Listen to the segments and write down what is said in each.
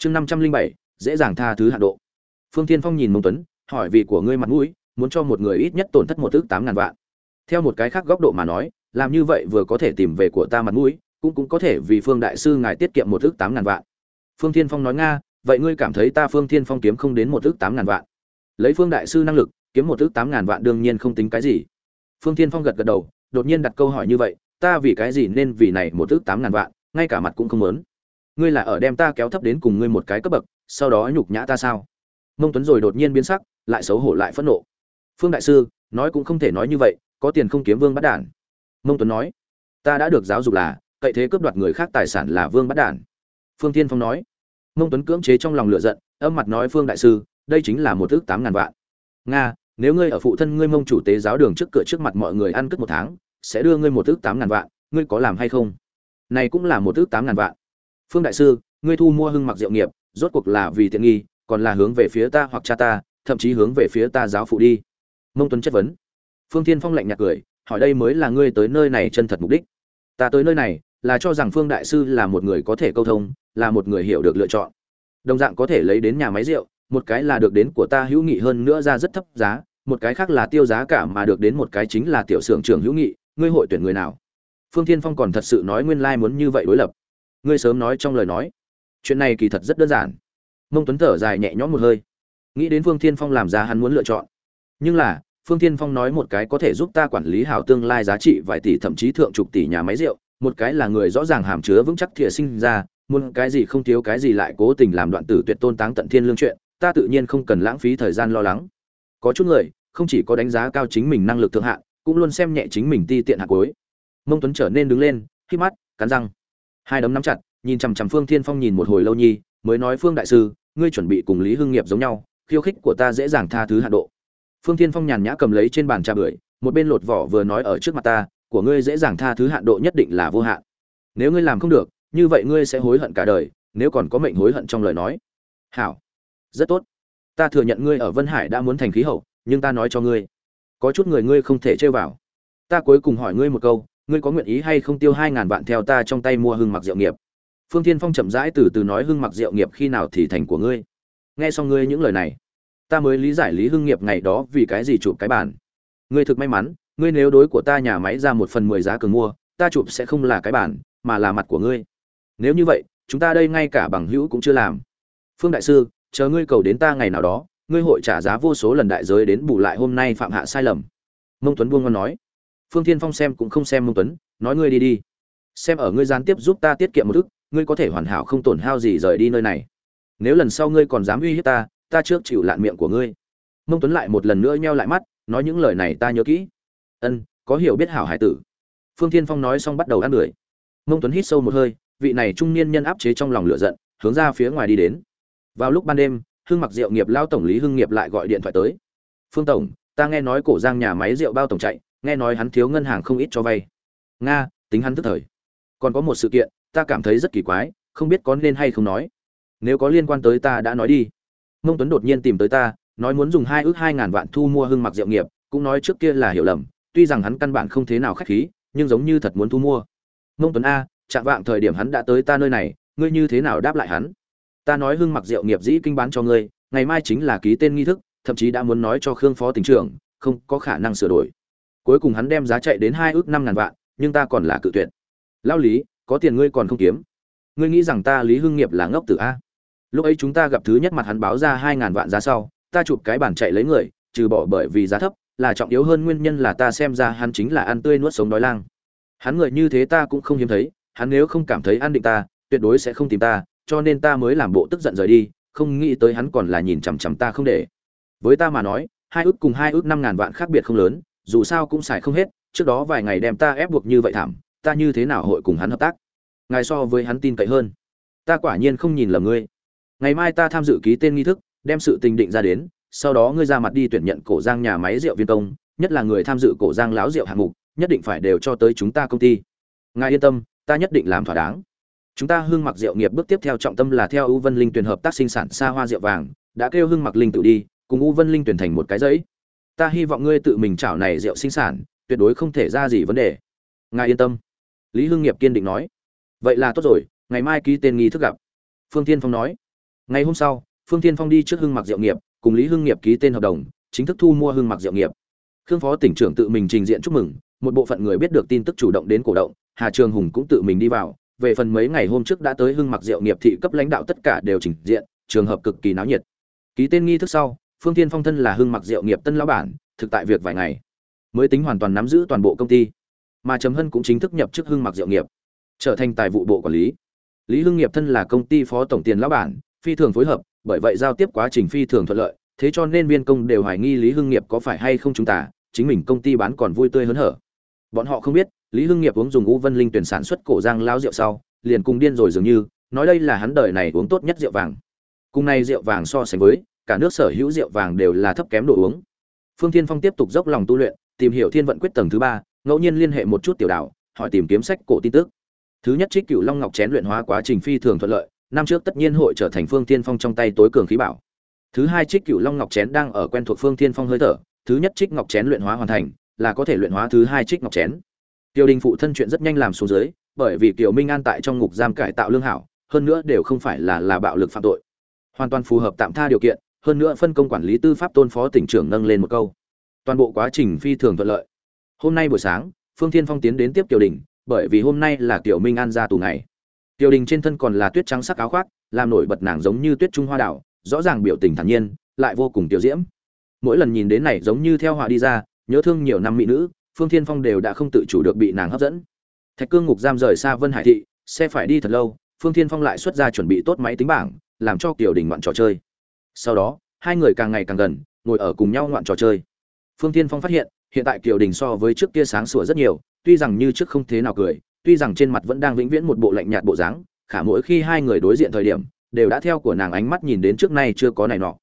chương năm trăm linh bảy, dễ dàng tha thứ hạ độ. Phương thiên phong nhìn mông tuấn, hỏi vì của ngươi mặt mũi, muốn cho một người ít nhất tổn thất một thước tám ngàn vạn. Theo một cái khác góc độ mà nói, làm như vậy vừa có thể tìm về của ta mặt mũi, cũng cũng có thể vì phương đại sư ngài tiết kiệm một thước tám ngàn vạn. Phương thiên phong nói nga, vậy ngươi cảm thấy ta phương thiên phong kiếm không đến một thước tám ngàn vạn? Lấy phương đại sư năng lực, kiếm một thước tám ngàn vạn đương nhiên không tính cái gì. Phương thiên phong gật gật đầu, đột nhiên đặt câu hỏi như vậy, ta vì cái gì nên vì này một thước tám ngàn vạn, ngay cả mặt cũng không muốn ngươi là ở đem ta kéo thấp đến cùng ngươi một cái cấp bậc, sau đó nhục nhã ta sao? Mông tuấn rồi đột nhiên biến sắc, lại xấu hổ lại phẫn nộ. Phương đại sư, nói cũng không thể nói như vậy, có tiền không kiếm vương bắt đản. Mông tuấn nói, ta đã được giáo dục là, cậy thế cướp đoạt người khác tài sản là vương bắt đản. Phương thiên phong nói, mông tuấn cưỡng chế trong lòng lửa giận, âm mặt nói phương đại sư, đây chính là một ước tám ngàn vạn. Nga, nếu ngươi ở phụ thân ngươi mông chủ tế giáo đường trước cửa trước mặt mọi người ăn cất một tháng, sẽ đưa ngươi một ước tám ngàn vạn, ngươi có làm hay không? Này cũng là một ước tám ngàn vạn phương đại sư, ngươi thu mua hưng mặc diệu nghiệp, rốt cuộc là vì tiện nghi, còn là hướng về phía ta hoặc cha ta, thậm chí hướng về phía ta giáo phụ đi. Mông tuấn chất vấn. Phương thiên phong lạnh nhạt cười, hỏi đây mới là ngươi tới nơi này chân thật mục đích. Ta tới nơi này là cho rằng phương đại sư là một người có thể câu thông, là một người hiểu được lựa chọn. Đồng dạng có thể lấy đến nhà máy rượu, một cái là được đến của ta hữu nghị hơn nữa ra rất thấp giá, một cái khác là tiêu giá cả mà được đến một cái chính là tiểu xưởng trưởng hữu nghị, ngươi hội tuyển người nào? Phương thiên phong còn thật sự nói nguyên lai muốn như vậy đối lập ngươi sớm nói trong lời nói. Chuyện này kỳ thật rất đơn giản. Mông tuấn thở dài nhẹ nhõm một hơi. Nghĩ đến phương thiên phong làm ra hắn muốn lựa chọn. Nhưng là, phương thiên phong nói một cái có thể giúp ta quản lý hảo tương lai giá trị vài tỷ thậm chí thượng chục tỷ nhà máy rượu, một cái là người rõ ràng hàm chứa vững chắc thìa sinh ra, muốn cái gì không thiếu cái gì lại cố tình làm đoạn tử tuyệt tôn táng tận thiên lương chuyện, ta tự nhiên không cần lãng phí thời gian lo lắng. Có chút người, không chỉ có đánh giá cao chính mình năng lực thượng hạn, cũng luôn xem nhẹ chính mình ti tiện hạt cuối. Mông tuấn trở nên đứng lên khi mắt, cắn răng hai đấm nắm chặt, nhìn chằm chằm phương thiên phong nhìn một hồi lâu nhi, mới nói, phương đại sư, ngươi chuẩn bị cùng lý hưng nghiệp giống nhau, khiêu khích của ta dễ dàng tha thứ hạ độ. Phương thiên phong nhàn nhã cầm lấy trên bàn trà bưởi, một bên lột vỏ vừa nói ở trước mặt ta, của ngươi dễ dàng tha thứ hạn độ nhất định là vô hạn. Nếu ngươi làm không được, như vậy ngươi sẽ hối hận cả đời, nếu còn có mệnh hối hận trong lời nói. Hảo, rất tốt. Ta thừa nhận ngươi ở vân hải đã muốn thành khí hậu, nhưng ta nói cho ngươi, có chút người ngươi không thể chơi vào. Ta cuối cùng hỏi ngươi một câu ngươi có nguyện ý hay không tiêu hai ngàn vạn theo ta trong tay mua hưng mặc diệu nghiệp? Phương thiên phong chậm rãi từ từ nói hưng mặc diệu nghiệp khi nào thì thành của ngươi. Nghe xong ngươi những lời này, ta mới lý giải lý hưng nghiệp ngày đó vì cái gì chụp cái bản ngươi thực may mắn, ngươi nếu đối của ta nhà máy ra một phần mười giá cường mua, ta chụp sẽ không là cái bản mà là mặt của ngươi. Nếu như vậy, chúng ta đây ngay cả bằng hữu cũng chưa làm. Phương đại sư, chờ ngươi cầu đến ta ngày nào đó, ngươi hội trả giá vô số lần đại giới đến bù lại hôm nay phạm hạ sai lầm. Mông tuấn buông ngon nói phương thiên phong xem cũng không xem mông tuấn, nói ngươi đi đi. Xem ở ngươi gián tiếp giúp ta tiết kiệm một thức ngươi có thể hoàn hảo không tổn hao gì rời đi nơi này. Nếu lần sau ngươi còn dám uy hiếp ta ta trước chịu lạn miệng của ngươi. Mông tuấn lại một lần nữa nheo lại mắt, nói những lời này ta nhớ kỹ. Ân, có hiểu biết hảo hải tử. Phương thiên phong nói xong bắt đầu ăn người. Mông tuấn hít sâu một hơi, vị này trung niên nhân áp chế trong lòng lửa giận, hướng ra phía ngoài đi đến. Vào lúc ban đêm, hưng mặc Diệu nghiệp lao tổng lý hưng nghiệp lại gọi điện thoại tới. Phương tổng, ta nghe nói cổ giang nhà máy rượu bao tổng chạy nghe nói hắn thiếu ngân hàng không ít cho vay. Nga, tính hắn tức thời. Còn có một sự kiện, ta cảm thấy rất kỳ quái, không biết có nên hay không nói. Nếu có liên quan tới ta đã nói đi. Mông tuấn đột nhiên tìm tới ta, nói muốn dùng hai ước hai ngàn vạn thu mua hưng mặc Diệu nghiệp, cũng nói trước kia là hiểu lầm, tuy rằng hắn căn bản không thế nào khách khí, nhưng giống như thật muốn thu mua. Mông tuấn a, chạm vạng thời điểm hắn đã tới ta nơi này, ngươi như thế nào đáp lại hắn? Ta nói hưng mặc Diệu nghiệp dĩ kinh bán cho ngươi, ngày mai chính là ký tên nghi thức, thậm chí đã muốn nói cho khương phó tỉnh trưởng, không có khả năng sửa đổi cuối cùng hắn đem giá chạy đến hai ước năm ngàn vạn, nhưng ta còn là cự tuyệt. Lao lý, có tiền ngươi còn không kiếm. Ngươi nghĩ rằng ta lý hưng nghiệp là ngốc tử a? Lúc ấy chúng ta gặp thứ nhất mặt hắn báo ra hai ngàn vạn giá sau, ta chụp cái bản chạy lấy người, trừ bỏ bởi vì giá thấp, là trọng yếu hơn nguyên nhân là ta xem ra hắn chính là ăn tươi nuốt sống đói lang. Hắn người như thế ta cũng không hiếm thấy, hắn nếu không cảm thấy an định ta, tuyệt đối sẽ không tìm ta, cho nên ta mới làm bộ tức giận rời đi, không nghĩ tới hắn còn là nhìn chằm chằm ta không để. Với ta mà nói, hai ước cùng hai ước năm ngàn vạn khác biệt không lớn dù sao cũng xài không hết, trước đó vài ngày đem ta ép buộc như vậy thảm, ta như thế nào hội cùng hắn hợp tác? Ngài so với hắn tin cậy hơn. Ta quả nhiên không nhìn lầm ngươi. Ngày mai ta tham dự ký tên nghi thức, đem sự tình định ra đến, sau đó ngươi ra mặt đi tuyển nhận cổ giang nhà máy rượu viên công, nhất là người tham dự cổ giang láo rượu hạng mục, nhất định phải đều cho tới chúng ta công ty. Ngài yên tâm, ta nhất định làm thỏa đáng. Chúng ta hưng mặc rượu nghiệp bước tiếp theo trọng tâm là theo u vân linh tuyển hợp tác sinh sản xa hoa rượu vàng, đã kêu hưng mặc linh tự đi, cùng u vân linh tuyển thành một cái giấy ta hy vọng ngươi tự mình chảo này rượu sinh sản, tuyệt đối không thể ra gì vấn đề. Ngài yên tâm. Lý hưng nghiệp kiên định nói. Vậy là tốt rồi, ngày mai ký tên nghi thức gặp. Phương tiên phong nói. Ngày hôm sau, phương tiên phong đi trước hưng mặc diệu nghiệp, cùng lý hưng nghiệp ký tên hợp đồng, chính thức thu mua hưng mặc diệu nghiệp. Khương phó tỉnh trưởng tự mình trình diện chúc mừng, một bộ phận người biết được tin tức chủ động đến cổ động, hà trường hùng cũng tự mình đi vào. Về phần mấy ngày hôm trước đã tới hưng mặc diệu nghiệp thị cấp lãnh đạo tất cả đều trình diện, trường hợp cực kỳ náo nhiệt. Ký tên nghi thức sau phương tiên phong thân là hưng mặc diệu nghiệp tân lão bản, thực tại việc vài ngày, mới tính hoàn toàn nắm giữ toàn bộ công ty. Mà trầm hân cũng chính thức nhập chức hưng mặc diệu nghiệp, trở thành tài vụ bộ quản lý. Lý hưng nghiệp thân là công ty phó tổng tiền lão bản, phi thường phối hợp, bởi vậy giao tiếp quá trình phi thường thuận lợi, thế cho nên viên công đều hoài nghi lý hưng nghiệp có phải hay không chúng ta, chính mình công ty bán còn vui tươi hớn hở. Bọn họ không biết, lý hưng nghiệp uống dùng u vân linh tuyển sản xuất cổ giang lao rượu sau, liền cùng điên rồi dường như, nói đây là hắn đời này uống tốt nhất rượu vàng. Cùng này rượu vàng so sánh với cả nước sở hữu rượu vàng đều là thấp kém đồ uống. Phương thiên phong tiếp tục dốc lòng tu luyện, tìm hiểu thiên vận quyết tầng thứ ba, ngẫu nhiên liên hệ một chút tiểu đạo, hỏi tìm kiếm sách cổ tin tức. Thứ nhất trích cửu long ngọc chén luyện hóa quá trình phi thường thuận lợi, năm trước tất nhiên hội trở thành phương thiên phong trong tay tối cường khí bảo. Thứ hai trích cửu long ngọc chén đang ở quen thuộc phương thiên phong hơi thở, thứ nhất trích ngọc chén luyện hóa hoàn thành, là có thể luyện hóa thứ hai trích ngọc chén. Tiêu đình phụ thân chuyện rất nhanh làm xuống dưới, bởi vì kiều minh an tại trong ngục giam cải tạo lương hảo, hơn nữa đều không phải là là bạo lực phạm tội. Hoàn toàn phù hợp tạm tha điều kiện hơn nữa phân công quản lý tư pháp tôn phó tỉnh trưởng nâng lên một câu. Toàn bộ quá trình phi thường thuận lợi. Hôm nay buổi sáng, phương thiên phong tiến đến tiếp kiều đình, bởi vì hôm nay là kiều minh an ra tù ngày. Kiều đình trên thân còn là tuyết trắng sắc áo khoác, làm nổi bật nàng giống như tuyết trung hoa đảo, rõ ràng biểu tình thản nhiên, lại vô cùng tiểu diễm. Mỗi lần nhìn đến này giống như theo họa đi ra, nhớ thương nhiều năm mỹ nữ, phương thiên phong đều đã không tự chủ được bị nàng hấp dẫn. Thạch cương ngục giam rời xa vân hải thị, xe phải đi thật lâu, phương thiên phong lại xuất ra chuẩn bị tốt máy tính bảng, làm cho kiều đình ngoạn trò chơi sau đó, hai người càng ngày càng gần, ngồi ở cùng nhau ngoạn trò chơi. Phương thiên phong phát hiện hiện tại kiều đình so với trước kia sáng sủa rất nhiều, tuy rằng như trước không thế nào cười, tuy rằng trên mặt vẫn đang vĩnh viễn một bộ lạnh nhạt bộ dáng, khả mỗi khi hai người đối diện thời điểm, đều đã theo của nàng ánh mắt nhìn đến trước nay chưa có này nọ.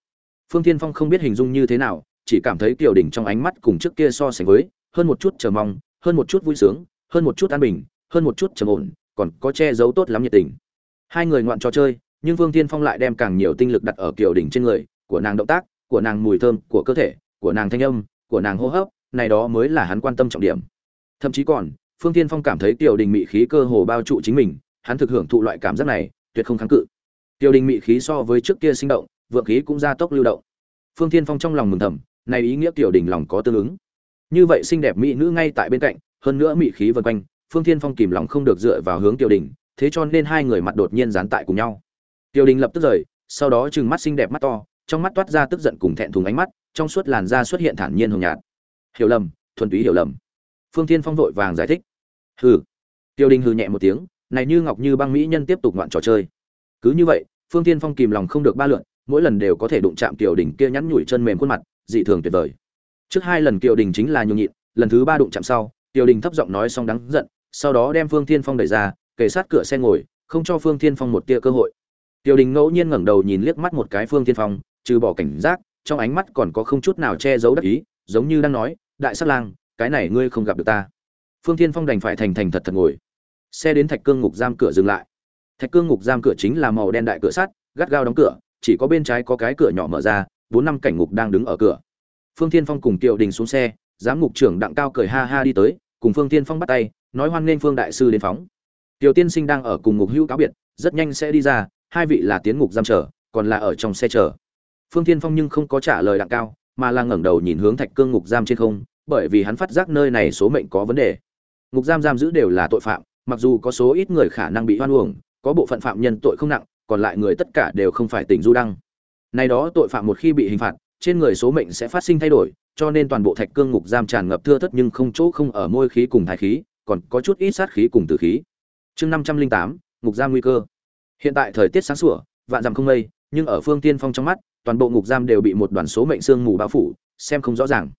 Phương thiên phong không biết hình dung như thế nào, chỉ cảm thấy kiều đình trong ánh mắt cùng trước kia so sánh với, hơn một chút chờ mong, hơn một chút vui sướng, hơn một chút an bình, hơn một chút trầm ổn, còn có che giấu tốt lắm nhiệt tình. Hai người ngoạn trò chơi nhưng Vương Thiên Phong lại đem càng nhiều tinh lực đặt ở Kiều Đỉnh trên người, của nàng động tác, của nàng mùi thơm, của cơ thể, của nàng thanh âm, của nàng hô hấp, này đó mới là hắn quan tâm trọng điểm. Thậm chí còn, Phương Thiên Phong cảm thấy Kiều Đình mị khí cơ hồ bao trụ chính mình, hắn thực hưởng thụ loại cảm giác này, tuyệt không kháng cự. Kiều Đình mị khí so với trước kia sinh động, vượng khí cũng gia tốc lưu động. Phương Thiên Phong trong lòng mừng thầm, này ý nghĩa Kiều Đình lòng có tương ứng. Như vậy xinh đẹp mỹ nữ ngay tại bên cạnh, hơn nữa mị khí vần quanh, Phương Thiên Phong kìm lòng không được dựa vào hướng Kiều Đình, thế cho nên hai người mặt đột nhiên dán tại cùng nhau. Tiêu Đình lập tức rời, sau đó trừng mắt xinh đẹp mắt to, trong mắt toát ra tức giận cùng thẹn thùng ánh mắt, trong suốt làn da xuất hiện thản nhiên hồng nhạt. Hiểu lầm, thuần túy hiểu lầm. Phương Thiên Phong vội vàng giải thích. Hừ. Tiêu Đình hừ nhẹ một tiếng, này như ngọc như băng mỹ nhân tiếp tục ngoạn trò chơi. Cứ như vậy, Phương Thiên Phong kìm lòng không được ba lượn, mỗi lần đều có thể đụng chạm Tiêu Đình kia nhắn nhủi chân mềm khuôn mặt, dị thường tuyệt vời. Trước hai lần Tiêu Đình chính là nhường nhịn, lần thứ ba đụng chạm sau, Tiêu Đình thấp giọng nói xong đắng giận, sau đó đem Phương Thiên Phong đẩy ra, kề sát cửa xe ngồi, không cho Phương Thiên Phong một tia cơ hội. Tiêu Đình ngẫu nhiên ngẩng đầu nhìn liếc mắt một cái Phương Thiên Phong, trừ bỏ cảnh giác, trong ánh mắt còn có không chút nào che giấu đắc ý, giống như đang nói, đại sát lang, cái này ngươi không gặp được ta. Phương Thiên Phong đành phải thành thành thật thật ngồi. Xe đến Thạch Cương ngục giam cửa dừng lại. Thạch Cương ngục giam cửa chính là màu đen đại cửa sắt, gắt gao đóng cửa, chỉ có bên trái có cái cửa nhỏ mở ra, bốn năm cảnh ngục đang đứng ở cửa. Phương Thiên Phong cùng Tiêu Đình xuống xe, giám ngục trưởng Đặng Cao cười ha ha đi tới, cùng Phương Thiên Phong bắt tay, nói hoan nghênh Phương đại sư đến phóng. Tiểu tiên sinh đang ở cùng ngục hữu cáo biệt, rất nhanh sẽ đi ra, hai vị là tiến ngục giam chờ còn là ở trong xe chờ phương thiên phong nhưng không có trả lời đặng cao, mà là ngẩng đầu nhìn hướng thạch cương ngục giam trên không, bởi vì hắn phát giác nơi này số mệnh có vấn đề. Ngục giam giam giữ đều là tội phạm, mặc dù có số ít người khả năng bị hoan uổng, có bộ phận phạm nhân tội không nặng, còn lại người tất cả đều không phải tỉnh du đăng. Nay đó tội phạm một khi bị hình phạt, trên người số mệnh sẽ phát sinh thay đổi, cho nên toàn bộ thạch cương ngục giam tràn ngập thưa thất nhưng không chỗ không ở môi khí cùng thái khí, còn có chút ít sát khí cùng tử khí. Chương năm trăm linh tám, ngục giam nguy cơ hiện tại thời tiết sáng sủa, vạn dặm không mây, nhưng ở phương tiên phong trong mắt, toàn bộ ngục giam đều bị một đoàn số mệnh sương mù bao phủ, xem không rõ ràng.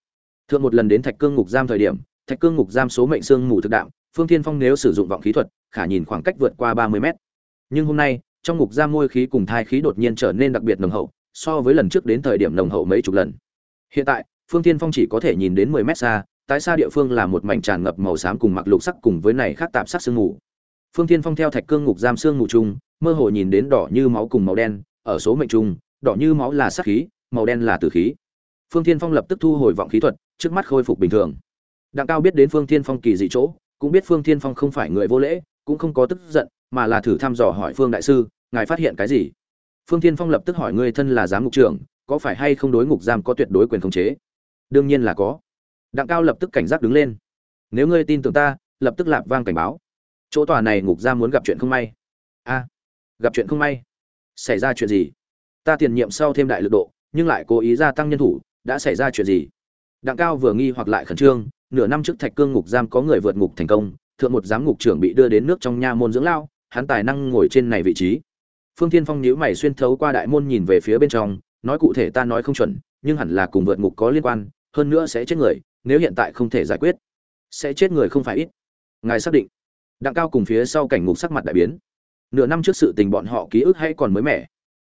Thượng một lần đến thạch cương ngục giam thời điểm, thạch cương ngục giam số mệnh sương mù thực đạo phương tiên phong nếu sử dụng vọng khí thuật, khả nhìn khoảng cách vượt qua ba mươi mét. Nhưng hôm nay, trong ngục giam môi khí cùng thai khí đột nhiên trở nên đặc biệt nồng hậu, so với lần trước đến thời điểm nồng hậu mấy chục lần. Hiện tại, phương tiên phong chỉ có thể nhìn đến mười mét xa tại xa địa phương là một mảnh tràn ngập màu xám cùng mặc lục sắc cùng với này khác tạp sắc sương mù phương Thiên phong theo thạch cương ngục giam xương ngủ trùng, mơ hồ nhìn đến đỏ như máu cùng màu đen ở số mệnh trùng, đỏ như máu là sát khí màu đen là tử khí. Phương thiên phong lập tức thu hồi vọng khí thuật trước mắt khôi phục bình thường. Đặng cao biết đến phương thiên phong kỳ dị chỗ cũng biết phương thiên phong không phải người vô lễ cũng không có tức giận mà là thử thăm dò hỏi phương đại sư ngài phát hiện cái gì? Phương thiên phong lập tức hỏi người thân là giám ngục trưởng có phải hay không đối ngục giam có tuyệt đối quyền khống chế? Đương nhiên là có. Đặng cao lập tức cảnh giác đứng lên. Nếu ngươi tin tưởng ta lập tức lạp vang cảnh báo chỗ tòa này ngục giam muốn gặp chuyện không may. A, gặp chuyện không may. Xảy ra chuyện gì? Ta tiền nhiệm sau thêm đại lực độ, nhưng lại cố ý gia tăng nhân thủ, đã xảy ra chuyện gì? Đặng cao vừa nghi hoặc lại khẩn trương, nửa năm trước thạch cương ngục giam có người vượt ngục thành công, thượng một giám ngục trưởng bị đưa đến nước trong nha môn dưỡng lao, hắn tài năng ngồi trên này vị trí. Phương thiên phong nhíu mày xuyên thấu qua đại môn nhìn về phía bên trong, nói cụ thể ta nói không chuẩn, nhưng hẳn là cùng vượt ngục có liên quan, hơn nữa sẽ chết người, nếu hiện tại không thể giải quyết. Sẽ chết người không phải ít. Ngài xác định đặng cao cùng phía sau cảnh ngục sắc mặt đại biến. Nửa năm trước sự tình bọn họ ký ức hay còn mới mẻ.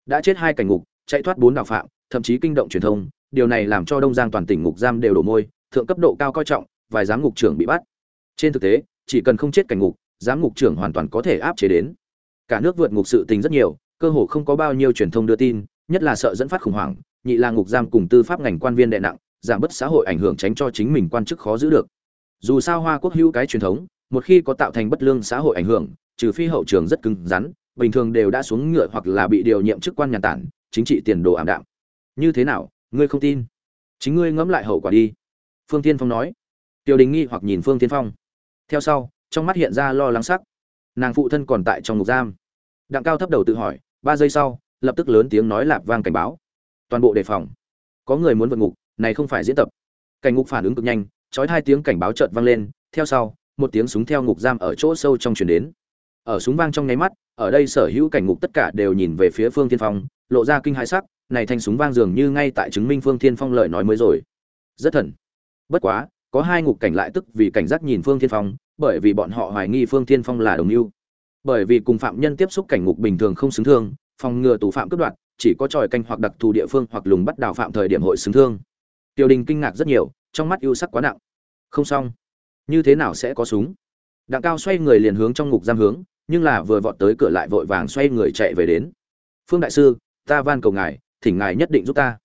Đã chết hai cảnh ngục, chạy thoát bốn đạo phạm, thậm chí kinh động truyền thông. Điều này làm cho đông giang toàn tỉnh ngục giam đều đổ môi, thượng cấp độ cao coi trọng, vài giám ngục trưởng bị bắt. Trên thực tế, chỉ cần không chết cảnh ngục, giám ngục trưởng hoàn toàn có thể áp chế đến. Cả nước vượt ngục sự tình rất nhiều, cơ hồ không có bao nhiêu truyền thông đưa tin, nhất là sợ dẫn phát khủng hoảng, nhị là ngục giam cùng tư pháp ngành quan viên đệ nặng, giảm bớt xã hội ảnh hưởng tránh cho chính mình quan chức khó giữ được. Dù sao hoa quốc hữu cái truyền thống một khi có tạo thành bất lương xã hội ảnh hưởng, trừ phi hậu trường rất cứng rắn, bình thường đều đã xuống ngựa hoặc là bị điều nhiệm chức quan nhà tản, chính trị tiền đồ ảm đạm. Như thế nào, ngươi không tin? Chính ngươi ngẫm lại hậu quả đi. Phương tiên phong nói. Tiêu đình nghi hoặc nhìn phương tiên phong. Theo sau, trong mắt hiện ra lo lắng sắc. Nàng phụ thân còn tại trong ngục giam. Đặng cao thấp đầu tự hỏi, ba giây sau, lập tức lớn tiếng nói lạp vang cảnh báo. Toàn bộ đề phòng. Có người muốn vượt ngục, này không phải diễn tập. Cảnh ngục phản ứng cực nhanh trói hai tiếng cảnh báo chợt vang lên, theo sau một tiếng súng theo ngục giam ở chỗ sâu trong truyền đến. Ở súng vang trong nháy mắt, ở đây sở hữu cảnh ngục tất cả đều nhìn về phía phương tiên phong, lộ ra kinh hãi sắc, này thanh súng vang dường như ngay tại chứng minh phương tiên phong lời nói mới rồi. Rất thần. Bất quá, có hai ngục cảnh lại tức vì cảnh giác nhìn phương tiên phong, bởi vì bọn họ hoài nghi phương tiên phong là đồng mưu. Bởi vì cùng phạm nhân tiếp xúc cảnh ngục bình thường không xứng thương, phòng ngừa tù phạm cướp đoạt, chỉ có tròi canh hoặc đặc thù địa phương hoặc lùng bắt đào phạm thời điểm hội xứng thương. Tiêu đình kinh ngạc rất nhiều, trong mắt ưu sắc quá nặng. Không xong như thế nào sẽ có súng? Đặng cao xoay người liền hướng trong ngục giam hướng, nhưng là vừa vọt tới cửa lại vội vàng xoay người chạy về đến. Phương đại sư, ta van cầu ngài, thỉnh ngài nhất định giúp ta.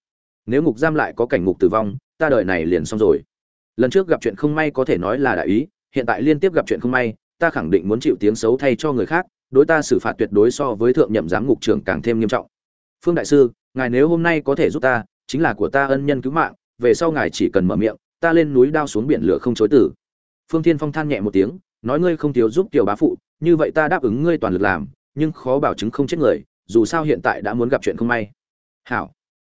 Nếu ngục giam lại có cảnh ngục tử vong, ta đợi này liền xong rồi. Lần trước gặp chuyện không may có thể nói là đại ý, hiện tại liên tiếp gặp chuyện không may, ta khẳng định muốn chịu tiếng xấu thay cho người khác, đối ta xử phạt tuyệt đối so với thượng nhậm giám ngục trưởng càng thêm nghiêm trọng. Phương đại sư, ngài nếu hôm nay có thể giúp ta, chính là của ta ân nhân cứu mạng, về sau ngài chỉ cần mở miệng, ta lên núi đao xuống biển lửa không chối tử phương thiên phong than nhẹ một tiếng, nói ngươi không thiếu giúp tiểu bá phụ, như vậy ta đáp ứng ngươi toàn lực làm, nhưng khó bảo chứng không chết người, dù sao hiện tại đã muốn gặp chuyện không may. Hảo,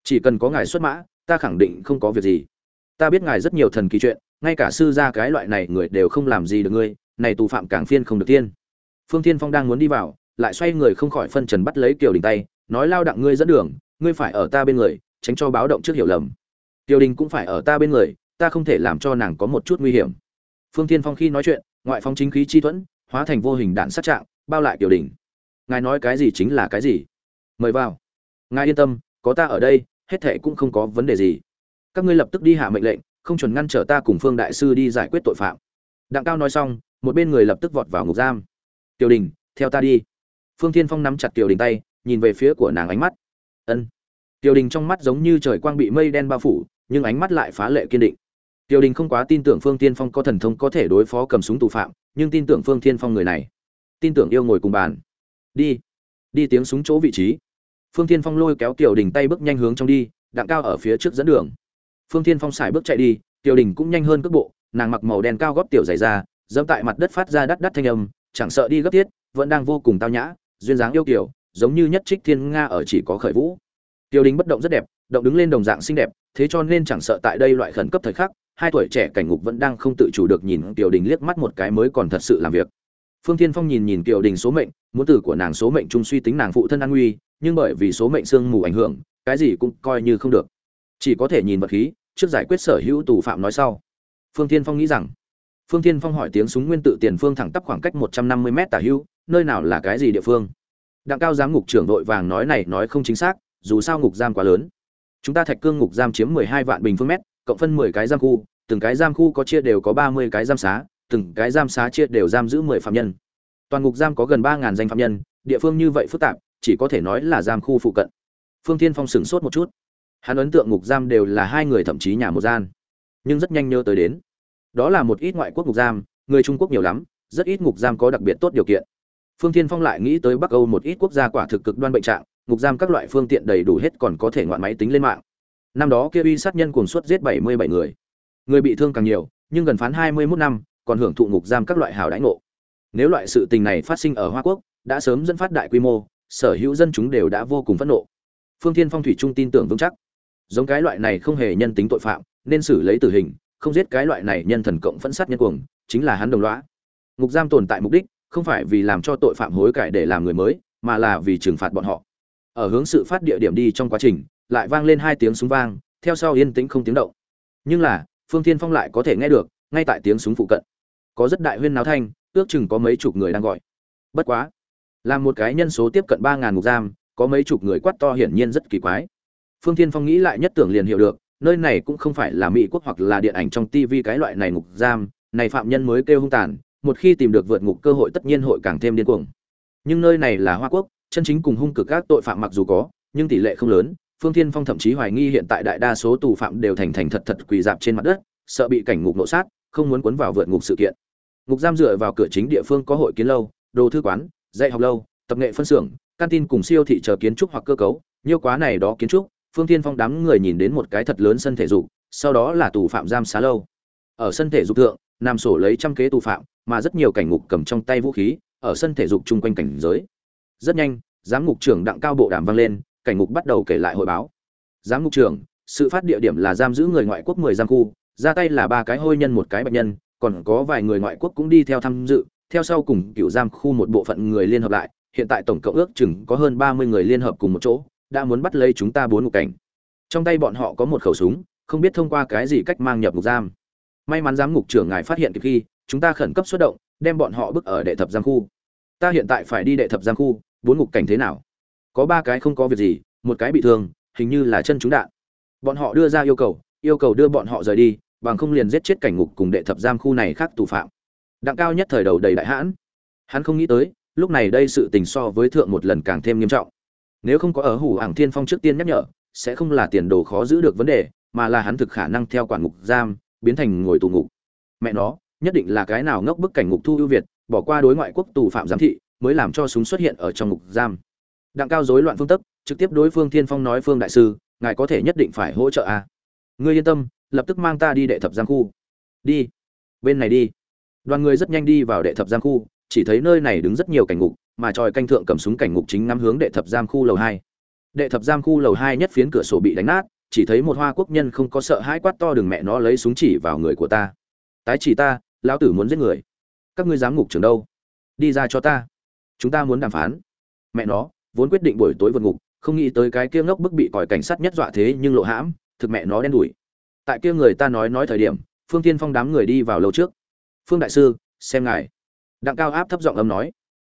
chỉ cần có ngài xuất mã, ta khẳng định không có việc gì. Ta biết ngài rất nhiều thần kỳ chuyện, ngay cả sư gia cái loại này người đều không làm gì được ngươi, này tù phạm càng phiên không được tiên. Phương thiên phong đang muốn đi vào, lại xoay người không khỏi phân trần bắt lấy kiều đình tay, nói lao đặng ngươi dẫn đường, ngươi phải ở ta bên người, tránh cho báo động trước hiểu lầm. Kiều đình cũng phải ở ta bên người, ta không thể làm cho nàng có một chút nguy hiểm phương thiên phong khi nói chuyện, ngoại phong chính khí chi thuẫn, hóa thành vô hình đạn sát trạng, bao lại Tiểu đình ngài nói cái gì chính là cái gì? Mời vào. Ngài yên tâm, có ta ở đây, hết thệ cũng không có vấn đề gì. Các ngươi lập tức đi hạ mệnh lệnh, không chuẩn ngăn trở ta cùng phương đại sư đi giải quyết tội phạm. Đặng cao nói xong, một bên người lập tức vọt vào ngục giam. Tiểu đình theo ta đi. Phương thiên phong nắm chặt tiểu đình tay, nhìn về phía của nàng ánh mắt. Ân. Tiểu đình trong mắt giống như trời quang bị mây đen bao phủ, nhưng ánh mắt lại phá lệ kiên định tiểu đình không quá tin tưởng phương Thiên phong có thần thông có thể đối phó cầm súng tù phạm nhưng tin tưởng phương thiên phong người này. Tin tưởng yêu ngồi cùng bàn. Đi. Đi tiếng súng chỗ vị trí. Phương thiên phong lôi kéo tiểu đình tay bước nhanh hướng trong đi đặng cao ở phía trước dẫn đường. Phương thiên phong xài bước chạy đi tiểu đình cũng nhanh hơn cước bộ nàng mặc màu đen cao góp tiểu dày ra dẫm tại mặt đất phát ra đắt đắt thanh âm chẳng sợ đi gấp thiết vẫn đang vô cùng tao nhã duyên dáng yêu kiều, giống như nhất trích thiên nga ở chỉ có khởi vũ. Tiểu đình bất động rất đẹp động đứng lên đồng dạng xinh đẹp thế cho nên chẳng sợ tại đây loại khẩn cấp thời khắc hai tuổi trẻ cảnh ngục vẫn đang không tự chủ được nhìn tiểu đình liếc mắt một cái mới còn thật sự làm việc. Phương thiên phong nhìn nhìn tiểu đình số mệnh, muốn từ của nàng số mệnh trung suy tính nàng phụ thân an nguy, nhưng bởi vì số mệnh sương mù ảnh hưởng, cái gì cũng coi như không được. Chỉ có thể nhìn vật khí, trước giải quyết sở hữu tù phạm nói sau. Phương thiên phong nghĩ rằng, phương thiên phong hỏi tiếng súng nguyên tự tiền phương thẳng tắp khoảng cách một trăm năm mươi m tả hữu, nơi nào là cái gì địa phương? Đặng cao giám ngục trưởng đội vàng nói này nói không chính xác, dù sao ngục giam quá lớn. Chúng ta thạch cương ngục giam chiếm mười hai vạn bình phương mét cộng phân mười cái giam khu, từng cái giam khu có chia đều có ba mươi cái giam xá, từng cái giam xá chia đều giam giữ mười phạm nhân. Toàn ngục giam có gần ba ngàn danh phạm nhân, địa phương như vậy phức tạp, chỉ có thể nói là giam khu phụ cận. Phương thiên phong sửng sốt một chút. Hắn ấn tượng ngục giam đều là hai người thậm chí nhà một gian. Nhưng rất nhanh nhớ tới đến. Đó là một ít ngoại quốc ngục giam, người trung quốc nhiều lắm, rất ít ngục giam có đặc biệt tốt điều kiện. Phương thiên phong lại nghĩ tới bắc âu một ít quốc gia quả thực cực đoan bệnh trạng, ngục giam các loại phương tiện đầy đủ hết còn có thể ngoạn máy tính lên mạng năm đó kia uy sát nhân cuồng suất giết bảy mươi bảy người. Người bị thương càng nhiều, nhưng gần phán hai mươi 21 năm, còn hưởng thụ ngục giam các loại hảo đãi ngộ. Nếu loại sự tình này phát sinh ở hoa quốc, đã sớm dẫn phát đại quy mô, sở hữu dân chúng đều đã vô cùng phẫn nộ. Phương thiên phong thủy trung tin tưởng vững chắc. Giống cái loại này không hề nhân tính tội phạm, nên xử lấy tử hình, không giết cái loại này nhân thần cộng phẫn sát nhân cuồng, chính là hắn đồng lõa. Ngục giam tồn tại mục đích, không phải vì làm cho tội phạm hối cải để làm người mới, mà là vì trừng phạt bọn họ. Ở hướng sự phát địa điểm đi trong quá trình lại vang lên hai tiếng súng vang, theo sau yên tĩnh không tiếng động. Nhưng là, phương thiên phong lại có thể nghe được, ngay tại tiếng súng phụ cận. Có rất đại huyên náo thanh, ước chừng có mấy chục người đang gọi. Bất quá, là một cái nhân số tiếp cận ba ngàn ngục giam, có mấy chục người quát to hiển nhiên rất kỳ quái. Phương thiên phong nghĩ lại nhất tưởng liền hiểu được, nơi này cũng không phải là mỹ quốc hoặc là điện ảnh trong Tivi cái loại này ngục giam, này phạm nhân mới kêu hung tàn, một khi tìm được vượt ngục cơ hội tất nhiên hội càng thêm điên cuồng. Nhưng nơi này là hoa quốc, chân chính cùng hung cực các tội phạm mặc dù có, nhưng tỷ lệ không lớn phương thiên phong thậm chí hoài nghi hiện tại đại đa số tù phạm đều thành thành thật thật quỳ dạp trên mặt đất, sợ bị cảnh ngục nộ sát, không muốn cuốn vào vượt ngục sự kiện. Ngục giam dựa vào cửa chính địa phương có hội kiến lâu, đồ thư quán, dạy học lâu, tập nghệ phân xưởng tin cùng siêu thị chờ kiến trúc hoặc cơ cấu. Nhiều quá này đó kiến trúc, phương thiên phong đám người nhìn đến một cái thật lớn sân thể dục, sau đó là tù phạm giam xá lâu. Ở sân thể dục thượng, nằm sổ lấy trăm kế tù phạm, mà rất nhiều cảnh ngục cầm trong tay vũ khí, ở sân thể dục chung quanh cảnh giới. Rất nhanh, giám ngục trưởng đặng cao bộ đàm vang lên cảnh ngục bắt đầu kể lại hội báo. Giám ngục trưởng, sự phát địa điểm là giam giữ người ngoại quốc mười giam khu, ra tay là ba cái hôi nhân một cái bệnh nhân, còn có vài người ngoại quốc cũng đi theo tham dự. Theo sau cùng cựu giam khu một bộ phận người liên hợp lại, hiện tại tổng cộng ước chừng có hơn ba mươi người liên hợp cùng một chỗ, đã muốn bắt lấy chúng ta bốn ngục cảnh. Trong tay bọn họ có một khẩu súng, không biết thông qua cái gì cách mang nhập ngục giam. May mắn giám ngục trưởng ngài phát hiện kịp khi, chúng ta khẩn cấp xuất động, đem bọn họ bức ở đệ thập giam khu. Ta hiện tại phải đi đệ thập giam khu, bốn ngục cảnh thế nào? Có ba cái không có việc gì, một cái bị thương, hình như là chân trúng đạn. Bọn họ đưa ra yêu cầu yêu cầu đưa bọn họ rời đi, bằng không liền giết chết cảnh ngục cùng đệ thập giam khu này khác tù phạm. Đặng cao nhất thời đầu đầy đại hãn. Hắn không nghĩ tới, lúc này đây sự tình so với thượng một lần càng thêm nghiêm trọng. Nếu không có ở hủ ảng thiên phong trước tiên nhắc nhở, sẽ không là tiền đồ khó giữ được vấn đề, mà là hắn thực khả năng theo quản ngục giam, biến thành ngồi tù ngục. Mẹ nó, nhất định là cái nào ngốc bức cảnh ngục thu ưu việt, bỏ qua đối ngoại quốc tù phạm giám thị, mới làm cho súng xuất hiện ở trong ngục giam đặng cao rối loạn phương tức trực tiếp đối phương thiên phong nói, phương đại sư, ngài có thể nhất định phải hỗ trợ a à? ngươi yên tâm, lập tức mang ta đi đệ thập giam khu. Đi. Bên này đi. Đoàn người rất nhanh đi vào đệ thập giam khu, chỉ thấy nơi này đứng rất nhiều cảnh ngục, mà tròi canh thượng cầm súng cảnh ngục chính ngắm hướng đệ thập giam khu lầu hai. Đệ thập giam khu lầu hai nhất phiến cửa sổ bị đánh nát, chỉ thấy một hoa quốc nhân không có sợ hãi quát to, đừng mẹ nó, lấy súng chỉ vào người của ta. Tái chỉ ta, lão tử muốn giết người. Các ngươi dám ngục trường đâu? Đi ra cho ta. Chúng ta muốn đàm phán. Mẹ nó vốn quyết định buổi tối vượt ngục, không nghĩ tới cái kia ngốc bức bị còi cảnh sát nhất dọa thế nhưng lộ hãm, thực mẹ nó đen đủi. Tại kia người ta nói nói thời điểm, phương Thiên phong đám người đi vào lâu trước. Phương đại sư, xem ngài. Đặng cao áp thấp giọng âm nói.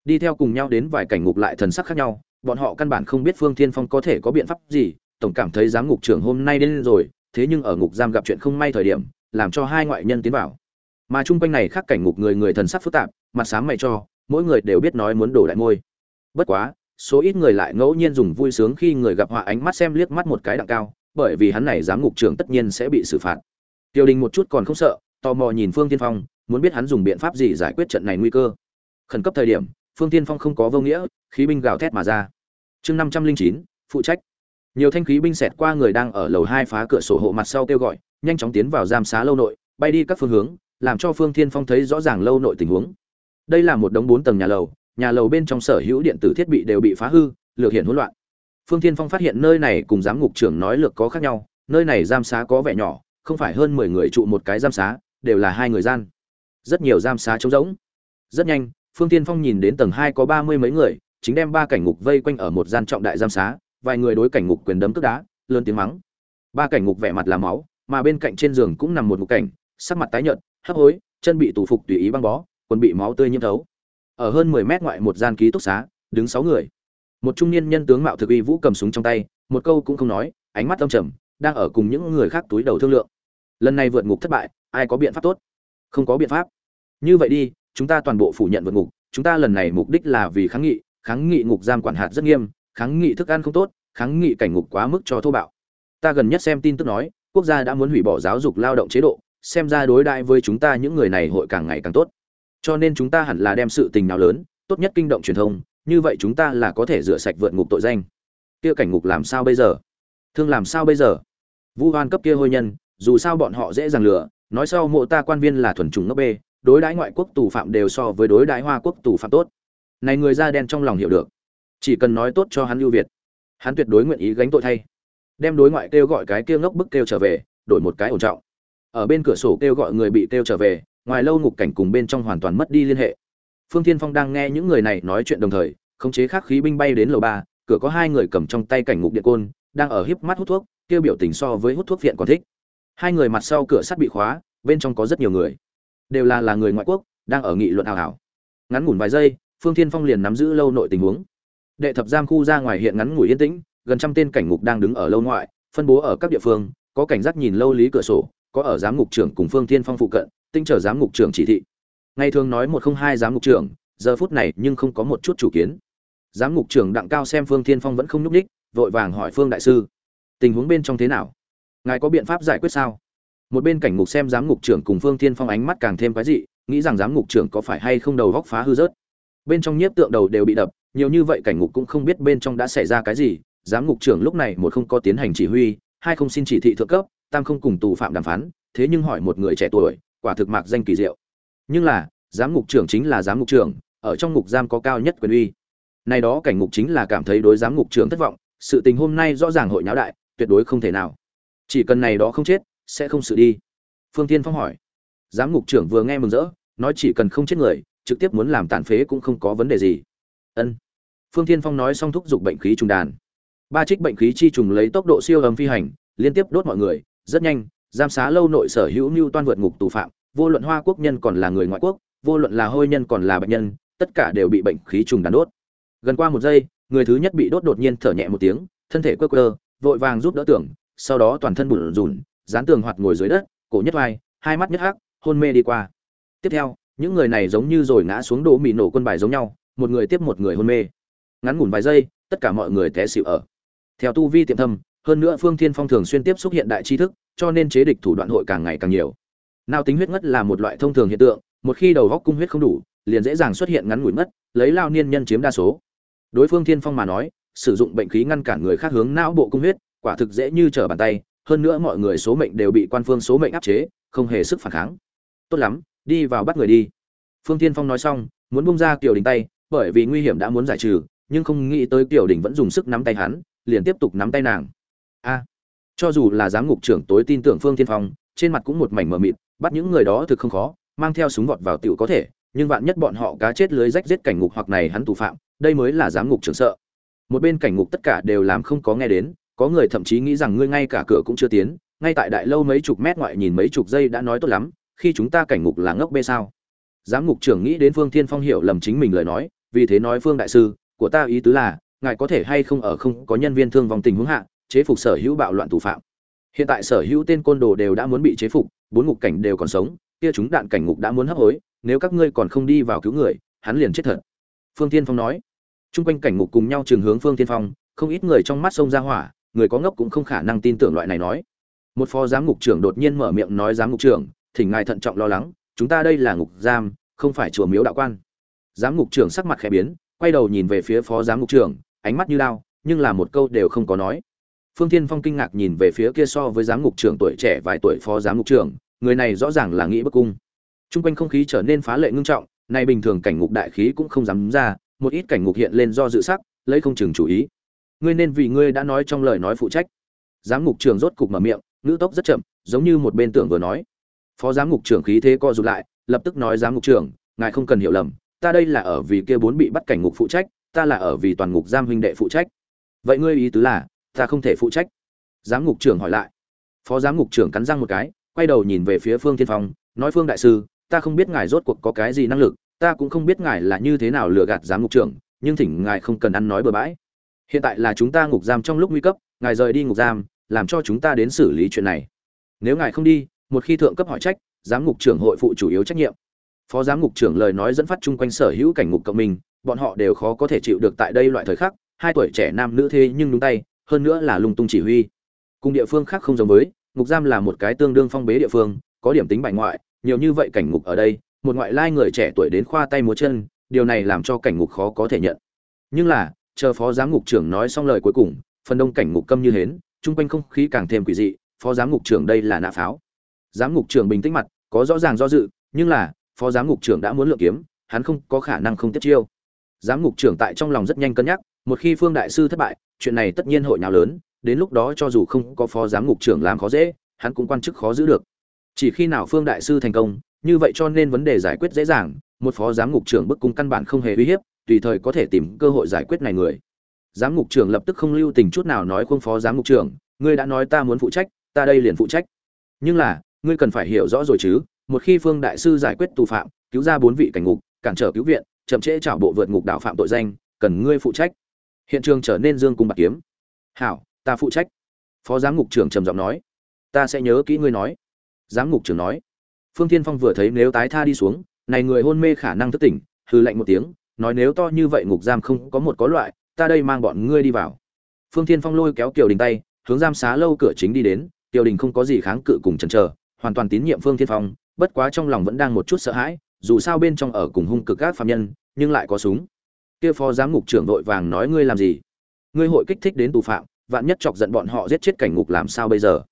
Đi theo cùng nhau đến vài cảnh ngục lại thần sắc khác nhau, bọn họ căn bản không biết phương thiên phong có thể có biện pháp gì, tổng cảm thấy giám ngục trưởng hôm nay đến rồi, thế nhưng ở ngục giam gặp chuyện không may thời điểm, làm cho hai ngoại nhân tiến vào. Mà chung quanh này khác cảnh ngục người người thần sắc phức tạp, mặt sám mày cho, mỗi người đều biết nói muốn đổ đại môi. Bất quá số ít người lại ngẫu nhiên dùng vui sướng khi người gặp họa ánh mắt xem liếc mắt một cái đặng cao, bởi vì hắn này giám ngục trưởng tất nhiên sẽ bị xử phạt. Tiêu đình một chút còn không sợ, tò mò nhìn phương tiên phong, muốn biết hắn dùng biện pháp gì giải quyết trận này nguy cơ. Khẩn cấp thời điểm, phương tiên phong không có vô nghĩa, khí binh gào thét mà ra. Chương năm trăm linh chín, phụ trách. Nhiều thanh khí binh xẹt qua người đang ở lầu hai phá cửa sổ hộ mặt sau kêu gọi, nhanh chóng tiến vào giam xá lâu nội, bay đi các phương hướng, làm cho phương thiên phong thấy rõ ràng lâu nội tình huống. Đây là một đống bốn tầng nhà lầu nhà lầu bên trong sở hữu điện tử thiết bị đều bị phá hư, lược hiện hỗn loạn. Phương thiên phong phát hiện nơi này cùng giám ngục trưởng nói lược có khác nhau, nơi này giam xá có vẻ nhỏ, không phải hơn mười người trụ một cái giam xá, đều là hai người gian. Rất nhiều giam xá trống rỗng. Rất nhanh, phương tiên phong nhìn đến tầng hai có ba mươi mấy người, chính đem ba cảnh ngục vây quanh ở một gian trọng đại giam xá, vài người đối cảnh ngục quyền đấm cướp đá, lớn tiếng mắng. Ba cảnh ngục vẻ mặt là máu, mà bên cạnh trên giường cũng nằm một ngục cảnh, sắc mặt tái nhợt, hấp hối, chân bị tủ phục tùy ý băng bó, quần bị máu tươi nhiễm thấu ở hơn mười mét ngoại một gian ký túc xá, đứng sáu người. Một trung niên nhân tướng mạo thực uy vũ cầm súng trong tay, một câu cũng không nói, ánh mắt âm trầm, đang ở cùng những người khác túi đầu thương lượng. Lần này vượt ngục thất bại, ai có biện pháp tốt? Không có biện pháp. Như vậy đi, chúng ta toàn bộ phủ nhận vượt ngục, chúng ta lần này mục đích là vì kháng nghị kháng nghị ngục giam quản hạt rất nghiêm, kháng nghị thức ăn không tốt, kháng nghị cảnh ngục quá mức cho thô bạo. Ta gần nhất xem tin tức nói, quốc gia đã muốn hủy bỏ giáo dục lao động chế độ, xem ra đối đại với chúng ta những người này hội càng ngày càng tốt cho nên chúng ta hẳn là đem sự tình nào lớn, tốt nhất kinh động truyền thông, như vậy chúng ta là có thể rửa sạch vượt ngục tội danh. Kia cảnh ngục làm sao bây giờ? Thương làm sao bây giờ? Vu hoan cấp kia hôi nhân, dù sao bọn họ dễ dàng lừa, nói sau mộ ta quan viên là thuần chủng ngốc bê, đối đãi ngoại quốc tù phạm đều so với đối đãi hoa quốc tù phạm tốt. Này người da đen trong lòng hiểu được. Chỉ cần nói tốt cho hắn ưu việt, hắn tuyệt đối nguyện ý gánh tội thay. Đem đối ngoại kêu gọi cái kia ngốc bức kêu trở về, đổi một cái ổn trọng. Ở bên cửa sổ kêu gọi người bị kêu trở về ngoài lâu ngục cảnh cùng bên trong hoàn toàn mất đi liên hệ. Phương thiên phong đang nghe những người này nói chuyện đồng thời, khống chế khắc khí binh bay đến lầu ba, cửa có hai người cầm trong tay cảnh ngục điện côn, đang ở híp mắt hút thuốc, kêu biểu tình so với hút thuốc viện còn thích. Hai người mặt sau cửa sắt bị khóa, bên trong có rất nhiều người. Đều là là người ngoại quốc, đang ở nghị luận ảo ảo ngắn ngủn vài giây, phương thiên phong liền nắm giữ lâu nội tình huống. Đệ thập giam khu ra ngoài hiện ngắn ngủi yên tĩnh, gần trăm tên cảnh ngục đang đứng ở lâu ngoại, phân bố ở các địa phương, có cảnh giác nhìn lâu lý cửa sổ, có ở giám ngục trưởng cùng phương thiên phong phụ cận tinh trở giám ngục trưởng chỉ thị. Ngày thường nói một không hai giám ngục trưởng, giờ phút này nhưng không có một chút chủ kiến. Giám ngục trưởng đặng cao xem phương thiên phong vẫn không nhúc ních vội vàng hỏi phương đại sư, tình huống bên trong thế nào? Ngài có biện pháp giải quyết sao? Một bên cảnh ngục xem giám ngục trưởng cùng phương thiên phong ánh mắt càng thêm quái dị, nghĩ rằng giám ngục trưởng có phải hay không đầu góc phá hư rớt. Bên trong nhiếp tượng đầu đều bị đập, nhiều như vậy cảnh ngục cũng không biết bên trong đã xảy ra cái gì, giám ngục trưởng lúc này một không có tiến hành chỉ huy, hai không xin chỉ thị thượng cấp, tam không cùng tù phạm đàm phán, thế nhưng hỏi một người trẻ tuổi quả thực mạc danh kỳ diệu. Nhưng là, giám ngục trưởng chính là giám ngục trưởng, ở trong ngục giam có cao nhất quyền uy. Nay đó cảnh ngục chính là cảm thấy đối giám ngục trưởng thất vọng, sự tình hôm nay rõ ràng hội nháo đại, tuyệt đối không thể nào. Chỉ cần này đó không chết, sẽ không xử đi. Phương tiên phong hỏi. Giám ngục trưởng vừa nghe mừng rỡ, nói chỉ cần không chết người, trực tiếp muốn làm tàn phế cũng không có vấn đề gì. Ân. Phương tiên phong nói xong thúc giục bệnh khí trùng đàn. Ba trích bệnh khí chi trùng lấy tốc độ siêu âm phi hành, liên tiếp đốt mọi người, rất nhanh giam xá lâu nội sở hữu mưu toan vượt ngục tù phạm, vô luận hoa quốc nhân còn là người ngoại quốc, vô luận là hôi nhân còn là bệnh nhân, tất cả đều bị bệnh khí trùng đàn đốt. Gần qua một giây, người thứ nhất bị đốt đột nhiên thở nhẹ một tiếng, thân thể quơ quơ, vội vàng giúp đỡ tưởng, sau đó toàn thân bùn rùn, dán tường hoạt ngồi dưới đất, cổ nhất vai, hai mắt nhất hắc, hôn mê đi qua. Tiếp theo, những người này giống như rồi ngã xuống đổ mì nổ quân bài giống nhau, một người tiếp một người hôn mê. Ngắn ngủn vài giây, tất cả mọi người té xịu ở. Theo tu vi tiệm thâm hơn nữa phương thiên phong thường xuyên tiếp xúc hiện đại tri thức, cho nên chế địch thủ đoạn hội càng ngày càng nhiều. Nào tính huyết ngất là một loại thông thường hiện tượng, một khi đầu góc cung huyết không đủ, liền dễ dàng xuất hiện ngắn ngủi mất lấy lao niên nhân chiếm đa số. Đối phương thiên phong mà nói, sử dụng bệnh khí ngăn cản người khác hướng não bộ cung huyết, quả thực dễ như trở bàn tay, hơn nữa mọi người số mệnh đều bị quan phương số mệnh áp chế, không hề sức phản kháng. Tốt lắm, đi vào bắt người đi. Phương thiên phong nói xong, muốn bung ra kiều đình tay, bởi vì nguy hiểm đã muốn giải trừ, nhưng không nghĩ tới kiều đình vẫn dùng sức nắm tay hắn, liền tiếp tục nắm tay nàng cho dù là giám ngục trưởng tối tin tưởng phương tiên phong, trên mặt cũng một mảnh mờ mịt, bắt những người đó thực không khó, mang theo súng vọt vào tiểu có thể, nhưng vạn nhất bọn họ cá chết lưới rách giết cảnh ngục hoặc này hắn tù phạm, đây mới là giám ngục trưởng sợ. Một bên cảnh ngục tất cả đều làm không có nghe đến, có người thậm chí nghĩ rằng ngươi ngay cả cửa cũng chưa tiến, ngay tại đại lâu mấy chục mét ngoại nhìn mấy chục giây đã nói tốt lắm, khi chúng ta cảnh ngục là ngốc bê sao? Giám ngục trưởng nghĩ đến phương thiên phong hiểu lầm chính mình lời nói, vì thế nói phương đại sư, của ta ý tứ là, ngài có thể hay không ở không có nhân viên thương vong tình huống hạ chế phục sở hữu bạo loạn tù phạm. Hiện tại sở hữu tên côn đồ đều đã muốn bị chế phục, bốn ngục cảnh đều còn sống, kia chúng đạn cảnh ngục đã muốn hấp hối, nếu các ngươi còn không đi vào cứu người, hắn liền chết thật. Phương tiên phong nói. Chung quanh cảnh ngục cùng nhau trường hướng phương tiên phong, không ít người trong mắt sông ra hỏa, người có ngốc cũng không khả năng tin tưởng loại này nói. Một phó giám ngục trưởng đột nhiên mở miệng nói giám ngục trưởng, thỉnh ngài thận trọng lo lắng, chúng ta đây là ngục giam, không phải chùa miếu đạo quan. Giám ngục trưởng sắc mặt khẽ biến, quay đầu nhìn về phía phó giám ngục trưởng, ánh mắt như lao nhưng là một câu đều không có nói phương thiên phong kinh ngạc nhìn về phía kia so với giám ngục trưởng tuổi trẻ vài tuổi phó giám ngục trưởng người này rõ ràng là nghĩ bức cung Trung quanh không khí trở nên phá lệ ngưng trọng, nay bình thường cảnh ngục đại khí cũng không dám ra, một ít cảnh ngục hiện lên do dự sắc, lấy không chừng chủ ý. Ngươi nên vì ngươi đã nói trong lời nói phụ trách. Giám ngục trưởng rốt cục mở miệng, ngữ tốc rất chậm, giống như một bên tưởng vừa nói. Phó giám ngục trưởng khí thế co rụt lại, lập tức nói giám ngục trưởng, ngài không cần hiểu lầm, ta đây là ở vì kia bốn bị bắt cảnh ngục phụ trách, ta là ở vì toàn ngục giam huynh đệ phụ trách. Vậy ngươi ý tứ là, ta không thể phụ trách? Giám ngục trưởng hỏi lại. Phó giám ngục trưởng cắn răng một cái, quay đầu nhìn về phía Phương Thiên Phong, nói Phương đại sư, ta không biết ngài rốt cuộc có cái gì năng lực ta cũng không biết ngài là như thế nào lừa gạt giám ngục trưởng nhưng thỉnh ngài không cần ăn nói bừa bãi hiện tại là chúng ta ngục giam trong lúc nguy cấp ngài rời đi ngục giam làm cho chúng ta đến xử lý chuyện này nếu ngài không đi một khi thượng cấp hỏi trách giám ngục trưởng hội phụ chủ yếu trách nhiệm phó giám ngục trưởng lời nói dẫn phát chung quanh sở hữu cảnh ngục cộng mình bọn họ đều khó có thể chịu được tại đây loại thời khắc hai tuổi trẻ nam nữ thế nhưng đúng tay hơn nữa là lung tung chỉ huy. Cùng địa phương khác không giống với, ngục giam là một cái tương đương phong bế địa phương, có điểm tính bài ngoại, nhiều như vậy cảnh ngục ở đây, một ngoại lai người trẻ tuổi đến khoa tay múa chân, điều này làm cho cảnh ngục khó có thể nhận. Nhưng là, chờ phó giám ngục trưởng nói xong lời cuối cùng, phần đông cảnh ngục câm như hến, chung quanh không khí càng thêm quỷ dị, phó giám ngục trưởng đây là nạ pháo. Giám ngục trưởng bình tĩnh mặt, có rõ ràng do dự, nhưng là, phó giám ngục trưởng đã muốn lựa kiếm, hắn không có khả năng không tiếp chiêu. Giám ngục trưởng tại trong lòng rất nhanh cân nhắc, một khi phương đại sư thất bại chuyện này tất nhiên hội nào lớn, đến lúc đó cho dù không có phó giám ngục trưởng làm khó dễ, hắn cũng quan chức khó giữ được. Chỉ khi nào phương đại sư thành công, như vậy cho nên vấn đề giải quyết dễ dàng, một phó giám ngục trưởng bức cung căn bản không hề uy hiếp, tùy thời có thể tìm cơ hội giải quyết này người. Giám ngục trưởng lập tức không lưu tình chút nào nói khuôn phó giám ngục trưởng, ngươi đã nói ta muốn phụ trách, ta đây liền phụ trách. Nhưng là, ngươi cần phải hiểu rõ rồi chứ, một khi phương đại sư giải quyết tù phạm, cứu ra bốn vị cảnh ngục, cản trở cứu viện, chậm trễ trả bộ vượt ngục đảo phạm tội danh, cần ngươi phụ trách hiện trường trở nên dương cung bạc kiếm. Hảo, ta phụ trách. Phó giám ngục trưởng trầm giọng nói. Ta sẽ nhớ kỹ ngươi nói. Giám ngục trưởng nói. Phương thiên phong vừa thấy nếu tái tha đi xuống, này người hôn mê khả năng thức tỉnh hư lạnh một tiếng, nói nếu to như vậy ngục giam không có một có loại, ta đây mang bọn ngươi đi vào. Phương thiên phong lôi kéo kiều đình tay, hướng giam xá lâu cửa chính đi đến, kiều đình không có gì kháng cự cùng chần chờ, hoàn toàn tín nhiệm phương thiên phong, bất quá trong lòng vẫn đang một chút sợ hãi, dù sao bên trong ở cùng hung cực các phạm nhân, nhưng lại có súng kia phó giám ngục trưởng vội vàng nói ngươi làm gì? Ngươi hội kích thích đến tù phạm, vạn nhất chọc giận bọn họ giết chết cảnh ngục làm sao bây giờ?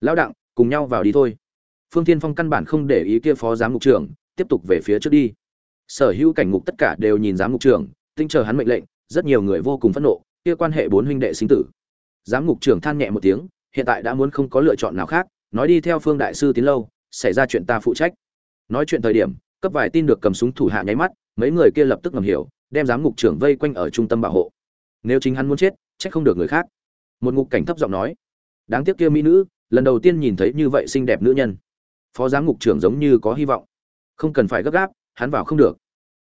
Lão đặng, cùng nhau vào đi thôi. Phương tiên phong căn bản không để ý kia phó giám ngục trưởng, tiếp tục về phía trước đi. Sở hữu cảnh ngục tất cả đều nhìn giám ngục trưởng, tinh chờ hắn mệnh lệnh, rất nhiều người vô cùng phẫn nộ, kia quan hệ bốn huynh đệ sinh tử. Giám ngục trưởng than nhẹ một tiếng, hiện tại đã muốn không có lựa chọn nào khác, nói đi theo phương đại sư tiến lâu, xảy ra chuyện ta phụ trách. Nói chuyện thời điểm, cấp vài tin được cầm súng thủ hạ nháy mắt, mấy người kia lập tức ngầm hiểu đem giám ngục trưởng vây quanh ở trung tâm bảo hộ. Nếu chính hắn muốn chết trách không được người khác. Một ngục cảnh thấp giọng nói. Đáng tiếc kia mỹ nữ, lần đầu tiên nhìn thấy như vậy xinh đẹp nữ nhân. Phó giám ngục trưởng giống như có hy vọng. Không cần phải gấp gáp, hắn vào không được.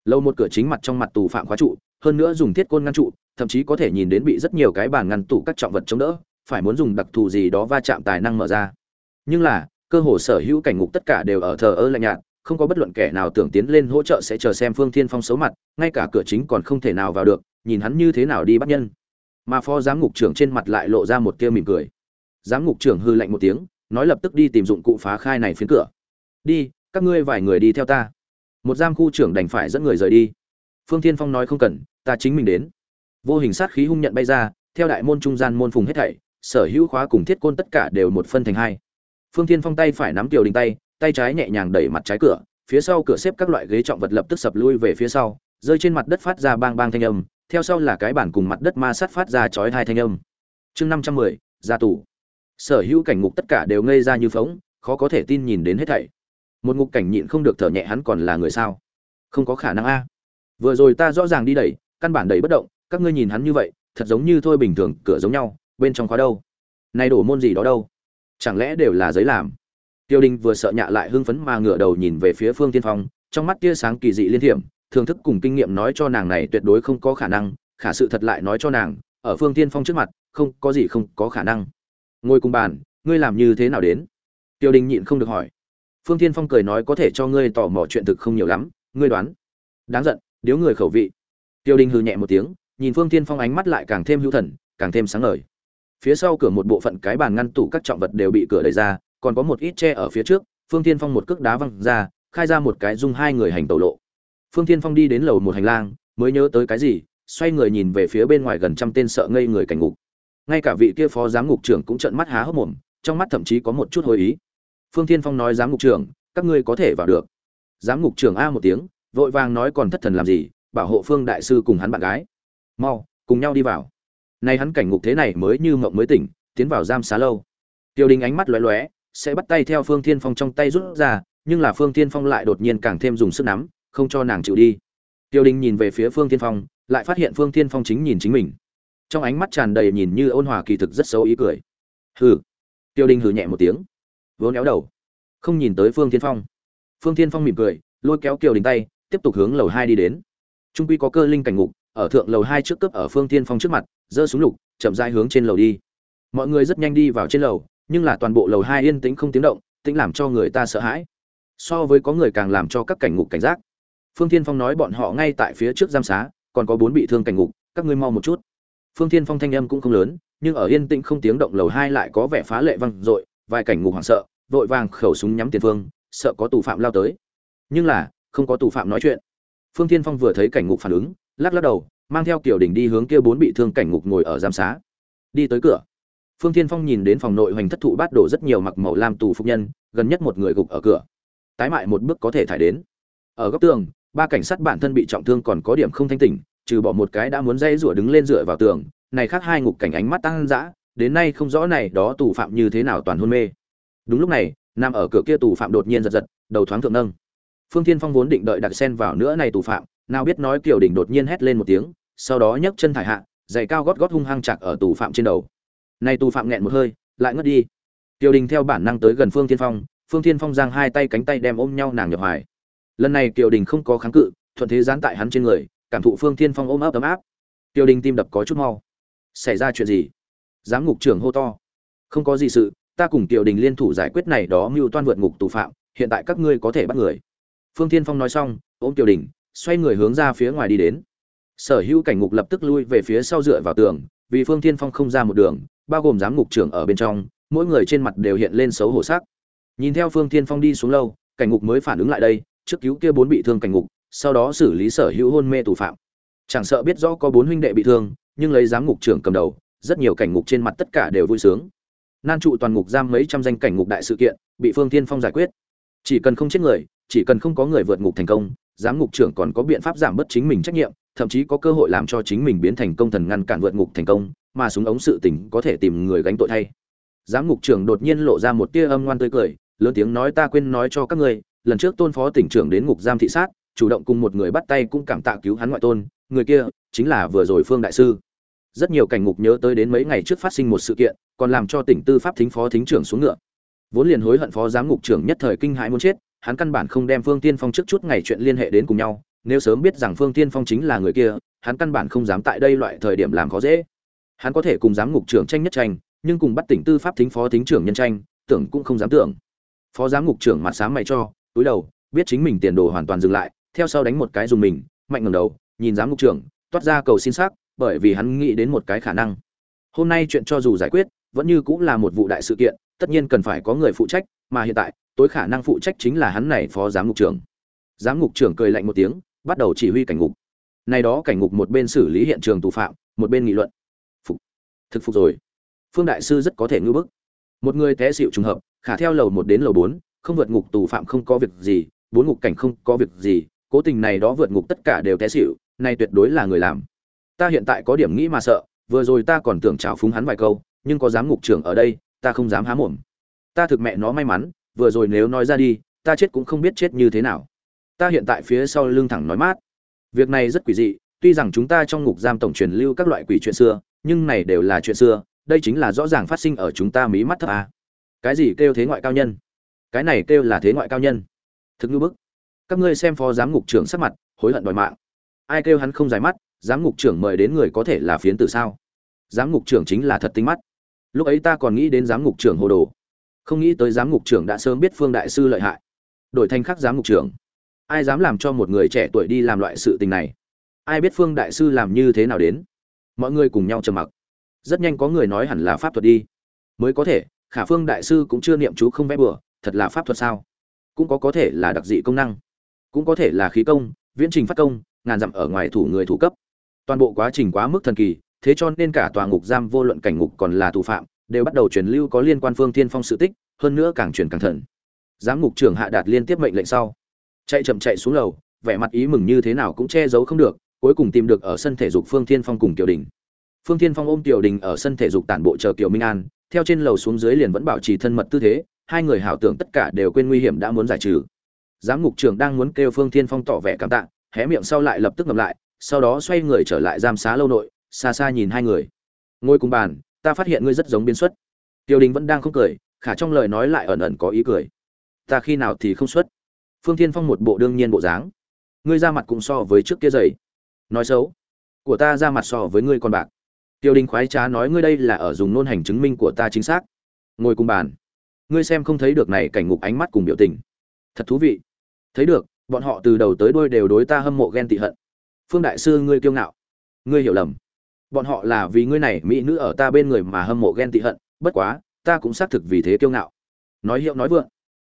Lâu một cửa chính mặt trong mặt tù phạm khóa trụ, hơn nữa dùng thiết côn ngăn trụ, thậm chí có thể nhìn đến bị rất nhiều cái bàn ngăn tủ các trọng vật chống đỡ, phải muốn dùng đặc thù gì đó va chạm tài năng mở ra. Nhưng là, cơ hồ sở hữu cảnh ngục tất cả đều ở thờ ơ lạnh nhạt không có bất luận kẻ nào tưởng tiến lên hỗ trợ sẽ chờ xem phương thiên phong xấu mặt, ngay cả cửa chính còn không thể nào vào được, nhìn hắn như thế nào đi bắt nhân. Mà phó giám ngục trưởng trên mặt lại lộ ra một tia mỉm cười. Giám ngục trưởng hư lạnh một tiếng, nói lập tức đi tìm dụng cụ phá khai này phiến cửa. Đi, các ngươi vài người đi theo ta. Một giam khu trưởng đành phải dẫn người rời đi. Phương thiên phong nói không cần, ta chính mình đến. Vô hình sát khí hung nhận bay ra, theo đại môn trung gian môn phùng hết thảy, sở hữu khóa cùng thiết côn tất cả đều một phân thành hai. Phương thiên phong tay phải nắm tiểu đình tay tay trái nhẹ nhàng đẩy mặt trái cửa phía sau cửa xếp các loại ghế trọng vật lập tức sập lui về phía sau rơi trên mặt đất phát ra bang bang thanh âm theo sau là cái bản cùng mặt đất ma sát phát ra chói tai thanh âm. Chương năm trăm mười tù. Sở hữu cảnh ngục tất cả đều ngây ra như phỗng, khó có thể tin nhìn đến hết thảy. Một ngục cảnh nhịn không được thở nhẹ hắn còn là người sao? Không có khả năng a. Vừa rồi ta rõ ràng đi đẩy căn bản đẩy bất động các ngươi nhìn hắn như vậy thật giống như thôi bình thường cửa giống nhau bên trong khóa đâu? Này đổ môn gì đó đâu? Chẳng lẽ đều là giấy làm? Tiêu đình vừa sợ nhạ lại hưng phấn mà ngửa đầu nhìn về phía phương tiên phong, trong mắt tia sáng kỳ dị liên thiểm, thưởng thức cùng kinh nghiệm nói cho nàng này tuyệt đối không có khả năng, khả sự thật lại nói cho nàng, ở phương tiên phong trước mặt, không có gì không có khả năng. Ngồi cùng bàn, ngươi làm như thế nào đến? Tiêu đình nhịn không được hỏi. Phương tiên phong cười nói có thể cho ngươi tò mò chuyện thực không nhiều lắm, ngươi đoán. Đáng giận, điếu người khẩu vị. Tiêu đình hừ nhẹ một tiếng, nhìn phương tiên phong ánh mắt lại càng thêm hữu thần, càng thêm sáng ngời. Phía sau cửa một bộ phận cái bàn ngăn tủ các trọng vật đều bị cửa đẩy ra còn có một ít tre ở phía trước, phương tiên phong một cước đá văng ra, khai ra một cái dung hai người hành tẩu lộ. Phương tiên phong đi đến lầu một hành lang, mới nhớ tới cái gì, xoay người nhìn về phía bên ngoài gần trăm tên sợ ngây người cảnh ngục. Ngay cả vị kia phó giám ngục trưởng cũng trợn mắt há hốc mồm, trong mắt thậm chí có một chút hồi ý. Phương tiên phong nói, giám ngục trưởng, các ngươi có thể vào được. Giám ngục trưởng a một tiếng, vội vàng nói, còn thất thần làm gì, bảo hộ phương đại sư cùng hắn bạn gái. Mau, cùng nhau đi vào. Nay hắn cảnh ngục thế này mới như mộng mới tỉnh, tiến vào giam xá lâu. Tiêu đình ánh mắt lóe lóe sẽ bắt tay theo phương thiên phong trong tay rút ra, nhưng là phương thiên phong lại đột nhiên càng thêm dùng sức nắm, không cho nàng chịu đi. Tiêu đình nhìn về phía phương thiên phong, lại phát hiện phương thiên phong chính nhìn chính mình. Trong ánh mắt tràn đầy nhìn như ôn hòa kỳ thực rất xấu ý cười. Hừ. Tiêu đình hừ nhẹ một tiếng vốn éo đầu. Không nhìn tới phương thiên phong. Phương thiên phong mỉm cười, lôi kéo kiều đình tay, tiếp tục hướng lầu hai đi đến. Trung quy có cơ linh cảnh ngục, ở thượng lầu hai trước cấp ở phương thiên phong trước mặt, giơ súng lục, chậm rãi hướng trên lầu đi. Mọi người rất nhanh đi vào trên lầu nhưng là toàn bộ lầu hai yên tĩnh không tiếng động, tĩnh làm cho người ta sợ hãi. So với có người càng làm cho các cảnh ngục cảnh giác. Phương thiên phong nói bọn họ ngay tại phía trước giam xá, còn có bốn bị thương cảnh ngục, các ngươi mau một chút. Phương thiên phong thanh âm cũng không lớn, nhưng ở yên tĩnh không tiếng động lầu hai lại có vẻ phá lệ văng dội, vài cảnh ngục hoảng sợ, vội vàng khẩu súng nhắm tiền phương, sợ có tù phạm lao tới. Nhưng là, không có tù phạm nói chuyện. Phương thiên phong vừa thấy cảnh ngục phản ứng, lắc lắc đầu, mang theo kiểu đỉnh đi hướng kia bốn bị thương cảnh ngục ngồi ở giam xá. Đi tới cửa phương thiên phong nhìn đến phòng nội hoành thất thụ bát đổ rất nhiều mặc màu lam tù phục nhân, gần nhất một người gục ở cửa. Tái mại một bước có thể thải đến. Ở góc tường, ba cảnh sát bản thân bị trọng thương còn có điểm không thanh tỉnh, trừ bỏ một cái đã muốn dây rủa đứng lên dựa vào tường, này khác hai ngục cảnh ánh mắt tăng dã, đến nay không rõ này đó tù phạm như thế nào toàn hôn mê. Đúng lúc này, nằm ở cửa kia tù phạm đột nhiên giật giật, đầu thoáng thượng nâng. Phương thiên phong vốn định đợi đặt sen vào nữa này tù phạm, nào biết nói kiều đỉnh đột nhiên hét lên một tiếng, sau đó nhấc chân thải hạ, giày cao gót gót hung hăng chặt ở tù phạm trên đầu nay tù phạm nghẹn một hơi, lại ngất đi. Tiêu đình theo bản năng tới gần phương thiên phong, phương thiên phong giang hai tay cánh tay đem ôm nhau nàng nhập hoài. Lần này Tiêu đình không có kháng cự, thuận thế gián tại hắn trên người, cảm thụ phương thiên phong ôm ấp ấm áp. Tiêu đình tim đập có chút mau. Xảy ra chuyện gì? Giám ngục trưởng hô to. Không có gì sự, ta cùng tiểu đình liên thủ giải quyết này đó mưu toan vượt ngục tù phạm, hiện tại các ngươi có thể bắt người. Phương thiên phong nói xong, ôm tiểu đình, xoay người hướng ra phía ngoài đi đến. Sở hữu cảnh ngục lập tức lui về phía sau dựa vào tường, vì phương thiên phong không ra một đường bao gồm giám ngục trưởng ở bên trong, mỗi người trên mặt đều hiện lên xấu hổ sắc. Nhìn theo phương thiên phong đi xuống lâu, cảnh ngục mới phản ứng lại đây, trước cứu kia bốn bị thương cảnh ngục, sau đó xử lý sở hữu hôn mê tù phạm. Chẳng sợ biết rõ có bốn huynh đệ bị thương, nhưng lấy giám ngục trưởng cầm đầu, rất nhiều cảnh ngục trên mặt tất cả đều vui sướng. Nan trụ toàn ngục giam mấy trăm danh cảnh ngục đại sự kiện, bị phương thiên phong giải quyết. Chỉ cần không chết người, chỉ cần không có người vượt ngục thành công, giám ngục trưởng còn có biện pháp giảm bớt chính mình trách nhiệm, thậm chí có cơ hội làm cho chính mình biến thành công thần ngăn cản vượt ngục thành công mà súng ống sự tình có thể tìm người gánh tội thay. Giám ngục trưởng đột nhiên lộ ra một tia âm ngoan tươi cười, lớn tiếng nói ta quên nói cho các ngươi, lần trước tôn phó tỉnh trưởng đến ngục giam thị sát, chủ động cùng một người bắt tay cũng cảm tạ cứu hắn ngoại tôn, người kia chính là vừa rồi phương đại sư. Rất nhiều cảnh ngục nhớ tới đến mấy ngày trước phát sinh một sự kiện, còn làm cho tỉnh tư pháp thính phó thính trưởng xuống ngựa. Vốn liền hối hận phó giám ngục trưởng nhất thời kinh hãi muốn chết, hắn căn bản không đem phương tiên phong trước chút ngày chuyện liên hệ đến cùng nhau, nếu sớm biết rằng phương tiên phong chính là người kia, hắn căn bản không dám tại đây loại thời điểm làm khó dễ hắn có thể cùng giám ngục trưởng tranh nhất tranh, nhưng cùng bắt tỉnh tư pháp thính phó thính trưởng nhân tranh, tưởng cũng không dám tưởng. Phó giám ngục trưởng mặt sáng mày cho, túi đầu, biết chính mình tiền đồ hoàn toàn dừng lại, theo sau đánh một cái dùng mình, mạnh ngầm đầu, nhìn giám ngục trưởng, toát ra cầu xin xác bởi vì hắn nghĩ đến một cái khả năng. Hôm nay chuyện cho dù giải quyết, vẫn như cũng là một vụ đại sự kiện, tất nhiên cần phải có người phụ trách, mà hiện tại, tối khả năng phụ trách chính là hắn này phó giám ngục trưởng. Giám ngục trưởng cười lạnh một tiếng, bắt đầu chỉ huy cảnh ngục. Này đó cảnh ngục một bên xử lý hiện trường tù phạm, một bên nghị luận thực phục rồi. Phương đại sư rất có thể ngưỡng bức. Một người té xịu trùng hợp, khả theo lầu một đến lầu bốn, không vượt ngục tù phạm không có việc gì, bốn ngục cảnh không có việc gì, cố tình này đó vượt ngục tất cả đều té xịu này tuyệt đối là người làm. Ta hiện tại có điểm nghĩ mà sợ, vừa rồi ta còn tưởng chào phúng hắn vài câu, nhưng có giám ngục trưởng ở đây, ta không dám há mồm. Ta thực mẹ nó may mắn, vừa rồi nếu nói ra đi, ta chết cũng không biết chết như thế nào. Ta hiện tại phía sau lưng thẳng nói mát. Việc này rất quỷ dị, tuy rằng chúng ta trong ngục giam tổng truyền lưu các loại quỷ chuyện xưa nhưng này đều là chuyện xưa, đây chính là rõ ràng phát sinh ở chúng ta mí mắt thấp à. cái gì kêu thế ngoại cao nhân? Cái này kêu là thế ngoại cao nhân. Thực ngư bức. Các ngươi xem phó giám ngục trưởng sắc mặt, hối hận đòi mạng. Ai kêu hắn không dài mắt, giám ngục trưởng mời đến người có thể là phiến tử sao? Giám ngục trưởng chính là thật tinh mắt. Lúc ấy ta còn nghĩ đến giám ngục trưởng hồ đồ. Không nghĩ tới giám ngục trưởng đã sớm biết phương đại sư lợi hại. Đổi thành khắc giám ngục trưởng. Ai dám làm cho một người trẻ tuổi đi làm loại sự tình này? Ai biết phương đại sư làm như thế nào đến? Mọi người cùng nhau trầm mặc. Rất nhanh có người nói hẳn là pháp thuật đi. Mới có thể, khả phương đại sư cũng chưa niệm chú không vẽ bừa, thật là pháp thuật sao? Cũng có có thể là đặc dị công năng. Cũng có thể là khí công, viễn trình phát công, ngàn dặm ở ngoài thủ người thủ cấp. Toàn bộ quá trình quá mức thần kỳ, thế cho nên cả tòa ngục giam vô luận cảnh ngục còn là thủ phạm, đều bắt đầu truyền lưu có liên quan phương tiên phong sự tích, hơn nữa càng truyền càng thần. Giám ngục trưởng hạ đạt liên tiếp mệnh lệnh sau. Chạy chậm chạy xuống lầu, vẻ mặt ý mừng như thế nào cũng che giấu không được cuối cùng tìm được ở sân thể dục phương thiên phong cùng kiều đình. Phương thiên phong ôm kiều đình ở sân thể dục tản bộ chờ kiều minh an, theo trên lầu xuống dưới liền vẫn bảo trì thân mật tư thế, hai người hảo tưởng tất cả đều quên nguy hiểm đã muốn giải trừ. Giám ngục trưởng đang muốn kêu phương thiên phong tỏ vẻ cảm tạ, hé miệng sau lại lập tức ngậm lại, sau đó xoay người trở lại giam xá lâu nội, xa xa nhìn hai người. Ngồi cùng bàn, ta phát hiện ngươi rất giống biến xuất. Tiêu đình vẫn đang không cười, khả trong lời nói lại ẩn ẩn có ý cười. Ta khi nào thì không xuất? Phương thiên phong một bộ đương nhiên bộ dáng. Ngươi ra mặt cũng so với trước kia dày nói xấu. Của ta ra mặt so với ngươi con bạc. Tiêu đình khoái trá nói ngươi đây là ở dùng nôn hành chứng minh của ta chính xác. Ngồi cùng bàn. Ngươi xem không thấy được này cảnh ngục ánh mắt cùng biểu tình. Thật thú vị. Thấy được, bọn họ từ đầu tới đuôi đều đối ta hâm mộ ghen tị hận. Phương đại sư ngươi kiêu ngạo. Ngươi hiểu lầm. Bọn họ là vì ngươi này mỹ nữ ở ta bên người mà hâm mộ ghen tị hận, bất quá, ta cũng xác thực vì thế kiêu ngạo. Nói hiệu nói vượng.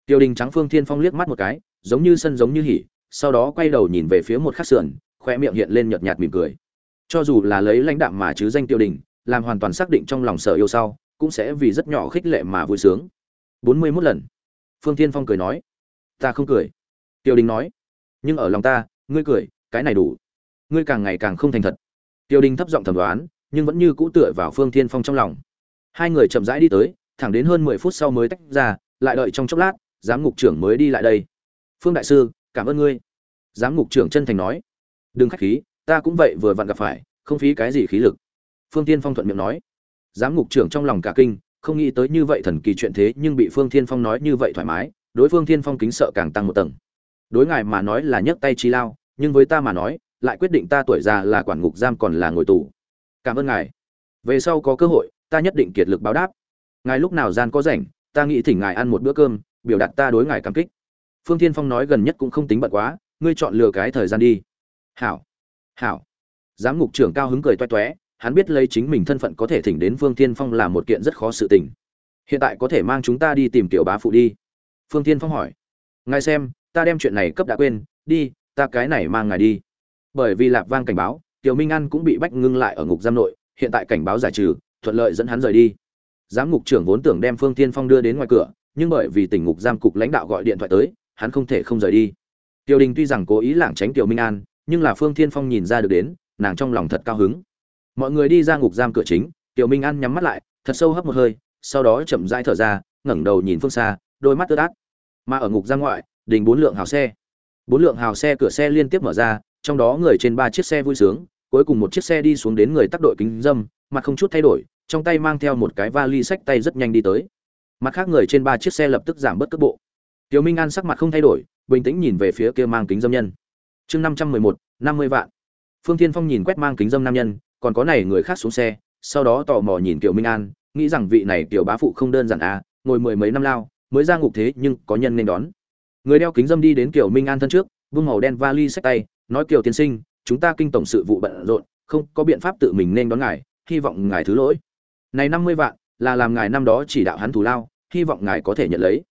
Tiêu đình trắng phương thiên phong liếc mắt một cái, giống như sân giống như hỉ, sau đó quay đầu nhìn về phía một khắc sườn khoe miệng hiện lên nhợt nhạt mỉm cười. Cho dù là lấy lãnh đạm mà chứ danh tiêu đình, làm hoàn toàn xác định trong lòng sở yêu sau, cũng sẽ vì rất nhỏ khích lệ mà vui sướng. Bốn mươi 41 lần. Phương tiên phong cười nói. Ta không cười. Tiêu đình nói. Nhưng ở lòng ta, ngươi cười, cái này đủ. Ngươi càng ngày càng không thành thật. Tiêu đình thấp giọng thẩm đoán, nhưng vẫn như cũ tựa vào phương tiên phong trong lòng. Hai người chậm rãi đi tới, thẳng đến hơn mười phút sau mới tách ra, lại đợi trong chốc lát, giám ngục trưởng mới đi lại đây. Phương đại sư, cảm ơn ngươi. Giám ngục trưởng chân thành nói đừng khách khí, ta cũng vậy vừa vặn gặp phải, không phí cái gì khí lực. Phương tiên phong thuận miệng nói. Giám ngục trưởng trong lòng cả kinh, không nghĩ tới như vậy thần kỳ chuyện thế nhưng bị phương thiên phong nói như vậy thoải mái, đối phương thiên phong kính sợ càng tăng một tầng. Đối ngài mà nói là nhấc tay chi lao, nhưng với ta mà nói, lại quyết định ta tuổi già là quản ngục giam còn là ngồi tù. Cảm ơn ngài. Về sau có cơ hội, ta nhất định kiệt lực báo đáp. Ngài lúc nào gian có rảnh, ta nghĩ thỉnh ngài ăn một bữa cơm, biểu đạt ta đối ngài cảm kích. Phương thiên phong nói gần nhất cũng không tính bận quá, ngươi chọn lựa cái thời gian đi hảo. Hảo. Giám ngục trưởng cao hứng cười toe toé, hắn biết lấy chính mình thân phận có thể thỉnh đến phương thiên phong là một kiện rất khó sự tình. Hiện tại có thể mang chúng ta đi tìm tiểu bá phụ đi. Phương thiên phong hỏi. Ngài xem, ta đem chuyện này cấp đã quên, đi, ta cái này mang ngài đi. Bởi vì lạp vang cảnh báo, tiểu minh an cũng bị bách ngưng lại ở ngục giam nội, hiện tại cảnh báo giải trừ, thuận lợi dẫn hắn rời đi. Giám ngục trưởng vốn tưởng đem phương tiên phong đưa đến ngoài cửa, nhưng bởi vì tỉnh ngục giam cục lãnh đạo gọi điện thoại tới, hắn không thể không rời đi. Tiểu đình tuy rằng cố ý lảng tránh tiểu minh an nhưng là phương Thiên phong nhìn ra được đến, nàng trong lòng thật cao hứng. Mọi người đi ra ngục giam cửa chính, tiểu minh an nhắm mắt lại, thật sâu hấp một hơi, sau đó chậm rãi thở ra, ngẩng đầu nhìn phương xa, đôi mắt tơ đát. mà ở ngục giam ngoại, đình bốn lượng hào xe. Bốn lượng hào xe cửa xe liên tiếp mở ra, trong đó người trên ba chiếc xe vui sướng, cuối cùng một chiếc xe đi xuống đến người tác đội kính dâm, mặt không chút thay đổi, trong tay mang theo một cái vali sách tay rất nhanh đi tới. Mặt khác người trên ba chiếc xe lập tức giảm bớt cước bộ. Tiểu minh an sắc mặt không thay đổi, bình tĩnh nhìn về phía kia mang kính dâm nhân chương năm trăm mười một, năm mươi vạn. Phương thiên phong nhìn quét mang kính dâm nam nhân, còn có này người khác xuống xe, sau đó tò mò nhìn tiểu minh an, nghĩ rằng vị này tiểu bá phụ không đơn giản à ngồi mười mấy năm lao, mới ra ngục thế nhưng có nhân nên đón. Người đeo kính dâm đi đến tiểu minh an thân trước vương màu đen vali sách tay, nói, kiều tiên sinh, chúng ta kinh tổng sự vụ bận rộn, không có biện pháp tự mình nên đón ngài, hy vọng ngài thứ lỗi. Này năm mươi vạn, là làm ngài năm đó chỉ đạo hắn thù lao, hy vọng ngài có thể nhận lấy.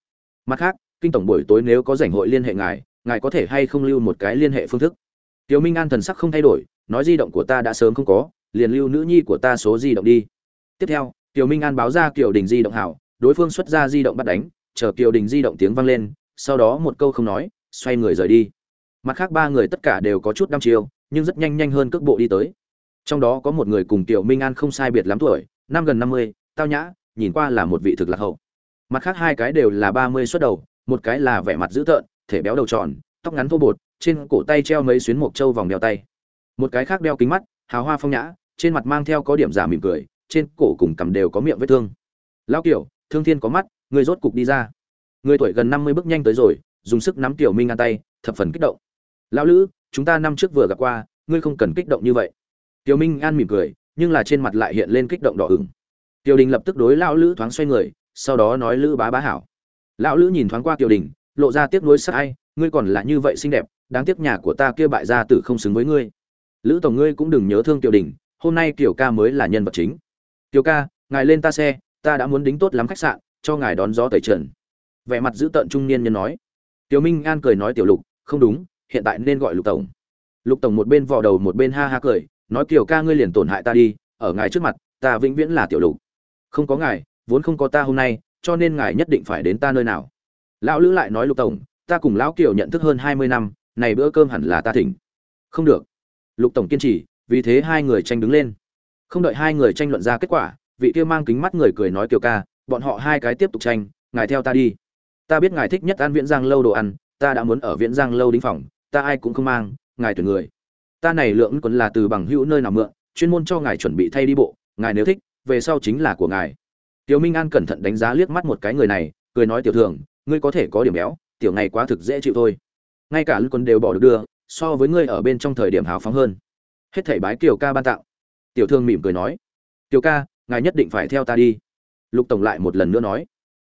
Mặt khác, kinh tổng buổi tối nếu có rảnh hội liên hệ ngài ngài có thể hay không lưu một cái liên hệ phương thức? Tiểu minh an thần sắc không thay đổi, nói di động của ta đã sớm không có, liền lưu nữ nhi của ta số di động đi. Tiếp theo, tiểu minh an báo ra kiểu đình di động hảo, đối phương xuất ra di động bắt đánh, chờ kiểu đình di động tiếng vang lên, sau đó một câu không nói, xoay người rời đi. Mặt khác ba người tất cả đều có chút đăm chiêu, nhưng rất nhanh nhanh hơn cước bộ đi tới. Trong đó có một người cùng tiểu minh an không sai biệt lắm tuổi, năm gần năm mươi, tao nhã, nhìn qua là một vị thực lạc hậu. Mặt khác hai cái đều là ba mươi xuất đầu, một cái là vẻ mặt dữ tợn thể béo đầu tròn, tóc ngắn thô bột, trên cổ tay treo mấy xuyến mộc trâu vòng đeo tay. Một cái khác đeo kính mắt, hào hoa phong nhã, trên mặt mang theo có điểm giả mỉm cười, trên cổ cùng cằm đều có miệng vết thương. Lao kiểu thương thiên có mắt, người rốt cục đi ra. Người tuổi gần năm mươi bước nhanh tới rồi, dùng sức nắm tiểu minh an tay, thập phần kích động. Lão lữ, chúng ta năm trước vừa gặp qua, ngươi không cần kích động như vậy. Tiểu minh an mỉm cười, nhưng là trên mặt lại hiện lên kích động đỏ ửng. Tiểu đình lập tức đối lão lữ thoáng xoay người, sau đó nói lữ bá bá hảo. Lão lữ nhìn thoáng qua tiểu đình lộ ra tiếc nuối sắc ai, ngươi còn là như vậy xinh đẹp, đáng tiếc nhà của ta kia bại gia tử không xứng với ngươi. Lữ tổng ngươi cũng đừng nhớ thương tiểu đình, hôm nay tiểu ca mới là nhân vật chính. Tiểu ca, ngài lên ta xe, ta đã muốn đính tốt lắm khách sạn, cho ngài đón gió tẩy trần. Vẻ mặt giữ tợn trung niên nhân nói. Tiểu minh an cười nói tiểu lục, không đúng, hiện tại nên gọi lục tổng. Lục tổng một bên vò đầu một bên ha ha cười, nói kiểu ca ngươi liền tổn hại ta đi, ở ngài trước mặt, ta vĩnh viễn là tiểu lục. Không có ngài, vốn không có ta hôm nay, cho nên ngài nhất định phải đến ta nơi nào lão lữ lại nói lục tổng, ta cùng lão kiều nhận thức hơn hai mươi năm, này bữa cơm hẳn là ta thỉnh. Không được. Lục tổng kiên trì, vì thế hai người tranh đứng lên. Không đợi hai người tranh luận ra kết quả, vị kia mang kính mắt người cười nói kiều ca, bọn họ hai cái tiếp tục tranh, ngài theo ta đi. Ta biết ngài thích nhất ăn viễn giang lâu đồ ăn, ta đã muốn ở viễn giang lâu đính phòng, ta ai cũng không mang, ngài tuyển người. Ta này lượng còn là từ bằng hữu nơi nào mượn, chuyên môn cho ngài chuẩn bị thay đi bộ, ngài nếu thích, về sau chính là của ngài. Tiểu minh an cẩn thận đánh giá liếc mắt một cái người này, cười nói tiểu thường ngươi có thể có điểm béo, tiểu ngày quá thực dễ chịu thôi. Ngay cả lưu quân đều bỏ được đưa, so với ngươi ở bên trong thời điểm hào phóng hơn. Hết thảy bái kiều ca ban tạo. Tiểu thương mỉm cười nói tiểu ca, ngài nhất định phải theo ta đi. Lục tổng lại một lần nữa nói,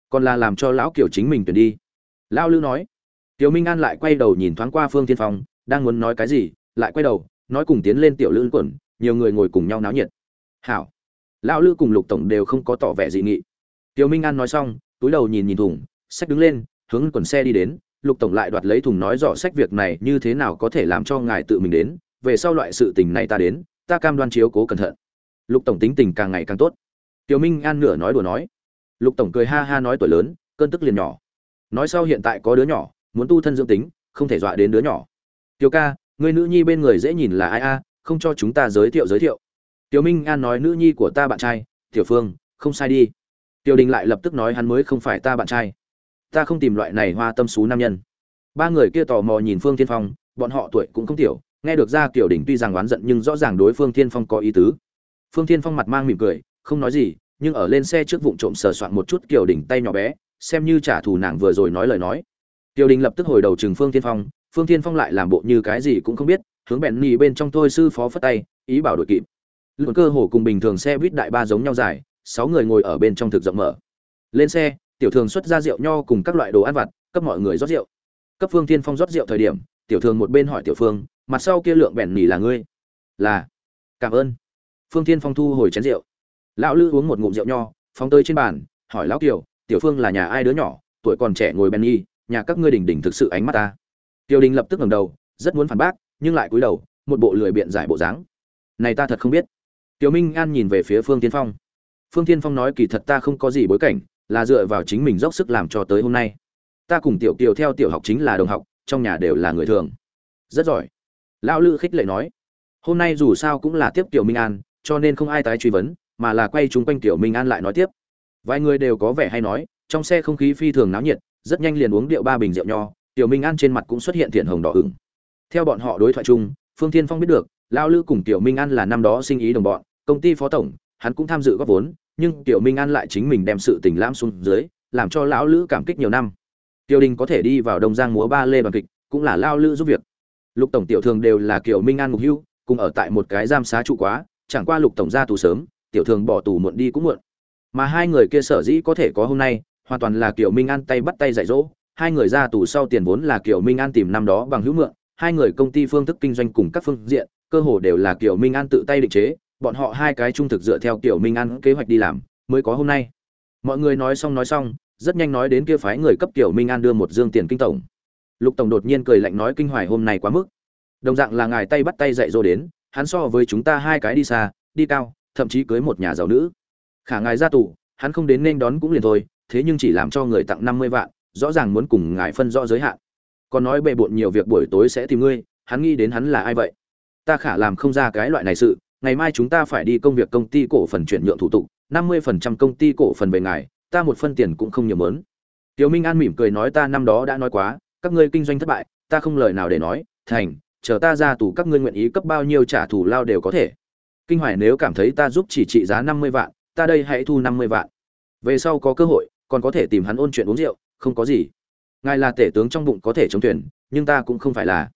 còn là làm cho lão kiều chính mình tuyển đi. Lão lữ nói, tiểu minh an lại quay đầu nhìn thoáng qua phương tiên phong, đang muốn nói cái gì, lại quay đầu, nói cùng tiến lên tiểu lữ quẩn, nhiều người ngồi cùng nhau náo nhiệt. Hảo. Lão lữ cùng lục tổng đều không có tỏ vẻ dị nghị. Tiểu minh an nói xong, túi đầu nhìn nhìn thủng sách đứng lên, hướng quần xe đi đến, lục tổng lại đoạt lấy thùng nói rõ sách việc này như thế nào có thể làm cho ngài tự mình đến, về sau loại sự tình này ta đến, ta cam đoan chiếu cố cẩn thận. Lục tổng tính tình càng ngày càng tốt. Tiểu minh an nửa nói đùa nói. Lục tổng cười ha ha nói tuổi lớn, cơn tức liền nhỏ. Nói sau hiện tại có đứa nhỏ, muốn tu thân dưỡng tính, không thể dọa đến đứa nhỏ. Tiểu ca, người nữ nhi bên người dễ nhìn là ai a, không cho chúng ta giới thiệu giới thiệu. Tiểu minh an nói nữ nhi của ta bạn trai, tiểu phương, không sai đi. Tiểu đình lại lập tức nói hắn mới không phải ta bạn trai ta không tìm loại này hoa tâm xú nam nhân. Ba người kia tò mò nhìn phương tiên phong, bọn họ tuổi cũng không tiểu, nghe được ra tiểu đỉnh tuy rằng oán giận nhưng rõ ràng đối phương tiên phong có ý tứ. Phương tiên phong mặt mang mỉm cười, không nói gì, nhưng ở lên xe trước vụng trộm sờ soạn một chút tiểu đỉnh tay nhỏ bé, xem như trả thù nàng vừa rồi nói lời nói. Tiểu đình lập tức hồi đầu chừng phương tiên phong, phương tiên phong lại làm bộ như cái gì cũng không biết, hướng bèn nhì bên trong thôi sư phó phất tay, ý bảo đội kịp. Lượng cơ hồ cùng bình thường xe buýt đại ba giống nhau dài, sáu người ngồi ở bên trong thực rộng mở. Lên xe tiểu thường xuất ra rượu nho cùng các loại đồ ăn vặt, cấp mọi người rót rượu. Cấp phương tiên phong rót rượu thời điểm, tiểu thường một bên hỏi tiểu phương, mặt sau kia lượng bèn nỉ là ngươi? Là. Cảm ơn. Phương tiên phong thu hồi chén rượu. Lão lữ uống một ngụm rượu nho, phóng tới trên bàn, hỏi lão kiều, tiểu phương là nhà ai đứa nhỏ? Tuổi còn trẻ ngồi bèn nhi nhà các ngươi đỉnh đỉnh thực sự ánh mắt ta. Tiểu đình lập tức ngẩng đầu, rất muốn phản bác, nhưng lại cúi đầu, một bộ lười biện giải bộ dáng. Này ta thật không biết. Tiểu minh an nhìn về phía phương tiên phong. Phương tiên phong nói, kỳ thật ta không có gì bối cảnh là dựa vào chính mình dốc sức làm cho tới hôm nay. Ta cùng tiểu kiều theo tiểu học chính là đồng học, trong nhà đều là người thường. Rất giỏi. Lão lữ khích lệ nói, hôm nay dù sao cũng là tiếp tiểu minh an, cho nên không ai tái truy vấn, mà là quay chúng quanh tiểu minh an lại nói tiếp. Vài người đều có vẻ hay nói, trong xe không khí phi thường náo nhiệt, rất nhanh liền uống điệu ba bình rượu nho, tiểu minh an trên mặt cũng xuất hiện thiện hồng đỏ ửng. Theo bọn họ đối thoại chung, phương thiên phong biết được, lão lữ cùng tiểu minh an là năm đó sinh ý đồng bọn, công ty phó tổng, hắn cũng tham dự góp vốn nhưng tiểu minh an lại chính mình đem sự tình lãm xuống dưới, làm cho lão lữ cảm kích nhiều năm. Tiểu đình có thể đi vào đông giang múa ba lê bằng kịch, cũng là lao lữ giúp việc. Lục tổng tiểu thường đều là kiểu minh an mục hưu, cùng ở tại một cái giam xá trụ quá, chẳng qua lục tổng ra tù sớm, tiểu thường bỏ tù muộn đi cũng muộn. Mà hai người kia sở dĩ có thể có hôm nay, hoàn toàn là kiểu minh an tay bắt tay dạy dỗ, hai người ra tù sau tiền vốn là kiểu minh an tìm năm đó bằng hữu mượn, hai người công ty phương thức kinh doanh cùng các phương diện, cơ hồ đều là kiểu minh an tự tay định chế bọn họ hai cái trung thực dựa theo kiểu minh an kế hoạch đi làm, mới có hôm nay. Mọi người nói xong nói xong, rất nhanh nói đến kia phái người cấp kiểu minh an đưa một dương tiền kinh tổng. Lục tổng đột nhiên cười lạnh nói kinh hoài hôm nay quá mức. Đồng dạng là ngài tay bắt tay dạy dỗ đến, hắn so với chúng ta hai cái đi xa, đi cao, thậm chí cưới một nhà giàu nữ. Khả ngài ra tù, hắn không đến nên đón cũng liền thôi, thế nhưng chỉ làm cho người tặng năm mươi vạn, rõ ràng muốn cùng ngài phân rõ giới hạn. Còn nói bề bộn nhiều việc buổi tối sẽ tìm ngươi, hắn nghĩ đến hắn là ai vậy? Ta khả làm không ra cái loại này sự ngày mai chúng ta phải đi công việc công ty cổ phần chuyển nhượng thủ tục năm mươi phần trăm công ty cổ phần về ngài ta một phân tiền cũng không nhiều mớn. Tiểu minh an mỉm cười nói ta năm đó đã nói quá các ngươi kinh doanh thất bại ta không lời nào để nói thành chờ ta ra tù các ngươi nguyện ý cấp bao nhiêu trả thù lao đều có thể. Kinh hoài nếu cảm thấy ta giúp chỉ trị giá năm mươi vạn ta đây hãy thu năm mươi vạn. Về sau có cơ hội còn có thể tìm hắn ôn chuyện uống rượu không có gì. Ngài là tể tướng trong bụng có thể chống tuyển, nhưng ta cũng không phải là.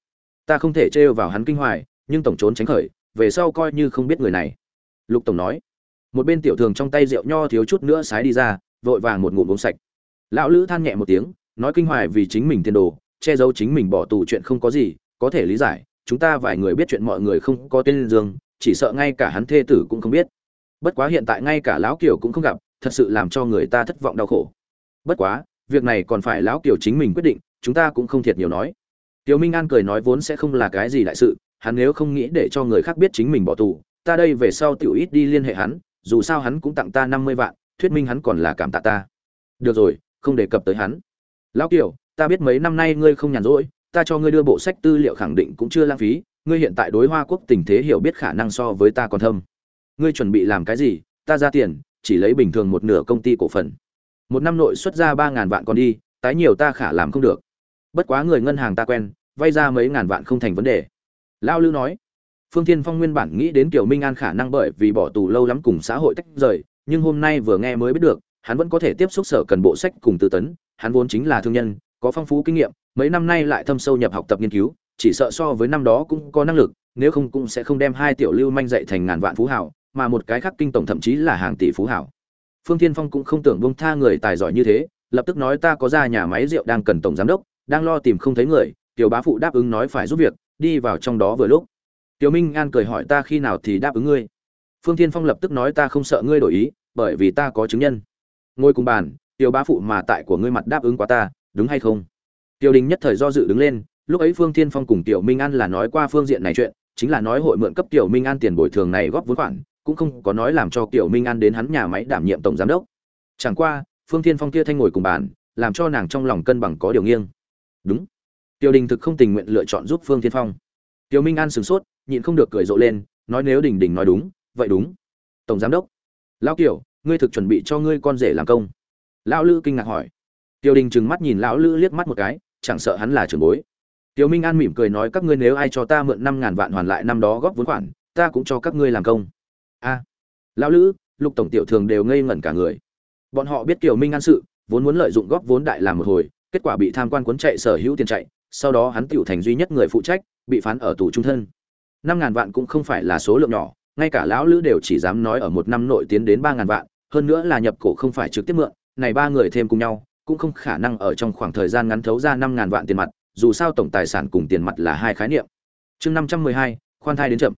Ta không thể trêu vào hắn kinh hoài nhưng tổng trốn tránh khởi về sau coi như không biết người này. Lục tổng nói. Một bên tiểu thường trong tay rượu nho thiếu chút nữa sái đi ra, vội vàng một ngụm uống sạch. Lão lữ than nhẹ một tiếng, nói kinh hoài vì chính mình tiền đồ, che giấu chính mình bỏ tù chuyện không có gì, có thể lý giải, chúng ta vài người biết chuyện mọi người không có tên dương, chỉ sợ ngay cả hắn thê tử cũng không biết. Bất quá hiện tại ngay cả lão kiều cũng không gặp, thật sự làm cho người ta thất vọng đau khổ. Bất quá, việc này còn phải lão kiều chính mình quyết định, chúng ta cũng không thiệt nhiều nói. Tiểu minh an cười nói vốn sẽ không là cái gì đại sự hắn nếu không nghĩ để cho người khác biết chính mình bỏ tù, ta đây về sau tiểu ít đi liên hệ hắn, dù sao hắn cũng tặng ta năm mươi vạn, thuyết minh hắn còn là cảm tạ ta. Được rồi, không đề cập tới hắn. Lão kiều, ta biết mấy năm nay ngươi không nhàn rỗi, ta cho ngươi đưa bộ sách tư liệu khẳng định cũng chưa lãng phí, ngươi hiện tại đối hoa quốc tình thế hiểu biết khả năng so với ta còn thâm. Ngươi chuẩn bị làm cái gì? Ta ra tiền, chỉ lấy bình thường một nửa công ty cổ phần. Một năm nội xuất ra ba ngàn vạn còn đi, tái nhiều ta khả làm không được. Bất quá người ngân hàng ta quen, vay ra mấy ngàn vạn không thành vấn đề lao lưu nói, phương Thiên phong nguyên bản nghĩ đến kiểu minh an khả năng bởi vì bỏ tù lâu lắm cùng xã hội tách rời, nhưng hôm nay vừa nghe mới biết được, hắn vẫn có thể tiếp xúc sở cần bộ sách cùng tư tấn, hắn vốn chính là thương nhân, có phong phú kinh nghiệm, mấy năm nay lại thâm sâu nhập học tập nghiên cứu, chỉ sợ so với năm đó cũng có năng lực, nếu không cũng sẽ không đem hai tiểu lưu manh dạy thành ngàn vạn phú hảo, mà một cái khác kinh tổng thậm chí là hàng tỷ phú hảo. Phương thiên phong cũng không tưởng bông tha người tài giỏi như thế, lập tức nói ta có ra nhà máy rượu đang cần tổng giám đốc, đang lo tìm không thấy người, tiểu bá phụ đáp ứng nói phải giúp việc đi vào trong đó vừa lúc tiểu minh an cười hỏi ta khi nào thì đáp ứng ngươi phương thiên phong lập tức nói ta không sợ ngươi đổi ý bởi vì ta có chứng nhân ngồi cùng bàn tiểu bá phụ mà tại của ngươi mặt đáp ứng quá ta đúng hay không tiểu đình nhất thời do dự đứng lên lúc ấy phương thiên phong cùng tiểu minh an là nói qua phương diện này chuyện chính là nói hội mượn cấp tiểu minh an tiền bồi thường này góp vốn khoản cũng không có nói làm cho Tiểu Minh An đến hắn nhà máy đảm nhiệm tổng giám đốc. Chẳng qua, Phương Thiên Phong kia thanh ngồi cùng bàn, làm cho nàng trong lòng cân bằng có điều nghiêng. Đúng. Tiêu Đình thực không tình nguyện lựa chọn giúp Phương Thiên Phong. Tiêu Minh An sửng sốt, nhịn không được cười rộ lên, nói nếu Đình Đình nói đúng, vậy đúng. Tổng giám đốc. Lão Kiều, ngươi thực chuẩn bị cho ngươi con rể làm công. Lão Lữ kinh ngạc hỏi. Tiêu Đình trừng mắt nhìn lão Lữ liếc mắt một cái, chẳng sợ hắn là trưởng bối. Tiêu Minh An mỉm cười nói các ngươi nếu ai cho ta mượn năm ngàn vạn hoàn lại năm đó góp vốn khoản, ta cũng cho các ngươi làm công. A. lão Lữ, Lục tổng tiểu thường đều ngây ngẩn cả người. Bọn họ biết Tiêu Minh An sự, vốn muốn lợi dụng góp vốn đại làm một hồi, kết quả bị tham quan cuốn chạy sở hữu tiền chạy, sau đó hắn tiểu thành duy nhất người phụ trách, bị phán ở tù trung thân. Năm ngàn vạn cũng không phải là số lượng nhỏ, ngay cả lão lữ đều chỉ dám nói ở một năm nội tiến đến ba ngàn vạn, hơn nữa là nhập cổ không phải trực tiếp mượn, này ba người thêm cùng nhau, cũng không khả năng ở trong khoảng thời gian ngắn thấu ra năm ngàn vạn tiền mặt, dù sao tổng tài sản cùng tiền mặt là hai khái niệm. Chương năm trăm mười hai, khoan thai đến chậm.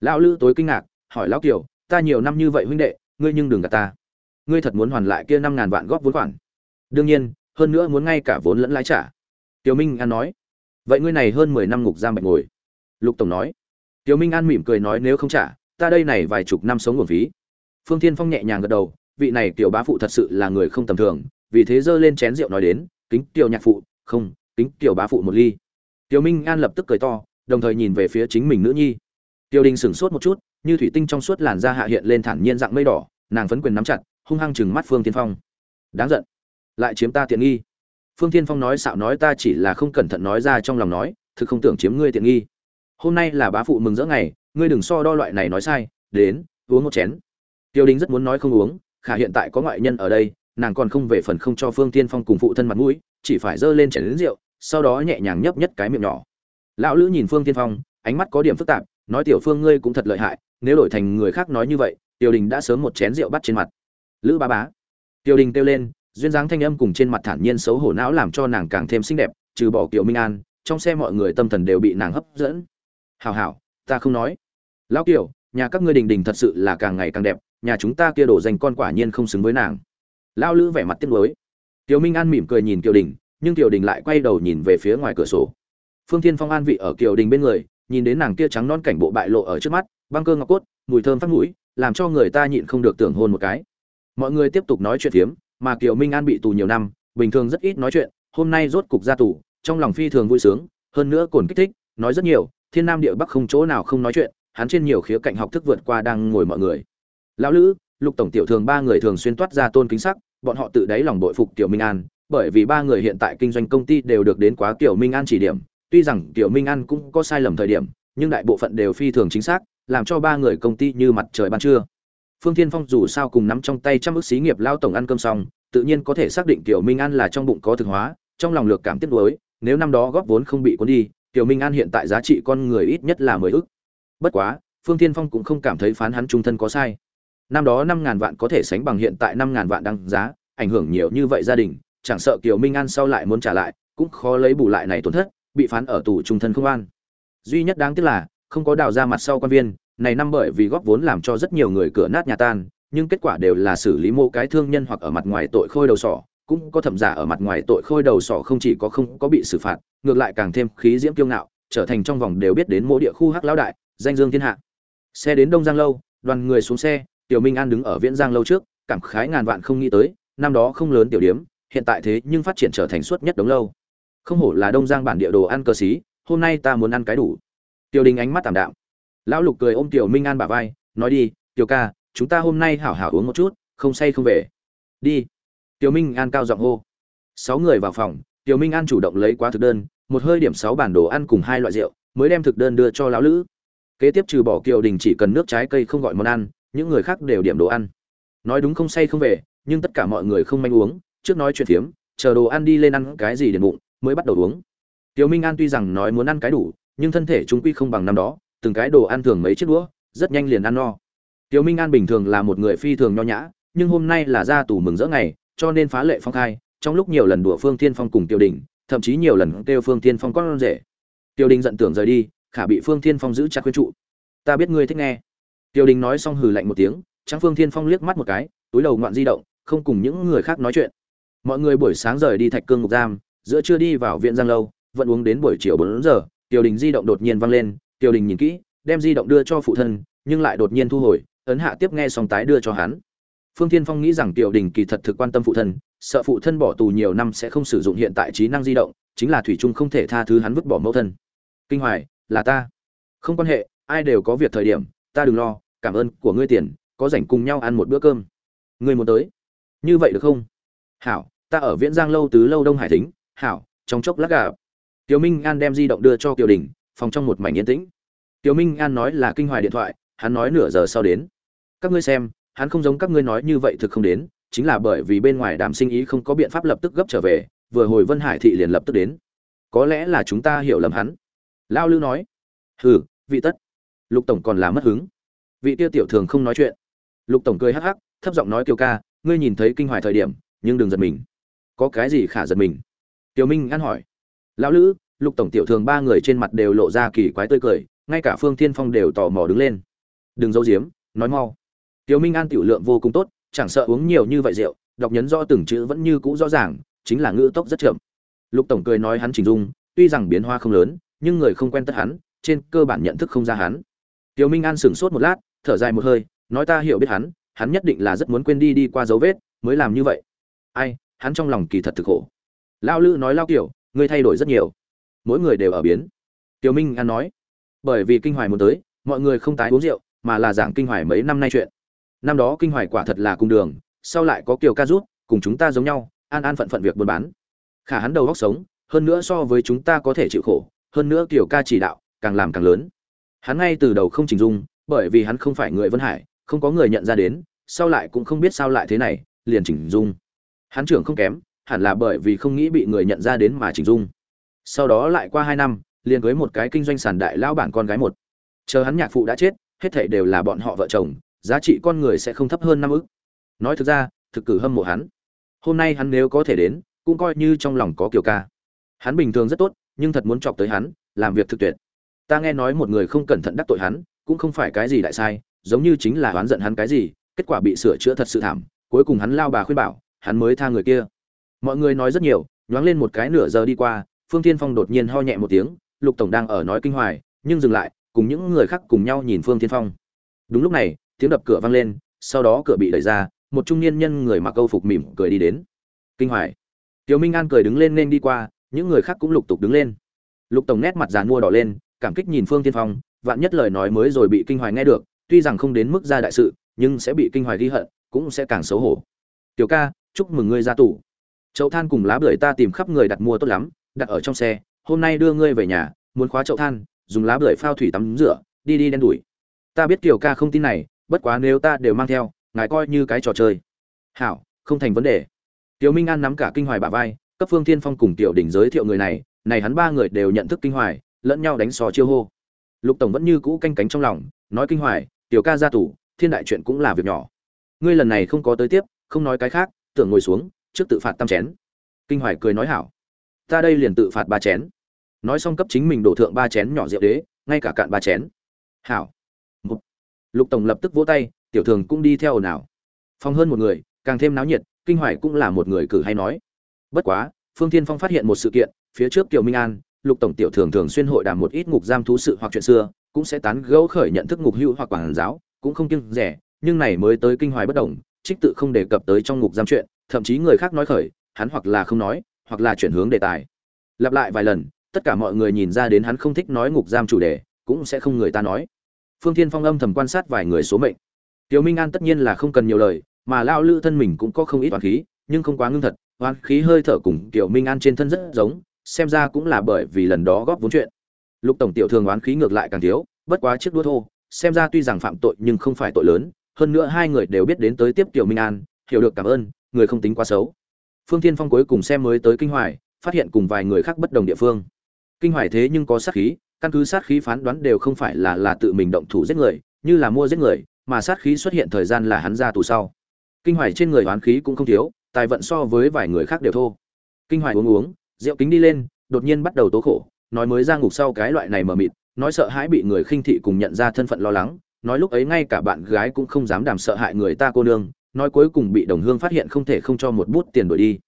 Lão lữ tối kinh ngạc, hỏi lão Kiều, ta nhiều năm như vậy huynh đệ, ngươi nhưng đừng gạt ta. Ngươi thật muốn hoàn lại kia năm ngàn vạn góp vốn khoản? Đương nhiên, hơn nữa muốn ngay cả vốn lẫn lãi trả. Tiểu Minh An nói, vậy ngươi này hơn mười năm ngục giam bệnh ngồi. Lục tổng nói. Tiểu Minh An mỉm cười nói nếu không trả, ta đây này vài chục năm sống nguồn phí. Phương Thiên Phong nhẹ nhàng gật đầu, vị này tiểu bá phụ thật sự là người không tầm thường, vì thế giơ lên chén rượu nói đến, kính tiểu nhạc phụ, không, kính tiểu bá phụ một ly. Tiểu Minh An lập tức cười to, đồng thời nhìn về phía chính mình nữ nhi. Tiêu Đình sững sốt một chút, như thủy tinh trong suốt làn da hạ hiện lên thản nhiên dạng mây đỏ, nàng phấn quyền nắm chặt, hung hăng trừng mắt Phương Thiên Phong. Đáng giận, lại chiếm ta tiện nghi. Phương Thiên Phong nói xạo nói ta chỉ là không cẩn thận nói ra trong lòng nói, thực không tưởng chiếm ngươi tiện nghi. Hôm nay là bá phụ mừng rỡ ngày, ngươi đừng so đo loại này nói sai, đến, uống một chén. Tiêu Đình rất muốn nói không uống, khả hiện tại có ngoại nhân ở đây, nàng còn không về phần không cho Phương Thiên Phong cùng phụ thân mặt mũi, chỉ phải dơ lên chén rượu, sau đó nhẹ nhàng nhấp nhất cái miệng nhỏ. Lão Lữ nhìn Phương Thiên Phong, ánh mắt có điểm phức tạp, nói tiểu Phương ngươi cũng thật lợi hại, nếu đổi thành người khác nói như vậy, Tiêu Đình đã sớm một chén rượu bắt trên mặt. Lữ bá bá. Tiêu Đình kêu lên, duyên dáng thanh âm cùng trên mặt thản nhiên xấu hổ não làm cho nàng càng thêm xinh đẹp, trừ bỏ Kiều Minh An, trong xe mọi người tâm thần đều bị nàng hấp dẫn. Hảo hảo, ta không nói. Lão Kiều, nhà các ngươi đình đình thật sự là càng ngày càng đẹp, nhà chúng ta kia đổ danh con quả nhiên không xứng với nàng. Lão Lữ vẻ mặt tiếc nuối. Kiều Minh An mỉm cười nhìn Kiều Đình, nhưng Kiều Đình lại quay đầu nhìn về phía ngoài cửa sổ. Phương Thiên Phong an vị ở Kiều Đình bên người, nhìn đến nàng kia trắng non cảnh bộ bại lộ ở trước mắt, băng cơ ngọc cốt, mùi thơm phát mũi, làm cho người ta nhịn không được tưởng hôn một cái. Mọi người tiếp tục nói chuyện phiếm, mà Kiều Minh An bị tù nhiều năm, bình thường rất ít nói chuyện, hôm nay rốt cục ra tù, trong lòng phi thường vui sướng, hơn nữa còn kích thích, nói rất nhiều, thiên nam địa bắc không chỗ nào không nói chuyện, hắn trên nhiều khía cạnh học thức vượt qua đang ngồi mọi người. Lão Lữ, Lục tổng tiểu thường ba người thường xuyên toát ra tôn kính sắc, bọn họ tự đáy lòng bội phục Tiểu Minh An, bởi vì ba người hiện tại kinh doanh công ty đều được đến quá Tiểu Minh An chỉ điểm, tuy rằng Tiểu Minh An cũng có sai lầm thời điểm, nhưng đại bộ phận đều phi thường chính xác, làm cho ba người công ty như mặt trời ban trưa. Phương Thiên Phong dù sao cùng nắm trong tay trăm ức xí nghiệp lao tổng ăn cơm xong, tự nhiên có thể xác định Tiểu Minh An là trong bụng có thực hóa, trong lòng lược cảm tiếc nuối, nếu năm đó góp vốn không bị cuốn đi, Tiểu Minh An hiện tại giá trị con người ít nhất là 10 ức. Bất quá, Phương Thiên Phong cũng không cảm thấy phán hắn trung thân có sai. Năm đó 5000 vạn có thể sánh bằng hiện tại 5000 vạn đăng giá, ảnh hưởng nhiều như vậy gia đình, chẳng sợ Kiều Minh An sau lại muốn trả lại, cũng khó lấy bù lại này tổn thất, bị phán ở tù trung thân không an. Duy nhất đáng tiếc là, không có đào ra mặt sau quan viên, này năm bởi vì góp vốn làm cho rất nhiều người cửa nát nhà tan, nhưng kết quả đều là xử lý mô cái thương nhân hoặc ở mặt ngoài tội khôi đầu sỏ, cũng có thẩm giả ở mặt ngoài tội khôi đầu sỏ không chỉ có không có bị xử phạt, ngược lại càng thêm khí diễm kiêu ngạo, trở thành trong vòng đều biết đến mỗi địa khu hắc lão đại, danh dương thiên hạ. Xe đến Đông Giang lâu, đoàn người xuống xe, Tiểu Minh An đứng ở Viễn Giang lâu trước, cảm khái ngàn vạn không nghĩ tới, năm đó không lớn tiểu điểm, hiện tại thế nhưng phát triển trở thành suốt nhất đống lâu. Không hổ là Đông Giang bản địa đồ ăn cơ sĩ, hôm nay ta muốn ăn cái đủ. Tiểu Đình ánh mắt tạm đạm. Lão Lục cười ôm Tiểu Minh An bả vai, nói đi, Tiểu ca, chúng ta hôm nay hảo hảo uống một chút, không say không về. Đi. Tiểu Minh An cao giọng hô. Sáu người vào phòng, Tiểu Minh An chủ động lấy quá thực đơn, một hơi điểm sáu bản đồ ăn cùng hai loại rượu, mới đem thực đơn đưa cho lão lữ. Kế tiếp trừ bỏ Kiều Đình chỉ cần nước trái cây không gọi món ăn, những người khác đều điểm đồ ăn. Nói đúng không say không về, nhưng tất cả mọi người không manh uống, trước nói chuyện phiếm, chờ đồ ăn đi lên ăn cái gì để bụng, mới bắt đầu uống. Tiểu Minh An tuy rằng nói muốn ăn cái đủ, nhưng thân thể chúng quy không bằng năm đó, từng cái đồ ăn thường mấy chiếc đũa, rất nhanh liền ăn no. Tiểu Minh An bình thường là một người phi thường nho nhã, nhưng hôm nay là ra tù mừng rỡ ngày, cho nên phá lệ phong khai, trong lúc nhiều lần đùa Phương Thiên Phong cùng Tiêu Đình, thậm chí nhiều lần kêu Phương Thiên Phong con rể. Tiêu Đình giận tưởng rời đi, khả bị Phương Thiên Phong giữ chặt khuyên trụ. Ta biết ngươi thích nghe. Tiêu Đình nói xong hừ lạnh một tiếng, trắng Phương Thiên Phong liếc mắt một cái, túi đầu ngoạn di động, không cùng những người khác nói chuyện. Mọi người buổi sáng rời đi Thạch Cương ngục giam, giữa trưa đi vào viện Giang lâu, vẫn uống đến buổi chiều 4 giờ, Tiêu Đình di động đột nhiên vang lên, Tiêu Đình nhìn kỹ, đem di động đưa cho phụ thân, nhưng lại đột nhiên thu hồi, ấn hạ tiếp nghe xong tái đưa cho hắn. Phương thiên phong nghĩ rằng Tiêu đình kỳ thật thực quan tâm phụ thân sợ phụ thân bỏ tù nhiều năm sẽ không sử dụng hiện tại trí năng di động chính là thủy trung không thể tha thứ hắn vứt bỏ mẫu thân. Kinh hoài là ta. Không quan hệ ai đều có việc thời điểm ta đừng lo cảm ơn của ngươi tiền có rảnh cùng nhau ăn một bữa cơm. Ngươi muốn tới. Như vậy được không? Hảo ta ở viễn giang lâu tứ lâu đông hải thính. Hảo trong chốc lát gặp. tiểu minh an đem di động đưa cho kiều đình phòng trong một mảnh yên tĩnh. Tiểu minh an nói là kinh hoài điện thoại, hắn nói nửa giờ sau đến. Các ngươi xem, hắn không giống các ngươi nói như vậy thực không đến, chính là bởi vì bên ngoài đàm sinh ý không có biện pháp lập tức gấp trở về, vừa hồi vân hải thị liền lập tức đến. Có lẽ là chúng ta hiểu lầm hắn. Lao lưu nói, hừ, vị tất. Lục tổng còn là mất hứng. Vị tiêu tiểu thường không nói chuyện. Lục tổng cười hắc hắc, thấp giọng nói, kiều ca, ngươi nhìn thấy kinh hoài thời điểm, nhưng đừng giật mình. Có cái gì khả giật mình? Tiểu minh ăn hỏi. Lão lữ lục tổng tiểu thường ba người trên mặt đều lộ ra kỳ quái tươi cười, ngay cả phương thiên phong đều tò mò đứng lên. Đừng giấu giếm, nói mau. Tiểu minh an tiểu lượng vô cùng tốt, chẳng sợ uống nhiều như vậy rượu, đọc nhấn rõ từng chữ vẫn như cũ rõ ràng, chính là ngữ tốc rất chậm. Lục tổng cười nói hắn chỉnh dung, tuy rằng biến hoa không lớn, nhưng người không quen tất hắn, trên cơ bản nhận thức không ra hắn. Tiểu minh an sửng sốt một lát, thở dài một hơi, nói ta hiểu biết hắn hắn nhất định là rất muốn quên đi đi qua dấu vết, mới làm như vậy. Ai, hắn trong lòng kỳ thật thực khổ. Lao lữ nói lao kiểu ngươi thay đổi rất nhiều mỗi người đều ở biến. Tiểu minh an nói, bởi vì kinh hoài muốn tới, mọi người không tái uống rượu, mà là giảng kinh hoài mấy năm nay chuyện. Năm đó kinh hoài quả thật là cung đường, sau lại có kiều ca rút, cùng chúng ta giống nhau, an an phận phận việc buôn bán. Khả hắn đầu góc sống, hơn nữa so với chúng ta có thể chịu khổ, hơn nữa kiều ca chỉ đạo, càng làm càng lớn. Hắn ngay từ đầu không chỉnh dung, bởi vì hắn không phải người vân hải, không có người nhận ra đến, sau lại cũng không biết sao lại thế này, liền chỉnh dung. Hắn trưởng không kém, hẳn là bởi vì không nghĩ bị người nhận ra đến mà chỉnh dung sau đó lại qua hai năm, liền cưới một cái kinh doanh sản đại lão bản con gái một. Chờ hắn nhạc phụ đã chết, hết thảy đều là bọn họ vợ chồng, giá trị con người sẽ không thấp hơn năm ức. Nói thực ra, thực cử hâm mộ hắn. Hôm nay hắn nếu có thể đến, cũng coi như trong lòng có kiều ca. Hắn bình thường rất tốt, nhưng thật muốn chọc tới hắn, làm việc thực tuyệt. Ta nghe nói một người không cẩn thận đắc tội hắn, cũng không phải cái gì đại sai, giống như chính là oán giận hắn cái gì, kết quả bị sửa chữa thật sự thảm, cuối cùng hắn lao bà khuyên bảo, hắn mới tha người kia. Mọi người nói rất nhiều, nhoáng lên một cái nửa giờ đi qua phương Thiên phong đột nhiên ho nhẹ một tiếng, lục tổng đang ở nói kinh hoài, nhưng dừng lại, cùng những người khác cùng nhau nhìn phương Thiên phong. Đúng lúc này, tiếng đập cửa vang lên, sau đó cửa bị đẩy ra, một trung niên nhân người mặc câu phục mỉm cười đi đến. Kinh hoài. Tiểu minh an cười đứng lên nên đi qua, những người khác cũng lục tục đứng lên. Lục tổng nét mặt giàn mua đỏ lên, cảm kích nhìn phương Thiên phong, vạn nhất lời nói mới rồi bị kinh hoài nghe được, tuy rằng không đến mức ra đại sự, nhưng sẽ bị kinh hoài ghi hận, cũng sẽ càng xấu hổ. Tiểu ca, chúc mừng ngươi ra tù. Chậu than cùng lá bưởi ta tìm khắp người đặt mua tốt lắm đặt ở trong xe, hôm nay đưa ngươi về nhà, muốn khóa chậu than, dùng lá bưởi phao thủy tắm rửa, đi đi đen đuổi ta biết tiểu ca không tin này, bất quá nếu ta đều mang theo, ngài coi như cái trò chơi. Hảo, không thành vấn đề. Tiểu minh an nắm cả kinh hoài bả vai, cấp phương thiên phong cùng tiểu đỉnh giới thiệu người này này hắn ba người đều nhận thức kinh hoài, lẫn nhau đánh sò chiêu hô. Lục tổng vẫn như cũ canh cánh trong lòng, nói kinh hoài, tiểu ca ra tủ thiên đại chuyện cũng là việc nhỏ. Ngươi lần này không có tới tiếp, không nói cái khác, tưởng ngồi xuống, trước tự phạt tam chén. Kinh hoài cười nói hảo ta đây liền tự phạt ba chén. Nói xong cấp chính mình đổ thượng ba chén nhỏ rượu đế, ngay cả cạn ba chén. Hảo. Một. lục tổng lập tức vỗ tay, tiểu thường cũng đi theo ồn ào. Phong hơn một người, càng thêm náo nhiệt, kinh hoài cũng là một người cử hay nói. Bất quá, phương thiên phong phát hiện một sự kiện, phía trước kiều minh an, lục tổng tiểu thường thường xuyên hội đàm một ít ngục giam thú sự hoặc chuyện xưa, cũng sẽ tán gẫu khởi nhận thức ngục hữu hoặc quảng giáo, cũng không kiêng rẻ, nhưng này mới tới kinh hoài bất đồng, trích tự không đề cập tới trong ngục giam chuyện, thậm chí người khác nói khởi, hắn hoặc là không nói hoặc là chuyển hướng đề tài. Lặp lại vài lần, tất cả mọi người nhìn ra đến hắn không thích nói ngục giam chủ đề, cũng sẽ không người ta nói. Phương thiên phong âm thầm quan sát vài người số mệnh. Tiểu minh an tất nhiên là không cần nhiều lời, mà lao lư thân mình cũng có không ít oán khí, nhưng không quá ngưng thật, oán khí hơi thở cùng tiểu minh an trên thân rất giống, xem ra cũng là bởi vì lần đó góp vốn chuyện. Lục tổng tiểu thường oán khí ngược lại càng thiếu, bất quá chiếc đua thô, xem ra tuy rằng phạm tội nhưng không phải tội lớn, hơn nữa hai người đều biết đến tới tiếp tiểu minh an, hiểu được cảm ơn, người không tính quá xấu phương thiên phong cuối cùng xem mới tới kinh hoài, phát hiện cùng vài người khác bất đồng địa phương. Kinh hoài thế nhưng có sát khí, căn cứ sát khí phán đoán đều không phải là là tự mình động thủ giết người, như là mua giết người, mà sát khí xuất hiện thời gian là hắn ra tù sau. Kinh hoài trên người oán khí cũng không thiếu, tài vận so với vài người khác đều thô. Kinh hoài uống uống, rượu kính đi lên, đột nhiên bắt đầu tố khổ, nói mới ra ngục sau cái loại này mờ mịt, nói sợ hãi bị người khinh thị cùng nhận ra thân phận lo lắng, nói lúc ấy ngay cả bạn gái cũng không dám đàm sợ hại người ta cô nương nói cuối cùng bị đồng hương phát hiện không thể không cho một bút tiền đổi đi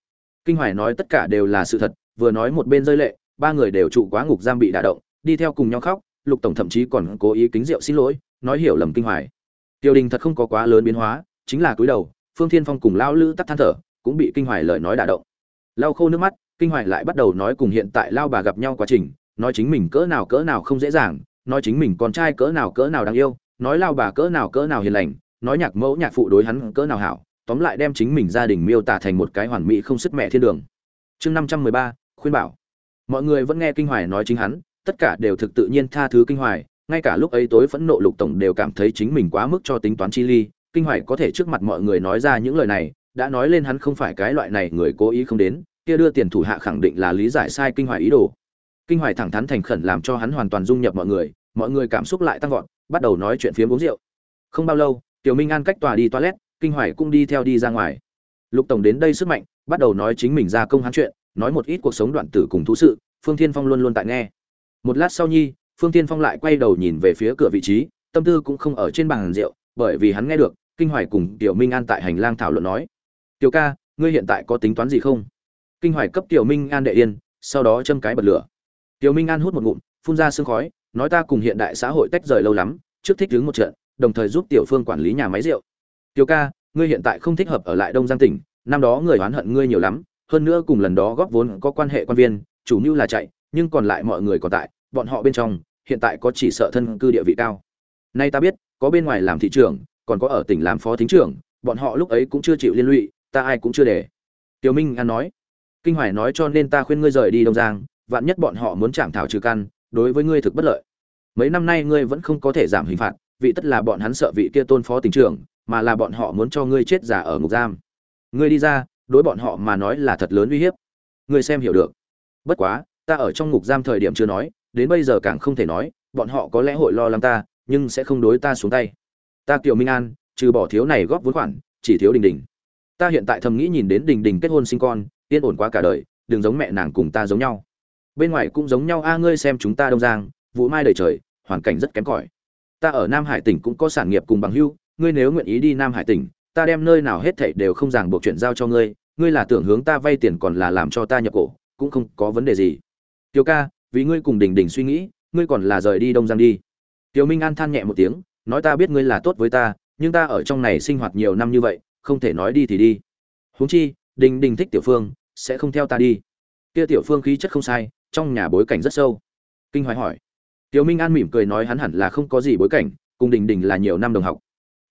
kinh hoài nói tất cả đều là sự thật vừa nói một bên rơi lệ ba người đều trụ quá ngục giam bị đả động đi theo cùng nhau khóc lục tổng thậm chí còn cố ý kính rượu xin lỗi nói hiểu lầm kinh hoài Tiêu Đình thật không có quá lớn biến hóa, chính là cúi đầu, Phương Thiên Phong cùng lão lữ tắt than thở, cũng bị kinh hoài lời nói đả động. Lau khô nước mắt, kinh hoài lại bắt đầu nói cùng hiện tại lao bà gặp nhau quá trình, nói chính mình cỡ nào cỡ nào không dễ dàng, nói chính mình con trai cỡ nào cỡ nào đáng yêu, nói lao bà cỡ nào cỡ nào hiền lành, nói nhạc mẫu nhạc phụ đối hắn cỡ nào hảo, tóm lại đem chính mình gia đình miêu tả thành một cái hoàn mỹ không sức mẹ thiên đường. Chương năm trăm mười ba khuyên bảo. Mọi người vẫn nghe kinh hoài nói chính hắn, tất cả đều thực tự nhiên tha thứ kinh hoài, ngay cả lúc ấy tối phẫn nộ lục tổng đều cảm thấy chính mình quá mức cho tính toán chi ly kinh hoài có thể trước mặt mọi người nói ra những lời này đã nói lên hắn không phải cái loại này người cố ý không đến kia đưa tiền thủ hạ khẳng định là lý giải sai kinh hoài ý đồ kinh hoài thẳng thắn thành khẩn làm cho hắn hoàn toàn dung nhập mọi người mọi người cảm xúc lại tăng vọt bắt đầu nói chuyện phiếm uống rượu không bao lâu tiểu minh an cách tòa đi toilet, kinh hoài cũng đi theo đi ra ngoài. Lục tổng đến đây sức mạnh, bắt đầu nói chính mình ra công hắn chuyện, nói một ít cuộc sống đoạn tử cùng thú sự, phương thiên phong luôn luôn tại nghe. Một lát sau nhi, phương Thiên phong lại quay đầu nhìn về phía cửa vị trí, tâm tư cũng không ở trên bàn rượu, bởi vì hắn nghe được, kinh hoài cùng tiểu minh an tại hành lang thảo luận nói, tiểu ca, ngươi hiện tại có tính toán gì không? Kinh hoài cấp tiểu minh an đệ yên, sau đó châm cái bật lửa. Tiểu minh an hút một ngụm, phun ra sương khói, nói ta cùng hiện đại xã hội tách rời lâu lắm, trước thích đứng một trận đồng thời giúp tiểu phương quản lý nhà máy rượu. Tiểu ca, ngươi hiện tại không thích hợp ở lại đông giang tỉnh, năm đó người oán hận ngươi nhiều lắm, hơn nữa cùng lần đó góp vốn có quan hệ quan viên, chủ mưu là chạy, nhưng còn lại mọi người còn tại, bọn họ bên trong, hiện tại có chỉ sợ thân cư địa vị cao. Nay ta biết, có bên ngoài làm thị trưởng, còn có ở tỉnh làm phó thính trưởng, bọn họ lúc ấy cũng chưa chịu liên lụy, ta ai cũng chưa để. Tiểu minh an nói, kinh hoài nói cho nên ta khuyên ngươi rời đi đông giang, vạn nhất bọn họ muốn chạm thảo trừ căn, đối với ngươi thực bất lợi. Mấy năm nay ngươi vẫn không có thể giảm hình phạt vị tất là bọn hắn sợ vị kia tôn phó tỉnh trưởng, mà là bọn họ muốn cho ngươi chết giả ở ngục giam. Ngươi đi ra, đối bọn họ mà nói là thật lớn uy hiếp. Ngươi xem hiểu được. Bất quá, ta ở trong ngục giam thời điểm chưa nói, đến bây giờ càng không thể nói, bọn họ có lẽ hội lo lắng ta, nhưng sẽ không đối ta xuống tay. Ta kiều minh an, trừ bỏ thiếu này góp vốn khoản, chỉ thiếu đình đình. Ta hiện tại thầm nghĩ nhìn đến đình đình kết hôn sinh con, yên ổn quá cả đời, đừng giống mẹ nàng cùng ta giống nhau. Bên ngoài cũng giống nhau, a, ngươi xem chúng ta đông giang vụ mai đầy trời, hoàn cảnh rất kém cỏi ta ở nam hải tỉnh cũng có sản nghiệp cùng bằng hưu, ngươi nếu nguyện ý đi nam hải tỉnh, ta đem nơi nào hết thảy đều không ràng buộc chuyện giao cho ngươi ngươi là tưởng hướng ta vay tiền còn là làm cho ta nhập cổ, cũng không có vấn đề gì. Tiêu ca, vì ngươi cùng đình đình suy nghĩ, ngươi còn là rời đi đông giang đi. Tiểu minh an than nhẹ một tiếng, nói ta biết ngươi là tốt với ta, nhưng ta ở trong này sinh hoạt nhiều năm như vậy, không thể nói đi thì đi. Huống chi, đình đình thích tiểu phương, sẽ không theo ta đi. Kia tiểu phương khí chất không sai, trong nhà bối cảnh rất sâu. Kinh hoài hỏi tiểu minh an mỉm cười nói hắn hẳn là không có gì bối cảnh, cùng đình đình là nhiều năm đồng học.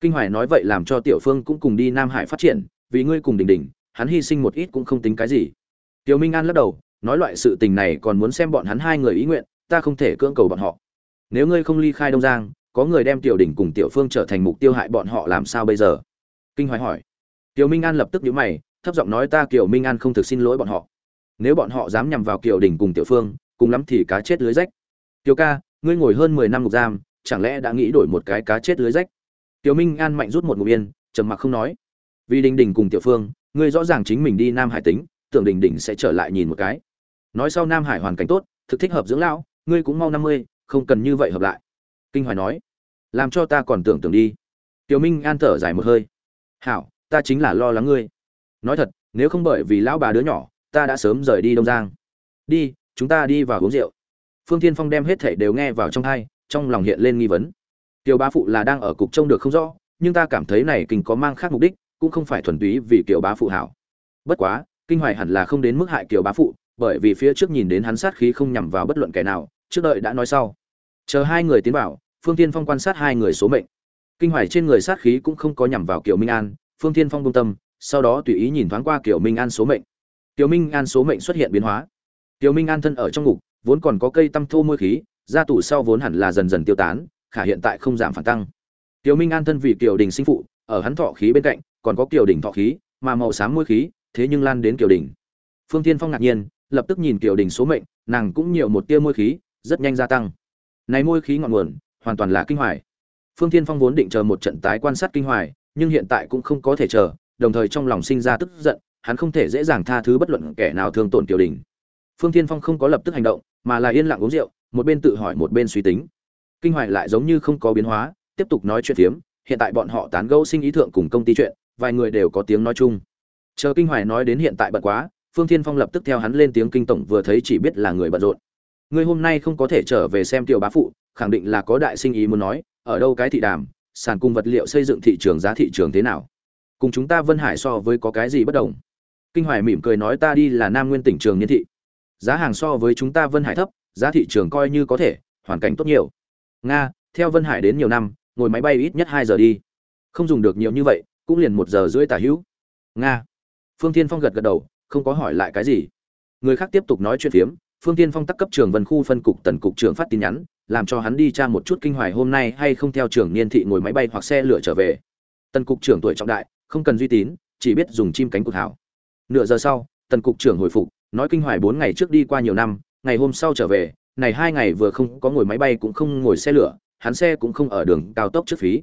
Kinh hoài nói vậy làm cho tiểu phương cũng cùng đi nam hải phát triển, vì ngươi cùng đình đình, hắn hy sinh một ít cũng không tính cái gì. Tiểu minh an lắc đầu, nói loại sự tình này còn muốn xem bọn hắn hai người ý nguyện, ta không thể cưỡng cầu bọn họ. Nếu ngươi không ly khai đông giang, có người đem tiểu đỉnh cùng tiểu phương trở thành mục tiêu hại bọn họ làm sao bây giờ? Kinh hoài hỏi. Tiểu minh an lập tức nhíu mày, thấp giọng nói ta kiều minh an không thực xin lỗi bọn họ. Nếu bọn họ dám nhằm vào kiều đỉnh cùng tiểu phương, cùng lắm thì cá chết lưới rách. Tiểu ca ngươi ngồi hơn mười năm ngục giam, chẳng lẽ đã nghĩ đổi một cái cá chết lưới rách? Tiểu minh an mạnh rút một ngụm yên, trầm mặc không nói. Vì đình đình cùng tiểu phương, ngươi rõ ràng chính mình đi nam hải tính, tưởng đình đình sẽ trở lại nhìn một cái. Nói sau nam hải hoàn cảnh tốt, thực thích hợp dưỡng lão, ngươi cũng mau năm mươi, không cần như vậy hợp lại. Kinh hoài nói, làm cho ta còn tưởng tưởng đi. Tiểu minh an thở dài một hơi. Hảo, ta chính là lo lắng ngươi. Nói thật, nếu không bởi vì lão bà đứa nhỏ, ta đã sớm rời đi đông giang. Đi, chúng ta đi vào uống rượu phương thiên phong đem hết thảy đều nghe vào trong hai trong lòng hiện lên nghi vấn tiểu bá phụ là đang ở cục trông được không rõ nhưng ta cảm thấy này kinh có mang khác mục đích cũng không phải thuần túy vì kiểu bá phụ hảo bất quá kinh hoài hẳn là không đến mức hại kiểu bá phụ bởi vì phía trước nhìn đến hắn sát khí không nhằm vào bất luận kẻ nào, trước đợi đã nói sau. Chờ hai người tiến vào, Phương Thiên Phong quan sát hai người số mệnh. Kinh hoài trên người sát khí cũng không có nhằm vào Kiều Minh An, Phương Thiên Phong công tâm, sau đó tùy ý nhìn thoáng qua Kiều Minh An số mệnh. Kiều Minh An số mệnh xuất hiện biến hóa. Kiều Minh An thân ở trong ngục, vốn còn có cây tâm thô môi khí, gia tủ sau vốn hẳn là dần dần tiêu tán, khả hiện tại không giảm phản tăng. tiểu Minh An thân vì Kiều Đình sinh phụ, ở hắn thọ khí bên cạnh, còn có Kiều Đình thọ khí, mà màu xám môi khí, thế nhưng lan đến Kiều Đình. Phương Thiên Phong ngạc nhiên, lập tức nhìn Kiều Đình số mệnh, nàng cũng nhiều một tia môi khí, rất nhanh gia tăng. Này môi khí ngọn nguồn, hoàn toàn là kinh hoài. Phương Thiên Phong vốn định chờ một trận tái quan sát kinh hoài, nhưng hiện tại cũng không có thể chờ, đồng thời trong lòng sinh ra tức giận, hắn không thể dễ dàng tha thứ bất luận kẻ nào thương tổn Kiều Đình. Phương Thiên Phong không có lập tức hành động, mà là yên lặng uống rượu, một bên tự hỏi một bên suy tính. Kinh hoài lại giống như không có biến hóa, tiếp tục nói chuyện phiếm, hiện tại bọn họ tán gẫu sinh ý thượng cùng công ty chuyện, vài người đều có tiếng nói chung. Chờ Kinh Hoài nói đến hiện tại bận quá, phương thiên phong lập tức theo hắn lên tiếng kinh tổng vừa thấy chỉ biết là người bận rộn ngươi hôm nay không có thể trở về xem tiểu bá phụ khẳng định là có đại sinh ý muốn nói ở đâu cái thị đàm sàn cùng vật liệu xây dựng thị trường giá thị trường thế nào cùng chúng ta vân hải so với có cái gì bất đồng kinh hoài mỉm cười nói ta đi là nam nguyên tỉnh trường niên thị giá hàng so với chúng ta vân hải thấp, giá thị trường coi như có thể, hoàn cảnh tốt nhiều. Nga, theo vân hải đến nhiều năm, ngồi máy bay ít nhất hai giờ đi. Không dùng được nhiều như vậy, cũng liền một giờ rưỡi tả hữu. Nga, phương tiên phong gật gật đầu, không có hỏi lại cái gì. Người khác tiếp tục nói chuyện phiếm, phương tiên phong tắc cấp trường vân khu phân cục tần cục trưởng phát tin nhắn, làm cho hắn đi tra một chút kinh hoài hôm nay hay không theo trường niên thị ngồi máy bay hoặc xe lửa trở về. Tần cục trưởng tuổi trọng đại, không cần duy tín, chỉ biết dùng chim cánh cụt hảo nửa giờ sau, tần cục trưởng hồi phục nói kinh hoài bốn ngày trước đi qua nhiều năm, ngày hôm sau trở về, này hai ngày vừa không có ngồi máy bay cũng không ngồi xe lửa, hắn xe cũng không ở đường cao tốc trước phí.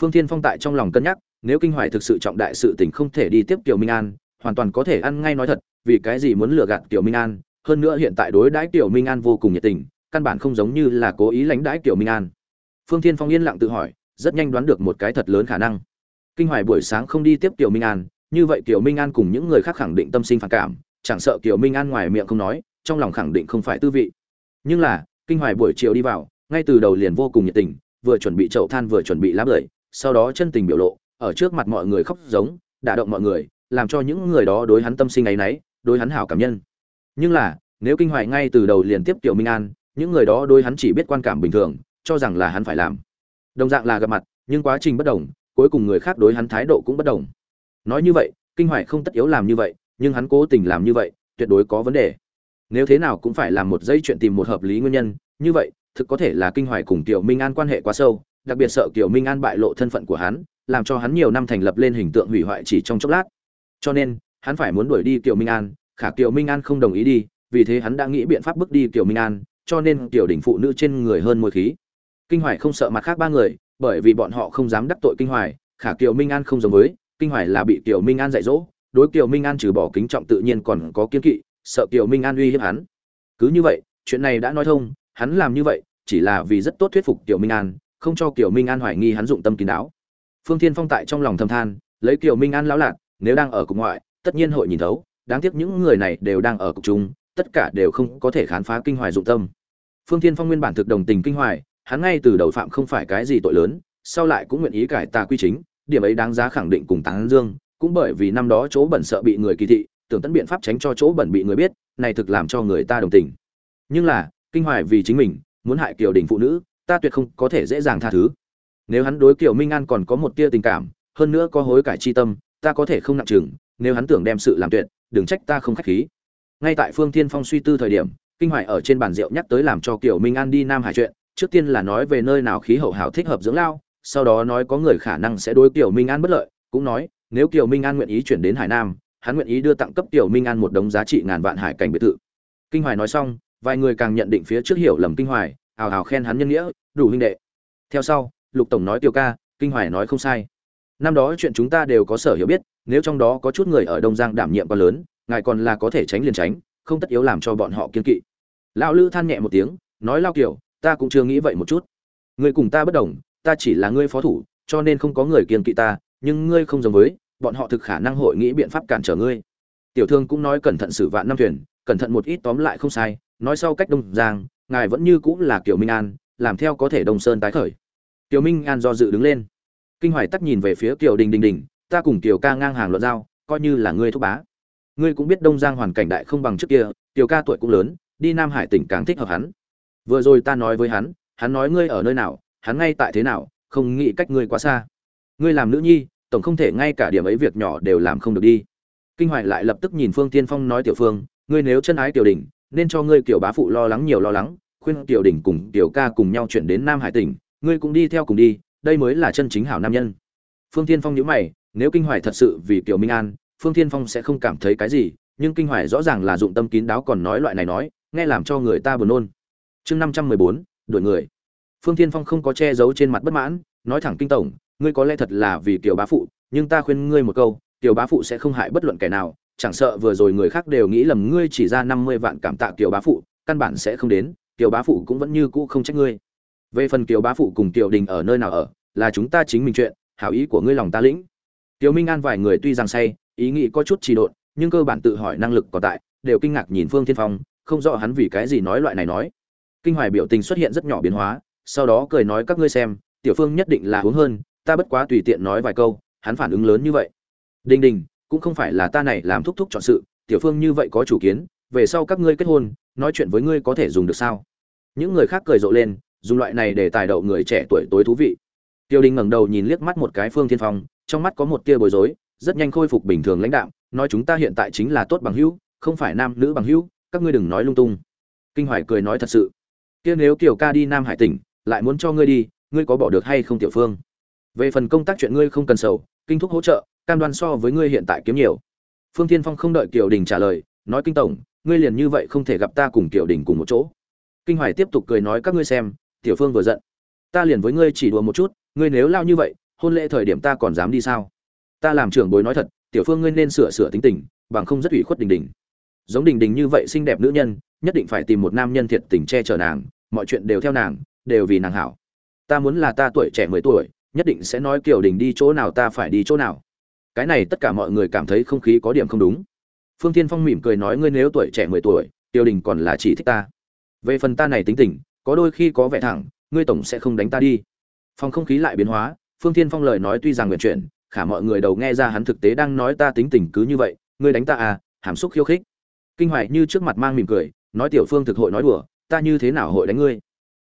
Phương thiên phong tại trong lòng cân nhắc, nếu kinh hoài thực sự trọng đại sự tình không thể đi tiếp Tiểu minh an, hoàn toàn có thể ăn ngay nói thật, vì cái gì muốn lừa gạt Tiểu minh an, hơn nữa hiện tại đối đãi Tiểu minh an vô cùng nhiệt tình, căn bản không giống như là cố ý lãnh đãi Tiểu minh an. Phương thiên phong yên lặng tự hỏi, rất nhanh đoán được một cái thật lớn khả năng. Kinh hoài buổi sáng không đi tiếp Tiểu minh an, như vậy Tiểu minh an cùng những người khác khẳng định tâm sinh phản cảm chẳng sợ kiều minh an ngoài miệng không nói trong lòng khẳng định không phải tư vị. Nhưng là kinh hoài buổi chiều đi vào ngay từ đầu liền vô cùng nhiệt tình vừa chuẩn bị chậu than vừa chuẩn bị lá bưởi sau đó chân tình biểu lộ ở trước mặt mọi người khóc giống đả động mọi người làm cho những người đó đối hắn tâm sinh ấy nấy, đối hắn hảo cảm nhân. Nhưng là nếu kinh hoài ngay từ đầu liền tiếp Kiều minh an những người đó đối hắn chỉ biết quan cảm bình thường cho rằng là hắn phải làm. Đồng dạng là gặp mặt nhưng quá trình bất đồng cuối cùng người khác đối hắn thái độ cũng bất đồng. Nói như vậy kinh hoài không tất yếu làm như vậy nhưng hắn cố tình làm như vậy, tuyệt đối có vấn đề. Nếu thế nào cũng phải làm một dây chuyện tìm một hợp lý nguyên nhân, như vậy, thực có thể là kinh hoài cùng tiểu minh an quan hệ quá sâu, đặc biệt sợ tiểu minh an bại lộ thân phận của hắn, làm cho hắn nhiều năm thành lập lên hình tượng hủy hoại chỉ trong chốc lát. Cho nên, hắn phải muốn đuổi đi tiểu minh an, khả tiểu minh an không đồng ý đi, vì thế hắn đã nghĩ biện pháp bước đi tiểu minh an, cho nên tiểu đỉnh phụ nữ trên người hơn môi khí. Kinh hoài không sợ mặt khác ba người, bởi vì bọn họ không dám đắc tội kinh hoài, khả tiểu minh an không giống với, kinh hoài là bị tiểu minh an dạy dỗ đối Kiều minh an trừ bỏ kính trọng tự nhiên còn có kiên kỵ, sợ Kiều minh an uy hiếp hắn. Cứ như vậy, chuyện này đã nói thông, hắn làm như vậy chỉ là vì rất tốt thuyết phục Kiều minh an, không cho Kiều minh an hoài nghi hắn dụng tâm kín đáo. Phương thiên phong tại trong lòng thầm than, lấy Kiều minh an lão lạc, nếu đang ở cục ngoại, tất nhiên hội nhìn thấu, đáng tiếc những người này đều đang ở cục chung, tất cả đều không có thể khám phá kinh hoài dụng tâm. Phương thiên phong nguyên bản thực đồng tình kinh hoài, hắn ngay từ đầu phạm không phải cái gì tội lớn, sau lại cũng nguyện ý cải tà quy chính, điểm ấy đáng giá khẳng định cùng tán dương cũng bởi vì năm đó chỗ bẩn sợ bị người kỳ thị, tưởng tận biện pháp tránh cho chỗ bẩn bị người biết, này thực làm cho người ta đồng tình. Nhưng là, kinh hoài vì chính mình, muốn hại kiều đình phụ nữ, ta tuyệt không có thể dễ dàng tha thứ. Nếu hắn đối kiều minh an còn có một tia tình cảm, hơn nữa có hối cải chi tâm, ta có thể không nặng chừng, nếu hắn tưởng đem sự làm tuyệt, đừng trách ta không khách khí. Ngay tại phương thiên phong suy tư thời điểm, kinh hoài ở trên bàn rượu nhắc tới làm cho kiều minh an đi nam hải chuyện, trước tiên là nói về nơi nào khí hậu hảo thích hợp dưỡng lao, sau đó nói có người khả năng sẽ đối kiều minh an bất lợi, cũng nói nếu kiều minh an nguyện ý chuyển đến hải nam, hắn nguyện ý đưa tặng cấp Kiều minh an một đống giá trị ngàn vạn hải cảnh biệt thự. Kinh hoài nói xong, vài người càng nhận định phía trước hiểu lầm kinh hoài, ào ào khen hắn nhân nghĩa, đủ huynh đệ. Theo sau, lục tổng nói tiêu ca, kinh hoài nói không sai. Năm đó chuyện chúng ta đều có sở hiểu biết, nếu trong đó có chút người ở đông giang đảm nhiệm quá lớn, ngài còn là có thể tránh liền tránh, không tất yếu làm cho bọn họ kiên kỵ. Lão lữ than nhẹ một tiếng, nói lao kiểu ta cũng chưa nghĩ vậy một chút. Người cùng ta bất đồng, ta chỉ là ngươi phó thủ, cho nên không có người kiên kỵ ta nhưng ngươi không giống với, bọn họ thực khả năng hội nghĩ biện pháp cản trở ngươi. Tiểu thương cũng nói cẩn thận xử vạn năm thuyền, cẩn thận một ít tóm lại không sai, nói sau cách đông giang, ngài vẫn như cũng là kiểu minh an, làm theo có thể đông sơn tái khởi. Tiểu minh an do dự đứng lên. Kinh hoài tắt nhìn về phía kiều đình đình đình, ta cùng kiều ca ngang hàng luận giao, coi như là ngươi thúc bá. Ngươi cũng biết đông giang hoàn cảnh đại không bằng trước kia, kiều ca tuổi cũng lớn, đi nam hải tỉnh càng thích hợp hắn. Vừa rồi ta nói với hắn hắn nói ngươi ở nơi nào, hắn ngay tại thế nào, không nghĩ cách ngươi quá xa ngươi làm nữ nhi, tổng không thể ngay cả điểm ấy việc nhỏ đều làm không được đi. Kinh hoài lại lập tức nhìn phương tiên phong nói tiểu phương, ngươi nếu chân ái tiểu đình nên cho ngươi kiểu bá phụ lo lắng nhiều lo lắng, khuyên tiểu đình cùng tiểu ca cùng nhau chuyển đến nam hải tỉnh, ngươi cũng đi theo cùng đi, đây mới là chân chính hảo nam nhân. Phương tiên phong nhíu mày, nếu kinh hoài thật sự vì tiểu minh an, phương tiên phong sẽ không cảm thấy cái gì, nhưng kinh hoài rõ ràng là dụng tâm kín đáo còn nói loại này nói, nghe làm cho người ta buồn nôn. Chương năm trăm mười bốn, đuổi người. Phương tiên phong không có che giấu trên mặt bất mãn, nói thẳng kinh tổng ngươi có lẽ thật là vì tiểu bá phụ, nhưng ta khuyên ngươi một câu tiểu bá phụ sẽ không hại bất luận kẻ nào, chẳng sợ vừa rồi người khác đều nghĩ lầm ngươi chỉ ra năm mươi vạn cảm tạ tiểu bá phụ, căn bản sẽ không đến tiểu bá phụ cũng vẫn như cũ không trách ngươi. Về phần tiểu bá phụ cùng tiểu đình ở nơi nào ở, là chúng ta chính mình chuyện, hảo ý của ngươi lòng ta lĩnh. Tiểu minh an vài người tuy rằng say, ý nghĩ có chút trì độn, nhưng cơ bản tự hỏi năng lực còn tại, đều kinh ngạc nhìn phương thiên phong, không rõ hắn vì cái gì nói loại này nói. Kinh hoài biểu tình xuất hiện rất nhỏ biến hóa, sau đó cười nói các ngươi xem, tiểu phương nhất định là uống hơn ta bất quá tùy tiện nói vài câu, hắn phản ứng lớn như vậy. Đình đình, cũng không phải là ta này làm thúc thúc chọn sự, tiểu phương như vậy có chủ kiến, về sau các ngươi kết hôn, nói chuyện với ngươi có thể dùng được sao? Những người khác cười rộ lên, dùng loại này để tài đậu người trẻ tuổi tối thú vị. Tiêu đình ngẩng đầu nhìn liếc mắt một cái phương thiên phong, trong mắt có một tia bối rối, rất nhanh khôi phục bình thường lãnh đạo nói chúng ta hiện tại chính là tốt bằng hữu, không phải nam nữ bằng hữu, các ngươi đừng nói lung tung. Kinh hoài cười nói thật sự. Kia nếu kiều ca đi nam hải tỉnh, lại muốn cho ngươi đi, ngươi có bỏ được hay không tiểu phương? Về phần công tác chuyện ngươi không cần sầu, kinh thúc hỗ trợ, cam đoan so với ngươi hiện tại kiếm nhiều. Phương thiên phong không đợi kiều đình trả lời, nói kinh tổng, ngươi liền như vậy không thể gặp ta cùng kiều đình cùng một chỗ. Kinh hoài tiếp tục cười nói các ngươi xem, tiểu phương vừa giận. Ta liền với ngươi chỉ đùa một chút, ngươi nếu lao như vậy, hôn lễ thời điểm ta còn dám đi sao? Ta làm trưởng bối nói thật, tiểu phương ngươi nên sửa sửa tính tình, bằng không rất ủy khuất đình đình. Giống đình đình như vậy xinh đẹp nữ nhân, nhất định phải tìm một nam nhân thiệt tình che chở nàng, mọi chuyện đều theo nàng, đều vì nàng hảo. Ta muốn là ta tuổi trẻ mười tuổi nhất định sẽ nói kiểu đình đi chỗ nào ta phải đi chỗ nào. Cái này tất cả mọi người cảm thấy không khí có điểm không đúng. Phương tiên phong mỉm cười nói, ngươi nếu tuổi trẻ mười tuổi tiểu đình còn là chỉ thích ta. Về phần ta này tính tình, có đôi khi có vẻ thẳng, ngươi tổng sẽ không đánh ta đi. Phòng không khí lại biến hóa, phương tiên phong lời nói tuy rằng nguyện chuyển, khả mọi người đầu nghe ra hắn thực tế đang nói ta tính tình cứ như vậy, ngươi đánh ta à hàm xúc khiêu khích. Kinh hoài như trước mặt mang mỉm cười, nói, tiểu phương thực hội nói đùa, ta như thế nào hội đánh ngươi?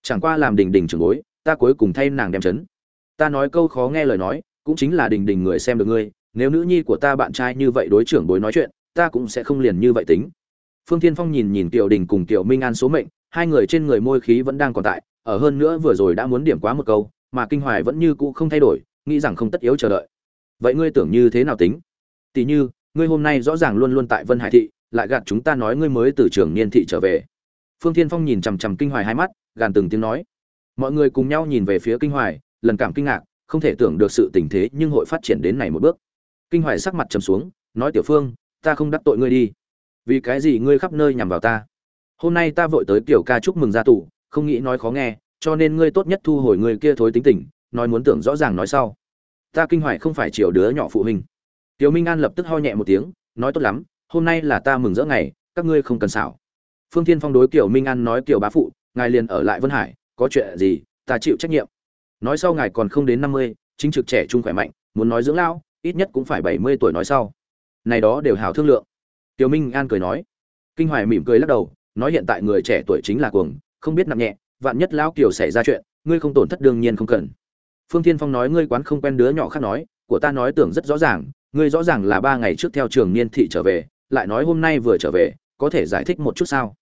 Chẳng qua làm đình đình trưởng bối, ta cuối cùng thay nàng đem chấn ta nói câu khó nghe lời nói, cũng chính là đình đình người xem được ngươi, nếu nữ nhi của ta bạn trai như vậy đối trưởng bối nói chuyện, ta cũng sẽ không liền như vậy tính. Phương thiên phong nhìn nhìn tiểu đình cùng tiểu minh an số mệnh, hai người trên người môi khí vẫn đang còn tại, ở hơn nữa vừa rồi đã muốn điểm quá một câu, mà kinh hoài vẫn như cũ không thay đổi, nghĩ rằng không tất yếu chờ đợi. Vậy ngươi tưởng như thế nào tính? Tỷ như, ngươi hôm nay rõ ràng luôn luôn tại vân hải thị, lại gạt chúng ta nói ngươi mới từ trường niên thị trở về. Phương thiên phong nhìn chằm chằm kinh hoài hai mắt, gàn từng tiếng nói. Mọi người cùng nhau nhìn về phía kinh hoài lần cảm kinh ngạc, không thể tưởng được sự tình thế nhưng hội phát triển đến này một bước. Kinh hoài sắc mặt trầm xuống, nói tiểu phương, ta không đắc tội ngươi đi. Vì cái gì ngươi khắp nơi nhằm vào ta? Hôm nay ta vội tới tiểu ca chúc mừng gia tù, không nghĩ nói khó nghe, cho nên ngươi tốt nhất thu hồi người kia thối tính tình, nói muốn tưởng rõ ràng nói sau. Ta kinh hoài không phải chiều đứa nhỏ phụ huynh. Tiểu minh an lập tức ho nhẹ một tiếng, nói tốt lắm, hôm nay là ta mừng rỡ ngày, các ngươi không cần xảo. Phương thiên phong đối kiểu minh an nói kiểu bá phụ, ngài liền ở lại vân hải, có chuyện gì, ta chịu trách nhiệm nói sau ngài còn không đến năm mươi, chính trực trẻ trung khỏe mạnh, muốn nói dưỡng lão, ít nhất cũng phải bảy mươi tuổi nói sau. Này đó đều hào thương lượng. Tiểu minh an cười nói. Kinh hoài mỉm cười lắc đầu, nói hiện tại người trẻ tuổi chính là cuồng, không biết nặng nhẹ, vạn nhất lão kiều xảy ra chuyện, ngươi không tổn thất đương nhiên không cần. Phương thiên phong nói ngươi quán không quen đứa nhỏ khác nói, của ta nói tưởng rất rõ ràng, ngươi rõ ràng là ba ngày trước theo trường niên thị trở về, lại nói hôm nay vừa trở về, có thể giải thích một chút sao?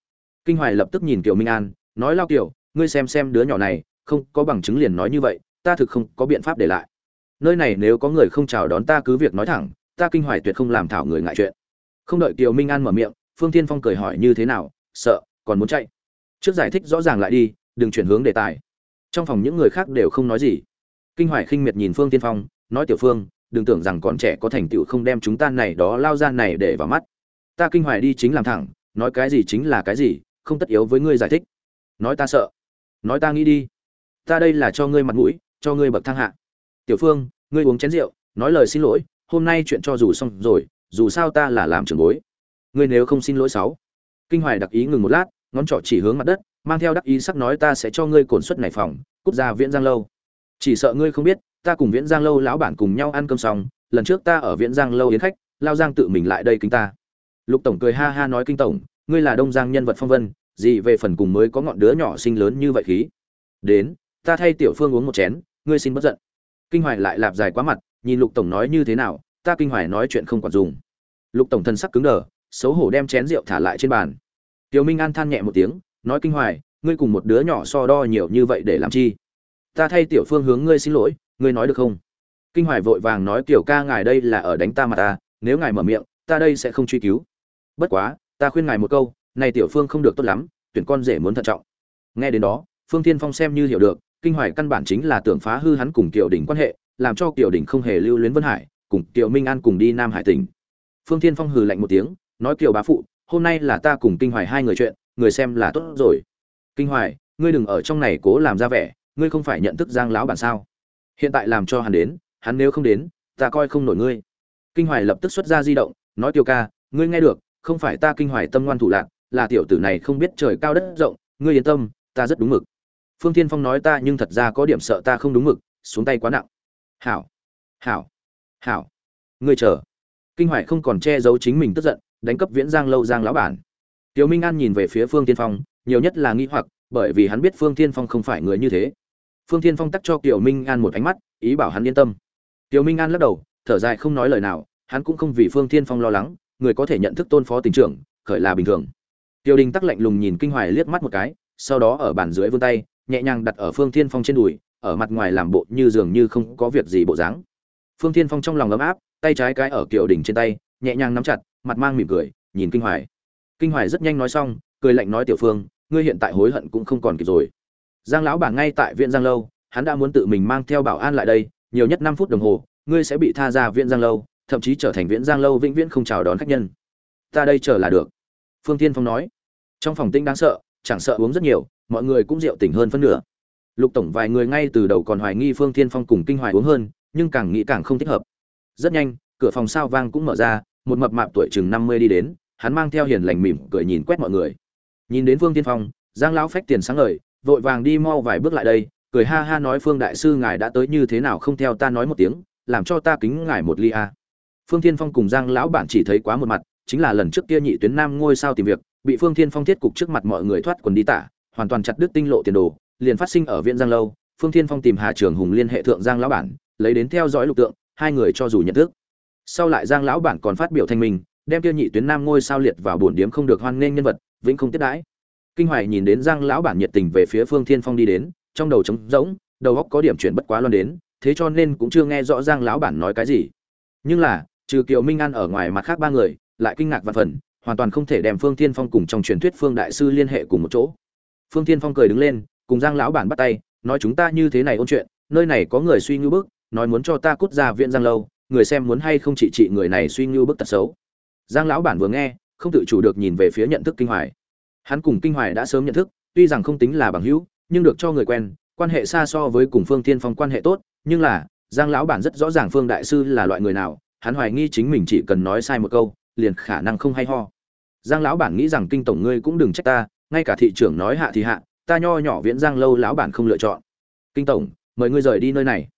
Kinh hoài lập tức nhìn kiều minh an, nói lao kiều, ngươi xem xem đứa nhỏ này không có bằng chứng liền nói như vậy, ta thực không có biện pháp để lại. Nơi này nếu có người không chào đón ta cứ việc nói thẳng, ta kinh hoài tuyệt không làm thảo người ngại chuyện. Không đợi kiều minh an mở miệng, phương tiên phong cười hỏi như thế nào, sợ, còn muốn chạy. Trước giải thích rõ ràng lại đi, đừng chuyển hướng đề tài. Trong phòng những người khác đều không nói gì. Kinh hoài khinh miệt nhìn phương tiên phong, nói tiểu phương, đừng tưởng rằng còn trẻ có thành tựu không đem chúng ta này đó lao gian này để vào mắt. Ta kinh hoài đi chính làm thẳng, nói cái gì chính là cái gì, không tất yếu với ngươi giải thích. Nói ta sợ. Nói ta nghĩ đi ta đây là cho ngươi mặt mũi, cho ngươi bậc thang hạ. Tiểu phương, ngươi uống chén rượu, nói lời xin lỗi, hôm nay chuyện cho dù xong rồi, dù sao ta là làm trưởng bối. Ngươi nếu không xin lỗi sáu. Kinh hoài đặc ý ngừng một lát, ngón trỏ chỉ hướng mặt đất, mang theo đắc ý sắc nói ta sẽ cho ngươi cổn suất này phòng, cút ra viễn giang lâu. Chỉ sợ ngươi không biết, ta cùng viễn giang lâu lão bản cùng nhau ăn cơm xong, lần trước ta ở viễn giang lâu yến khách, lao giang tự mình lại đây kính ta. Lục tổng cười ha ha nói kinh tổng, ngươi là đông giang nhân vật phong vân, gì về phần cùng mới có ngọn đứa nhỏ sinh lớn như vậy khí? Đến ta thay tiểu phương uống một chén, ngươi xin bất giận. Kinh hoài lại lạp dài quá mặt, nhìn lục tổng nói như thế nào, ta kinh hoài nói chuyện không còn dùng. Lục tổng thân sắc cứng đờ, xấu hổ đem chén rượu thả lại trên bàn. Tiểu minh an than nhẹ một tiếng, nói kinh hoài, ngươi cùng một đứa nhỏ so đo nhiều như vậy để làm chi? Ta thay tiểu phương hướng ngươi xin lỗi, ngươi nói được không? Kinh hoài vội vàng nói tiểu ca ngài đây là ở đánh ta mà ta, nếu ngài mở miệng, ta đây sẽ không truy cứu. Bất quá, ta khuyên ngài một câu, này tiểu phương không được tốt lắm, tuyển con rể muốn thận trọng. Nghe đến đó, phương thiên phong xem như hiểu được kinh hoài căn bản chính là tưởng phá hư hắn cùng kiều đình quan hệ, làm cho kiều đình không hề lưu luyến vân hải, cùng kiều minh an cùng đi nam hải tỉnh. Phương thiên phong hừ lạnh một tiếng, nói, kiều bá phụ, hôm nay là ta cùng kinh hoài hai người chuyện, người xem là tốt rồi. Kinh hoài, ngươi đừng ở trong này cố làm ra vẻ, ngươi không phải nhận thức giang lão bản sao? Hiện tại làm cho hắn đến, hắn nếu không đến, ta coi không nổi ngươi. Kinh hoài lập tức xuất ra di động, nói tiêu ca, ngươi nghe được, không phải ta kinh hoài tâm ngoan thủ lạc, là tiểu tử này không biết trời cao đất rộng, ngươi yên tâm, ta rất đúng mực phương thiên phong nói ta nhưng thật ra có điểm sợ ta không đúng mực, xuống tay quá nặng. Hảo hảo hảo. Ngươi chờ. Kinh hoài không còn che giấu chính mình tức giận, đánh cấp viễn giang lâu giang lão bản. Tiểu minh an nhìn về phía phương tiên phong, nhiều nhất là nghi hoặc, bởi vì hắn biết phương tiên phong không phải người như thế. Phương tiên phong tắc cho tiểu minh an một ánh mắt, ý bảo hắn yên tâm. Tiểu minh an lắc đầu, thở dài không nói lời nào, hắn cũng không vì phương tiên phong lo lắng, người có thể nhận thức tôn phó tỉnh trưởng, khởi là bình thường. Tiểu đình tắc lạnh lùng nhìn kinh hoài liếc mắt một cái, sau đó ở bàn dưới vươn tay nhẹ nhàng đặt ở phương Thiên phong trên đùi, ở mặt ngoài làm bộ như dường như không có việc gì bộ dáng. Phương Thiên phong trong lòng ấm áp, tay trái cái ở kiệu đỉnh trên tay, nhẹ nhàng nắm chặt, mặt mang mỉm cười, nhìn kinh hoài. Kinh hoài rất nhanh nói xong, cười lạnh nói tiểu phương, ngươi hiện tại hối hận cũng không còn kịp rồi. Giang lão bà ngay tại viện giang lâu, hắn đã muốn tự mình mang theo bảo an lại đây, nhiều nhất năm phút đồng hồ, ngươi sẽ bị tha ra viện giang lâu, thậm chí trở thành viện giang lâu vĩnh viễn không chào đón khách nhân. Ta đây chờ là được. Phương Thiên phong nói. Trong phòng tinh đáng sợ, chẳng sợ uống rất nhiều mọi người cũng rượu tỉnh hơn phân nửa. Lục tổng vài người ngay từ đầu còn hoài nghi phương Thiên phong cùng kinh hoài uống hơn, nhưng càng nghĩ càng không thích hợp. Rất nhanh, cửa phòng sao vang cũng mở ra, một mập mạp tuổi chừng năm mươi đi đến, hắn mang theo hiền lành mỉm cười nhìn quét mọi người. Nhìn đến phương tiên phong, giang lão phách tiền sáng ngời, vội vàng đi mau vài bước lại đây, cười ha ha nói, phương đại sư, ngài đã tới như thế nào không theo ta nói một tiếng, làm cho ta kính ngài một ly a. Phương tiên phong cùng giang lão bản chỉ thấy quá một mặt, chính là lần trước kia nhị tuyến nam ngôi sao tìm việc, bị phương tiên phong thiết cục trước mặt mọi người thoát quần đi tả hoàn toàn chặt đứt tinh lộ tiền đồ, liền phát sinh ở viện giang lâu, phương Thiên phong tìm hà trường hùng liên hệ thượng giang lão bản, lấy đến theo dõi lục tượng, hai người cho dù nhận thức. Sau lại giang lão bản còn phát biểu thanh minh, đem kia nhị tuyến nam ngôi sao liệt vào bổn điếm không được hoan nghênh nhân vật, vĩnh không tiếp đãi. Kinh hoài nhìn đến giang lão bản nhiệt tình về phía phương thiên phong đi đến, trong đầu trống rỗng, đầu óc có điểm chuyển bất quá loan đến, thế cho nên cũng chưa nghe rõ giang lão bản nói cái gì. Nhưng là, trừ kiều minh an ở ngoài mặt khác ba người, lại kinh ngạc và phần, hoàn toàn không thể đem phương thiên phong cùng trong truyền thuyết phương đại sư liên hệ cùng một chỗ phương thiên phong cười đứng lên, cùng giang lão bản bắt tay, nói chúng ta như thế này ôn chuyện, nơi này có người suy ngưu bức, nói muốn cho ta cút ra viện giang lâu, người xem muốn hay không trị trị người này suy ngưu bức tật xấu. Giang lão bản vừa nghe, không tự chủ được nhìn về phía nhận thức kinh hoài. Hắn cùng kinh hoài đã sớm nhận thức, tuy rằng không tính là bằng hữu, nhưng được cho người quen, quan hệ xa so với cùng phương tiên phong quan hệ tốt, nhưng là, giang lão bản rất rõ ràng phương đại sư là loại người nào, hắn hoài nghi chính mình chỉ cần nói sai một câu, liền khả năng không hay ho. Giang lão bản nghĩ rằng kinh tổng ngươi cũng đừng trách ta ngay cả thị trưởng nói hạ thì hạ, ta nho nhỏ viễn giang lâu lão bản không lựa chọn. Kinh tổng, mời ngươi rời đi nơi này.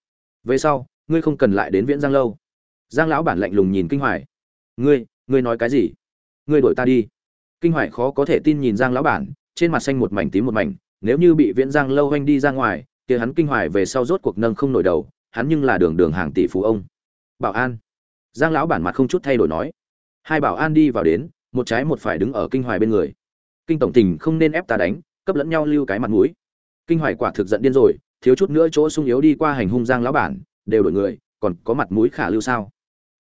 Về sau, ngươi không cần lại đến viễn giang lâu. Giang lão bản lạnh lùng nhìn kinh hoài. Ngươi ngươi nói cái gì? Ngươi đuổi ta đi. Kinh hoài khó có thể tin nhìn giang lão bản, trên mặt xanh một mảnh tím một mảnh, nếu như bị viễn giang lâu anh đi ra ngoài, kia hắn kinh hoài về sau rốt cuộc nâng không nổi đầu, hắn nhưng là đường đường hàng tỷ phú ông. Bảo an. Giang lão bản mặt không chút thay đổi nói. Hai bảo an đi vào đến, một trái một phải đứng ở kinh hoài bên người kinh tổng tình không nên ép ta đánh, cấp lẫn nhau lưu cái mặt mũi. Kinh hoài quả thực giận điên rồi, thiếu chút nữa chỗ sung yếu đi qua hành hung giang lão bản, đều đổi người, còn có mặt mũi khả lưu sao?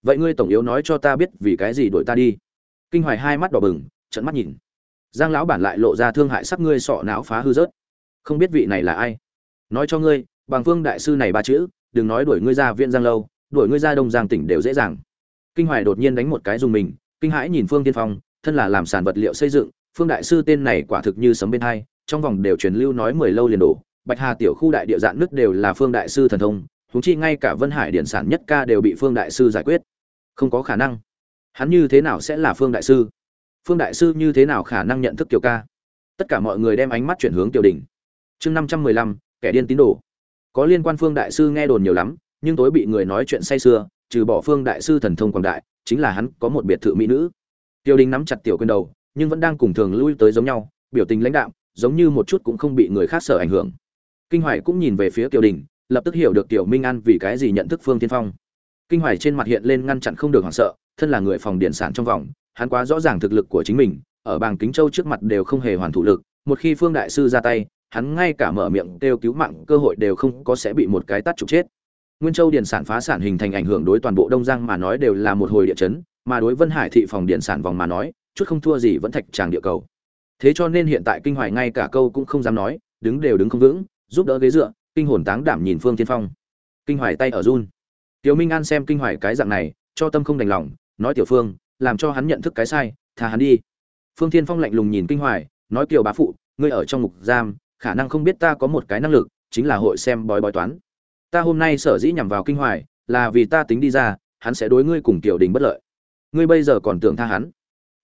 Vậy ngươi tổng yếu nói cho ta biết vì cái gì đổi ta đi. Kinh hoài hai mắt đỏ bừng trận mắt nhìn. Giang lão bản lại lộ ra thương hại sắc ngươi sọ não phá hư rớt. Không biết vị này là ai? Nói cho ngươi, bằng phương đại sư này ba chữ, đừng nói đuổi ngươi ra viện giang lâu, đuổi ngươi ra đông giang tỉnh đều dễ dàng. Kinh hoài đột nhiên đánh một cái dùng mình, kinh hãi nhìn phương tiên phong, thân là làm sản vật liệu xây dựng phương đại sư tên này quả thực như sấm bên hai trong vòng đều truyền lưu nói mười lâu liền đổ bạch hà tiểu khu đại địa dạng nước đều là phương đại sư thần thông húng chi ngay cả Vân Hải điện sản nhất ca đều bị Phương đại sư giải quyết. Không có khả năng. Hắn như thế nào sẽ là Phương đại sư? Phương đại sư như thế nào khả năng nhận thức Kiều ca? Tất cả mọi người đem ánh mắt chuyển hướng tiểu đỉnh. Chương năm trăm mười lăm kẻ điên tín đồ. Có liên quan Phương đại sư nghe đồn nhiều lắm, nhưng tối bị người nói chuyện say sưa, trừ bỏ Phương đại sư thần thông quảng đại, chính là hắn có một biệt thự mỹ nữ. Tiểu Đình nắm chặt tiểu quên đầu, nhưng vẫn đang cùng thường lui tới giống nhau, biểu tình lãnh đạm, giống như một chút cũng không bị người khác sở ảnh hưởng. Kinh Hoài cũng nhìn về phía tiểu Đình, lập tức hiểu được tiểu minh an vì cái gì nhận thức phương tiên phong kinh hoài trên mặt hiện lên ngăn chặn không được hoảng sợ thân là người phòng điện sản trong vòng hắn quá rõ ràng thực lực của chính mình ở bàng kính châu trước mặt đều không hề hoàn thủ lực một khi phương đại sư ra tay hắn ngay cả mở miệng kêu cứu mạng cơ hội đều không có sẽ bị một cái tát trục chết nguyên châu điện sản phá sản hình thành ảnh hưởng đối toàn bộ đông giang mà nói đều là một hồi địa chấn mà đối vân hải thị phòng điện sản vòng mà nói chút không thua gì vẫn thạch tràng địa cầu. Thế cho nên hiện tại kinh hoài ngay cả câu cũng không dám nói, đứng đều đứng không vững, giúp đỡ ghế dựa, kinh hồn táng đảm nhìn phương tiên phong. Kinh hoài tay ở run. Tiểu minh an xem kinh hoài cái dạng này, cho tâm không đành lòng, nói tiểu phương, làm cho hắn nhận thức cái sai thả hắn đi. Phương tiên phong lạnh lùng nhìn kinh hoài, nói kiều bá phụ, ngươi ở trong ngục giam, khả năng không biết ta có một cái năng lực, chính là hội xem bói bói toán. Ta hôm nay sở dĩ nhằm vào kinh hoài, là vì ta tính đi ra, hắn sẽ đối ngươi cùng tiểu đình bất lợi. Ngươi bây giờ còn tưởng tha hắn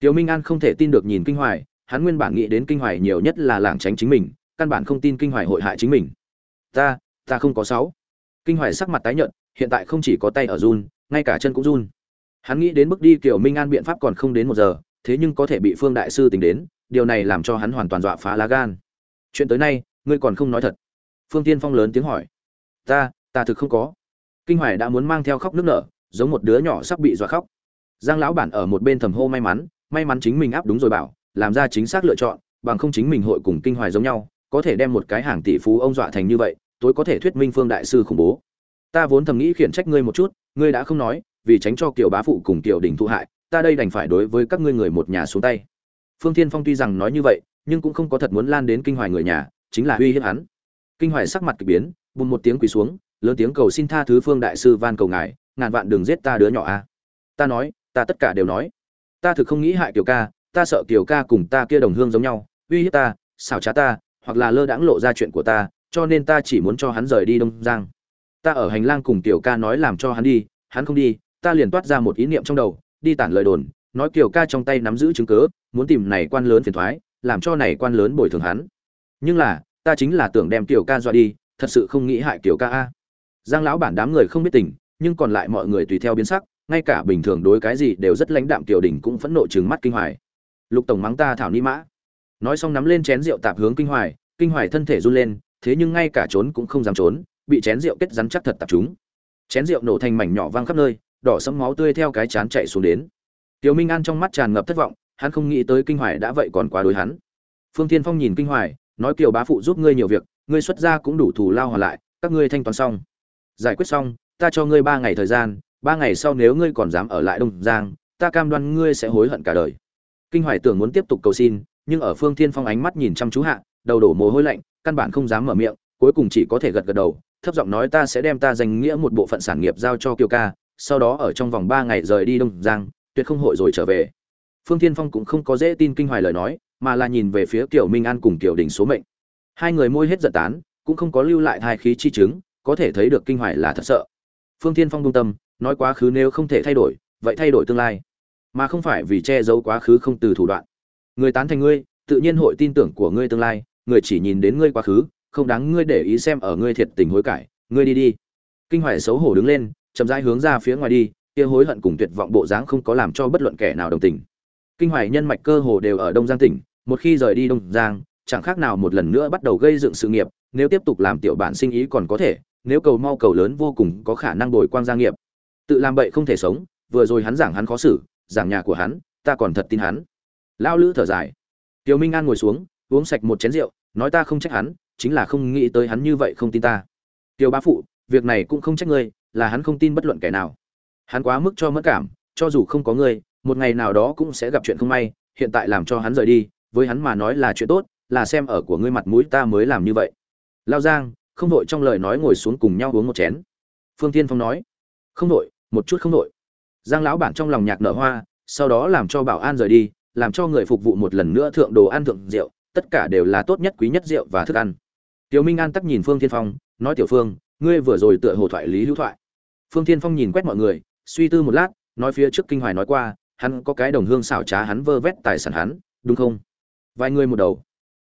tiểu minh an không thể tin được nhìn kinh hoài, hắn nguyên bản nghĩ đến kinh hoài nhiều nhất là lảng tránh chính mình, căn bản không tin kinh hoài hội hại chính mình. Ta ta không có sáu. Kinh hoài sắc mặt tái nhợt, hiện tại không chỉ có tay ở run, ngay cả chân cũng run. Hắn nghĩ đến bước đi kiểu minh an biện pháp còn không đến một giờ, thế nhưng có thể bị phương đại sư tính đến, điều này làm cho hắn hoàn toàn dọa phá lá gan. Chuyện tới nay, ngươi còn không nói thật. Phương tiên phong lớn tiếng hỏi. Ta ta thực không có. Kinh hoài đã muốn mang theo khóc nước nở, giống một đứa nhỏ sắp bị dọa khóc. Giang lão bản ở một bên thầm hô may mắn may mắn chính mình áp đúng rồi bảo, làm ra chính xác lựa chọn, bằng không chính mình hội cùng kinh hoài giống nhau, có thể đem một cái hàng tỷ phú ông dọa thành như vậy, tối có thể thuyết minh phương đại sư khủng bố. Ta vốn thầm nghĩ khiển trách ngươi một chút, ngươi đã không nói, vì tránh cho kiều bá phụ cùng kiều đình thụ hại, ta đây đành phải đối với các ngươi người một nhà xuống tay. Phương thiên phong tuy rằng nói như vậy, nhưng cũng không có thật muốn lan đến kinh hoài người nhà, chính là uy hiếp hắn. Kinh hoài sắc mặt kỳ biến, bùng một tiếng quỳ xuống, lớn tiếng cầu xin tha thứ phương đại sư van cầu ngài, ngàn vạn đừng giết ta đứa nhỏ a. Ta nói, ta tất cả đều nói ta thực không nghĩ hại tiểu ca, ta sợ tiểu ca cùng ta kia đồng hương giống nhau, uy hiếp ta, xảo trá ta, hoặc là lơ đãng lộ ra chuyện của ta, cho nên ta chỉ muốn cho hắn rời đi đông giang. Ta ở hành lang cùng tiểu ca nói làm cho hắn đi, hắn không đi, ta liền toát ra một ý niệm trong đầu, đi tản lời đồn, nói kiều ca trong tay nắm giữ chứng cớ muốn tìm này quan lớn phiền thoái, làm cho này quan lớn bồi thường hắn. Nhưng là, ta chính là tưởng đem kiều ca dọa đi, thật sự không nghĩ hại kiều ca a. Giang lão bản đám người không biết tình, nhưng còn lại mọi người tùy theo biến sắc ngay cả bình thường đối cái gì đều rất lãnh đạm tiểu đình cũng phẫn nộ trừng mắt kinh hoài. Lục tổng mắng ta thảo ni mã. Nói xong nắm lên chén rượu tạp hướng kinh hoài kinh hoài thân thể run lên, thế nhưng ngay cả trốn cũng không dám trốn, bị chén rượu kết rắn chắc thật tập chúng. Chén rượu nổ thành mảnh nhỏ vang khắp nơi, đỏ sẫm máu tươi theo cái chán chạy xuống đến. Tiểu minh an trong mắt tràn ngập thất vọng, hắn không nghĩ tới kinh hoài đã vậy còn quá đối hắn. Phương tiên phong nhìn kinh hoài, nói kiều bá phụ giúp ngươi nhiều việc, ngươi xuất ra cũng đủ thù lao hoàn lại, các ngươi thanh toán xong. Giải quyết xong, ta cho ngươi ba ngày thời gian ba ngày sau nếu ngươi còn dám ở lại đông giang, ta cam đoan ngươi sẽ hối hận cả đời. Kinh hoài tưởng muốn tiếp tục cầu xin, nhưng ở phương thiên phong ánh mắt nhìn chăm chú hạ, đầu đổ mồ hôi lạnh, căn bản không dám mở miệng, cuối cùng chỉ có thể gật gật đầu, thấp giọng nói ta sẽ đem ta danh nghĩa một bộ phận sản nghiệp giao cho kiều ca, sau đó ở trong vòng ba ngày rời đi đông giang, tuyệt không hội rồi trở về. Phương thiên phong cũng không có dễ tin kinh hoài lời nói, mà là nhìn về phía kiều minh an cùng kiều đình số mệnh. Hai người môi hết giận tán, cũng không có lưu lại thai khí chi chứng, có thể thấy được kinh hoài là thật sợ. Phương thiên phong đông tâm nói quá khứ nếu không thể thay đổi, vậy thay đổi tương lai. Mà không phải vì che giấu quá khứ không từ thủ đoạn. Người tán thành ngươi, tự nhiên hội tin tưởng của ngươi tương lai, người chỉ nhìn đến ngươi quá khứ, không đáng ngươi để ý xem ở ngươi thiệt tình hối cải, ngươi đi đi. Kinh hoài xấu hổ đứng lên, chậm rãi hướng ra phía ngoài đi, kia hối hận cùng tuyệt vọng bộ dáng không có làm cho bất luận kẻ nào đồng tình. Kinh hoài nhân mạch cơ hồ đều ở đông giang tỉnh, một khi rời đi đông giang, chẳng khác nào một lần nữa bắt đầu gây dựng sự nghiệp, nếu tiếp tục làm tiểu bản sinh ý còn có thể, nếu cầu mau cầu lớn vô cùng có khả năng đổi quang gia nghiệp tự làm bậy không thể sống, vừa rồi hắn giảng hắn khó xử, giảng nhà của hắn, ta còn thật tin hắn. Lao lữ thở dài. Tiểu minh an ngồi xuống, uống sạch một chén rượu, nói ta không trách hắn, chính là không nghĩ tới hắn như vậy không tin ta. Tiểu bá phụ, việc này cũng không trách ngươi, là hắn không tin bất luận kẻ nào. Hắn quá mức cho mất cảm, cho dù không có ngươi, một ngày nào đó cũng sẽ gặp chuyện không may, hiện tại làm cho hắn rời đi, với hắn mà nói là chuyện tốt, là xem ở của ngươi mặt mũi ta mới làm như vậy. Lao giang, không đội trong lời nói ngồi xuống cùng nhau uống một chén. Phương tiên phong nói. Không đội một chút không đội giang lão bản trong lòng nhạc nở hoa, sau đó làm cho bảo an rời đi, làm cho người phục vụ một lần nữa thượng đồ ăn thượng rượu, tất cả đều là tốt nhất quý nhất rượu và thức ăn. Tiểu minh an tắc nhìn phương tiên phong, nói tiểu phương, ngươi vừa rồi tựa hồ thoại lý hữu thoại. Phương tiên phong nhìn quét mọi người, suy tư một lát, nói phía trước kinh hoài nói qua, hắn có cái đồng hương xảo trá hắn vơ vét tài sản hắn, đúng không? Vài người một đầu.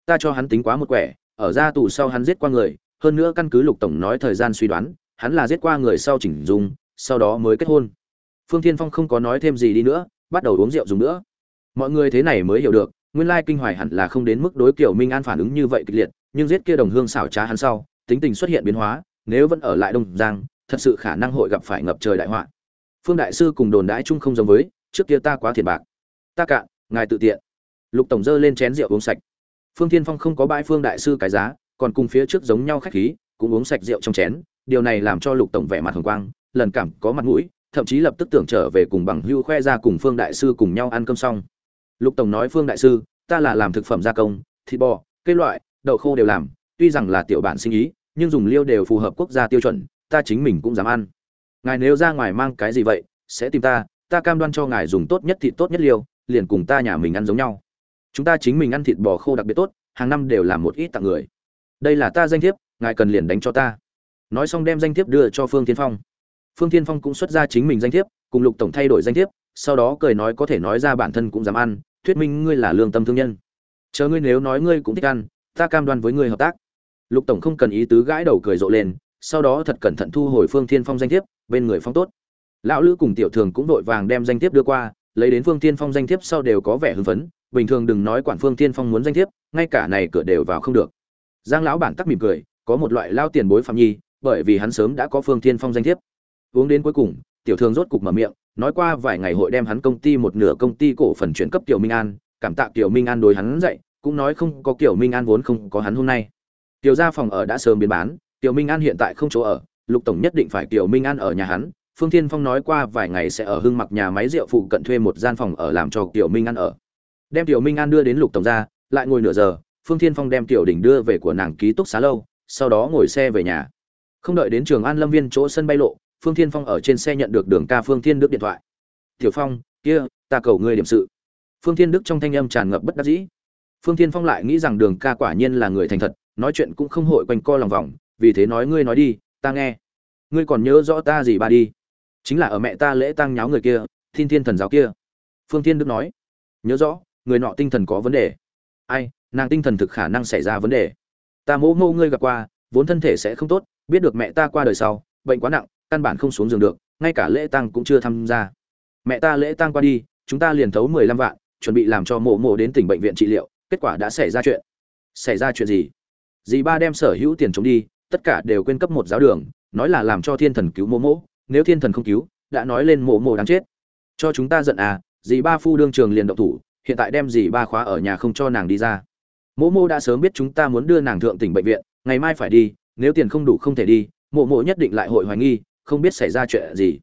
Ta cho hắn tính quá một quẻ, ở ra tù sau hắn giết qua người, hơn nữa căn cứ lục tổng nói thời gian suy đoán, hắn là giết qua người sau chỉnh dung sau đó mới kết hôn. Phương thiên phong không có nói thêm gì đi nữa, bắt đầu uống rượu dùng nữa. Mọi người thế này mới hiểu được, nguyên lai kinh hoài hẳn là không đến mức đối kiểu minh an phản ứng như vậy kịch liệt, nhưng giết kia đồng hương xảo trá hắn sau, tính tình xuất hiện biến hóa, nếu vẫn ở lại đông giang, thật sự khả năng hội gặp phải ngập trời đại họa. Phương đại sư cùng đồn đãi chung không giống với, trước kia ta quá thiệt bạc. Ta cạn, ngài tự tiện. Lục tổng dơ lên chén rượu uống sạch. Phương thiên phong không có bãi phương đại sư cái giá, còn cùng phía trước giống nhau khách khí, cũng uống sạch rượu trong chén, điều này làm cho lục tổng vẻ mặt hồng quang lần cảm có mặt mũi, thậm chí lập tức tưởng trở về cùng bằng hưu khoe ra cùng phương đại sư cùng nhau ăn cơm xong. Lục tổng nói, phương đại sư, ta là làm thực phẩm gia công, thịt bò, cây loại, đậu khô đều làm, tuy rằng là tiểu bản sinh ý, nhưng dùng liêu đều phù hợp quốc gia tiêu chuẩn, ta chính mình cũng dám ăn. Ngài nếu ra ngoài mang cái gì vậy, sẽ tìm ta ta cam đoan cho ngài dùng tốt nhất thịt tốt nhất liêu, liền cùng ta nhà mình ăn giống nhau. Chúng ta chính mình ăn thịt bò khô đặc biệt tốt, hàng năm đều làm một ít tặng người. Đây là ta danh thiếp, ngài cần liền đánh cho ta. Nói xong đem danh thiếp đưa cho phương tiên phong phương tiên phong cũng xuất ra chính mình danh thiếp, cùng lục tổng thay đổi danh thiếp, sau đó cười nói có thể nói ra bản thân cũng dám ăn, thuyết minh ngươi là lương tâm thương nhân. Chờ ngươi nếu nói ngươi cũng thích ăn, ta cam đoan với ngươi hợp tác. Lục tổng không cần ý tứ gãi đầu cười rộ lên, sau đó thật cẩn thận thu hồi phương thiên phong danh thiếp, bên người phong tốt. Lão lữ cùng tiểu thường cũng đội vàng đem danh thiếp đưa qua, lấy đến phương thiên phong danh thiếp sau đều có vẻ hưng phấn, bình thường đừng nói quản phương thiên phong muốn danh thiếp, ngay cả này cửa đều vào không được. Giang lão bản tắc mỉm cười, có một loại lao tiền bối phạm nhi, bởi vì hắn sớm đã có phương thiên phong danh thiếp uống đến cuối cùng, tiểu thường rốt cục mở miệng, nói qua vài ngày hội đem hắn công ty một nửa công ty cổ phần chuyển cấp tiểu minh an, cảm tạ tiểu minh an đối hắn dạy, cũng nói không có kiểu minh an vốn không có hắn hôm nay. Tiểu gia phòng ở đã sớm biến bán, tiểu minh an hiện tại không chỗ ở, lục tổng nhất định phải tiểu minh an ở nhà hắn, phương thiên phong nói qua vài ngày sẽ ở hưng mặc nhà máy rượu phụ cận thuê một gian phòng ở làm cho tiểu minh an ở. Đem tiểu minh an đưa đến lục tổng ra, lại ngồi nửa giờ, phương thiên phong đem tiểu đỉnh đưa về của nàng ký túc xá lâu, sau đó ngồi xe về nhà. Không đợi đến trường an lâm viên chỗ sân bay lộ phương thiên phong ở trên xe nhận được đường ca phương thiên đức điện thoại. Tiểu phong, kia, ta cầu ngươi điểm sự. Phương thiên đức trong thanh âm tràn ngập bất đắc dĩ. Phương thiên phong lại nghĩ rằng đường ca quả nhiên là người thành thật, nói chuyện cũng không hội quanh co lòng vòng, vì thế nói, ngươi nói đi, ta nghe. Ngươi còn nhớ rõ ta gì ba đi? Chính là ở mẹ ta lễ tang nháo người kia, thiên thiên thần giáo kia. Phương thiên đức nói. Nhớ rõ, người nọ tinh thần có vấn đề. Ai, nàng tinh thần thực khả năng xảy ra vấn đề. Ta mỗ mô ngươi gặp qua, vốn thân thể sẽ không tốt, biết được mẹ ta qua đời sau, bệnh quá nặng căn bản không xuống giường được, ngay cả lễ tang cũng chưa tham gia. Mẹ ta lễ tang qua đi, chúng ta liền thấu mười lăm vạn, chuẩn bị làm cho mộ mộ đến tỉnh bệnh viện trị liệu, kết quả đã xảy ra chuyện. Xảy ra chuyện gì? Dì ba đem sở hữu tiền chống đi, tất cả đều quên cấp một giáo đường, nói là làm cho thiên thần cứu mộ mộ, nếu thiên thần không cứu, đã nói lên mộ mộ đáng chết. Cho chúng ta giận à dì ba phu đương trường liền động thủ, hiện tại đem dì ba khóa ở nhà không cho nàng đi ra. Mộ mộ đã sớm biết chúng ta muốn đưa nàng thượng tỉnh bệnh viện, ngày mai phải đi, nếu tiền không đủ không thể đi, mộ mộ nhất định lại hội hoài nghi không biết xảy ra chuyện gì.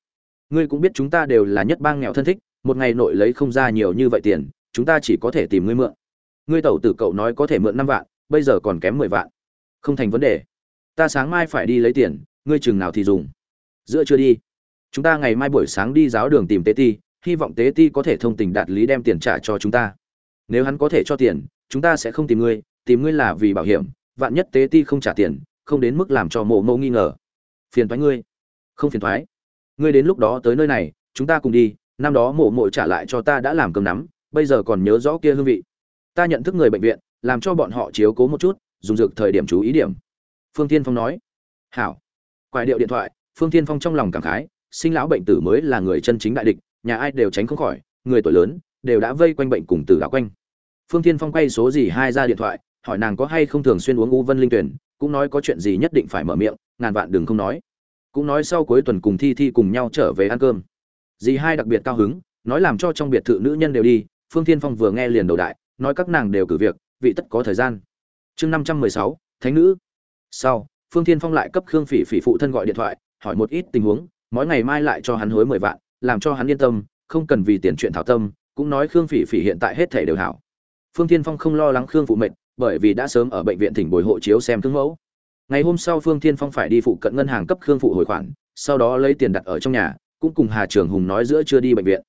Ngươi cũng biết chúng ta đều là nhất bang nghèo thân thích, một ngày nội lấy không ra nhiều như vậy tiền, chúng ta chỉ có thể tìm ngươi mượn. Ngươi tẩu tử cậu nói có thể mượn năm vạn, bây giờ còn kém mười vạn. Không thành vấn đề. Ta sáng mai phải đi lấy tiền, ngươi chừng nào thì dùng. Giữa chưa đi. Chúng ta ngày mai buổi sáng đi giáo đường tìm tế ti, hy vọng tế ti có thể thông tình đạt lý đem tiền trả cho chúng ta. Nếu hắn có thể cho tiền, chúng ta sẽ không tìm ngươi tìm ngươi là vì bảo hiểm, vạn nhất tế ti không trả tiền, không đến mức làm cho mộ mộ nghi ngờ. Phiền thoái ngươi không phiền thoái. Ngươi đến lúc đó tới nơi này, chúng ta cùng đi, năm đó mộ mộ trả lại cho ta đã làm cơm nắm, bây giờ còn nhớ rõ kia hương vị. Ta nhận thức người bệnh viện, làm cho bọn họ chiếu cố một chút, dùng dược thời điểm chú ý điểm. Phương tiên phong nói. Hảo. Quài điệu điện thoại, phương tiên phong trong lòng cảm khái, sinh lão bệnh tử mới là người chân chính đại địch, nhà ai đều tránh không khỏi, người tuổi lớn, đều đã vây quanh bệnh cùng tử đảo quanh. Phương tiên phong quay số gì hai ra điện thoại, hỏi nàng có hay không thường xuyên uống u vân linh tuyển cũng nói có chuyện gì nhất định phải mở miệng, ngàn vạn đừng không nói cũng nói sau cuối tuần cùng thi thi cùng nhau trở về ăn cơm. Dì hai đặc biệt cao hứng, nói làm cho trong biệt thự nữ nhân đều đi, phương thiên phong vừa nghe liền đầu đại, nói các nàng đều cử việc, vị tất có thời gian. Chương năm trăm mười sáu, thánh nữ. Sau, phương thiên phong lại cấp khương phỉ phỉ phụ thân gọi điện thoại, hỏi một ít tình huống, mỗi ngày mai lại cho hắn hối mười vạn, làm cho hắn yên tâm, không cần vì tiền chuyện thảo tâm, cũng nói khương phỉ phỉ hiện tại hết thể đều hảo. Phương thiên phong không lo lắng khương phụ mệnh, bởi vì đã sớm ở bệnh viện thỉnh bồi hộ chiếu xem thương mẫu ngày hôm sau phương thiên phong phải đi phụ cận ngân hàng cấp khương phụ hồi khoản sau đó lấy tiền đặt ở trong nhà cũng cùng hà trường hùng nói giữa trưa đi bệnh viện.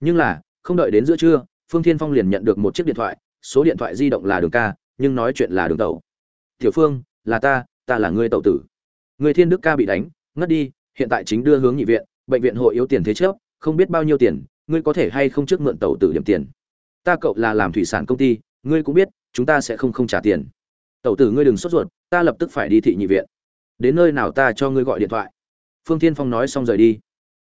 Nhưng là không đợi đến giữa trưa phương thiên phong liền nhận được một chiếc điện thoại số điện thoại di động là đường ca nhưng nói chuyện là đường tẩu. Tiểu phương là ta ta là người tẩu tử. Người thiên đức ca bị đánh ngất đi hiện tại chính đưa hướng nhị viện bệnh viện hội yếu tiền thế chấp, không biết bao nhiêu tiền ngươi có thể hay không trước mượn tẩu tử điểm tiền? Ta cậu là làm thủy sản công ty ngươi cũng biết chúng ta sẽ không không trả tiền tẩu tử ngươi đừng sốt ruột, ta lập tức phải đi thị nhị viện. Đến nơi nào ta cho ngươi gọi điện thoại. Phương thiên phong nói xong rời đi.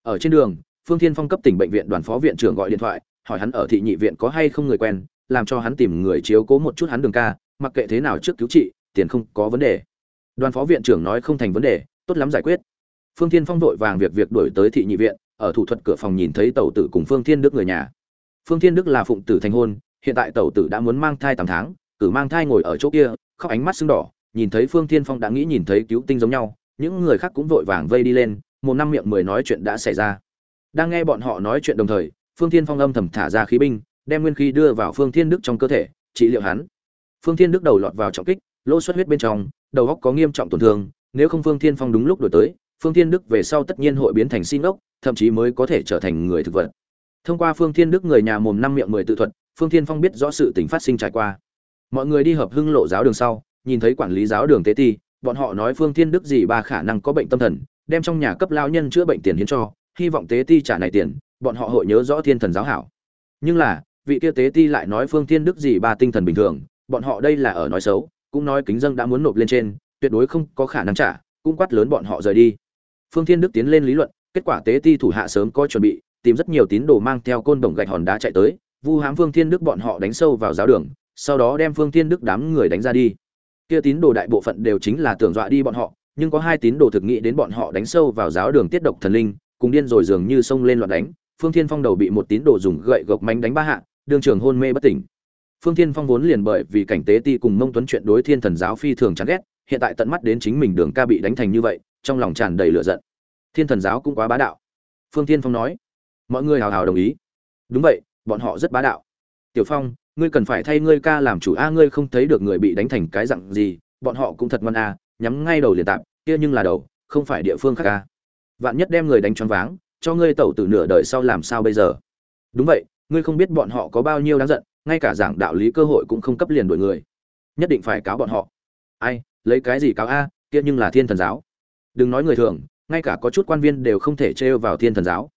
Ở trên đường, phương thiên phong cấp tỉnh bệnh viện đoàn phó viện trưởng gọi điện thoại, hỏi hắn ở thị nhị viện có hay không người quen, làm cho hắn tìm người chiếu cố một chút hắn đường ca, mặc kệ thế nào trước cứu trị, tiền không có vấn đề. Đoàn phó viện trưởng nói không thành vấn đề, tốt lắm giải quyết. Phương thiên phong vội vàng việc việc đổi tới thị nhị viện, ở thủ thuật cửa phòng nhìn thấy tẩu tử cùng phương thiên đức người nhà. Phương thiên đức là phụng tử thành hôn, hiện tại tẩu tử đã muốn mang thai tám tháng, cử mang thai ngồi ở chỗ kia khóc ánh mắt sưng đỏ, nhìn thấy phương thiên phong đã nghĩ nhìn thấy cứu tinh giống nhau, những người khác cũng vội vàng vây đi lên, một năm miệng mười nói chuyện đã xảy ra. Đang nghe bọn họ nói chuyện đồng thời, phương thiên phong âm thầm thả ra khí binh, đem nguyên khí đưa vào phương thiên đức trong cơ thể, trị liệu hắn. Phương thiên đức đầu lọt vào trọng kích, lỗ xuất huyết bên trong, đầu góc có nghiêm trọng tổn thương, nếu không phương thiên phong đúng lúc đổi tới, phương thiên đức về sau tất nhiên hội biến thành xin ốc thậm chí mới có thể trở thành người thực vật. Thông qua phương thiên đức người nhà mồm năm miệng mười tự thuật, phương thiên phong biết rõ sự tình phát sinh trải qua mọi người đi hợp hưng lộ giáo đường sau, nhìn thấy quản lý giáo đường tế ti, bọn họ nói phương thiên đức gì ba khả năng có bệnh tâm thần, đem trong nhà cấp lao nhân chữa bệnh tiền hiến cho, hy vọng tế ti trả này tiền, bọn họ hội nhớ rõ thiên thần giáo hảo. Nhưng là, vị kia tế ti lại nói phương thiên đức gì ba tinh thần bình thường, bọn họ đây là ở nói xấu, cũng nói kính dân đã muốn nộp lên trên, tuyệt đối không có khả năng trả, cũng quát lớn bọn họ rời đi. Phương thiên đức tiến lên lý luận, kết quả tế ti thủ hạ sớm có chuẩn bị, tìm rất nhiều tín đồ mang theo côn đồng gạch hòn đá chạy tới, vu hám phương thiên đức bọn họ đánh sâu vào giáo đường sau đó đem phương thiên đức đám người đánh ra đi. Kia tín đồ đại bộ phận đều chính là tưởng dọa đi bọn họ, nhưng có hai tín đồ thực nghị đến bọn họ đánh sâu vào giáo đường tiết độc thần linh, cùng điên rồi dường như xông lên loạn đánh, phương thiên phong đầu bị một tín đồ dùng gậy gộc mánh đánh ba hạ đường trường hôn mê bất tỉnh. Phương thiên phong vốn liền bởi vì cảnh tế ti cùng mông tuấn chuyện đối thiên thần giáo phi thường chán ghét, hiện tại tận mắt đến chính mình đường ca bị đánh thành như vậy, trong lòng tràn đầy lửa giận. Thiên thần giáo cũng quá bá đạo. Phương thiên phong nói, mọi người hào hào đồng ý. Đúng vậy, bọn họ rất bá đạo. Tiểu phong ngươi cần phải thay ngươi ca làm chủ a, ngươi không thấy được người bị đánh thành cái dặn gì, bọn họ cũng thật ngoan a, nhắm ngay đầu liền tạm kia nhưng là đầu, không phải địa phương khác a. Vạn nhất đem người đánh choáng váng, cho ngươi tẩu tử nửa đời sau làm sao bây giờ? Đúng vậy, ngươi không biết bọn họ có bao nhiêu đáng giận, ngay cả giảng đạo lý cơ hội cũng không cấp liền đổi người. Nhất định phải cáo bọn họ. Ai, lấy cái gì cáo a, kia nhưng là thiên thần giáo. Đừng nói người thường, ngay cả có chút quan viên đều không thể trêu vào thiên thần giáo.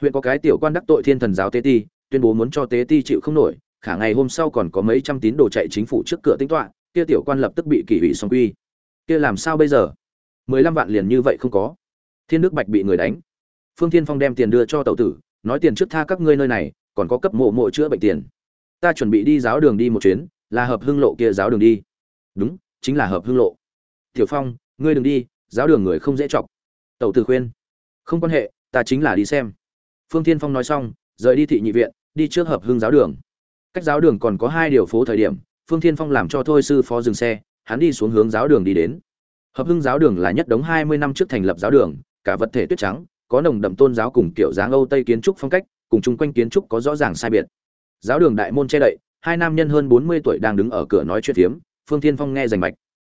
Huyện có cái tiểu quan đắc tội thiên thần giáo tế ti, tuyên bố muốn cho tế ti chịu không nổi khả ngày hôm sau còn có mấy trăm tín đồ chạy chính phủ trước cửa tính toán kia tiểu quan lập tức bị kỷ ủy xong quy. Kia làm sao bây giờ? Mười lăm vạn liền như vậy không có. Thiên đức bạch bị người đánh. Phương thiên phong đem tiền đưa cho tẩu tử, nói tiền trước tha các ngươi nơi này, còn có cấp mộ mộ chữa bệnh tiền. Ta chuẩn bị đi giáo đường đi một chuyến, là hợp hưng lộ kia giáo đường đi. Đúng, chính là hợp hưng lộ. Tiểu phong, ngươi đừng đi, giáo đường người không dễ chọc. Tẩu tử khuyên. Không quan hệ, ta chính là đi xem. Phương thiên phong nói xong, rời đi thị nhị viện, đi trước hợp hưng giáo đường cách giáo đường còn có hai điều phố thời điểm, phương thiên phong làm cho thôi sư phó dừng xe, hắn đi xuống hướng giáo đường đi đến. Hợp hưng giáo đường là nhất đống hai mươi năm trước thành lập giáo đường, cả vật thể tuyết trắng, có nồng đậm tôn giáo cùng kiểu dáng âu tây kiến trúc phong cách, cùng chung quanh kiến trúc có rõ ràng sai biệt. Giáo đường đại môn che đậy, hai nam nhân hơn bốn mươi tuổi đang đứng ở cửa nói chuyện phiếm, phương thiên phong nghe rành mạch.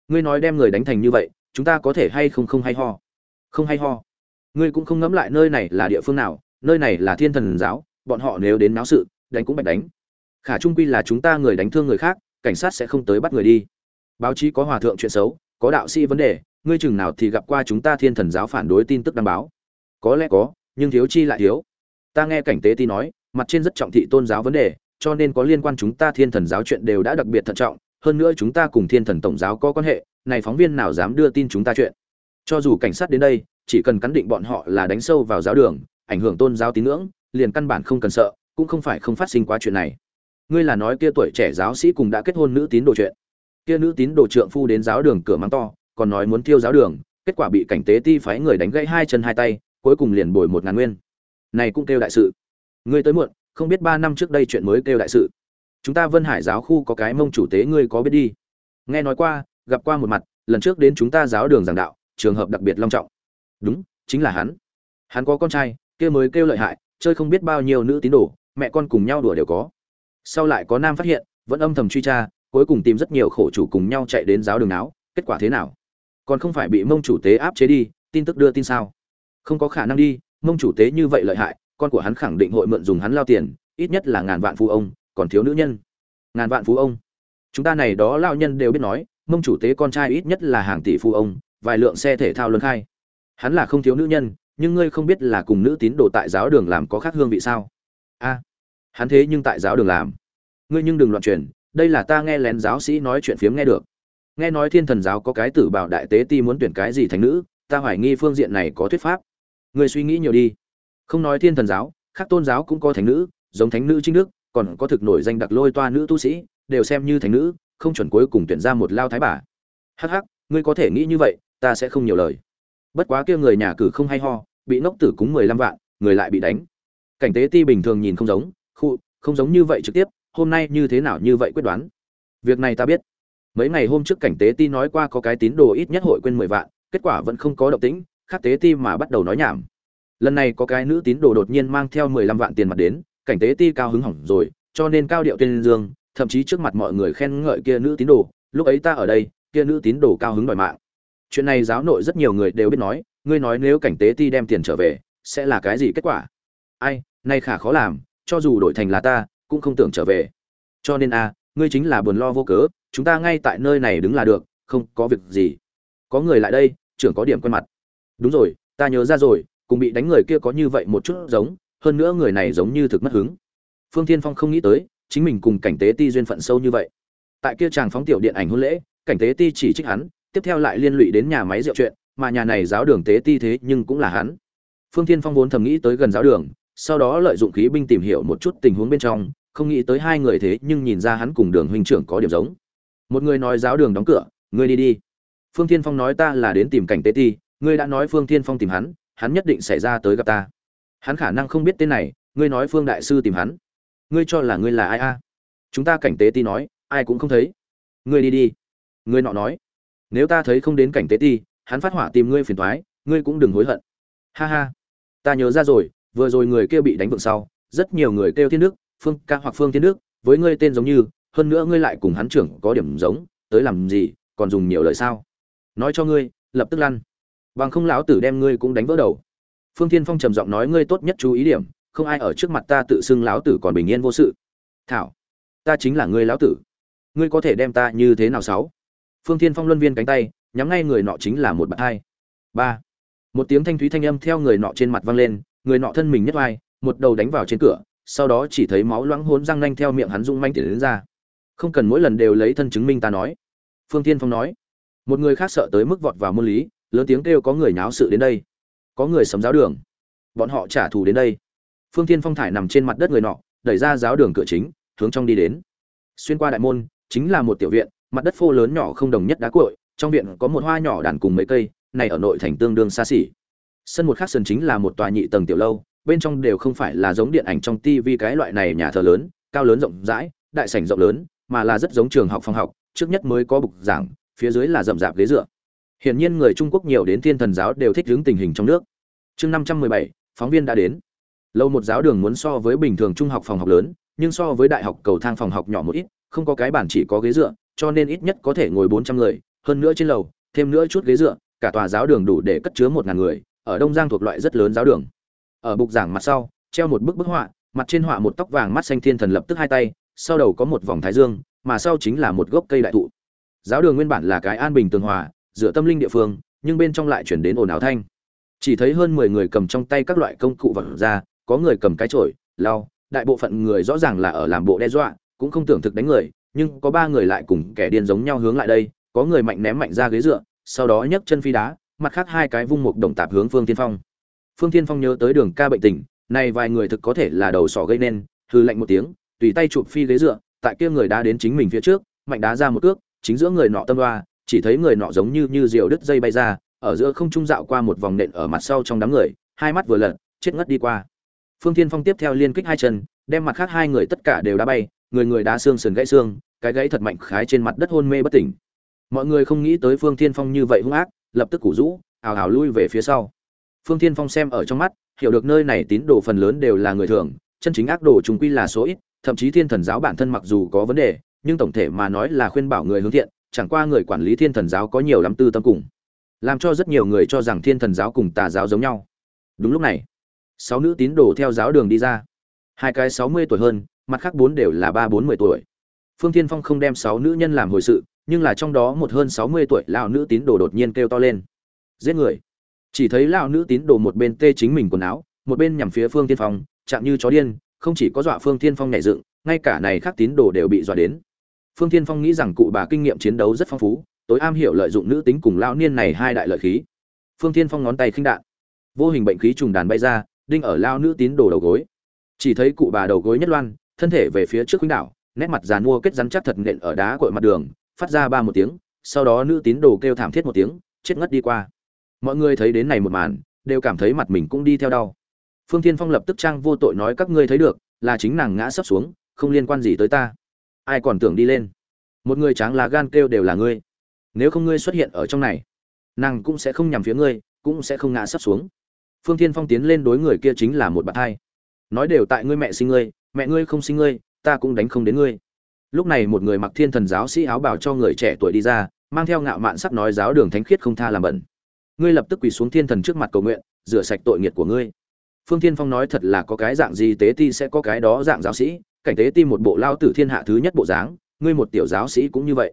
Ngươi nói đem người đánh thành như vậy, chúng ta có thể hay không không hay ho? Không hay ho. Ngươi cũng không ngẫm lại nơi này là địa phương nào, nơi này là thiên thần giáo, bọn họ nếu đến náo sự, đánh cũng bạch đánh khả trung quy là chúng ta người đánh thương người khác, cảnh sát sẽ không tới bắt người đi. Báo chí có hòa thượng chuyện xấu, có đạo sĩ vấn đề, ngươi chừng nào thì gặp qua chúng ta thiên thần giáo phản đối tin tức đăng báo. Có lẽ có, nhưng thiếu chi lại thiếu. Ta nghe cảnh tế ti nói, mặt trên rất trọng thị tôn giáo vấn đề, cho nên có liên quan chúng ta thiên thần giáo chuyện đều đã đặc biệt thận trọng, hơn nữa chúng ta cùng thiên thần tổng giáo có quan hệ, này phóng viên nào dám đưa tin chúng ta chuyện. Cho dù cảnh sát đến đây, chỉ cần cắn định bọn họ là đánh sâu vào giáo đường, ảnh hưởng tôn giáo tín ngưỡng, liền căn bản không cần sợ, cũng không phải không phát sinh quá chuyện này ngươi là nói kia tuổi trẻ giáo sĩ cùng đã kết hôn nữ tín đồ chuyện. Kia nữ tín đồ trượng phu đến giáo đường cửa mắng to, còn nói muốn tiêu giáo đường, kết quả bị cảnh tế ti phái người đánh gãy hai chân hai tay, cuối cùng liền bồi một ngàn nguyên. Này cũng kêu đại sự. Ngươi tới muộn, không biết ba năm trước đây chuyện mới kêu đại sự. Chúng ta vân hải giáo khu có cái mông chủ tế ngươi có biết đi. Nghe nói qua, gặp qua một mặt, lần trước đến chúng ta giáo đường giảng đạo, trường hợp đặc biệt long trọng. Đúng, chính là hắn. Hắn có con trai, kia mới kêu lợi hại, chơi không biết bao nhiêu nữ tín đồ, mẹ con cùng nhau đùa đều có sau lại có nam phát hiện, vẫn âm thầm truy tra, cuối cùng tìm rất nhiều khổ chủ cùng nhau chạy đến giáo đường áo kết quả thế nào? Còn không phải bị mông chủ tế áp chế đi, tin tức đưa tin sao? Không có khả năng đi, mông chủ tế như vậy lợi hại, con của hắn khẳng định hội mượn dùng hắn lao tiền, ít nhất là ngàn vạn phú ông, còn thiếu nữ nhân. Ngàn vạn phú ông. Chúng ta này đó lao nhân đều biết nói, mông chủ tế con trai ít nhất là hàng tỷ phú ông, vài lượng xe thể thao luân khai. Hắn là không thiếu nữ nhân, nhưng ngươi không biết là cùng nữ tín đồ tại giáo đường làm có khác hương vị sao? A hắn thế nhưng tại giáo đường làm. Ngươi nhưng đừng loạn truyền, đây là ta nghe lén giáo sĩ nói chuyện phiếm nghe được. Nghe nói thiên thần giáo có cái tử bảo đại tế ti muốn tuyển cái gì thành nữ, ta hoài nghi phương diện này có thuyết pháp. Ngươi suy nghĩ nhiều đi. Không nói thiên thần giáo khác tôn giáo cũng có thánh nữ, giống thánh nữ trinh đức, còn có thực nổi danh đặc lôi toa nữ tu sĩ, đều xem như thánh nữ, không chuẩn cuối cùng tuyển ra một lao thái bà. Hắc hắc, ngươi có thể nghĩ như vậy, ta sẽ không nhiều lời. Bất quá kia người nhà cử không hay ho, bị nốc tử cúng mười lăm vạn, người lại bị đánh. Cảnh tế ti bình thường nhìn không giống khu, không giống như vậy trực tiếp, hôm nay như thế nào như vậy quyết đoán? Việc này ta biết. Mấy ngày hôm trước cảnh tế ti nói qua có cái tín đồ ít nhất hội quên mười vạn, kết quả vẫn không có động tĩnh, khác tế ti mà bắt đầu nói nhảm. Lần này có cái nữ tín đồ đột nhiên mang theo mười lăm vạn tiền mặt đến, cảnh tế ti cao hứng hỏng rồi, cho nên cao điệu tên dương, thậm chí trước mặt mọi người khen ngợi kia nữ tín đồ, lúc ấy ta ở đây, kia nữ tín đồ cao hứng đòi mạng. Chuyện này giáo nội rất nhiều người đều biết nói, ngươi nói nếu cảnh tế ti đem tiền trở về, sẽ là cái gì kết quả? Ai, nay khả khó làm cho dù đổi thành là ta, cũng không tưởng trở về. Cho nên a ngươi chính là buồn lo vô cớ, chúng ta ngay tại nơi này đứng là được, không có việc gì. Có người lại đây, trưởng có điểm quen mặt. Đúng rồi, ta nhớ ra rồi, cùng bị đánh người kia có như vậy một chút giống, hơn nữa người này giống như thực mất hứng. Phương thiên phong không nghĩ tới, chính mình cùng cảnh tế ti duyên phận sâu như vậy. Tại kia chàng phóng tiểu điện ảnh hôn lễ, cảnh tế ti chỉ trích hắn, tiếp theo lại liên lụy đến nhà máy rượu chuyện, mà nhà này giáo đường tế ti thế nhưng cũng là hắn. Phương thiên phong vốn thầm nghĩ tới gần giáo đường sau đó lợi dụng khí binh tìm hiểu một chút tình huống bên trong, không nghĩ tới hai người thế nhưng nhìn ra hắn cùng đường huynh trưởng có điểm giống. Một người nói giáo đường đóng cửa, ngươi đi đi. Phương thiên phong nói ta là đến tìm cảnh tế ti, ngươi đã nói phương thiên phong tìm hắn hắn nhất định xảy ra tới gặp ta. Hắn khả năng không biết tên này, ngươi nói phương đại sư tìm hắn. Ngươi cho là ngươi là ai a? Chúng ta cảnh tế ti nói, ai cũng không thấy. Ngươi đi đi. Ngươi nọ nói, nếu ta thấy không đến cảnh tế ti, hắn phát hỏa tìm ngươi phiền toái, ngươi cũng đừng hối hận. Ha ha. Ta nhớ ra rồi vừa rồi người kia bị đánh vượng sau, rất nhiều người kêu thiên đức, phương ca hoặc phương thiên đức, với ngươi tên giống như, hơn nữa ngươi lại cùng hắn trưởng có điểm giống, tới làm gì, còn dùng nhiều lời sao? Nói cho ngươi, lập tức lăn. Bằng không lão tử đem ngươi cũng đánh vỡ đầu. Phương thiên phong trầm giọng nói ngươi tốt nhất chú ý điểm, không ai ở trước mặt ta tự xưng lão tử còn bình yên vô sự. Thảo, ta chính là ngươi lão tử. Ngươi có thể đem ta như thế nào sáu? Phương thiên phong luân viên cánh tay, nhắm ngay người nọ chính là một bạn hai. Ba. Một tiếng thanh thúy thanh âm theo người nọ trên mặt vang lên người nọ thân mình nhất vai một đầu đánh vào trên cửa, sau đó chỉ thấy máu loãng hỗn răng nanh theo miệng hắn rung manh tiến đến ra. Không cần mỗi lần đều lấy thân chứng minh ta nói. Phương tiên phong nói. Một người khác sợ tới mức vọt vào môn lý, lớn tiếng kêu có người nháo sự đến đây. Có người sấm giáo đường. Bọn họ trả thù đến đây. Phương tiên phong thải nằm trên mặt đất người nọ, đẩy ra giáo đường cửa chính, hướng trong đi đến. Xuyên qua đại môn, chính là một tiểu viện, mặt đất phô lớn nhỏ không đồng nhất đá cội trong viện có một hoa nhỏ đàn cùng mấy cây, này ở nội thành tương đương xa xỉ sân một khác sân chính là một tòa nhị tầng tiểu lâu, bên trong đều không phải là giống điện ảnh trong tivi cái loại này nhà thờ lớn, cao lớn rộng rãi, đại sảnh rộng lớn, mà là rất giống trường học phòng học, trước nhất mới có bục giảng, phía dưới là rậm rạp ghế dựa. Hiển nhiên người trung quốc nhiều đến thiên thần giáo đều thích hướng tình hình trong nước. Chương năm trăm mười bảy, phóng viên đã đến. Lâu một giáo đường muốn so với bình thường trung học phòng học lớn, nhưng so với đại học cầu thang phòng học nhỏ một ít, không có cái bản chỉ có ghế dựa, cho nên ít nhất có thể ngồi bốn trăm người, hơn nữa trên lầu, thêm nữa chút ghế dựa, cả tòa giáo đường đủ để cất chứa một ngàn người ở đông giang thuộc loại rất lớn giáo đường. Ở bục giảng mặt sau, treo một bức bức họa, mặt trên họa một tóc vàng mắt xanh thiên thần lập tức hai tay, sau đầu có một vòng thái dương, mà sau chính là một gốc cây đại thụ. Giáo đường nguyên bản là cái an bình tường hòa dựa tâm linh địa phương, nhưng bên trong lại chuyển đến ồn ào thanh. Chỉ thấy hơn mười người cầm trong tay các loại công cụ vật ra, có người cầm cái chổi, lau, đại bộ phận người rõ ràng là ở làm bộ đe dọa, cũng không tưởng thực đánh người, nhưng có ba người lại cùng kẻ điên giống nhau hướng lại đây, có người mạnh ném mạnh ra ghế dựa, sau đó nhấc chân phi đá mặt khác hai cái vung một đồng tạp hướng phương thiên phong. Phương thiên phong nhớ tới đường ca bệnh tình này vài người thực có thể là đầu sỏ gây nên hư lạnh một tiếng tùy tay chụp phi ghế dựa tại kia người đá đến chính mình phía trước mạnh đá ra một cước chính giữa người nọ tâm loa, chỉ thấy người nọ giống như như diều đứt dây bay ra ở giữa không trung dạo qua một vòng nện ở mặt sau trong đám người hai mắt vừa lật chết ngất đi qua. Phương thiên phong tiếp theo liên kích hai chân đem mặt khác hai người tất cả đều đá bay người người đá xương sườn gãy xương cái gãy thật mạnh khái trên mặt đất hôn mê bất tỉnh. Mọi người không nghĩ tới phương thiên phong như vậy hung ác lập tức củ rũ, ào ào lui về phía sau. Phương tiên phong xem ở trong mắt, hiểu được nơi này tín đồ phần lớn đều là người thường, chân chính ác đồ chúng quy là số ít, thậm chí thiên thần giáo bản thân mặc dù có vấn đề, nhưng tổng thể mà nói là khuyên bảo người hướng thiện, chẳng qua người quản lý thiên thần giáo có nhiều lắm tư tâm cùng. Làm cho rất nhiều người cho rằng thiên thần giáo cùng tà giáo giống nhau. Đúng lúc này, sáu nữ tín đồ theo giáo đường đi ra. Hai cái sáu mươi tuổi hơn, mặt khác bốn đều là ba bốn mươi tuổi. Phương thiên phong không đem sáu nữ nhân làm hồi sự nhưng là trong đó một hơn sáu mươi tuổi lão nữ tín đồ đột nhiên kêu to lên. Giết người. Chỉ thấy lão nữ tín đồ một bên tê chính mình quần áo, một bên nhằm phía phương thiên phong, chạm như chó điên, không chỉ có dọa phương thiên phong nhảy dựng, ngay cả này khác tín đồ đều bị dọa đến. Phương thiên phong nghĩ rằng cụ bà kinh nghiệm chiến đấu rất phong phú, tối am hiểu lợi dụng nữ tính cùng lão niên này hai đại lợi khí. Phương thiên phong ngón tay khinh đạn. Vô hình bệnh khí trùng đàn bay ra, đinh ở lao nữ tín đồ đầu gối. Chỉ thấy cụ bà đầu gối nhất loan, thân thể về phía trước khuynh đảo, nét mặt giàn mua kết rắn chắc thật nện ở đá cội mặt đường phát ra ba một tiếng, sau đó nữ tín đồ kêu thảm thiết một tiếng, chết ngất đi qua. Mọi người thấy đến này một màn, đều cảm thấy mặt mình cũng đi theo đau. Phương thiên phong lập tức trang vô tội nói các ngươi thấy được, là chính nàng ngã sấp xuống, không liên quan gì tới ta. Ai còn tưởng đi lên? Một người tráng lá gan kêu đều là ngươi. Nếu không ngươi xuất hiện ở trong này, nàng cũng sẽ không nhằm phía ngươi, cũng sẽ không ngã sấp xuống. Phương thiên phong tiến lên đối người kia chính là một bạn thai nói đều tại ngươi mẹ sinh ngươi, mẹ ngươi không sinh ngươi, ta cũng đánh không đến ngươi lúc này một người mặc thiên thần giáo sĩ áo bào cho người trẻ tuổi đi ra, mang theo ngạo mạn sắc nói giáo đường thánh khiết không tha làm bẩn. Ngươi lập tức quỳ xuống thiên thần trước mặt cầu nguyện, rửa sạch tội nghiệt của ngươi. Phương thiên phong nói thật là có cái dạng gì tế ti sẽ có cái đó dạng giáo sĩ, cảnh tế ti một bộ lao tử thiên hạ thứ nhất bộ dáng, ngươi một tiểu giáo sĩ cũng như vậy.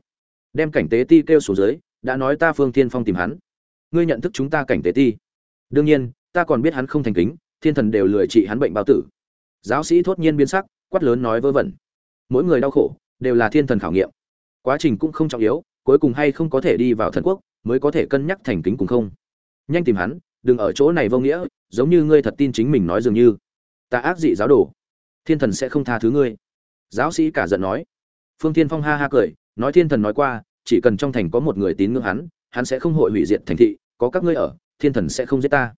Đem cảnh tế ti kêu xuống dưới, đã nói ta phương thiên phong tìm hắn. Ngươi nhận thức chúng ta cảnh tế ti. Đương nhiên, ta còn biết hắn không thành kính, thiên thần đều lười trị hắn bệnh bao tử. Giáo sĩ thốt nhiên biến sắc, quát lớn nói vớ vẩn. Mỗi người đau khổ đều là thiên thần khảo nghiệm. Quá trình cũng không trọng yếu, cuối cùng hay không có thể đi vào thần quốc, mới có thể cân nhắc thành kính cùng không. Nhanh tìm hắn, đừng ở chỗ này vô nghĩa, giống như ngươi thật tin chính mình nói dường như. Ta ác dị giáo đồ. Thiên thần sẽ không tha thứ ngươi. Giáo sĩ cả giận nói. Phương thiên phong ha ha cười, nói thiên thần nói qua, chỉ cần trong thành có một người tín ngưỡng hắn hắn sẽ không hội hủy diệt thành thị, có các ngươi ở, thiên thần sẽ không giết ta.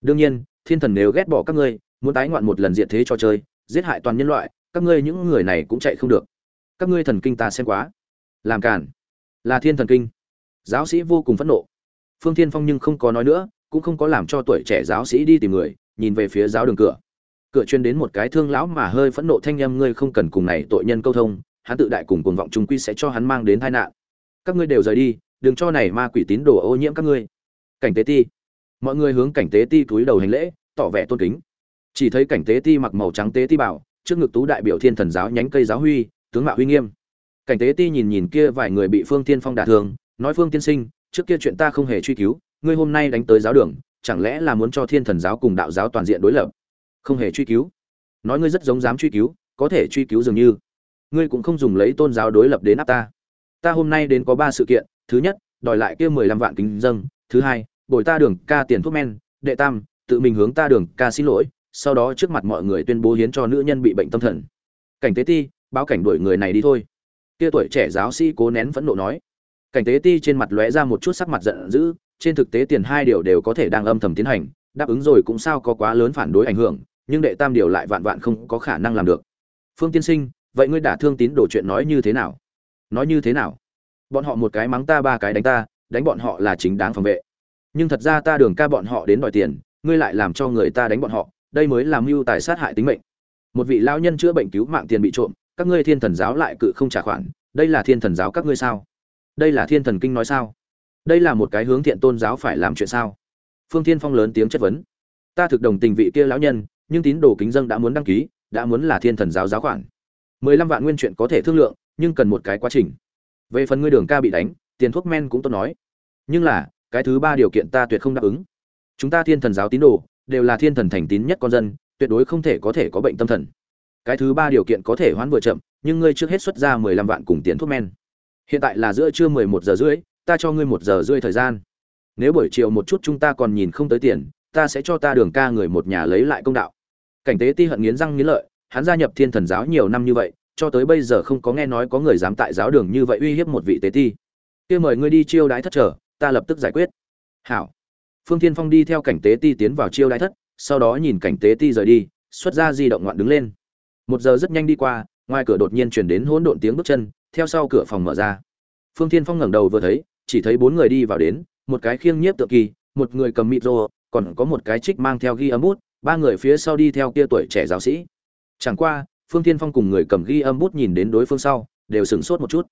Đương nhiên, thiên thần nếu ghét bỏ các ngươi, muốn tái ngoạn một lần diệt thế cho chơi, giết hại toàn nhân loại, các ngươi những người này cũng chạy không được các ngươi thần kinh ta xem quá. Làm cản là thiên thần kinh. Giáo sĩ vô cùng phẫn nộ. Phương thiên phong nhưng không có nói nữa, cũng không có làm cho tuổi trẻ giáo sĩ đi tìm người, nhìn về phía giáo đường cửa. Cửa chuyên đến một cái thương lão mà hơi phẫn nộ thanh âm, ngươi không cần cùng này tội nhân câu thông, hắn tự đại cùng cuồng vọng trung quy sẽ cho hắn mang đến tai nạn. Các ngươi đều rời đi, đừng cho này ma quỷ tín đồ ô nhiễm các ngươi. Cảnh tế ti. Mọi người hướng cảnh tế ti cúi đầu hành lễ, tỏ vẻ tôn kính. Chỉ thấy cảnh tế ti mặc màu trắng tế ti bảo, trước ngực tú đại biểu thiên thần giáo nhánh cây giáo huy tướng mạo uy nghiêm. Cảnh tế ti nhìn nhìn kia vài người bị phương tiên phong đả thương, nói, phương tiên sinh, trước kia chuyện ta không hề truy cứu, ngươi hôm nay đánh tới giáo đường, chẳng lẽ là muốn cho thiên thần giáo cùng đạo giáo toàn diện đối lập? Không hề truy cứu. Nói ngươi rất giống dám truy cứu, có thể truy cứu dường như. Ngươi cũng không dùng lấy tôn giáo đối lập đến áp ta. Ta hôm nay đến có ba sự kiện, thứ nhất, đòi lại kia mười lăm vạn kính dâng thứ hai, bồi ta đường ca tiền thuốc men, đệ tam, tự mình hướng ta đường ca xin lỗi, sau đó trước mặt mọi người tuyên bố hiến cho nữ nhân bị bệnh tâm thần. Cảnh tế ti báo cảnh đuổi người này đi thôi. Kia tuổi trẻ giáo sĩ cố nén phẫn nộ nói. Cảnh tế ti trên mặt lóe ra một chút sắc mặt giận dữ, trên thực tế tiền hai điều đều có thể đang âm thầm tiến hành, đáp ứng rồi cũng sao có quá lớn phản đối ảnh hưởng, nhưng đệ tam điều lại vạn vạn không có khả năng làm được. Phương tiên sinh, vậy ngươi đả thương tín đồ chuyện nói như thế nào? Nói như thế nào? Bọn họ một cái mắng ta, ba cái đánh ta, đánh bọn họ là chính đáng phòng vệ. Nhưng thật ra ta đường ca bọn họ đến đòi tiền, ngươi lại làm cho người ta đánh bọn họ, đây mới làm mưu tài sát hại tính mệnh. Một vị lao nhân chữa bệnh cứu mạng tiền bị trộm các ngươi thiên thần giáo lại cự không trả khoản, đây là thiên thần giáo các ngươi sao? Đây là thiên thần kinh nói sao? Đây là một cái hướng thiện tôn giáo phải làm chuyện sao? Phương thiên phong lớn tiếng chất vấn. Ta thực đồng tình vị kia lão nhân, nhưng tín đồ kính dân đã muốn đăng ký, đã muốn là thiên thần giáo giáo khoản. Mười lăm vạn nguyên chuyện có thể thương lượng, nhưng cần một cái quá trình. Về phần ngươi đường ca bị đánh, tiền thuốc men cũng tốt nói. Nhưng là, cái thứ ba điều kiện ta tuyệt không đáp ứng. Chúng ta thiên thần giáo tín đồ, đều là thiên thần thành tín nhất con dân, tuyệt đối không thể có thể có bệnh tâm thần cái thứ ba điều kiện có thể hoãn vừa chậm, nhưng ngươi trước hết xuất ra mười lăm vạn cùng tiền thuốc men. Hiện tại là giữa trưa mười một giờ rưỡi, ta cho ngươi một giờ rưỡi thời gian. Nếu buổi chiều một chút chúng ta còn nhìn không tới tiền, ta sẽ cho ta đường ca người một nhà lấy lại công đạo. Cảnh tế ti hận nghiến răng nghiến lợi, hắn gia nhập thiên thần giáo nhiều năm như vậy, cho tới bây giờ không có nghe nói có người dám tại giáo đường như vậy uy hiếp một vị tế ti. Kia mời ngươi đi chiêu đái thất trở ta lập tức giải quyết. Hảo. Phương thiên phong đi theo cảnh tế ti tiến vào chiêu đái thất, sau đó nhìn cảnh tế ti rời đi, xuất ra di động ngoạn đứng lên một giờ rất nhanh đi qua, ngoài cửa đột nhiên chuyển đến hỗn độn tiếng bước chân, theo sau cửa phòng mở ra. Phương thiên phong ngẩng đầu vừa thấy, chỉ thấy bốn người đi vào đến, một cái khiêng nhiếp tượng kỳ, một người cầm mịt rô, còn có một cái trích mang theo ghi âm bút, ba người phía sau đi theo kia tuổi trẻ giáo sĩ. Chẳng qua, phương Thiên phong cùng người cầm ghi âm bút nhìn đến đối phương sau, đều sửng sốt một chút.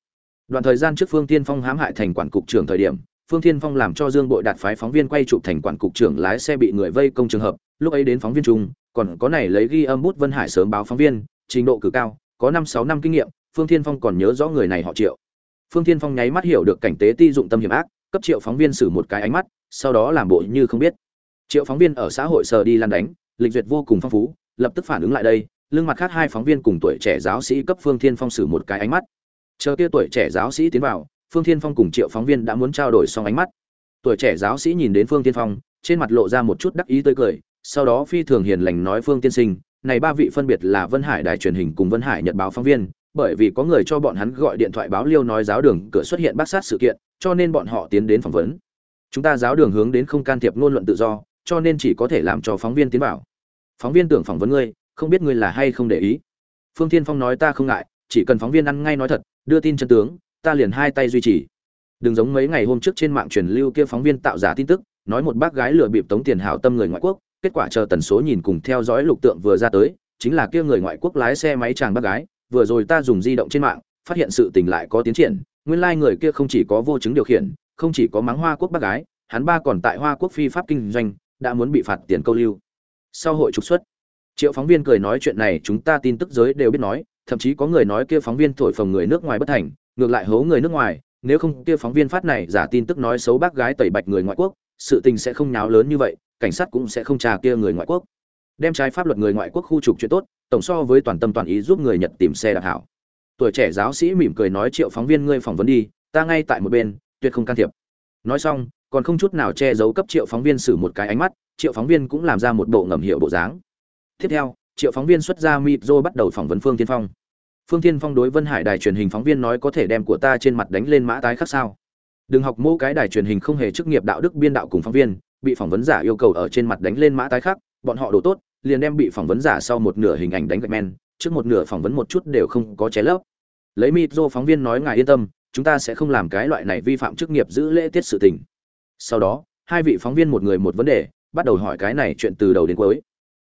Đoạn thời gian trước phương Thiên phong hãm hại thành quản cục trưởng thời điểm, phương Thiên phong làm cho dương bội đạt phái phóng viên quay chụp thành quản cục trưởng lái xe bị người vây công trường hợp, lúc ấy đến phóng viên trung còn có này lấy ghi âm bút vân hải sớm báo phóng viên, trình độ cử cao, có năm sáu năm kinh nghiệm, phương thiên phong còn nhớ rõ người này họ triệu. Phương thiên phong nháy mắt hiểu được cảnh tế ti dụng tâm hiểm ác, cấp triệu phóng viên xử một cái ánh mắt, sau đó làm bộ như không biết. Triệu phóng viên ở xã hội sờ đi lan đánh, lịch duyệt vô cùng phong phú, lập tức phản ứng lại đây lưng mặt khác hai phóng viên cùng tuổi trẻ giáo sĩ cấp phương thiên phong xử một cái ánh mắt. Chờ kia tuổi trẻ giáo sĩ tiến vào, phương thiên phong cùng triệu phóng viên đã muốn trao đổi xong ánh mắt. Tuổi trẻ giáo sĩ nhìn đến phương thiên phong, trên mặt lộ ra một chút đắc ý tươi cười sau đó phi thường hiền lành nói phương tiên sinh, này ba vị phân biệt là vân hải đài truyền hình cùng vân hải nhật báo phóng viên, bởi vì có người cho bọn hắn gọi điện thoại báo liêu nói giáo đường cửa xuất hiện bác sát sự kiện, cho nên bọn họ tiến đến phỏng vấn. Chúng ta giáo đường hướng đến không can thiệp ngôn luận tự do, cho nên chỉ có thể làm cho phóng viên tiến vào. Phóng viên tưởng phỏng vấn ngươi, không biết ngươi là hay không để ý. Phương thiên phong nói ta không ngại, chỉ cần phóng viên ăn ngay nói thật, đưa tin chân tướng, ta liền hai tay duy trì. Đừng giống mấy ngày hôm trước trên mạng truyền lưu kia phóng viên tạo giả tin tức, nói một bác gái lừa bịp tống tiền hảo tâm người ngoại quốc kết quả chờ tần số nhìn cùng theo dõi lục tượng vừa ra tới, chính là kia người ngoại quốc lái xe máy chàng bác gái, vừa rồi ta dùng di động trên mạng, phát hiện sự tình lại có tiến triển, nguyên lai like người kia không chỉ có vô chứng điều khiển, không chỉ có mắng hoa quốc bác gái, hắn ba còn tại hoa quốc phi pháp kinh doanh, đã muốn bị phạt tiền câu lưu. Sau hội trục xuất, triệu phóng viên cười nói chuyện này chúng ta tin tức giới đều biết nói, thậm chí có người nói kia phóng viên thổi phồng người nước ngoài bất thành, ngược lại hố người nước ngoài, nếu không kia phóng viên phát này giả tin tức nói xấu bác gái tẩy bạch người ngoại quốc sự tình sẽ không nháo lớn như vậy, cảnh sát cũng sẽ không trà kia người ngoại quốc. Đem trái pháp luật người ngoại quốc khu trục chuyện tốt, tổng so với toàn tâm toàn ý giúp người nhật tìm xe đặc hảo. Tuổi trẻ giáo sĩ mỉm cười nói, triệu phóng viên, ngươi phỏng vấn đi, ta ngay tại một bên, tuyệt không can thiệp. Nói xong, còn không chút nào che giấu cấp triệu phóng viên xử một cái ánh mắt, triệu phóng viên cũng làm ra một bộ ngầm hiệu bộ dáng. Tiếp theo, triệu phóng viên xuất ra micro bắt đầu phỏng vấn phương tiên phong. Phương tiên phong đối vân hải đài truyền hình phóng viên nói, có thể đem của ta trên mặt đánh lên mã tái khác sao? Đừng học mô cái đài truyền hình không hề chức nghiệp đạo đức biên đạo cùng phóng viên, bị phỏng vấn giả yêu cầu ở trên mặt đánh lên mã tái khác bọn họ đổ tốt, liền đem bị phỏng vấn giả sau một nửa hình ảnh đánh gạch men, trước một nửa phỏng vấn một chút đều không có ché lấp. Lấy micro phóng viên nói ngài yên tâm, chúng ta sẽ không làm cái loại này vi phạm chức nghiệp giữ lễ tiết sự tình. Sau đó, hai vị phóng viên một người một vấn đề, bắt đầu hỏi cái này chuyện từ đầu đến cuối.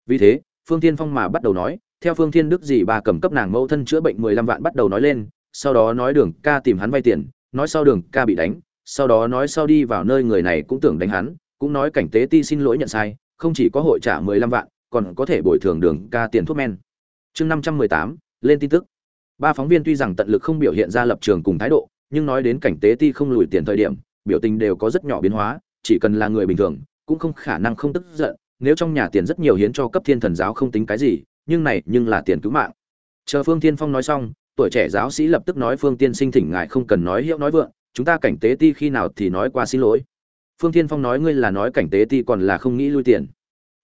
Vì thế, phương tiên phong mà bắt đầu nói, theo phương thiên đức gì bà cầm cấp nàng mẫu thân chữa bệnh mười lăm vạn bắt đầu nói lên, sau đó nói đường ca tìm hắn vay tiền, nói sau đường ca bị đánh sau đó nói sau đi vào nơi người này cũng tưởng đánh hắn, cũng nói cảnh tế ti xin lỗi nhận sai, không chỉ có hội trả mười lăm vạn, còn có thể bồi thường đường ca tiền thuốc men. Chương năm trăm mười tám, lên tin tức. Ba phóng viên tuy rằng tận lực không biểu hiện ra lập trường cùng thái độ, nhưng nói đến cảnh tế ti không lùi tiền thời điểm, biểu tình đều có rất nhỏ biến hóa, chỉ cần là người bình thường, cũng không khả năng không tức giận, nếu trong nhà tiền rất nhiều hiến cho cấp thiên thần giáo không tính cái gì, nhưng này nhưng là tiền cứu mạng. Chờ phương thiên phong nói xong, tuổi trẻ giáo sĩ lập tức nói phương tiên sinh thỉnh ngài không cần nói hiệu nói vượng chúng ta cảnh tế ti khi nào thì nói qua xin lỗi. Phương Thiên phong nói ngươi là nói cảnh tế ti còn là không nghĩ lui tiền.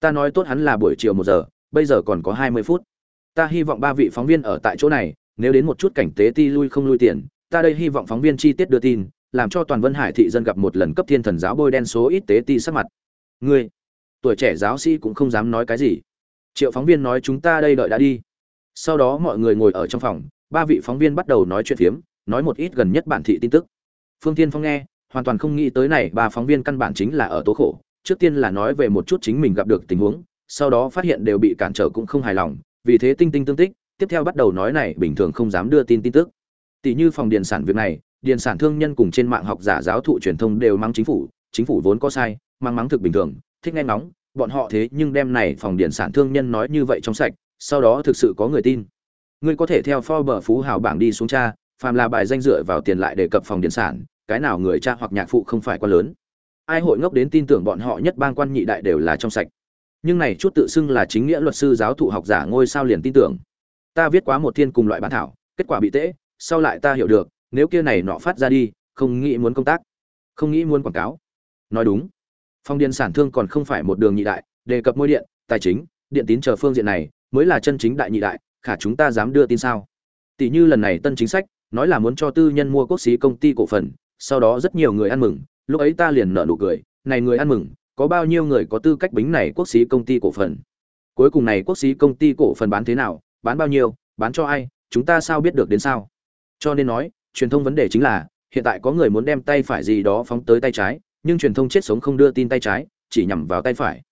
Ta nói tốt hắn là buổi chiều một giờ, bây giờ còn có hai mươi phút. Ta hy vọng ba vị phóng viên ở tại chỗ này, nếu đến một chút cảnh tế ti lui không lui tiền, ta đây hy vọng phóng viên chi tiết đưa tin, làm cho toàn vân hải thị dân gặp một lần cấp thiên thần giáo bôi đen số ít tế ti sắc mặt. Ngươi, tuổi trẻ giáo sĩ cũng không dám nói cái gì. Triệu phóng viên nói chúng ta đây đợi đã đi. Sau đó mọi người ngồi ở trong phòng, ba vị phóng viên bắt đầu nói chuyện phiếm, nói một ít gần nhất bản thị tin tức phương tiên phong nghe, hoàn toàn không nghĩ tới này ba phóng viên căn bản chính là ở tố khổ. Trước tiên là nói về một chút chính mình gặp được tình huống, sau đó phát hiện đều bị cản trở cũng không hài lòng, vì thế tinh tinh tương tích, tiếp theo bắt đầu nói này, bình thường không dám đưa tin tin tức. Tỷ như phòng điện sản việc này, điện sản thương nhân cùng trên mạng học giả giáo thụ truyền thông đều mang chính phủ chính phủ vốn có sai mang mắng thực bình thường, thích nghe ngóng, bọn họ thế nhưng đem này phòng điện sản thương nhân nói như vậy trong sạch, sau đó thực sự có người tin. Ngươi có thể theo Forbes phú hào bảng đi xuống cha phàm là bài danh dựa vào tiền lại đề cập phòng điện sản, cái nào người cha hoặc nhạc phụ không phải quá lớn. Ai hội ngốc đến tin tưởng bọn họ nhất bang quan nhị đại đều là trong sạch. Nhưng này chút tự xưng là chính nghĩa luật sư, giáo thụ học giả ngôi sao liền tin tưởng. Ta viết quá một thiên cùng loại bản thảo, kết quả bị tễ sau lại ta hiểu được, nếu kia này nọ phát ra đi, không nghĩ muốn công tác, không nghĩ muốn quảng cáo. Nói đúng phong điện sản thương còn không phải một đường nhị đại, đề cập môi điện, tài chính, điện tín chờ phương diện này, mới là chân chính đại nhị đại, khả chúng ta dám đưa tin sao? Tỷ như lần này tân chính sách nói là muốn cho tư nhân mua quốc xí công ty cổ phần, sau đó rất nhiều người ăn mừng, lúc ấy ta liền nở nụ cười, này người ăn mừng, có bao nhiêu người có tư cách bính này quốc xí công ty cổ phần? Cuối cùng này quốc xí công ty cổ phần bán thế nào, bán bao nhiêu, bán cho ai, chúng ta sao biết được đến sao? Cho nên nói, truyền thông vấn đề chính là, hiện tại có người muốn đem tay phải gì đó phóng tới tay trái, nhưng truyền thông chết sống không đưa tin tay trái, chỉ nhằm vào tay phải.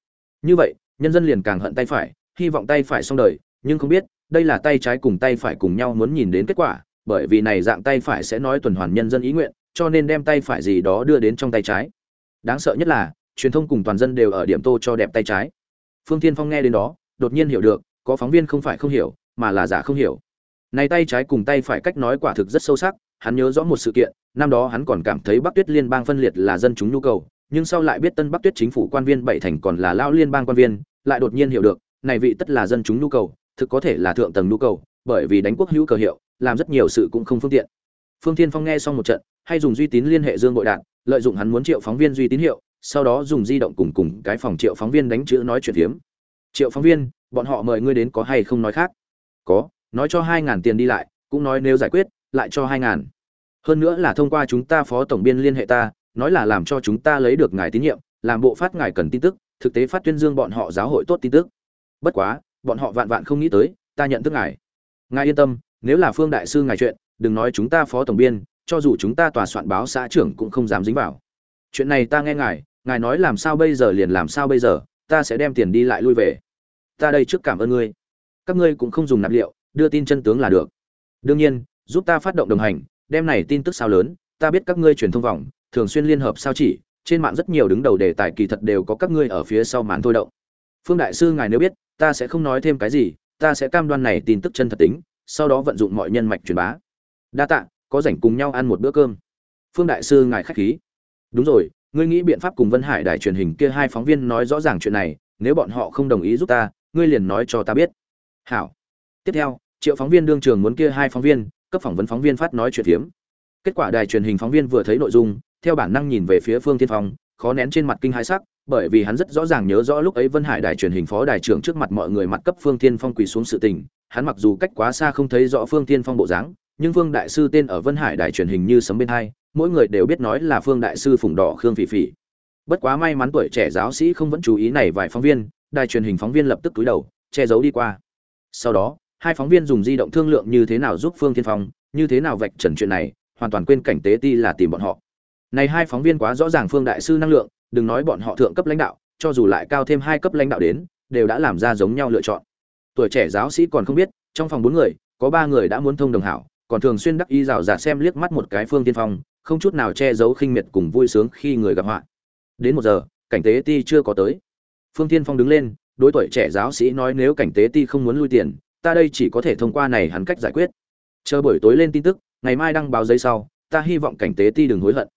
Như vậy, nhân dân liền càng hận tay phải, hy vọng tay phải xong đời, nhưng không biết, đây là tay trái cùng tay phải cùng nhau muốn nhìn đến kết quả bởi vì này dạng tay phải sẽ nói tuần hoàn nhân dân ý nguyện, cho nên đem tay phải gì đó đưa đến trong tay trái. Đáng sợ nhất là, truyền thông cùng toàn dân đều ở điểm tô cho đẹp tay trái. Phương thiên phong nghe đến đó, đột nhiên hiểu được, có phóng viên không phải không hiểu, mà là giả không hiểu. Này tay trái cùng tay phải cách nói quả thực rất sâu sắc, hắn nhớ rõ một sự kiện, năm đó hắn còn cảm thấy bắc tuyết liên bang phân liệt là dân chúng nhu cầu, nhưng sau lại biết tân bắc tuyết chính phủ quan viên bảy thành còn là lao liên bang quan viên, lại đột nhiên hiểu được, này vị tất là dân chúng nhu cầu, thực có thể là thượng tầng nhu cầu, bởi vì đánh quốc hữu cờ hiệu làm rất nhiều sự cũng không phương tiện. Phương thiên phong nghe xong một trận, hay dùng duy tín liên hệ dương bội đạn lợi dụng hắn muốn triệu phóng viên duy tín hiệu, sau đó dùng di động cùng cùng cái phòng triệu phóng viên đánh chữ nói chuyện hiếm triệu phóng viên, bọn họ mời ngươi đến có hay không nói khác? Có, nói cho hai ngàn tiền đi lại, cũng nói nếu giải quyết, lại cho hai ngàn. Hơn nữa là thông qua chúng ta phó tổng biên liên hệ ta, nói là làm cho chúng ta lấy được ngài tín nhiệm, làm bộ phát ngài cần tin tức, thực tế phát tuyên dương bọn họ giáo hội tốt tin tức. Bất quá, bọn họ vạn vạn không nghĩ tới, ta nhận thức ngài. Ngài yên tâm nếu là phương đại sư ngài chuyện, đừng nói chúng ta phó tổng biên, cho dù chúng ta tòa soạn báo xã trưởng cũng không dám dính vào. Chuyện này ta nghe ngài ngài nói làm sao bây giờ liền làm sao bây giờ, ta sẽ đem tiền đi lại lui về. Ta đây trước cảm ơn ngươi. Các ngươi cũng không dùng nạp liệu, đưa tin chân tướng là được. Đương nhiên, giúp ta phát động đồng hành, đem này tin tức sao lớn, ta biết các ngươi truyền thông vòng, thường xuyên liên hợp sao chỉ, trên mạng rất nhiều đứng đầu đề tài kỳ thật đều có các ngươi ở phía sau màn thôi động. Phương đại sư ngài nếu biết, ta sẽ không nói thêm cái gì, ta sẽ cam đoan này tin tức chân thật tính sau đó vận dụng mọi nhân mạch truyền bá. Đa tạ, có rảnh cùng nhau ăn một bữa cơm. Phương đại sư ngài khách khí. Đúng rồi, ngươi nghĩ biện pháp cùng vân hải đài truyền hình kia hai phóng viên nói rõ ràng chuyện này, nếu bọn họ không đồng ý giúp ta, ngươi liền nói cho ta biết. Hảo. Tiếp theo, triệu phóng viên đương trường muốn kia hai phóng viên, cấp phỏng vấn phóng viên phát nói chuyện phiếm. Kết quả đài truyền hình phóng viên vừa thấy nội dung, theo bản năng nhìn về phía phương tiên phong, khó nén trên mặt kinh hãi sắc bởi vì hắn rất rõ ràng nhớ rõ lúc ấy vân hải đài truyền hình phó đài trưởng trước mặt mọi người mặt cấp phương Thiên phong quỳ xuống sự tình, hắn mặc dù cách quá xa không thấy rõ phương Thiên phong bộ dáng, nhưng phương đại sư tên ở vân hải đài truyền hình như sấm bên hai, mỗi người đều biết nói là phương đại sư phùng đỏ khương phỉ phỉ. Bất quá may mắn tuổi trẻ giáo sĩ không vẫn chú ý này vài phóng viên, đài truyền hình phóng viên lập tức túi đầu, che giấu đi qua. Sau đó, hai phóng viên dùng di động thương lượng như thế nào giúp phương Thiên phong, như thế nào vạch trần chuyện này, hoàn toàn quên cảnh tế ti là tìm bọn họ này hai phóng viên quá rõ ràng phương đại sư năng lượng, đừng nói bọn họ thượng cấp lãnh đạo, cho dù lại cao thêm hai cấp lãnh đạo đến, đều đã làm ra giống nhau lựa chọn. Tuổi trẻ giáo sĩ còn không biết, trong phòng bốn người, có ba người đã muốn thông đồng hảo, còn thường xuyên đắc ý rào rạt xem liếc mắt một cái phương tiên phong, không chút nào che giấu khinh miệt cùng vui sướng khi người gặp họa. Đến một giờ, cảnh tế ti chưa có tới. Phương tiên phong đứng lên, đối tuổi trẻ giáo sĩ nói nếu cảnh tế ti không muốn lui tiền, ta đây chỉ có thể thông qua này hắn cách giải quyết. Chờ buổi tối lên tin tức, ngày mai đăng báo giấy sau, ta hy vọng cảnh tế ti đừng hối hận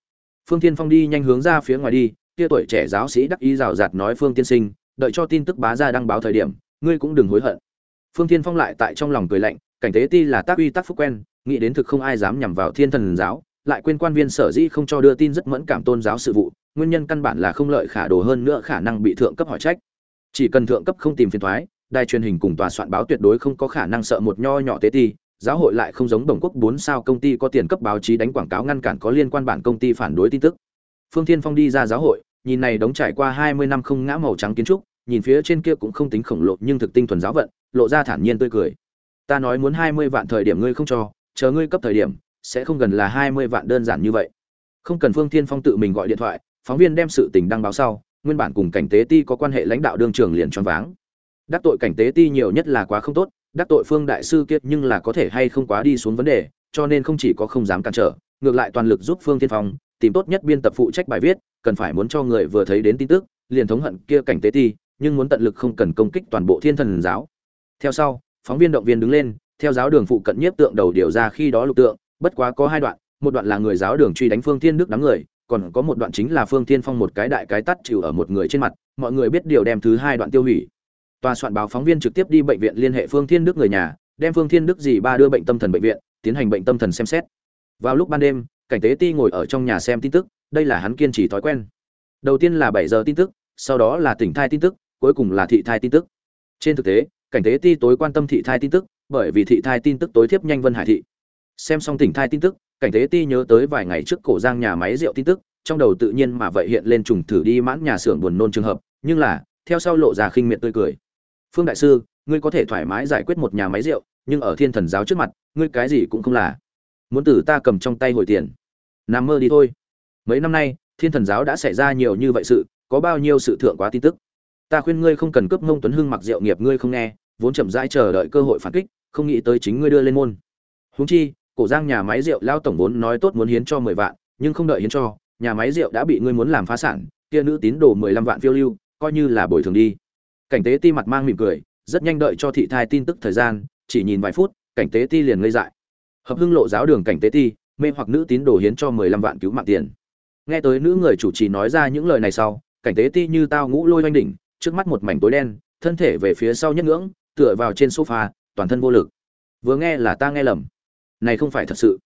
phương tiên phong đi nhanh hướng ra phía ngoài đi, kia tuổi trẻ giáo sĩ đắc ý rào rạt nói phương tiên sinh, đợi cho tin tức bá ra đăng báo thời điểm, ngươi cũng đừng hối hận. Phương tiên phong lại tại trong lòng cười lạnh, cảnh tế ti là tác uy tác phúc quen, nghĩ đến thực không ai dám nhằm vào thiên thần giáo, lại quên quan viên sở dĩ không cho đưa tin rất mẫn cảm tôn giáo sự vụ, nguyên nhân căn bản là không lợi khả đồ hơn nữa khả năng bị thượng cấp hỏi trách. Chỉ cần thượng cấp không tìm phiền thoái đài truyền hình cùng tòa soạn báo tuyệt đối không có khả năng sợ một nho nhỏ tế ti giáo hội lại không giống đồng quốc bốn sao công ty có tiền cấp báo chí đánh quảng cáo ngăn cản có liên quan bản công ty phản đối tin tức. Phương thiên phong đi ra giáo hội, nhìn này đóng trải qua hai mươi năm không ngã màu trắng kiến trúc, nhìn phía trên kia cũng không tính khổng lồ nhưng thực tinh thuần giáo vận, lộ ra thản nhiên tươi cười. Ta nói muốn hai mươi vạn thời điểm ngươi không cho, chờ ngươi cấp thời điểm, sẽ không gần là hai mươi vạn đơn giản như vậy. Không cần phương thiên phong tự mình gọi điện thoại, phóng viên đem sự tình đăng báo sau, nguyên bản cùng cảnh tế ti có quan hệ lãnh đạo đương trường liền choáng váng. Đắc tội cảnh tế ti nhiều nhất là quá không tốt đắc tội phương đại sư kiệt nhưng là có thể hay không quá đi xuống vấn đề, cho nên không chỉ có không dám cản trở, ngược lại toàn lực giúp phương thiên phong, tìm tốt nhất biên tập phụ trách bài viết, cần phải muốn cho người vừa thấy đến tin tức, liền thống hận kia cảnh tế ti, nhưng muốn tận lực không cần công kích toàn bộ thiên thần giáo. Theo sau, phóng viên động viên đứng lên, theo giáo đường phụ cận nhiếp tượng đầu điều ra khi đó lục tượng, bất quá có hai đoạn, một đoạn là người giáo đường truy đánh phương thiên đức đám người, còn có một đoạn chính là phương thiên phong một cái đại cái tắt chịu ở một người trên mặt, mọi người biết điều đem thứ hai đoạn tiêu hủy tòa soạn báo phóng viên trực tiếp đi bệnh viện liên hệ phương thiên đức người nhà, đem phương thiên đức dì ba đưa bệnh tâm thần bệnh viện, tiến hành bệnh tâm thần xem xét. Vào lúc ban đêm, cảnh tế ti ngồi ở trong nhà xem tin tức, đây là hắn kiên trì thói quen. Đầu tiên là bảy giờ tin tức, sau đó là tỉnh thai tin tức, cuối cùng là thị thai tin tức. Trên thực tế, cảnh tế ti tối quan tâm thị thai tin tức, bởi vì thị thai tin tức tối thiếp nhanh vân hải thị. Xem xong tỉnh thai tin tức, cảnh tế ti nhớ tới vài ngày trước cổ giang nhà máy rượu tin tức, trong đầu tự nhiên mà vậy hiện lên trùng thử đi mãn nhà xưởng buồn nôn trường hợp, nhưng là, theo sau lộ ra khinh miệt tươi cười phương đại sư, ngươi có thể thoải mái giải quyết một nhà máy rượu, nhưng ở thiên thần giáo trước mặt, ngươi cái gì cũng không là. Muốn từ ta cầm trong tay hồi tiền. Nằm mơ đi thôi. Mấy năm nay, thiên thần giáo đã xảy ra nhiều như vậy sự, có bao nhiêu sự thượng quá tin tức. Ta khuyên ngươi không cần cướp mông tuấn hưng mặc rượu nghiệp ngươi không nghe, vốn chậm rãi chờ đợi cơ hội phản kích, không nghĩ tới chính ngươi đưa lên môn. Huống chi, cổ giang nhà máy rượu lao tổng vốn nói tốt muốn hiến cho mười vạn, nhưng không đợi hiến cho, nhà máy rượu đã bị ngươi muốn làm phá sản, kia nữ tín đồ mười lăm vạn phiêu lưu, coi như là bồi thường đi cảnh tế ti mặt mang mỉm cười, rất nhanh đợi cho thị thai tin tức thời gian, chỉ nhìn vài phút, cảnh tế ti liền ngây dại. Hợp hưng lộ giáo đường cảnh tế ti, mê hoặc nữ tín đồ hiến cho mười lăm vạn cứu mạng tiền. Nghe tới nữ người chủ trì nói ra những lời này sau, cảnh tế ti như tao ngũ lôi oanh đỉnh, trước mắt một mảnh tối đen, thân thể về phía sau nhất ngưỡng, tựa vào trên sofa, toàn thân vô lực. Vừa nghe là ta nghe lầm. Này không phải thật sự.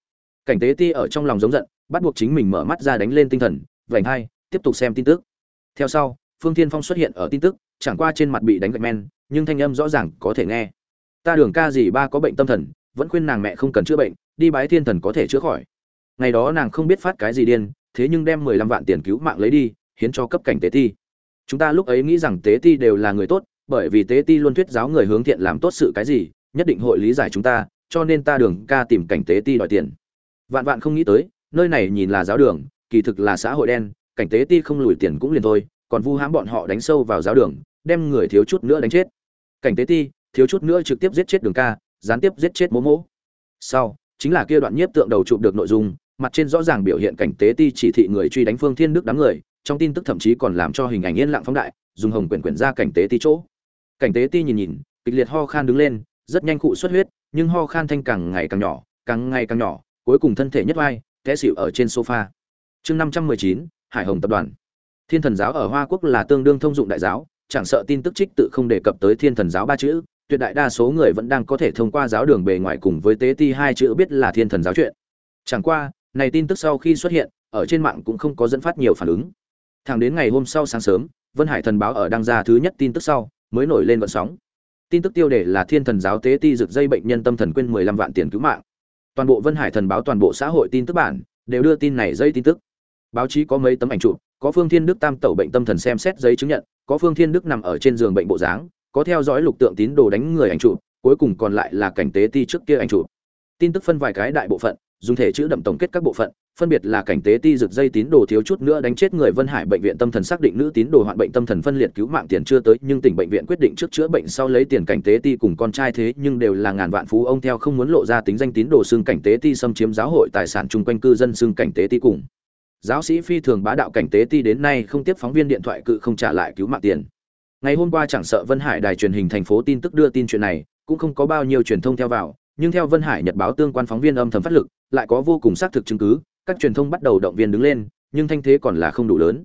Cảnh tế ti ở trong lòng giống giận, bắt buộc chính mình mở mắt ra đánh lên tinh thần, vành hai, tiếp tục xem tin tức. Theo sau, phương thiên phong xuất hiện ở tin tức chẳng qua trên mặt bị đánh gạch men, nhưng thanh âm rõ ràng có thể nghe. Ta đường ca gì ba có bệnh tâm thần, vẫn khuyên nàng mẹ không cần chữa bệnh, đi bái thiên thần có thể chữa khỏi. Ngày đó nàng không biết phát cái gì điên, thế nhưng đem mười lăm vạn tiền cứu mạng lấy đi, hiến cho cấp cảnh tế ti. Chúng ta lúc ấy nghĩ rằng tế ti đều là người tốt, bởi vì tế ti luôn thuyết giáo người hướng thiện làm tốt sự cái gì, nhất định hội lý giải chúng ta, cho nên ta đường ca tìm cảnh tế ti đòi tiền. Vạn vạn không nghĩ tới, nơi này nhìn là giáo đường, kỳ thực là xã hội đen, cảnh tế ti không lùi tiền cũng liền thôi, còn vu hãm bọn họ đánh sâu vào giáo đường đem người thiếu chút nữa đánh chết. Cảnh tế ti, thiếu chút nữa trực tiếp giết chết đường ca, gián tiếp giết chết mỗ mỗ. Sau, chính là kia đoạn nhiếp tượng đầu chụp được nội dung, mặt trên rõ ràng biểu hiện cảnh tế ti chỉ thị người truy đánh phương thiên đức đám người, trong tin tức thậm chí còn làm cho hình ảnh yên lặng phóng đại, dùng hồng quyển quyển ra cảnh tế ti chỗ. Cảnh tế ti nhìn nhìn, kịch liệt ho khan đứng lên, rất nhanh cụ xuất huyết, nhưng ho khan thanh càng ngày càng nhỏ, càng ngày càng nhỏ, cuối cùng thân thể nhất vai té xỉu ở trên sofa. Chương năm trăm mười chín, hải hồng tập đoàn. Thiên thần giáo ở hoa quốc là tương đương thông dụng đại giáo chẳng sợ tin tức trích tự không đề cập tới thiên thần giáo ba chữ, tuyệt đại đa số người vẫn đang có thể thông qua giáo đường bề ngoài cùng với tế ti hai chữ biết là thiên thần giáo chuyện. Chẳng qua, này tin tức sau khi xuất hiện, ở trên mạng cũng không có dẫn phát nhiều phản ứng. Thẳng đến ngày hôm sau sáng sớm, vân hải thần báo ở đăng ra thứ nhất tin tức sau, mới nổi lên vận sóng. Tin tức tiêu đề là thiên thần giáo tế ti rực dây bệnh nhân tâm thần quên 15 vạn tiền cứu mạng. Toàn bộ vân hải thần báo toàn bộ xã hội tin tức bản, đều đưa tin này dây tin tức báo chí có mấy tấm ảnh chụp có phương thiên đức tam tẩu bệnh tâm thần xem xét giấy chứng nhận có phương thiên đức nằm ở trên giường bệnh bộ dáng có theo dõi lục tượng tín đồ đánh người ảnh chụp cuối cùng còn lại là cảnh tế ti trước kia ảnh chụp tin tức phân vài cái đại bộ phận dùng thể chữ đậm tổng kết các bộ phận phân biệt là cảnh tế ti rực dây tín đồ thiếu chút nữa đánh chết người Vân Hải bệnh viện tâm thần xác định nữ tín đồ hoạn bệnh tâm thần phân liệt cứu mạng tiền chưa tới, nhưng tỉnh bệnh viện quyết định trước chữa bệnh sau lấy tiền cảnh tế ti cùng con trai thế nhưng đều là ngàn vạn phú ông theo không muốn lộ ra tính danh tín đồ xương cảnh tế ti xâm chiếm giáo hội tài sản chung quanh cư dân xương cảnh tế ti cùng. Giáo sĩ phi thường bá đạo cảnh tế ti đến nay không tiếp phóng viên điện thoại cự không trả lại cứu mạng tiền. Ngày hôm qua chẳng sợ Vân Hải đài truyền hình thành phố tin tức đưa tin chuyện này, cũng không có bao nhiêu truyền thông theo vào, nhưng theo Vân Hải Nhật báo tương quan phóng viên âm thầm phát lực, lại có vô cùng xác thực chứng cứ, các truyền thông bắt đầu động viên đứng lên nhưng thanh thế còn là không đủ lớn.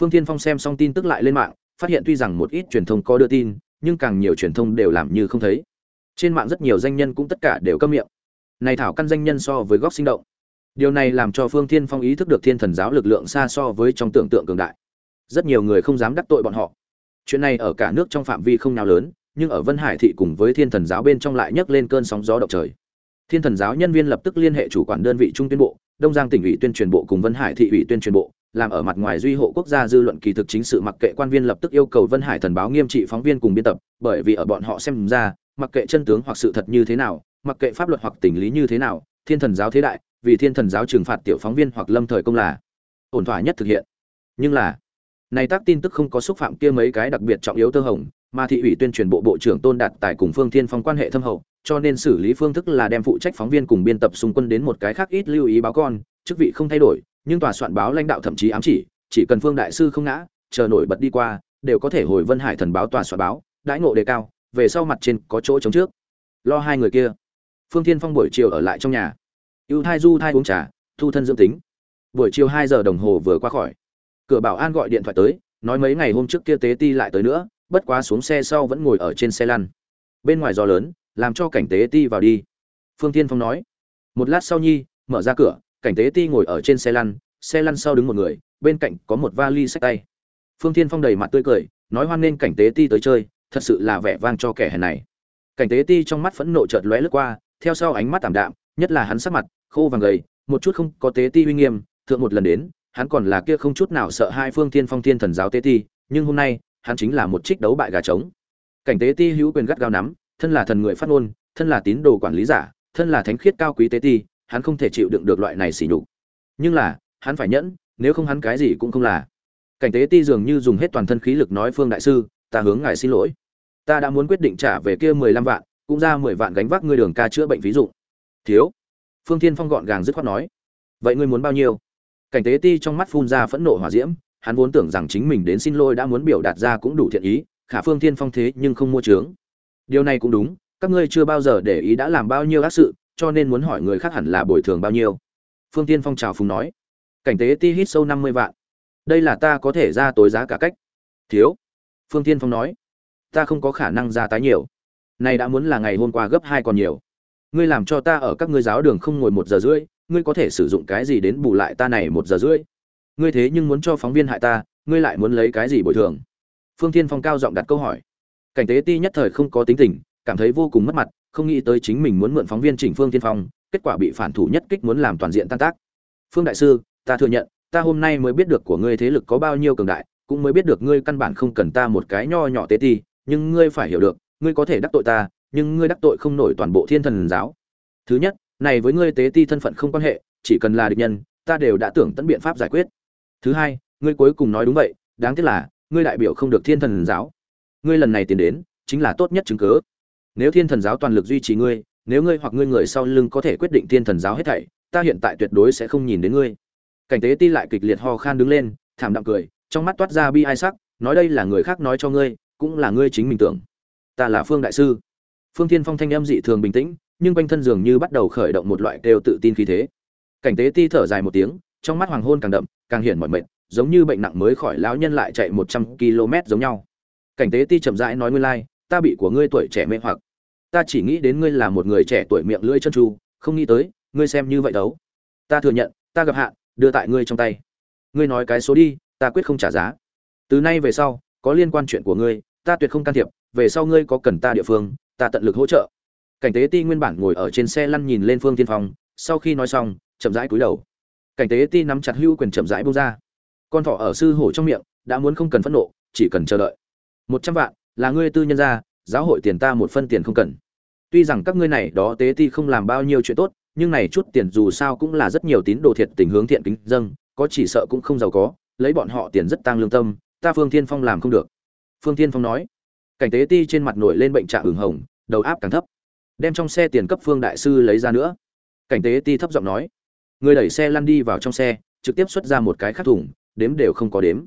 Phương thiên phong xem xong tin tức lại lên mạng phát hiện tuy rằng một ít truyền thông có đưa tin nhưng càng nhiều truyền thông đều làm như không thấy. Trên mạng rất nhiều danh nhân cũng tất cả đều câm miệng. Này thảo căn danh nhân so với góc sinh động điều này làm cho phương thiên phong ý thức được thiên thần giáo lực lượng xa so với trong tưởng tượng cường đại. Rất nhiều người không dám đắc tội bọn họ. Chuyện này ở cả nước trong phạm vi không nào lớn, nhưng ở vân hải thị cùng với thiên thần giáo bên trong lại nhấc lên cơn sóng gió động trời. Thiên thần giáo nhân viên lập tức liên hệ chủ quản đơn vị trung tuyên bộ, đông giang tỉnh ủy tuyên truyền bộ cùng vân hải thị ủy tuyên truyền bộ, làm ở mặt ngoài duy hộ quốc gia dư luận kỳ thực chính sự mặc kệ quan viên lập tức yêu cầu vân hải thần báo nghiêm trị phóng viên cùng biên tập, bởi vì ở bọn họ xem ra, mặc kệ chân tướng hoặc sự thật như thế nào, mặc kệ pháp luật hoặc tình lý như thế nào, thiên thần giáo thế đại vì thiên thần giáo trừng phạt tiểu phóng viên hoặc lâm thời công là ổn thỏa nhất thực hiện. Nhưng là, này tác tin tức không có xúc phạm kia mấy cái đặc biệt trọng yếu tơ hồng, mà thị ủy tuyên truyền bộ bộ trưởng tôn đạt tại cùng phương thiên phong quan hệ thâm hậu, cho nên xử lý phương thức là đem phụ trách phóng viên cùng biên tập xung quân đến một cái khác ít lưu ý báo con, chức vị không thay đổi, nhưng tòa soạn báo lãnh đạo thậm chí ám chỉ chỉ cần phương đại sư không ngã, chờ nổi bật đi qua, đều có thể hồi vân hải thần báo tòa soạn báo, đãi ngộ đề cao, về sau mặt trên có chỗ chống trước. Lo hai người kia. Phương thiên phong buổi chiều ở lại trong nhà ưu thai du thai uống trà, thu thân dưỡng tính. Buổi chiều hai giờ đồng hồ vừa qua khỏi. Cửa bảo an gọi điện thoại tới, nói mấy ngày hôm trước kia tế ti lại tới nữa, bất quá xuống xe sau vẫn ngồi ở trên xe lăn. Bên ngoài gió lớn, làm cho cảnh tế ti vào đi. Phương tiên phong nói, một lát sau nhi, mở ra cửa, cảnh tế ti ngồi ở trên xe lăn xe lăn sau đứng một người, bên cạnh có một vali sách tay. Phương tiên phong đầy mặt tươi cười, nói hoan nghênh cảnh tế ti tới chơi, thật sự là vẻ vang cho kẻ hèn này. Cảnh tế ti trong mắt phẫn nộ chợt lóe lướt qua, theo sau ánh mắt tảm đạm, nhất là hắn sắc mặt khô vàng gầy, một chút không có tế ti uy nghiêm, thượng một lần đến, hắn còn là kia không chút nào sợ hai phương thiên phong thiên thần giáo tế ti, nhưng hôm nay, hắn chính là một trích đấu bại gà trống. Cảnh tế ti hữu quyền gắt gao nắm, thân là thần người phát ngôn, thân là tín đồ quản lý giả, thân là thánh khiết cao quý tế ti, hắn không thể chịu đựng được loại này sỉ nhục. Nhưng là, hắn phải nhẫn, nếu không hắn cái gì cũng không là. Cảnh tế ti dường như dùng hết toàn thân khí lực nói phương đại sư, ta hướng ngài xin lỗi. Ta đã muốn quyết định trả về kia mười lăm vạn, cũng ra mười vạn gánh vác ngươi đường ca chữa bệnh ví dụ. Thiếu phương thiên phong gọn gàng dứt khoát nói, vậy ngươi muốn bao nhiêu? Cảnh tế ti trong mắt phun ra phẫn nộ hỏa diễm, hắn vốn tưởng rằng chính mình đến xin lỗi đã muốn biểu đạt ra cũng đủ thiện ý, khả phương thiên phong thế nhưng không mua trướng điều này cũng đúng, các ngươi chưa bao giờ để ý đã làm bao nhiêu ác sự, cho nên muốn hỏi người khác hẳn là bồi thường bao nhiêu. Phương tiên phong trào phùng nói, cảnh tế ti hít sâu năm mươi vạn. Đây là ta có thể ra tối giá cả cách. Thiếu. Phương tiên phong nói, ta không có khả năng ra tái nhiều. Này đã muốn là ngày hôm qua gấp hai còn nhiều ngươi làm cho ta ở các ngươi giáo đường không ngồi một giờ rưỡi, ngươi có thể sử dụng cái gì đến bù lại ta này một giờ rưỡi? Ngươi thế nhưng muốn cho phóng viên hại ta, ngươi lại muốn lấy cái gì bồi thường? Phương tiên phong cao giọng đặt câu hỏi. Cảnh tế ti nhất thời không có tính tình, cảm thấy vô cùng mất mặt, không nghĩ tới chính mình muốn mượn phóng viên chỉnh phương tiên phong, kết quả bị phản thủ nhất kích muốn làm toàn diện tan tác. Phương đại sư, ta thừa nhận, ta hôm nay mới biết được của ngươi thế lực có bao nhiêu cường đại, cũng mới biết được ngươi căn bản không cần ta một cái nho nhỏ tế ti, nhưng ngươi phải hiểu được, ngươi có thể đắc tội ta nhưng ngươi đắc tội không nổi toàn bộ thiên thần giáo. Thứ nhất, này với ngươi tế ti thân phận không quan hệ, chỉ cần là địch nhân, ta đều đã tưởng tận biện pháp giải quyết. Thứ hai, ngươi cuối cùng nói đúng vậy, đáng tiếc là, ngươi đại biểu không được thiên thần giáo. Ngươi lần này tiến đến, chính là tốt nhất chứng cớ nếu thiên thần giáo toàn lực duy trì ngươi, nếu ngươi hoặc ngươi người sau lưng có thể quyết định thiên thần giáo hết thảy, ta hiện tại tuyệt đối sẽ không nhìn đến ngươi. Cảnh tế ti lại kịch liệt ho khan đứng lên, thảm đạm cười, trong mắt toát ra bi ai sắc, nói đây là người khác nói cho ngươi, cũng là ngươi chính mình tưởng. Ta là phương đại sư phương thiên phong thanh âm dị thường bình tĩnh, nhưng quanh thân dường như bắt đầu khởi động một loại kêu tự tin khí thế. Cảnh tế ti thở dài một tiếng, trong mắt hoàng hôn càng đậm, càng hiển mọi mệt, giống như bệnh nặng mới khỏi lão nhân lại chạy một trăm km giống nhau. Cảnh tế ti chậm rãi nói nguyên lai, ta bị của ngươi tuổi trẻ mê hoặc. Ta chỉ nghĩ đến ngươi là một người trẻ tuổi miệng lưỡi chân tru, không nghĩ tới, ngươi xem như vậy đấu ta thừa nhận, ta gặp hạn, đưa tại ngươi trong tay. Ngươi nói cái số đi, ta quyết không trả giá. Từ nay về sau, có liên quan chuyện của ngươi, ta tuyệt không can thiệp, về sau ngươi có cần ta địa phương ta tận lực hỗ trợ. Cảnh tế ti nguyên bản ngồi ở trên xe lăn nhìn lên phương tiên phong, sau khi nói xong, chậm rãi cúi đầu. Cảnh tế ti nắm chặt hữu quyền chậm rãi bông ra. Con thỏ ở sư hổ trong miệng, đã muốn không cần phẫn nộ, chỉ cần chờ đợi. Một trăm vạn, là ngươi tư nhân ra, giáo hội tiền ta một phân tiền không cần. Tuy rằng các ngươi này đó tế ti không làm bao nhiêu chuyện tốt, nhưng này chút tiền dù sao cũng là rất nhiều tín đồ thiệt tình hướng thiện kính dâng, có chỉ sợ cũng không giàu có, lấy bọn họ tiền rất tăng lương tâm, ta phương thiên phong làm không được. Phương thiên phong nói cảnh tế ti trên mặt nổi lên bệnh trạng hửng hồng, đầu áp càng thấp. Đem trong xe tiền cấp phương đại sư lấy ra nữa. Cảnh tế ti thấp giọng nói, người đẩy xe lăn đi vào trong xe, trực tiếp xuất ra một cái khắc thùng, đếm đều không có đếm.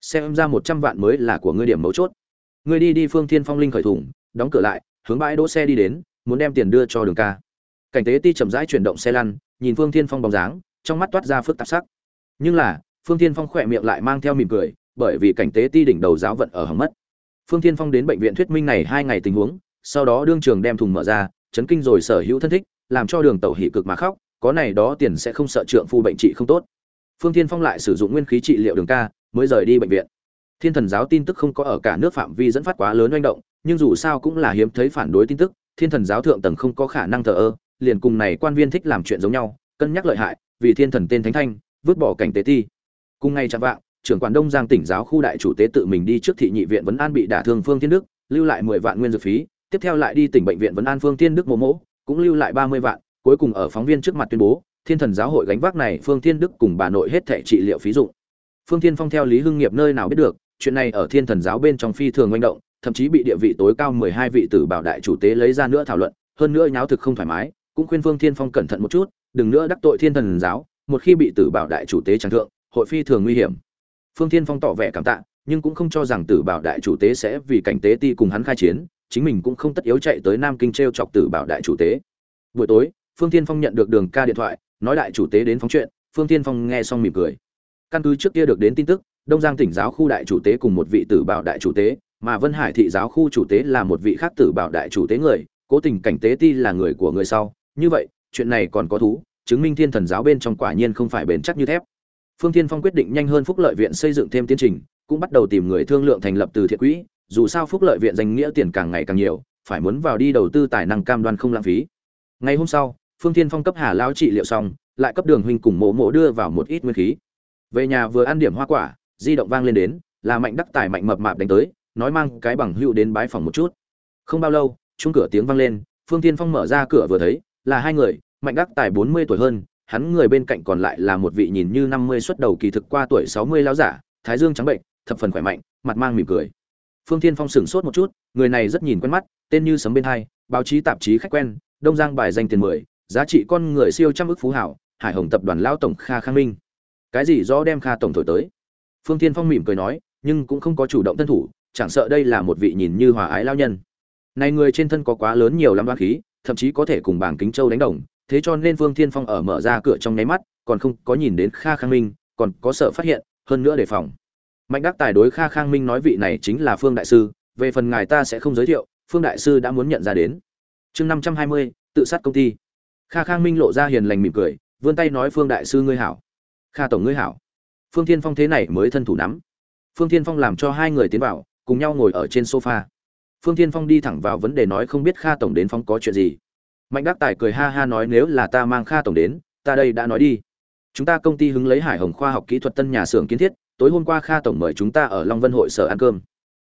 Xem ra một trăm vạn mới là của ngươi điểm mấu chốt. Ngươi đi đi phương thiên phong linh khởi thùng, đóng cửa lại, hướng bãi đỗ xe đi đến, muốn đem tiền đưa cho đường ca. Cảnh tế ti chậm rãi chuyển động xe lăn, nhìn phương thiên phong bóng dáng, trong mắt toát ra phức tạp sắc. Nhưng là, phương thiên phong khỏe miệng lại mang theo mỉm cười, bởi vì cảnh tế ti đỉnh đầu giáo vận ở hầm mất phương thiên phong đến bệnh viện thuyết minh này hai ngày tình huống, sau đó đương trường đem thùng mở ra, chấn kinh rồi sở hữu thân thích, làm cho đường tẩu hỉ cực mà khóc, có này đó tiền sẽ không sợ trượng phu bệnh trị không tốt. Phương thiên phong lại sử dụng nguyên khí trị liệu đường ca, mới rời đi bệnh viện. Thiên thần giáo tin tức không có ở cả nước phạm vi dẫn phát quá lớn manh động, nhưng dù sao cũng là hiếm thấy phản đối tin tức, thiên thần giáo thượng tầng không có khả năng thờ ơ, liền cùng này quan viên thích làm chuyện giống nhau, cân nhắc lợi hại, vì thiên thần tên thánh thanh, vứt bỏ cảnh tế ti. Cùng ngày chạm vạng trưởng quản đông giang tỉnh giáo khu đại chủ tế tự mình đi trước thị nhị viện vấn an bị đả thương phương thiên đức, lưu lại mười vạn nguyên dược phí, tiếp theo lại đi tỉnh bệnh viện vấn an phương thiên đức mộ mỗ cũng lưu lại ba mươi vạn, cuối cùng ở phóng viên trước mặt tuyên bố, thiên thần giáo hội gánh vác này phương thiên đức cùng bà nội hết thẻ trị liệu phí dụng. Phương thiên phong theo lý hưng nghiệp nơi nào biết được, chuyện này ở thiên thần giáo bên trong phi thường manh động, thậm chí bị địa vị tối cao mười hai vị tử bảo đại chủ tế lấy ra nữa thảo luận, hơn nữa nháo thực không thoải mái, cũng khuyên phương thiên phong cẩn thận một chút, đừng nữa đắc tội thiên thần giáo, một khi bị tử bảo đại chủ tế tràng thượng, hội phi thường nguy hiểm phương thiên phong tỏ vẻ cảm tạ, nhưng cũng không cho rằng tử bảo đại chủ tế sẽ vì cảnh tế ti cùng hắn khai chiến, chính mình cũng không tất yếu chạy tới nam kinh t chọc tử bảo đại chủ tế. Buổi tối, phương thiên phong nhận được đường ca điện thoại, nói đại chủ tế đến phóng chuyện, phương thiên phong nghe xong mỉm cười. Căn cứ trước kia được đến tin tức, đông giang tỉnh giáo khu đại chủ tế cùng một vị tử bảo đại chủ tế, mà vân hải thị giáo khu chủ tế là một vị khác tử bảo đại chủ tế người, cố tình cảnh tế ti là người của người sau. Như vậy, chuyện này còn có thú, chứng minh thiên thần giáo bên trong quả nhiên không phải bền chắc như thép phương thiên phong quyết định nhanh hơn phúc lợi viện xây dựng thêm tiến trình, cũng bắt đầu tìm người thương lượng thành lập từ thiện quỹ, dù sao phúc lợi viện danh nghĩa tiền càng ngày càng nhiều, phải muốn vào đi đầu tư tài năng cam đoan không lãng phí. Ngày hôm sau, phương thiên phong cấp hà lão trị liệu xong, lại cấp đường huynh cùng mộ mộ đưa vào một ít nguyên khí. Về nhà vừa ăn điểm hoa quả, di động vang lên đến, là mạnh đắc tài mạnh mập mạp đánh tới, nói mang cái bằng hữu đến bái phòng một chút. Không bao lâu chung cửa tiếng vang lên, phương thiên phong mở ra cửa vừa thấy, là hai người, mạnh đắc tài bốn mươi tuổi hơn hắn người bên cạnh còn lại là một vị nhìn như năm mươi xuất đầu kỳ thực qua tuổi sáu mươi lão giả, thái dương trắng bệnh, thập phần khỏe mạnh, mặt mang mỉm cười. Phương thiên phong sửng sốt một chút, người này rất nhìn quen mắt, tên như sấm bên hai, báo chí tạp chí khách quen, đông giang bài danh tiền mười, giá trị con người siêu trăm ức phú hảo, hải hồng tập đoàn lao tổng kha khang minh. Cái gì do đem kha tổng thổi tới? Phương thiên phong mỉm cười nói, nhưng cũng không có chủ động thân thủ, chẳng sợ đây là một vị nhìn như hòa ái lao nhân. Này người trên thân có quá lớn nhiều lắm đoán khí, thậm chí có thể cùng bảng kính châu đánh đồng thế cho nên phương Thiên phong ở mở ra cửa trong nháy mắt, còn không có nhìn đến kha khang minh, còn có sợ phát hiện, hơn nữa đề phòng. Mạnh đắc tài đối kha khang minh nói vị này chính là phương đại sư, về phần ngài ta sẽ không giới thiệu, phương đại sư đã muốn nhận ra đến. Chương năm trăm hai mươi, tự sát công ty. Kha khang minh lộ ra hiền lành mỉm cười, vươn tay nói phương đại sư ngươi hảo. Kha tổng ngươi hảo. Phương thiên phong thế này mới thân thủ nắm. Phương thiên phong làm cho hai người tiến vào, cùng nhau ngồi ở trên sofa. Phương thiên phong đi thẳng vào vấn đề nói không biết kha tổng đến phong có chuyện gì mạnh đắc tài cười ha ha nói nếu là ta mang kha tổng đến, ta đây đã nói đi. Chúng ta công ty hứng lấy hải hồng khoa học kỹ thuật tân nhà xưởng kiến thiết, tối hôm qua kha tổng mời chúng ta ở long vân hội sở ăn cơm.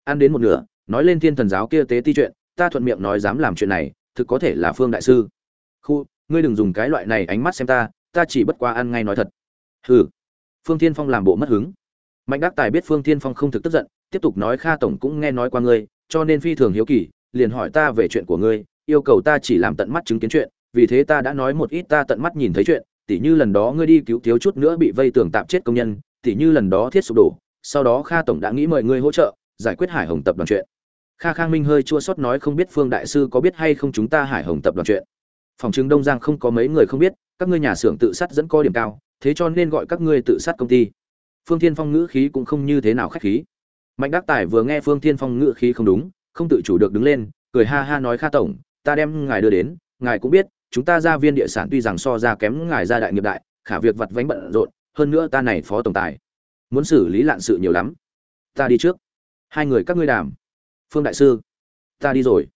Ăn đến một nửa, nói lên thiên thần giáo kia tế ti chuyện, ta thuận miệng nói dám làm chuyện này, thực có thể là phương đại sư. Khu, ngươi đừng dùng cái loại này ánh mắt xem ta ta chỉ bất qua ăn ngay nói thật. Hừ. Phương thiên phong làm bộ mất hứng. Mạnh đắc tài biết phương thiên phong không thực tức giận, tiếp tục nói kha tổng cũng nghe nói qua ngươi, cho nên phi thường hiếu kỳ, liền hỏi ta về chuyện của ngươi yêu cầu ta chỉ làm tận mắt chứng kiến chuyện, vì thế ta đã nói một ít ta tận mắt nhìn thấy chuyện, tỉ như lần đó ngươi đi cứu thiếu chút nữa bị vây tường tạm chết công nhân, tỉ như lần đó thiết sụp đổ, sau đó kha tổng đã nghĩ mời ngươi hỗ trợ, giải quyết hải hồng tập đoàn chuyện. Kha khang minh hơi chua xót nói không biết phương đại sư có biết hay không chúng ta hải hồng tập đoàn chuyện. Phòng chứng đông giang không có mấy người không biết, các ngươi nhà xưởng tự sát dẫn có điểm cao, thế cho nên gọi các ngươi tự sát công ty. Phương thiên phong ngữ khí cũng không như thế nào khách khí. Mạnh đắc tài vừa nghe phương thiên phong ngữ khí không đúng, không tự chủ được đứng lên, cười ha ha nói kha tổng ta đem ngài đưa đến, ngài cũng biết, chúng ta ra viên địa sản tuy rằng so ra kém ngài ra đại nghiệp đại, khả việc vặt vánh bận rộn, hơn nữa ta này phó tổng tài. Muốn xử lý lạn sự nhiều lắm. Ta đi trước. Hai người các ngươi đàm. Phương đại sư, ta đi rồi.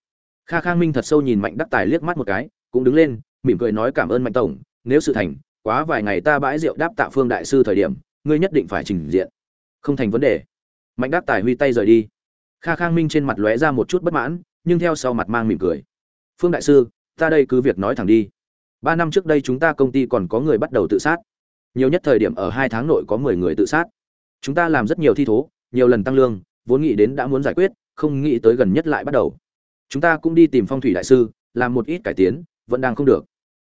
Kha khang minh thật sâu nhìn mạnh đắc tài liếc mắt một cái, cũng đứng lên, mỉm cười nói cảm ơn mạnh tổng, nếu sự thành, quá vài ngày ta bãi rượu đáp tạ phương đại sư thời điểm, ngươi nhất định phải trình diện. Không thành vấn đề. Mạnh đắc tài huy tay rời đi. Kha khang minh trên mặt lóe ra một chút bất mãn, nhưng theo sau mặt mang mỉm cười phương đại sư, ta đây cứ việc nói thẳng đi. Ba năm trước đây chúng ta công ty còn có người bắt đầu tự sát. Nhiều nhất thời điểm ở hai tháng nội có mười người tự sát. Chúng ta làm rất nhiều thi thố, nhiều lần tăng lương, vốn nghĩ đến đã muốn giải quyết, không nghĩ tới gần nhất lại bắt đầu. Chúng ta cũng đi tìm phong thủy đại sư, làm một ít cải tiến, vẫn đang không được.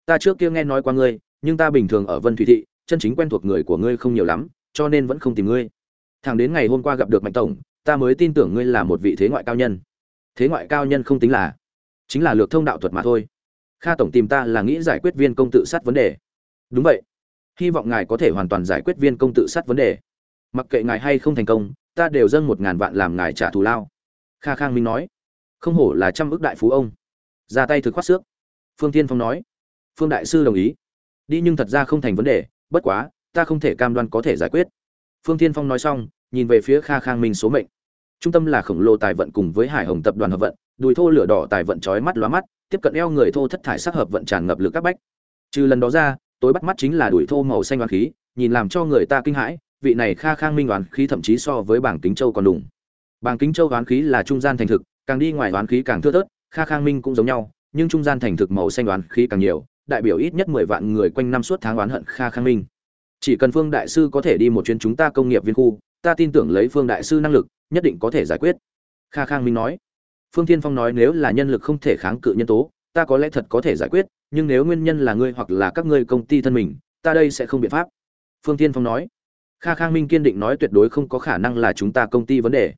Ta trước kia nghe nói qua ngươi, nhưng ta bình thường ở vân thủy thị, chân chính quen thuộc người của ngươi không nhiều lắm, cho nên vẫn không tìm ngươi. Thằng đến ngày hôm qua gặp được mạnh tổng, ta mới tin tưởng ngươi là một vị thế ngoại cao nhân. Thế ngoại cao nhân không tính là chính là lược thông đạo thuật mà thôi. Kha tổng tìm ta là nghĩ giải quyết viên công tự sát vấn đề. Đúng vậy. Hy vọng ngài có thể hoàn toàn giải quyết viên công tự sát vấn đề. Mặc kệ ngài hay không thành công, ta đều dâng một ngàn vạn làm ngài trả thù lao. Kha khang minh nói. Không hổ là trăm ước đại phú ông. Ra tay thực khoát xước. Phương tiên phong nói. Phương đại sư đồng ý. Đi nhưng thật ra không thành vấn đề, bất quá, ta không thể cam đoan có thể giải quyết. Phương tiên phong nói xong, nhìn về phía kha khang minh số mệnh. Trung tâm là khổng lồ tài vận cùng với hải hồng tập đoàn hợp vận đùi thô lửa đỏ tài vận chói mắt lóa mắt, tiếp cận eo người thô thất thải sắc hợp vận tràn ngập lực các bách. Trừ lần đó ra, tối bắt mắt chính là đùi thô màu xanh oán khí, nhìn làm cho người ta kinh hãi, vị này kha khang minh oán khí thậm chí so với bảng kính châu còn đủng bảng kính châu oán khí là trung gian thành thực, càng đi ngoài oán khí càng thưa thớt, kha khang minh cũng giống nhau, nhưng trung gian thành thực màu xanh oán khí càng nhiều, đại biểu ít nhất mười vạn người quanh năm suốt tháng oán hận kha khang minh. Chỉ cần phương đại sư có thể đi một chuyến chúng ta công nghiệp viên khu, ta tin tưởng lấy phương đại sư năng lực, nhất định có thể giải quyết. Kha khang minh nói phương thiên phong nói nếu là nhân lực không thể kháng cự nhân tố, ta có lẽ thật có thể giải quyết, nhưng nếu nguyên nhân là ngươi hoặc là các ngươi công ty thân mình, ta đây sẽ không biện pháp. Phương thiên phong nói. Kha khang minh kiên định nói tuyệt đối không có khả năng là chúng ta công ty vấn đề.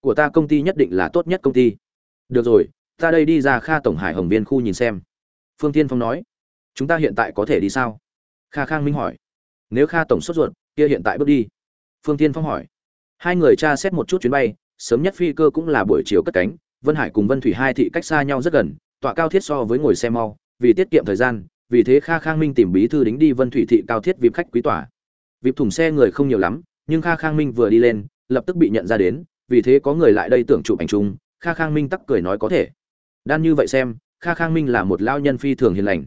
Của ta công ty nhất định là tốt nhất công ty. Được rồi, ta đây đi ra kha tổng hải hồng viên khu nhìn xem. Phương Thiên phong nói. Chúng ta hiện tại có thể đi sao? Kha khang minh hỏi. Nếu kha tổng sốt ruột, kia hiện tại bước đi. Phương Thiên phong hỏi. Hai người tra xét một chút chuyến bay, sớm nhất phi cơ cũng là buổi chiều cất cánh vân hải cùng vân thủy hai thị cách xa nhau rất gần, tọa cao thiết so với ngồi xe mau, vì tiết kiệm thời gian, vì thế kha khang minh tìm bí thư đính đi vân thủy thị cao thiết vip khách quý tòa. Vip thùng xe người không nhiều lắm, nhưng kha khang minh vừa đi lên, lập tức bị nhận ra đến, vì thế có người lại đây tưởng chụp ảnh chung, kha khang minh tắc cười nói có thể đan như vậy xem, kha khang minh là một lao nhân phi thường hiền lành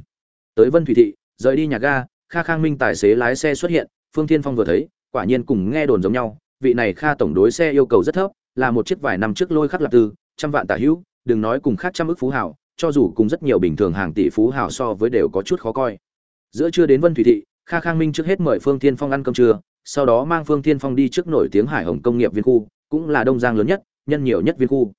tới vân thủy thị, rời đi nhà ga, kha khang minh tài xế lái xe xuất hiện, phương thiên phong vừa thấy, quả nhiên cùng nghe đồn giống nhau, vị này kha tổng đối xe yêu cầu rất thấp, là một chiếc vài năm trước lôi khắc lập tư trăm vạn tả hữu, đừng nói cùng khác trăm ước phú hảo cho dù cùng rất nhiều bình thường hàng tỷ phú hảo so với đều có chút khó coi. Giữa trưa đến vân thủy thị, kha khang minh trước hết mời phương thiên phong ăn cơm trưa, sau đó mang phương thiên phong đi trước nổi tiếng hải hồng công nghiệp viên khu, cũng là đông giang lớn nhất, nhân nhiều nhất viên khu.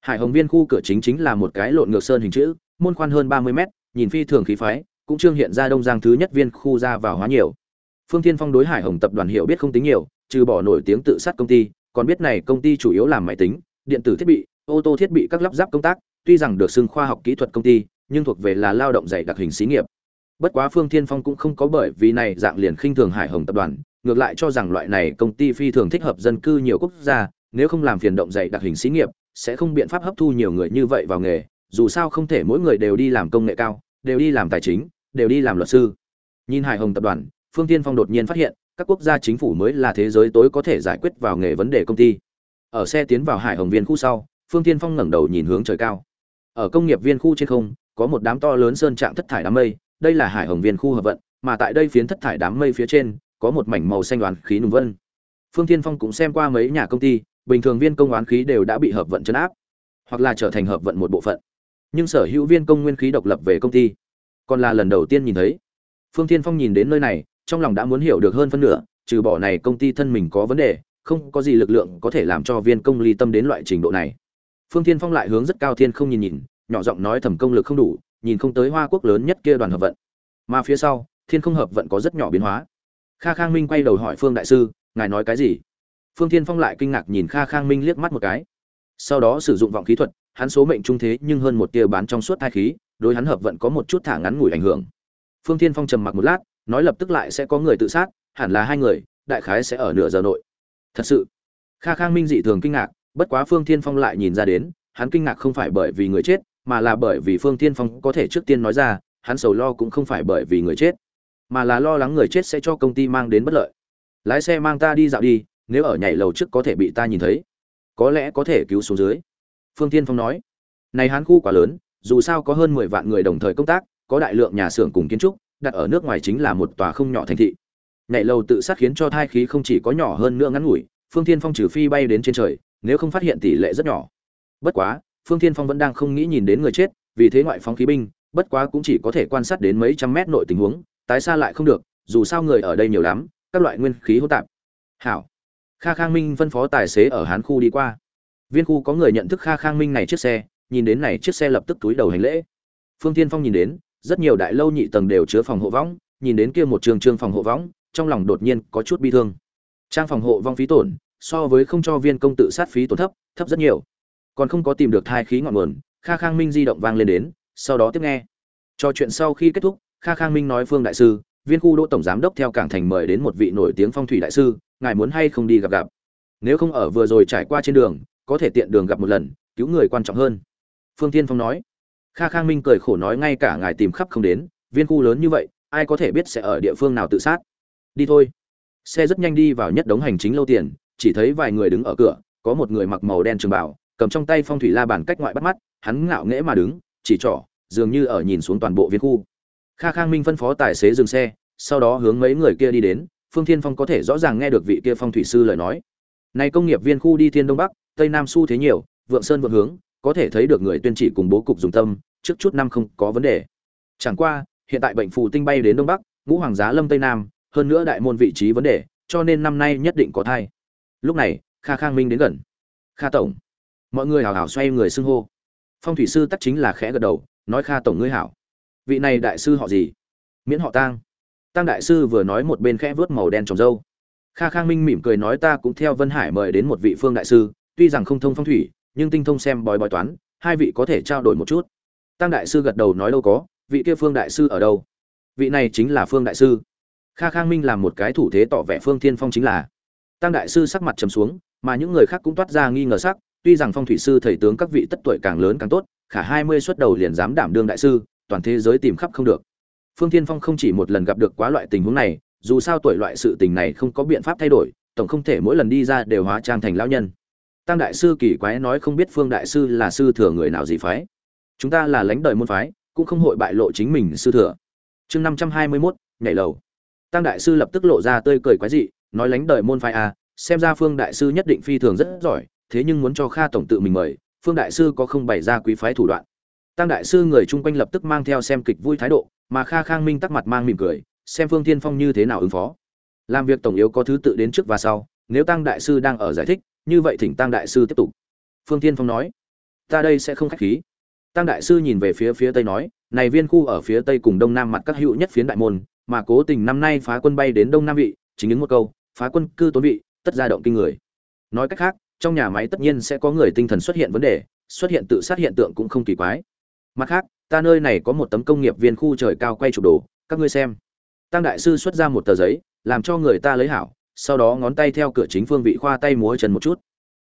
Hải hồng viên khu cửa chính chính là một cái lộn ngược sơn hình chữ, môn khoan hơn ba mươi mét, nhìn phi thường khí phái, cũng trương hiện ra đông giang thứ nhất viên khu ra vào hóa nhiều. Phương thiên phong đối hải hồng tập đoàn hiệu biết không tính nhiều, trừ bỏ nổi tiếng tự sát công ty, còn biết này công ty chủ yếu làm máy tính, điện tử thiết bị ô tô thiết bị các lắp ráp công tác, tuy rằng được xưng khoa học kỹ thuật công ty, nhưng thuộc về là lao động dày đặc hình xí nghiệp. Bất quá phương thiên phong cũng không có bởi vì này dạng liền khinh thường hải hồng tập đoàn, ngược lại cho rằng loại này công ty phi thường thích hợp dân cư nhiều quốc gia, nếu không làm phiền động dày đặc hình xí nghiệp, sẽ không biện pháp hấp thu nhiều người như vậy vào nghề, dù sao không thể mỗi người đều đi làm công nghệ cao, đều đi làm tài chính, đều đi làm luật sư. Nhìn hải hồng tập đoàn, phương Thiên phong đột nhiên phát hiện, các quốc gia chính phủ mới là thế giới tối có thể giải quyết vào nghề vấn đề công ty. Ở xe tiến vào hải hồng viên khu sau phương tiên phong ngẩng đầu nhìn hướng trời cao. Ở công nghiệp viên khu trên không, có một đám to lớn sơn trạng thất thải đám mây, đây là hải hồng viên khu hợp vận, mà tại đây phiến thất thải đám mây phía trên, có một mảnh màu xanh oán khí nùng vân. Phương tiên phong cũng xem qua mấy nhà công ty, bình thường viên công oán khí đều đã bị hợp vận chấn áp, hoặc là trở thành hợp vận một bộ phận. Nhưng sở hữu viên công nguyên khí độc lập về công ty. Còn là lần đầu tiên nhìn thấy. Phương tiên phong nhìn đến nơi này, trong lòng đã muốn hiểu được hơn phân nửa, trừ bỏ này công ty thân mình có vấn đề, không có gì lực lượng có thể làm cho viên công ly tâm đến loại trình độ này phương Thiên phong lại hướng rất cao thiên không nhìn nhìn, nhỏ giọng nói thẩm công lực không đủ, nhìn không tới hoa quốc lớn nhất kia đoàn hợp vận. Mà phía sau, thiên không hợp vận có rất nhỏ biến hóa. Kha khang minh quay đầu hỏi phương đại sư, ngài nói cái gì? Phương thiên phong lại kinh ngạc nhìn kha khang minh liếc mắt một cái. Sau đó sử dụng vọng khí thuật, hắn số mệnh trung thế nhưng hơn một tia bán trong suốt thai khí, đối hắn hợp vận có một chút thả ngắn ngủi ảnh hưởng. Phương thiên phong trầm mặc một lát, nói lập tức lại sẽ có người tự sát, hẳn là hai người, đại khái sẽ ở nửa giờ nội. Thật sự, kha khang minh dị thường kinh ngạc bất quá phương thiên phong lại nhìn ra đến, hắn kinh ngạc không phải bởi vì người chết, mà là bởi vì phương thiên phong có thể trước tiên nói ra, hắn sầu lo cũng không phải bởi vì người chết, mà là lo lắng người chết sẽ cho công ty mang đến bất lợi. Lái xe mang ta đi dạo đi, nếu ở nhảy lầu trước có thể bị ta nhìn thấy. Có lẽ có thể cứu xuống dưới. Phương tiên phong nói, này hán khu quá lớn, dù sao có hơn mười vạn người đồng thời công tác, có đại lượng nhà xưởng cùng kiến trúc, đặt ở nước ngoài chính là một tòa không nhỏ thành thị. Nhảy lầu tự sát khiến cho thai khí không chỉ có nhỏ hơn nữa ngắn ngủi, phương tiên phong trừ phi bay đến trên trời nếu không phát hiện tỷ lệ rất nhỏ. Bất quá, phương thiên phong vẫn đang không nghĩ nhìn đến người chết, vì thế ngoại phóng khí binh, bất quá cũng chỉ có thể quan sát đến mấy trăm mét nội tình huống, tái xa lại không được, dù sao người ở đây nhiều lắm, các loại nguyên khí hỗn tạp. Hảo. Kha khang minh phân phó tài xế ở hán khu đi qua. Viên khu có người nhận thức kha khang minh này chiếc xe, nhìn đến này chiếc xe lập tức túi đầu hành lễ. Phương tiên phong nhìn đến, rất nhiều đại lâu nhị tầng đều chứa phòng hộ võng, nhìn đến kia một trường trường phòng hộ võng, trong lòng đột nhiên có chút bi thương. Trang phòng hộ vong phí tổn so với không cho viên công tự sát phí tổn thấp thấp rất nhiều. Còn không có tìm được thai khí ngọn nguồn, kha khang minh di động vang lên đến, sau đó tiếp nghe. Trò chuyện sau khi kết thúc, kha khang minh nói phương đại sư, viên khu đỗ tổng giám đốc theo cảng thành mời đến một vị nổi tiếng phong thủy đại sư, ngài muốn hay không đi gặp gặp? Nếu không ở vừa rồi trải qua trên đường, có thể tiện đường gặp một lần, cứu người quan trọng hơn. Phương tiên phong nói. Kha khang minh cười khổ nói ngay cả ngài tìm khắp không đến, viên khu lớn như vậy, ai có thể biết sẽ ở địa phương nào tự sát? Đi thôi. Xe rất nhanh đi vào nhất đống hành chính lâu tiền chỉ thấy vài người đứng ở cửa, có một người mặc màu đen trường bảo cầm trong tay phong thủy la bàn cách ngoại bắt mắt, hắn ngạo nghễ mà đứng, chỉ trỏ, dường như ở nhìn xuống toàn bộ viên khu. Kha khang minh phân phó tài xế dừng xe, sau đó hướng mấy người kia đi đến, phương thiên phong có thể rõ ràng nghe được vị kia phong thủy sư lời nói. Này công nghiệp viên khu đi thiên đông bắc, tây nam xu thế nhiều, vượng sơn vượng hướng, có thể thấy được người tuyên chỉ cùng bố cục dùng tâm, trước chút năm không có vấn đề. Chẳng qua, hiện tại bệnh phù tinh bay đến đông bắc, ngũ hoàng giá lâm tây nam, hơn nữa đại môn vị trí vấn đề, cho nên năm nay nhất định có thai lúc này, kha khang minh đến gần. Kha tổng. Mọi người hào hào xoay người xưng hô. Phong thủy sư tắc chính là khẽ gật đầu, nói, kha tổng ngươi hảo. Vị này đại sư họ gì? Miễn họ tang. Tang đại sư vừa nói một bên khẽ vớt màu đen trồng dâu kha khang minh mỉm cười nói, ta cũng theo vân hải mời đến một vị phương đại sư, tuy rằng không thông phong thủy, nhưng tinh thông xem bói bói toán, hai vị có thể trao đổi một chút. Tăng đại sư gật đầu nói, đâu có, vị kia phương đại sư ở đâu? Vị này chính là phương đại sư. Kha khang minh làm một cái thủ thế tỏ vẻ phương thiên phong chính là tăng đại sư sắc mặt trầm xuống, mà những người khác cũng toát ra nghi ngờ sắc, tuy rằng phong thủy sư thầy tướng các vị tất tuổi càng lớn càng tốt, khả hai mươi xuất đầu liền dám đảm đương đại sư, toàn thế giới tìm khắp không được. Phương thiên phong không chỉ một lần gặp được quá loại tình huống này, dù sao tuổi loại sự tình này không có biện pháp thay đổi, tổng không thể mỗi lần đi ra đều hóa trang thành lão nhân. Tăng đại sư kỳ quái nói không biết phương đại sư là sư thừa người nào gì phái. Chúng ta là lãnh đời môn phái, cũng không hội bại lộ chính mình sư thừa. Chương năm trăm hai mươi mốt, nhảy lầu. Tăng đại sư lập tức lộ ra tươi cười quái dị nói lánh đời môn phái a, xem ra phương đại sư nhất định phi thường rất giỏi, thế nhưng muốn cho kha tổng tự mình mời, phương đại sư có không bày ra quý phái thủ đoạn. Tăng đại sư người chung quanh lập tức mang theo xem kịch vui thái độ, mà kha khang minh tắc mặt mang mỉm cười, xem phương thiên phong như thế nào ứng phó. Làm việc tổng yếu có thứ tự đến trước và sau, nếu tăng đại sư đang ở giải thích, như vậy thỉnh tăng đại sư tiếp tục. Phương thiên phong nói, ta đây sẽ không khách khí. Tăng đại sư nhìn về phía phía tây nói, này viên khu ở phía tây cùng đông nam mặt các hữu nhất phiến đại môn, mà cố tình năm nay phá quân bay đến đông nam vị, chính những một câu phá quân cư tốn vị, tất ra động kinh người. Nói cách khác, trong nhà máy tất nhiên sẽ có người tinh thần xuất hiện vấn đề, xuất hiện tự sát hiện tượng cũng không kỳ quái. Mặt khác, ta nơi này có một tấm công nghiệp viên khu trời cao quay chụp đồ, các ngươi xem. Tăng đại sư xuất ra một tờ giấy, làm cho người ta lấy hảo, sau đó ngón tay theo cửa chính phương vị khoa tay múa chân một chút.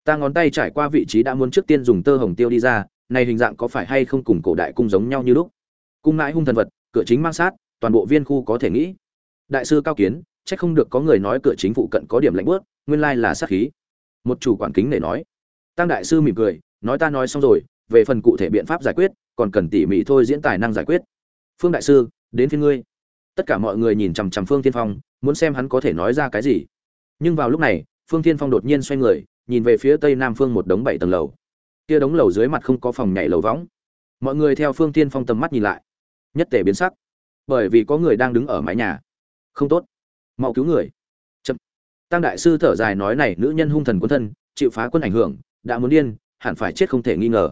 Ta ngón tay trải qua vị trí đã muốn trước tiên dùng tơ hồng tiêu đi ra, này hình dạng có phải hay không cùng cổ đại cung giống nhau như lúc? Cung mãi hung thần vật, cửa chính mang sát, toàn bộ viên khu có thể nghĩ. Đại sư cao kiến chắc không được có người nói cửa chính phụ cận có điểm lạnh bớt, nguyên lai là sát khí. Một chủ quản kính để nói. Tăng đại sư mỉm cười, nói ta nói xong rồi, về phần cụ thể biện pháp giải quyết, còn cần tỉ mỉ thôi diễn tài năng giải quyết. Phương đại sư, đến phía ngươi. Tất cả mọi người nhìn chằm chằm phương tiên phong, muốn xem hắn có thể nói ra cái gì. Nhưng vào lúc này, phương tiên phong đột nhiên xoay người, nhìn về phía tây nam phương một đống bảy tầng lầu. Kia đống lầu dưới mặt không có phòng nhảy lầu võng. Mọi người theo phương tiên phong tầm mắt nhìn lại. Nhất tể biến sắc. Bởi vì có người đang đứng ở mái nhà. Không tốt mau cứu người. Chậm. Tăng đại sư thở dài nói này, nữ nhân hung thần quân thân, chịu phá quân ảnh hưởng, đã muốn điên, hẳn phải chết không thể nghi ngờ.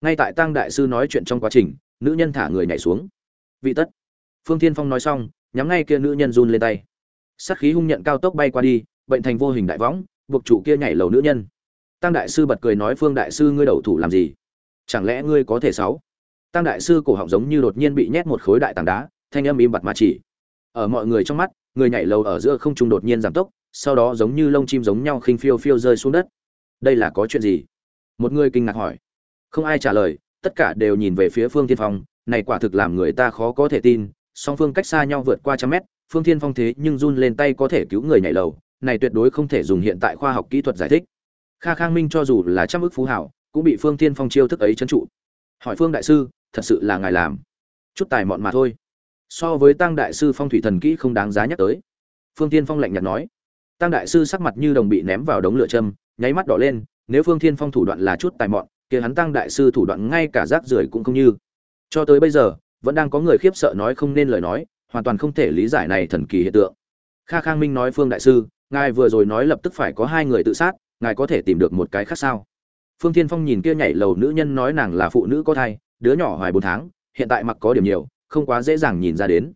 Ngay tại tăng đại sư nói chuyện trong quá trình, nữ nhân thả người nhảy xuống. Vị tất. Phương thiên phong nói xong, nhắm ngay kia nữ nhân run lên tay. Sát khí hung nhận cao tốc bay qua đi, bệnh thành vô hình đại võng, buộc chủ kia nhảy lầu nữ nhân. Tăng đại sư bật cười nói, phương đại sư, ngươi đầu thủ làm gì? Chẳng lẽ ngươi có thể sáu? Tăng đại sư cổ họng giống như đột nhiên bị nhét một khối đại tảng đá, thanh âm im bặt mà chỉ. Ở mọi người trong mắt người nhảy lầu ở giữa không trung đột nhiên giảm tốc, sau đó giống như lông chim giống nhau khinh phiêu phiêu rơi xuống đất. Đây là có chuyện gì? Một người kinh ngạc hỏi. Không ai trả lời, tất cả đều nhìn về phía phương tiên phong, này quả thực làm người ta khó có thể tin, song phương cách xa nhau vượt qua trăm mét, phương thiên phong thế nhưng run lên tay có thể cứu người nhảy lầu, này tuyệt đối không thể dùng hiện tại khoa học kỹ thuật giải thích. Kha khang minh cho dù là trăm ức phú hảo, cũng bị phương tiên phong chiêu thức ấy trấn trụ. Hỏi phương đại sư, thật sự là ngài làm? Chút tài mọn mà thôi so với tăng đại sư phong thủy thần kỹ không đáng giá nhắc tới. Phương tiên phong lạnh nhạt nói. Tăng đại sư sắc mặt như đồng bị ném vào đống lửa châm, nháy mắt đỏ lên, nếu phương thiên phong thủ đoạn là chút tài mọn, kia hắn tăng đại sư thủ đoạn ngay cả rác rưởi cũng không như. Cho tới bây giờ, vẫn đang có người khiếp sợ nói không nên lời nói, hoàn toàn không thể lý giải này thần kỳ hiện tượng. Kha khang minh nói phương đại sư, ngài vừa rồi nói lập tức phải có hai người tự sát, ngài có thể tìm được một cái khác sao? Phương thiên phong nhìn kia nhảy lầu nữ nhân nói nàng là phụ nữ có thai, đứa nhỏ hoài bốn tháng, hiện tại mặc có điểm nhiều không quá dễ dàng nhìn ra đến.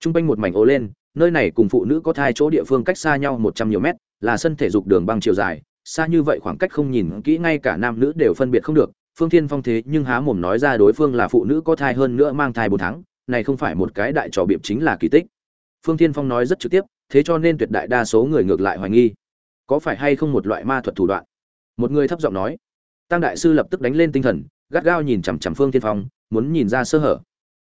Trung quanh một mảnh ô lên, nơi này cùng phụ nữ có thai chỗ địa phương cách xa nhau một trăm nhiều mét, là sân thể dục đường băng chiều dài, xa như vậy khoảng cách không nhìn kỹ ngay cả nam nữ đều phân biệt không được. Phương thiên phong thế nhưng há mồm nói ra đối phương là phụ nữ có thai hơn nữa mang thai bốn tháng, này không phải một cái đại trò biệp chính là kỳ tích. Phương thiên phong nói rất trực tiếp, thế cho nên tuyệt đại đa số người ngược lại hoài nghi. Có phải hay không một loại ma thuật thủ đoạn? Một người thấp giọng nói. Tăng đại sư lập tức đánh lên tinh thần, gắt gao nhìn chằm chằm phương thiên phong, muốn nhìn ra sơ hở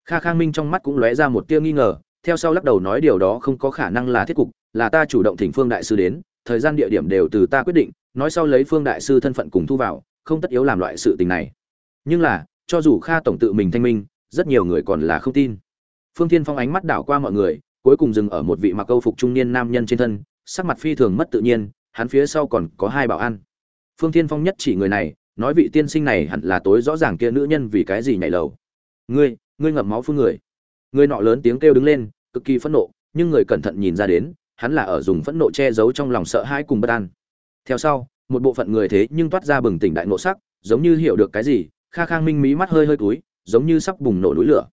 kha khang minh trong mắt cũng lóe ra một tia nghi ngờ, theo sau lắc đầu nói điều đó không có khả năng là thiết cục, là ta chủ động thỉnh phương đại sư đến, thời gian địa điểm đều từ ta quyết định, nói sau lấy phương đại sư thân phận cùng thu vào, không tất yếu làm loại sự tình này. Nhưng là, cho dù kha tổng tự mình thanh minh, rất nhiều người còn là không tin. Phương thiên phong ánh mắt đảo qua mọi người, cuối cùng dừng ở một vị mặc câu phục trung niên nam nhân trên thân, sắc mặt phi thường mất tự nhiên, hắn phía sau còn có hai bảo an. Phương thiên phong nhất chỉ người này, nói vị tiên sinh này hẳn là tối rõ ràng kia nữ nhân vì cái gì nhảy lầu. Ngươi ngươi ngậm máu phun người. Người nọ lớn tiếng kêu đứng lên, cực kỳ phẫn nộ, nhưng người cẩn thận nhìn ra đến, hắn là ở dùng phẫn nộ che giấu trong lòng sợ hãi cùng bất an. Theo sau, một bộ phận người thế nhưng toát ra bừng tỉnh đại ngộ sắc, giống như hiểu được cái gì, kha khang minh mí mắt hơi hơi túi giống như sắp bùng nổ núi lửa.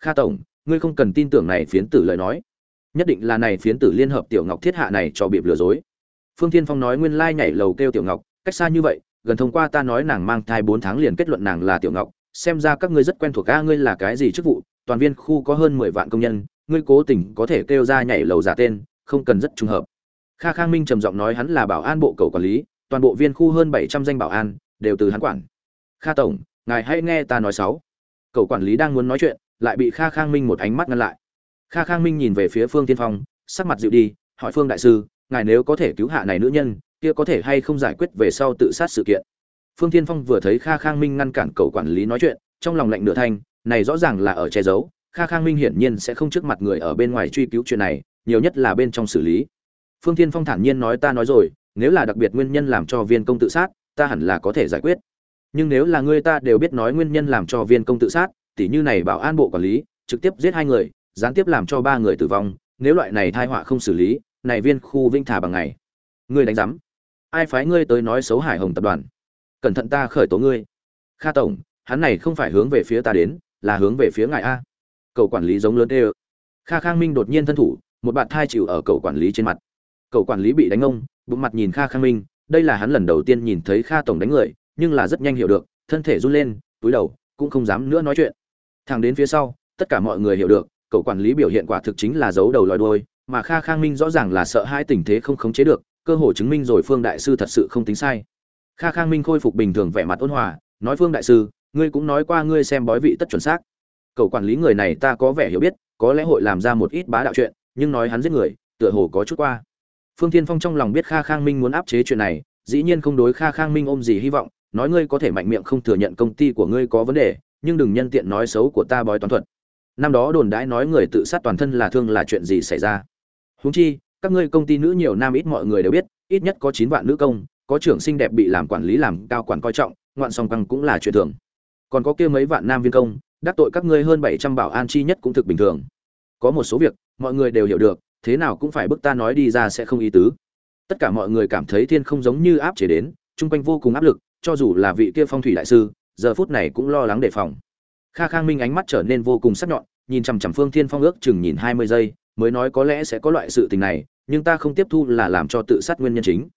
Kha tổng, ngươi không cần tin tưởng này phiến tử lời nói. Nhất định là này phiến tử liên hợp tiểu ngọc thiết hạ này cho bịp lừa dối. Phương Thiên phong nói nguyên lai nhảy lầu kêu tiểu ngọc, cách xa như vậy, gần thông qua ta nói nàng mang thai bốn tháng liền kết luận nàng là tiểu ngọc xem ra các ngươi rất quen thuộc a, ngươi là cái gì chức vụ? Toàn viên khu có hơn mười vạn công nhân, ngươi cố tình có thể kêu ra nhảy lầu giả tên, không cần rất trùng hợp. Kha khang minh trầm giọng nói hắn là bảo an bộ cầu quản lý, toàn bộ viên khu hơn bảy trăm danh bảo an, đều từ hắn quản. Kha tổng, ngài hãy nghe ta nói sáu. Cầu quản lý đang muốn nói chuyện, lại bị kha khang minh một ánh mắt ngăn lại. Kha khang minh nhìn về phía phương tiên phong, sắc mặt dịu đi, hỏi phương đại sư, ngài nếu có thể cứu hạ này nữ nhân, kia có thể hay không giải quyết về sau tự sát sự kiện? Phương tiên phong vừa thấy kha khang minh ngăn cản cậu quản lý nói chuyện, trong lòng lạnh nửa thanh, này rõ ràng là ở che giấu, kha khang minh hiển nhiên sẽ không trước mặt người ở bên ngoài truy cứu chuyện này, nhiều nhất là bên trong xử lý. Phương tiên phong thản nhiên nói ta nói rồi, nếu là đặc biệt nguyên nhân làm cho viên công tự sát, ta hẳn là có thể giải quyết. Nhưng nếu là người ta đều biết nói nguyên nhân làm cho viên công tự sát, tỉ như này bảo an bộ quản lý, trực tiếp giết hai người, gián tiếp làm cho ba người tử vong, nếu loại này thai họa không xử lý, này viên khu vinh thả bằng ngày. Ngươi đánh giám. Ai phái ngươi tới nói xấu hải hồng tập đoàn? Cẩn thận ta khởi tố ngươi. Kha tổng, hắn này không phải hướng về phía ta đến, là hướng về phía ngài a. Cậu quản lý giống lớn đê kha khang minh đột nhiên thân thủ, một bạn thai chịu ở cậu quản lý trên mặt. Cậu quản lý bị đánh ông, bụng mặt nhìn kha khang minh, đây là hắn lần đầu tiên nhìn thấy kha tổng đánh người, nhưng là rất nhanh hiểu được, thân thể run lên, túi đầu, cũng không dám nữa nói chuyện. Thằng đến phía sau, tất cả mọi người hiểu được cậu quản lý biểu hiện quả thực chính là giấu đầu lòi đuôi, mà kha khang minh rõ ràng là sợ hai tình thế không khống chế được, cơ hội chứng minh rồi phương đại sư thật sự không tính sai kha khang minh khôi phục bình thường vẻ mặt ôn hòa, nói, phương đại sư, ngươi cũng nói qua ngươi xem bói vị tất chuẩn xác. Cậu quản lý người này ta có vẻ hiểu biết, có lẽ hội làm ra một ít bá đạo chuyện, nhưng nói hắn giết người, tựa hồ có chút qua. Phương tiên phong trong lòng biết kha khang minh muốn áp chế chuyện này, dĩ nhiên không đối kha khang minh ôm gì hy vọng, nói, ngươi có thể mạnh miệng không thừa nhận công ty của ngươi có vấn đề, nhưng đừng nhân tiện nói xấu của ta bói toán thuật. Năm đó đồn đãi nói người tự sát toàn thân là thương là chuyện gì xảy ra? Huống chi, các ngươi công ty nữ nhiều nam ít mọi người đều biết, ít nhất có chín vạn nữ công có trưởng sinh đẹp bị làm quản lý làm cao quản coi trọng, ngoạn song căng cũng là chuyện thường. Còn có kia mấy vạn nam viên công, đắc tội các ngươi hơn bảy trăm bảo an chi nhất cũng thực bình thường. Có một số việc, mọi người đều hiểu được, thế nào cũng phải bức ta nói đi ra sẽ không ý tứ. Tất cả mọi người cảm thấy thiên không giống như áp chế đến, chung quanh vô cùng áp lực, cho dù là vị kia phong thủy đại sư, giờ phút này cũng lo lắng đề phòng. Kha khang minh ánh mắt trở nên vô cùng sắc nhọn, nhìn chằm chằm phương thiên phong ước chừng nhìn hai mươi giây, mới nói có lẽ sẽ có loại sự tình này, nhưng ta không tiếp thu là làm cho tự sát nguyên nhân chính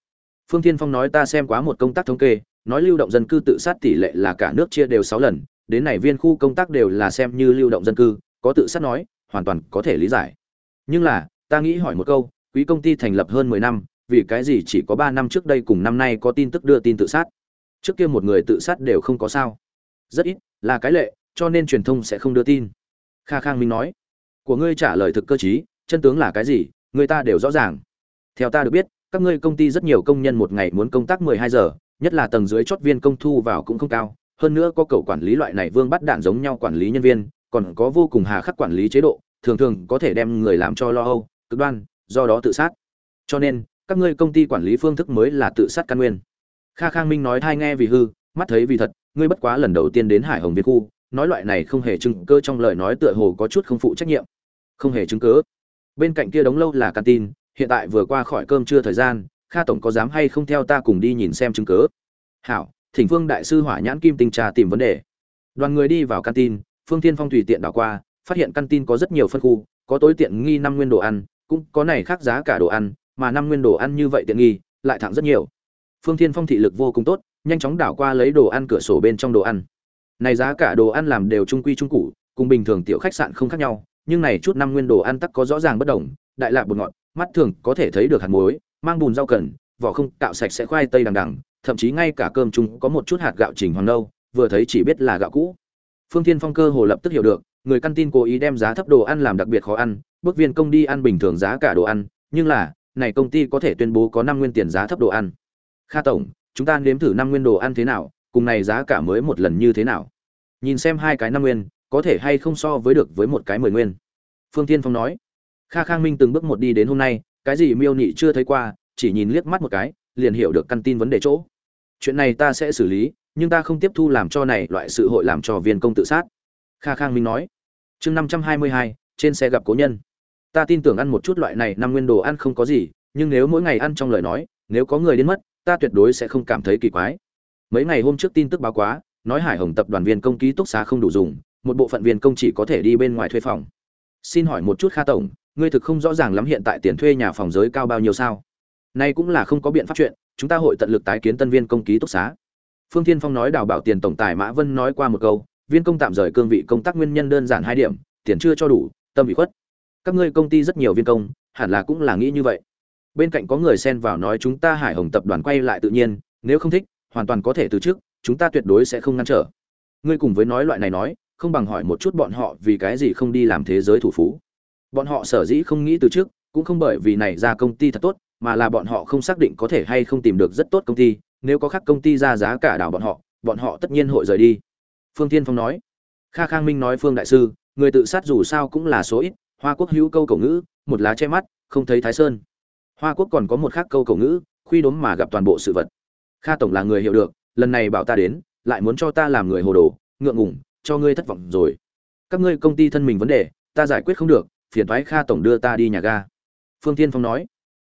phương thiên phong nói ta xem quá một công tác thống kê, nói lưu động dân cư tự sát tỷ lệ là cả nước chia đều sáu lần, đến này viên khu công tác đều là xem như lưu động dân cư, có tự sát nói, hoàn toàn có thể lý giải. Nhưng là, ta nghĩ hỏi một câu, quý công ty thành lập hơn mười năm, vì cái gì chỉ có ba năm trước đây cùng năm nay có tin tức đưa tin tự sát? Trước kia một người tự sát đều không có sao. Rất ít, là cái lệ, cho nên truyền thông sẽ không đưa tin. Kha khang minh nói, của ngươi trả lời thực cơ chí chân tướng là cái gì, người ta đều rõ ràng. Theo ta được biết các ngươi công ty rất nhiều công nhân một ngày muốn công tác 12 giờ, nhất là tầng dưới chót viên công thu vào cũng không cao. Hơn nữa có cầu quản lý loại này vương bắt đạn giống nhau quản lý nhân viên, còn có vô cùng hà khắc quản lý chế độ, thường thường có thể đem người làm cho lo âu, cực đoan, do đó tự sát. Cho nên, các ngươi công ty quản lý phương thức mới là tự sát căn nguyên. Kha khang minh nói thai nghe vì hư, mắt thấy vì thật, ngươi bất quá lần đầu tiên đến hải hồng việt khu, nói loại này không hề chứng cơ trong lời nói tựa hồ có chút không phụ trách nhiệm. Không hề chứng cớ bên cạnh kia đống lâu là canteen hiện tại vừa qua khỏi cơm trưa thời gian kha tổng có dám hay không theo ta cùng đi nhìn xem chứng cớ hảo thỉnh phương đại sư hỏa nhãn kim tinh trà tìm vấn đề. Đoàn người đi vào căn tin, phương tiên phong tùy tiện đảo qua phát hiện căn tin có rất nhiều phân khu có tối tiện nghi năm nguyên đồ ăn cũng có này khác giá cả đồ ăn mà năm nguyên đồ ăn như vậy tiện nghi lại thẳng rất nhiều. Phương thiên phong thị lực vô cùng tốt nhanh chóng đảo qua lấy đồ ăn cửa sổ bên trong đồ ăn. Này giá cả đồ ăn làm đều trung quy trung cụ cùng bình thường tiểu khách sạn không khác nhau nhưng này chút năm nguyên đồ ăn tắc có rõ ràng bất đồng đại lạ bột ngọt mắt thường có thể thấy được hạt muối, mang bùn rau cần, vỏ không, cạo sạch sẽ khoai tây đằng đằng, thậm chí ngay cả cơm chung có một chút hạt gạo chỉnh hoàng nâu, vừa thấy chỉ biết là gạo cũ. Phương thiên phong cơ hồ lập tức hiểu được, người căn tin cố ý đem giá thấp đồ ăn làm đặc biệt khó ăn, bước viên công đi ăn bình thường giá cả đồ ăn, nhưng là, này công ty có thể tuyên bố có năm nguyên tiền giá thấp đồ ăn. Kha tổng, chúng ta nếm thử năm nguyên đồ ăn thế nào, cùng này giá cả mới một lần như thế nào? Nhìn xem hai cái năm nguyên, có thể hay không so với được với một cái mười nguyên. Phương tiên phong nói kha khang minh từng bước một đi đến hôm nay, cái gì miêu nhị chưa thấy qua, chỉ nhìn liếc mắt một cái, liền hiểu được căn tin vấn đề chỗ. Chuyện này ta sẽ xử lý, nhưng ta không tiếp thu làm cho này loại sự hội làm cho viên công tự sát. Kha khang minh nói. Chương năm trăm hai mươi hai, trên xe gặp cố nhân. Ta tin tưởng ăn một chút loại này năm nguyên đồ ăn không có gì, nhưng nếu mỗi ngày ăn trong lời nói, nếu có người đến mất, ta tuyệt đối sẽ không cảm thấy kỳ quái. Mấy ngày hôm trước tin tức báo quá, nói hải hồng tập đoàn viên công ký túc xá không đủ dùng, một bộ phận viên công chỉ có thể đi bên ngoài thuê phòng. Xin hỏi một chút kha tổng ngươi thực không rõ ràng lắm hiện tại tiền thuê nhà phòng giới cao bao nhiêu sao? Nay cũng là không có biện pháp chuyện, chúng ta hội tận lực tái kiến tân viên công ký túc xá. Phương thiên phong nói đào bảo tiền tổng tài mã vân nói qua một câu, viên công tạm rời cương vị công tác nguyên nhân đơn giản hai điểm, tiền chưa cho đủ, tâm bị khuất. Các ngươi công ty rất nhiều viên công, hẳn là cũng là nghĩ như vậy. Bên cạnh có người xen vào nói, chúng ta hải hồng tập đoàn quay lại tự nhiên, nếu không thích, hoàn toàn có thể từ trước chúng ta tuyệt đối sẽ không ngăn trở. Ngươi cùng với nói loại này nói, không bằng hỏi một chút bọn họ vì cái gì không đi làm thế giới thủ phú bọn họ sở dĩ không nghĩ từ trước, cũng không bởi vì này ra công ty thật tốt, mà là bọn họ không xác định có thể hay không tìm được rất tốt công ty, nếu có khác công ty ra giá cả đảo bọn họ bọn họ tất nhiên hội rời đi. Phương tiên phong nói. Kha khang minh nói phương đại sư, người tự sát dù sao cũng là số ít, hoa quốc hữu câu cổ ngữ, một lá che mắt, không thấy thái sơn. Hoa quốc còn có một khác câu cổ ngữ, khuy đốm mà gặp toàn bộ sự vật. Kha tổng là người hiểu được, lần này bảo ta đến, lại muốn cho ta làm người hồ đồ, ngượng ngủng cho ngươi thất vọng rồi. Các ngươi công ty thân mình vấn đề, ta giải quyết không được phiền thoái kha tổng đưa ta đi nhà ga. Phương tiên phong nói.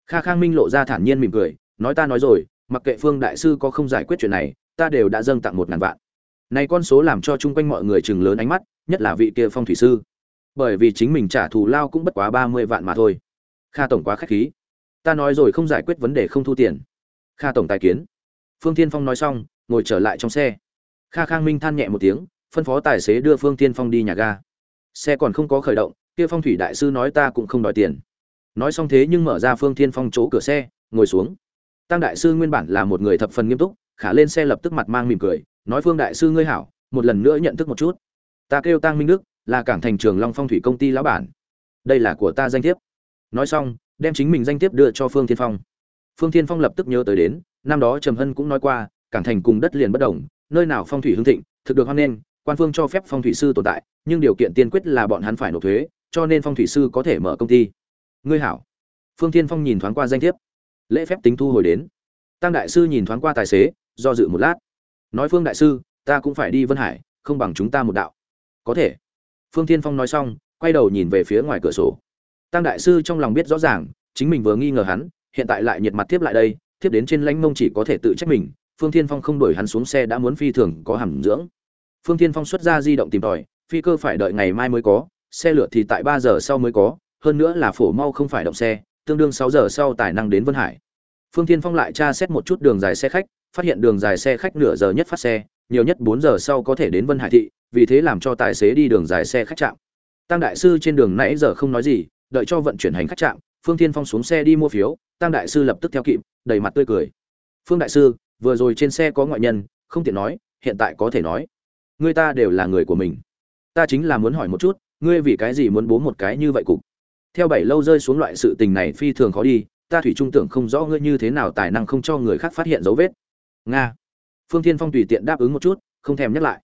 Kha khang minh lộ ra thản nhiên mỉm cười, nói ta nói rồi, mặc kệ phương đại sư có không giải quyết chuyện này, ta đều đã dâng tặng một ngàn vạn. Này con số làm cho chung quanh mọi người chừng lớn ánh mắt, nhất là vị kia phong thủy sư. Bởi vì chính mình trả thù lao cũng bất quá ba mươi vạn mà thôi. Kha tổng quá khách khí. Ta nói rồi không giải quyết vấn đề không thu tiền. Kha tổng tài kiến. Phương tiên phong nói xong, ngồi trở lại trong xe. Kha khang minh than nhẹ một tiếng, phân phó tài xế đưa phương tiên phong đi nhà ga. Xe còn không có khởi động kia phong thủy đại sư nói ta cũng không đòi tiền. Nói xong thế nhưng mở ra phương thiên phong chỗ cửa xe, ngồi xuống. Tăng đại sư nguyên bản là một người thập phần nghiêm túc, khả lên xe lập tức mặt mang mỉm cười, nói phương đại sư ngươi hảo, một lần nữa nhận thức một chút. Ta kêu tăng minh đức, là cảng thành trường long phong thủy công ty lão bản. Đây là của ta danh thiếp. Nói xong, đem chính mình danh thiếp đưa cho phương thiên phong. Phương thiên phong lập tức nhớ tới đến, năm đó trầm hân cũng nói qua, cảng thành cùng đất liền bất đồng, nơi nào phong thủy hưng thịnh, thực được hoan nghênh, quan phương cho phép phong thủy sư tồn tại, nhưng điều kiện tiên quyết là bọn hắn phải nộp thuế cho nên phong thủy sư có thể mở công ty. Ngươi hảo. Phương tiên phong nhìn thoáng qua danh thiếp. Lễ phép tính thu hồi đến. Tăng đại sư nhìn thoáng qua tài xế, do dự một lát. Nói phương đại sư, ta cũng phải đi vân hải, không bằng chúng ta một đạo. Có thể. Phương tiên phong nói xong, quay đầu nhìn về phía ngoài cửa sổ. Tăng đại sư trong lòng biết rõ ràng, chính mình vừa nghi ngờ hắn, hiện tại lại nhiệt mặt tiếp lại đây tiếp đến trên lãnh mông chỉ có thể tự trách mình, phương tiên phong không đuổi hắn xuống xe đã muốn phi thường có hàm dưỡng. Phương tiên phong xuất ra di động tìm tòi, phi cơ phải đợi ngày mai mới có xe lửa thì tại ba giờ sau mới có, hơn nữa là phổ mau không phải động xe, tương đương sáu giờ sau tài năng đến vân hải. Phương Thiên phong lại tra xét một chút đường dài xe khách, phát hiện đường dài xe khách nửa giờ nhất phát xe, nhiều nhất bốn giờ sau có thể đến vân hải thị, vì thế làm cho tài xế đi đường dài xe khách trạm. Tăng đại sư trên đường nãy giờ không nói gì, đợi cho vận chuyển hành khách trạm, phương Thiên phong xuống xe đi mua phiếu, tăng đại sư lập tức theo kịp, đầy mặt tươi cười. Phương đại sư, vừa rồi trên xe có ngoại nhân, không tiện nói, hiện tại có thể nói. Người ta đều là người của mình. Ta chính là muốn hỏi một chút ngươi vì cái gì muốn bố một cái như vậy cục? Theo bảy lâu rơi xuống loại sự tình này phi thường khó đi, ta thủy trung tưởng không rõ ngươi như thế nào tài năng không cho người khác phát hiện dấu vết. Nga. Phương thiên phong tùy tiện đáp ứng một chút, không thèm nhắc lại.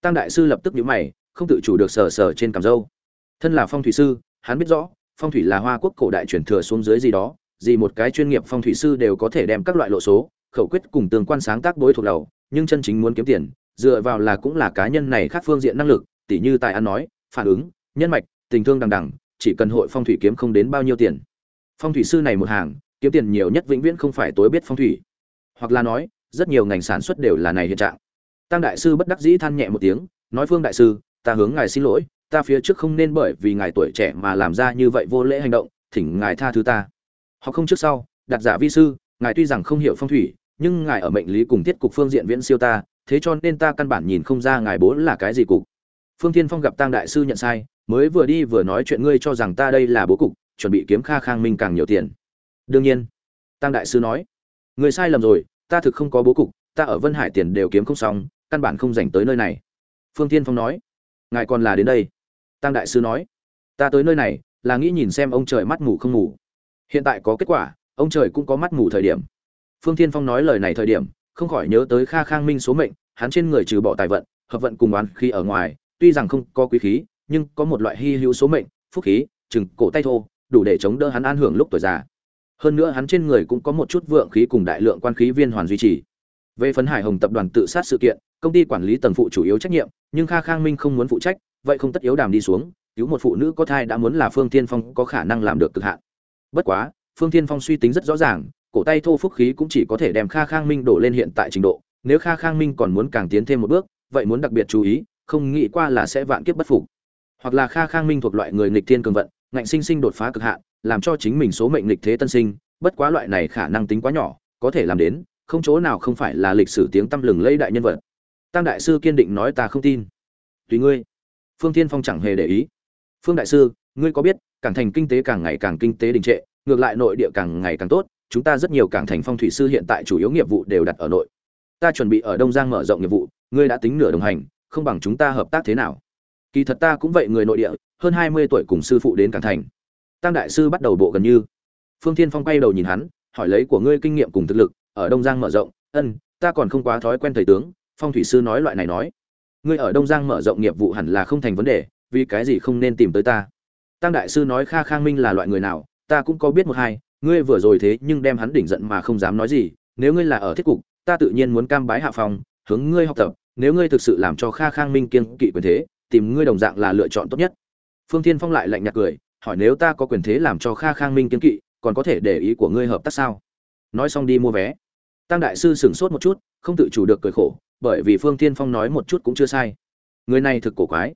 Tăng đại sư lập tức nhíu mày, không tự chủ được sờ sờ trên cằm râu. Thân là phong thủy sư, hắn biết rõ, phong thủy là hoa quốc cổ đại truyền thừa xuống dưới gì đó, gì một cái chuyên nghiệp phong thủy sư đều có thể đem các loại lộ số, khẩu quyết cùng tương quan sáng tác bối thuộc đầu, nhưng chân chính muốn kiếm tiền, dựa vào là cũng là cá nhân này khác phương diện năng lực, tỉ như tài ăn nói, phản ứng nhân mạch, tình thương đằng đằng, chỉ cần hội phong thủy kiếm không đến bao nhiêu tiền. Phong thủy sư này một hàng, kiếm tiền nhiều nhất vĩnh viễn không phải tối biết phong thủy. Hoặc là nói, rất nhiều ngành sản xuất đều là này hiện trạng. Tăng đại sư bất đắc dĩ than nhẹ một tiếng, nói phương đại sư, ta hướng ngài xin lỗi, ta phía trước không nên bởi vì ngài tuổi trẻ mà làm ra như vậy vô lễ hành động, thỉnh ngài tha thứ ta. Họ không trước sau đặt giả vi sư, ngài tuy rằng không hiểu phong thủy, nhưng ngài ở mệnh lý cùng tiết cục phương diện viễn siêu ta, thế cho nên ta căn bản nhìn không ra ngài bố là cái gì cục. Phương thiên phong gặp tăng đại sư nhận sai mới vừa đi vừa nói chuyện ngươi cho rằng ta đây là bố cục, chuẩn bị kiếm kha khang minh càng nhiều tiền. Đương nhiên tăng đại sư nói, người sai lầm rồi, ta thực không có bố cục, ta ở vân hải tiền đều kiếm không xong, căn bản không dành tới nơi này. Phương tiên phong nói, ngài còn là đến đây. Tăng đại sư nói, ta tới nơi này, là nghĩ nhìn xem ông trời mắt mù không mù. Hiện tại có kết quả, ông trời cũng có mắt mù thời điểm. Phương tiên phong nói lời này thời điểm, không khỏi nhớ tới kha khang minh số mệnh, hắn trên người trừ bỏ tài vận, hợp vận cùng oán khí ở ngoài, tuy rằng không có quý khí nhưng có một loại hy hữu số mệnh, phúc khí, chừng cổ tay thô, đủ để chống đỡ hắn an hưởng lúc tuổi già. Hơn nữa hắn trên người cũng có một chút vượng khí cùng đại lượng quan khí viên hoàn duy trì. Về phấn hải hồng tập đoàn tự sát sự kiện, công ty quản lý tầng phụ chủ yếu trách nhiệm, nhưng kha khang minh không muốn phụ trách, vậy không tất yếu đàm đi xuống, cứu một phụ nữ có thai đã muốn là phương tiên phong có khả năng làm được cực hạn. Bất quá, phương tiên phong suy tính rất rõ ràng, cổ tay thô phúc khí cũng chỉ có thể đem kha khang minh đổ lên hiện tại trình độ, nếu kha khang minh còn muốn càng tiến thêm một bước, vậy muốn đặc biệt chú ý, không nghĩ qua là sẽ vạn kiếp bất phục hoặc là kha khang minh thuộc loại người nghịch thiên cường vận, ngạnh sinh sinh đột phá cực hạn, làm cho chính mình số mệnh nghịch thế tân sinh, bất quá loại này khả năng tính quá nhỏ, có thể làm đến, không chỗ nào không phải là lịch sử tiếng tăm lừng lẫy đại nhân vật. Tăng đại sư kiên định nói ta không tin. Tùy ngươi. Phương thiên phong chẳng hề để ý. Phương đại sư, ngươi có biết cảng thành kinh tế càng ngày càng kinh tế đình trệ, ngược lại nội địa càng ngày càng tốt, chúng ta rất nhiều cảng thành phong thủy sư hiện tại chủ yếu nghiệp vụ đều đặt ở nội. Ta chuẩn bị ở đông giang mở rộng nghiệp vụ, ngươi đã tính nửa đồng hành, không bằng chúng ta hợp tác thế nào? Kỳ thật ta cũng vậy người nội địa, hơn hai mươi tuổi cùng sư phụ đến cảng thành. Tăng đại sư bắt đầu bộ gần như. Phương thiên phong quay đầu nhìn hắn, hỏi lấy của ngươi kinh nghiệm cùng thực lực, ở đông giang mở rộng, ân, ta còn không quá thói quen thầy tướng, phong thủy sư nói loại này nói. Ngươi ở đông giang mở rộng nghiệp vụ hẳn là không thành vấn đề, vì cái gì không nên tìm tới ta? Tăng đại sư nói kha khang minh là loại người nào, ta cũng có biết một hai, ngươi vừa rồi thế nhưng đem hắn đỉnh giận mà không dám nói gì, nếu ngươi là ở thiết cục, ta tự nhiên muốn cam bái hạ phòng hướng ngươi học tập, nếu ngươi thực sự làm cho kha khang minh kiên kỵ quyền thế tìm ngươi đồng dạng là lựa chọn tốt nhất. Phương thiên phong lại lạnh nhạt cười, hỏi nếu ta có quyền thế làm cho kha khang minh kiên kỵ, còn có thể để ý của ngươi hợp tác sao? Nói xong đi mua vé. Tăng đại sư sửng sốt một chút, không tự chủ được cười khổ, bởi vì phương thiên phong nói một chút cũng chưa sai. Người này thực cổ quái.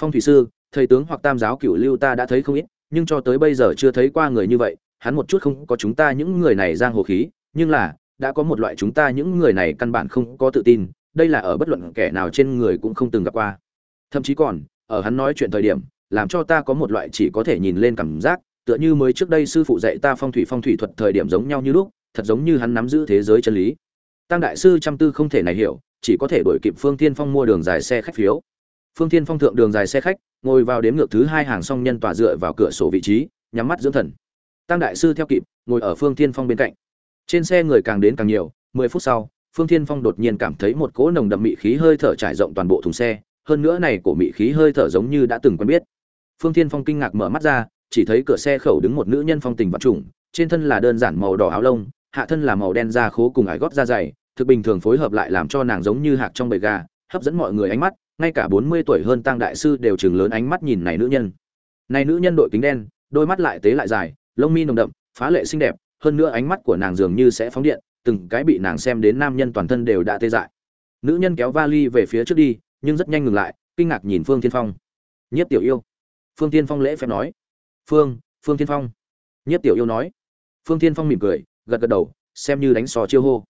Phong thủy sư, thầy tướng hoặc tam giáo cửu lưu ta đã thấy không ít, nhưng cho tới bây giờ chưa thấy qua người như vậy, hắn một chút không có chúng ta những người này giang hồ khí, nhưng là, đã có một loại chúng ta những người này căn bản không có tự tin, đây là ở bất luận kẻ nào trên người cũng không từng gặp qua thậm chí còn, ở hắn nói chuyện thời điểm, làm cho ta có một loại chỉ có thể nhìn lên cảm giác, tựa như mới trước đây sư phụ dạy ta phong thủy phong thủy thuật thời điểm giống nhau như lúc, thật giống như hắn nắm giữ thế giới chân lý. Tăng đại sư trăm tư không thể này hiểu, chỉ có thể đổi kịp phương tiên phong mua đường dài xe khách phiếu. Phương tiên phong thượng đường dài xe khách, ngồi vào đếm ngược thứ hai hàng song nhân tỏa dựa vào cửa sổ vị trí, nhắm mắt dưỡng thần. Tăng đại sư theo kịp, ngồi ở phương tiên phong bên cạnh. Trên xe người càng đến càng nhiều, mười phút sau, phương tiên phong đột nhiên cảm thấy một cỗ nồng đậm mị khí hơi thở trải rộng toàn bộ thùng xe hơn nữa này cổ mị khí hơi thở giống như đã từng quen biết. Phương thiên phong kinh ngạc mở mắt ra, chỉ thấy cửa xe khẩu đứng một nữ nhân phong tình vật trùng, trên thân là đơn giản màu đỏ áo lông, hạ thân là màu đen da khố cùng ải gót da dày, thực bình thường phối hợp lại làm cho nàng giống như hạc trong bầy gà, hấp dẫn mọi người ánh mắt, ngay cả bốn mươi tuổi hơn tăng đại sư đều chừng lớn ánh mắt nhìn này nữ nhân. Này nữ nhân đội kính đen, đôi mắt lại tế lại dài, lông mi nồng đậm, phá lệ xinh đẹp, hơn nữa ánh mắt của nàng dường như sẽ phóng điện, từng cái bị nàng xem đến nam nhân toàn thân đều đã tê dại. Nữ nhân kéo vali về phía trước đi nhưng rất nhanh ngừng lại, kinh ngạc nhìn phương thiên phong. Nhất tiểu yêu. Phương thiên phong lễ phép nói. Phương phương thiên phong. Nhất tiểu yêu nói. Phương thiên phong mỉm cười, gật gật đầu, xem như đánh sò chiêu hô.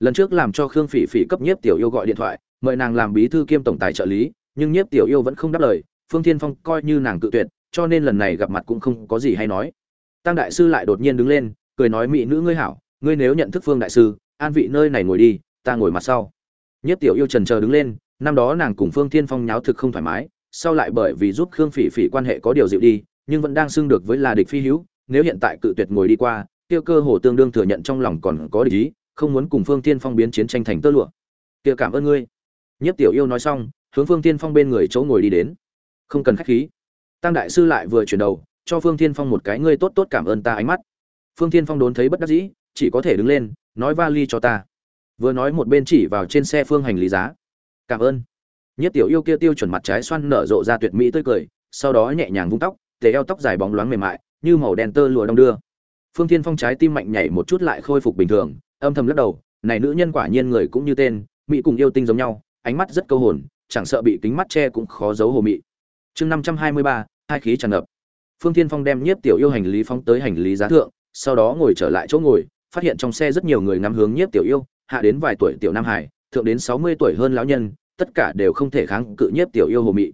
Lần trước làm cho khương phỉ phỉ cấp nhiếp tiểu yêu gọi điện thoại, mời nàng làm bí thư kiêm tổng tài trợ lý, nhưng nhiếp tiểu yêu vẫn không đáp lời, phương thiên phong coi như nàng tự tuyệt, cho nên lần này gặp mặt cũng không có gì hay nói. Tăng đại sư lại đột nhiên đứng lên, cười nói, mỹ nữ ngươi hảo, ngươi nếu nhận thức phương đại sư, an vị nơi này ngồi đi, ta ngồi mặt sau. Nhiếp tiểu yêu trần chờ đứng lên năm đó nàng cùng phương thiên phong nháo thực không thoải mái, sau lại bởi vì giúp khương phỉ phỉ quan hệ có điều dịu đi, nhưng vẫn đang xưng được với là địch phi hữu, nếu hiện tại cự tuyệt ngồi đi qua, kia cơ hồ tương đương thừa nhận trong lòng còn có địch ý, không muốn cùng phương Thiên phong biến chiến tranh thành tơ lụa. Kia cảm ơn ngươi. Nhất tiểu yêu nói xong, hướng phương Thiên phong bên người chỗ ngồi đi đến. Không cần khách khí. Tăng đại sư lại vừa chuyển đầu, cho phương Thiên phong một cái ngươi tốt tốt cảm ơn ta ánh mắt. Phương Thiên phong đốn thấy bất đắc dĩ, chỉ có thể đứng lên, nói vali cho ta. Vừa nói một bên chỉ vào trên xe phương hành lý giá cảm ơn. Nhất tiểu yêu kia tiêu chuẩn mặt trái xoăn nở rộ ra tuyệt mỹ tươi cười, sau đó nhẹ nhàng vung tóc, tề eo tóc dài bóng loáng mềm mại, như màu đen tơ lụa đông đưa. Phương thiên phong trái tim mạnh nhảy một chút lại khôi phục bình thường, âm thầm lắc đầu, này nữ nhân quả nhiên người cũng như tên, mỹ cùng yêu tinh giống nhau, ánh mắt rất câu hồn, chẳng sợ bị kính mắt che cũng khó giấu hồ mị. Chương năm trăm hai mươi ba, hai khí tràn ngập. Phương thiên phong đem nhiếp tiểu yêu hành lý phóng tới hành lý giá thượng, sau đó ngồi trở lại chỗ ngồi, phát hiện trong xe rất nhiều người ngắm hướng nhiếp tiểu yêu, hạ đến vài tuổi tiểu nam hải thượng đến sáu mươi tuổi hơn lão nhân, tất cả đều không thể kháng cự nhiếp tiểu yêu hồ mị.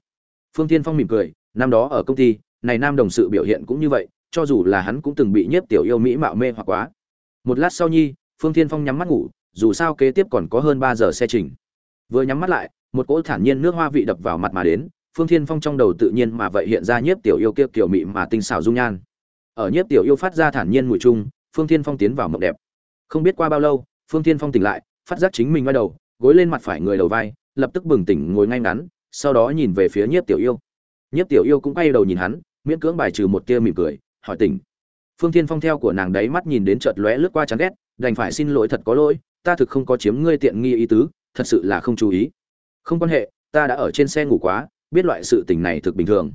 Phương thiên phong mỉm cười, năm đó ở công ty, này nam đồng sự biểu hiện cũng như vậy, cho dù là hắn cũng từng bị nhiếp tiểu yêu mỹ mạo mê hoặc quá. Một lát sau nhi, phương thiên phong nhắm mắt ngủ, dù sao kế tiếp còn có hơn ba giờ xe trình. Vừa nhắm mắt lại, một cỗ thản nhiên nước hoa vị đập vào mặt mà đến, phương thiên phong trong đầu tự nhiên mà vậy hiện ra nhiếp tiểu yêu kia kiểu mị mà tinh xảo dung nhan. Ở nhiếp tiểu yêu phát ra thản nhiên mùi chung phương thiên phong tiến vào mộng đẹp. Không biết qua bao lâu, phương thiên phong tỉnh lại, phát giác chính mình ngay đầu gối lên mặt phải người đầu vai, lập tức bừng tỉnh ngồi ngay ngắn, sau đó nhìn về phía nhiếp tiểu yêu. Nhiếp tiểu yêu cũng quay đầu nhìn hắn, miễn cưỡng bài trừ một tia mỉm cười, hỏi tỉnh. Phương thiên phong theo của nàng đấy mắt nhìn đến chợt lóe lướt qua chán ghét, đành phải xin lỗi thật có lỗi, ta thực không có chiếm ngươi tiện nghi ý tứ, thật sự là không chú ý. Không quan hệ, ta đã ở trên xe ngủ quá, biết loại sự tình này thực bình thường.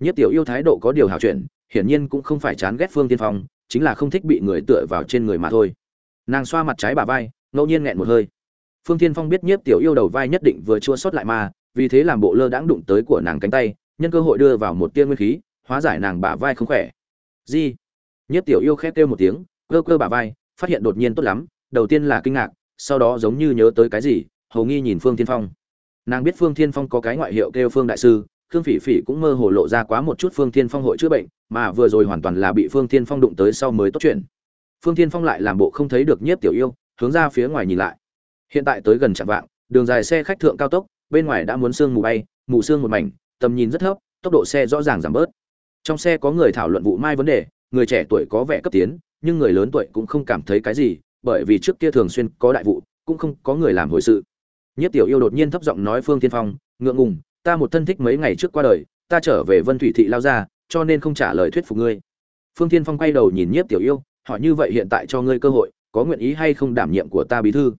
Nhất tiểu yêu thái độ có điều hảo chuyện hiển nhiên cũng không phải chán ghét phương tiên phong, chính là không thích bị người tựa vào trên người mà thôi. Nàng xoa mặt trái bà vai, ngẫu nhiên nghẹn một hơi phương Thiên phong biết nhiếp tiểu yêu đầu vai nhất định vừa chua sót lại mà, vì thế làm bộ lơ đãng đụng tới của nàng cánh tay, nhân cơ hội đưa vào một tia nguyên khí, hóa giải nàng bả vai không khỏe. Gì nhiếp tiểu yêu khét kêu một tiếng, cơ cơ bả vai, phát hiện đột nhiên tốt lắm, đầu tiên là kinh ngạc, sau đó giống như nhớ tới cái gì, hầu nghi nhìn phương Thiên phong. Nàng biết phương Thiên phong có cái ngoại hiệu kêu phương đại sư, khương phỉ phỉ cũng mơ hồ lộ ra quá một chút phương Thiên phong hội chữa bệnh, mà vừa rồi hoàn toàn là bị phương Thiên phong đụng tới sau mới tốt chuyện. Phương Thiên phong lại làm bộ không thấy được nhiếp tiểu yêu, hướng ra phía ngoài nhìn lại hiện tại tới gần trạm vạng, đường dài xe khách thượng cao tốc, bên ngoài đã muốn sương mù bay, mù sương một mảnh, tầm nhìn rất thấp, tốc độ xe rõ ràng giảm bớt. Trong xe có người thảo luận vụ mai vấn đề, người trẻ tuổi có vẻ cấp tiến, nhưng người lớn tuổi cũng không cảm thấy cái gì, bởi vì trước kia thường xuyên có đại vụ, cũng không có người làm hồi sự. Nhất tiểu yêu đột nhiên thấp giọng nói phương tiên phong, ngượng ngùng, ta một thân thích mấy ngày trước qua đời, ta trở về vân thủy thị lao ra, cho nên không trả lời thuyết phục ngươi. Phương tiên phong quay đầu nhìn nhiếp tiểu yêu, hỏi như vậy hiện tại cho ngươi cơ hội, có nguyện ý hay không đảm nhiệm của ta bí thư?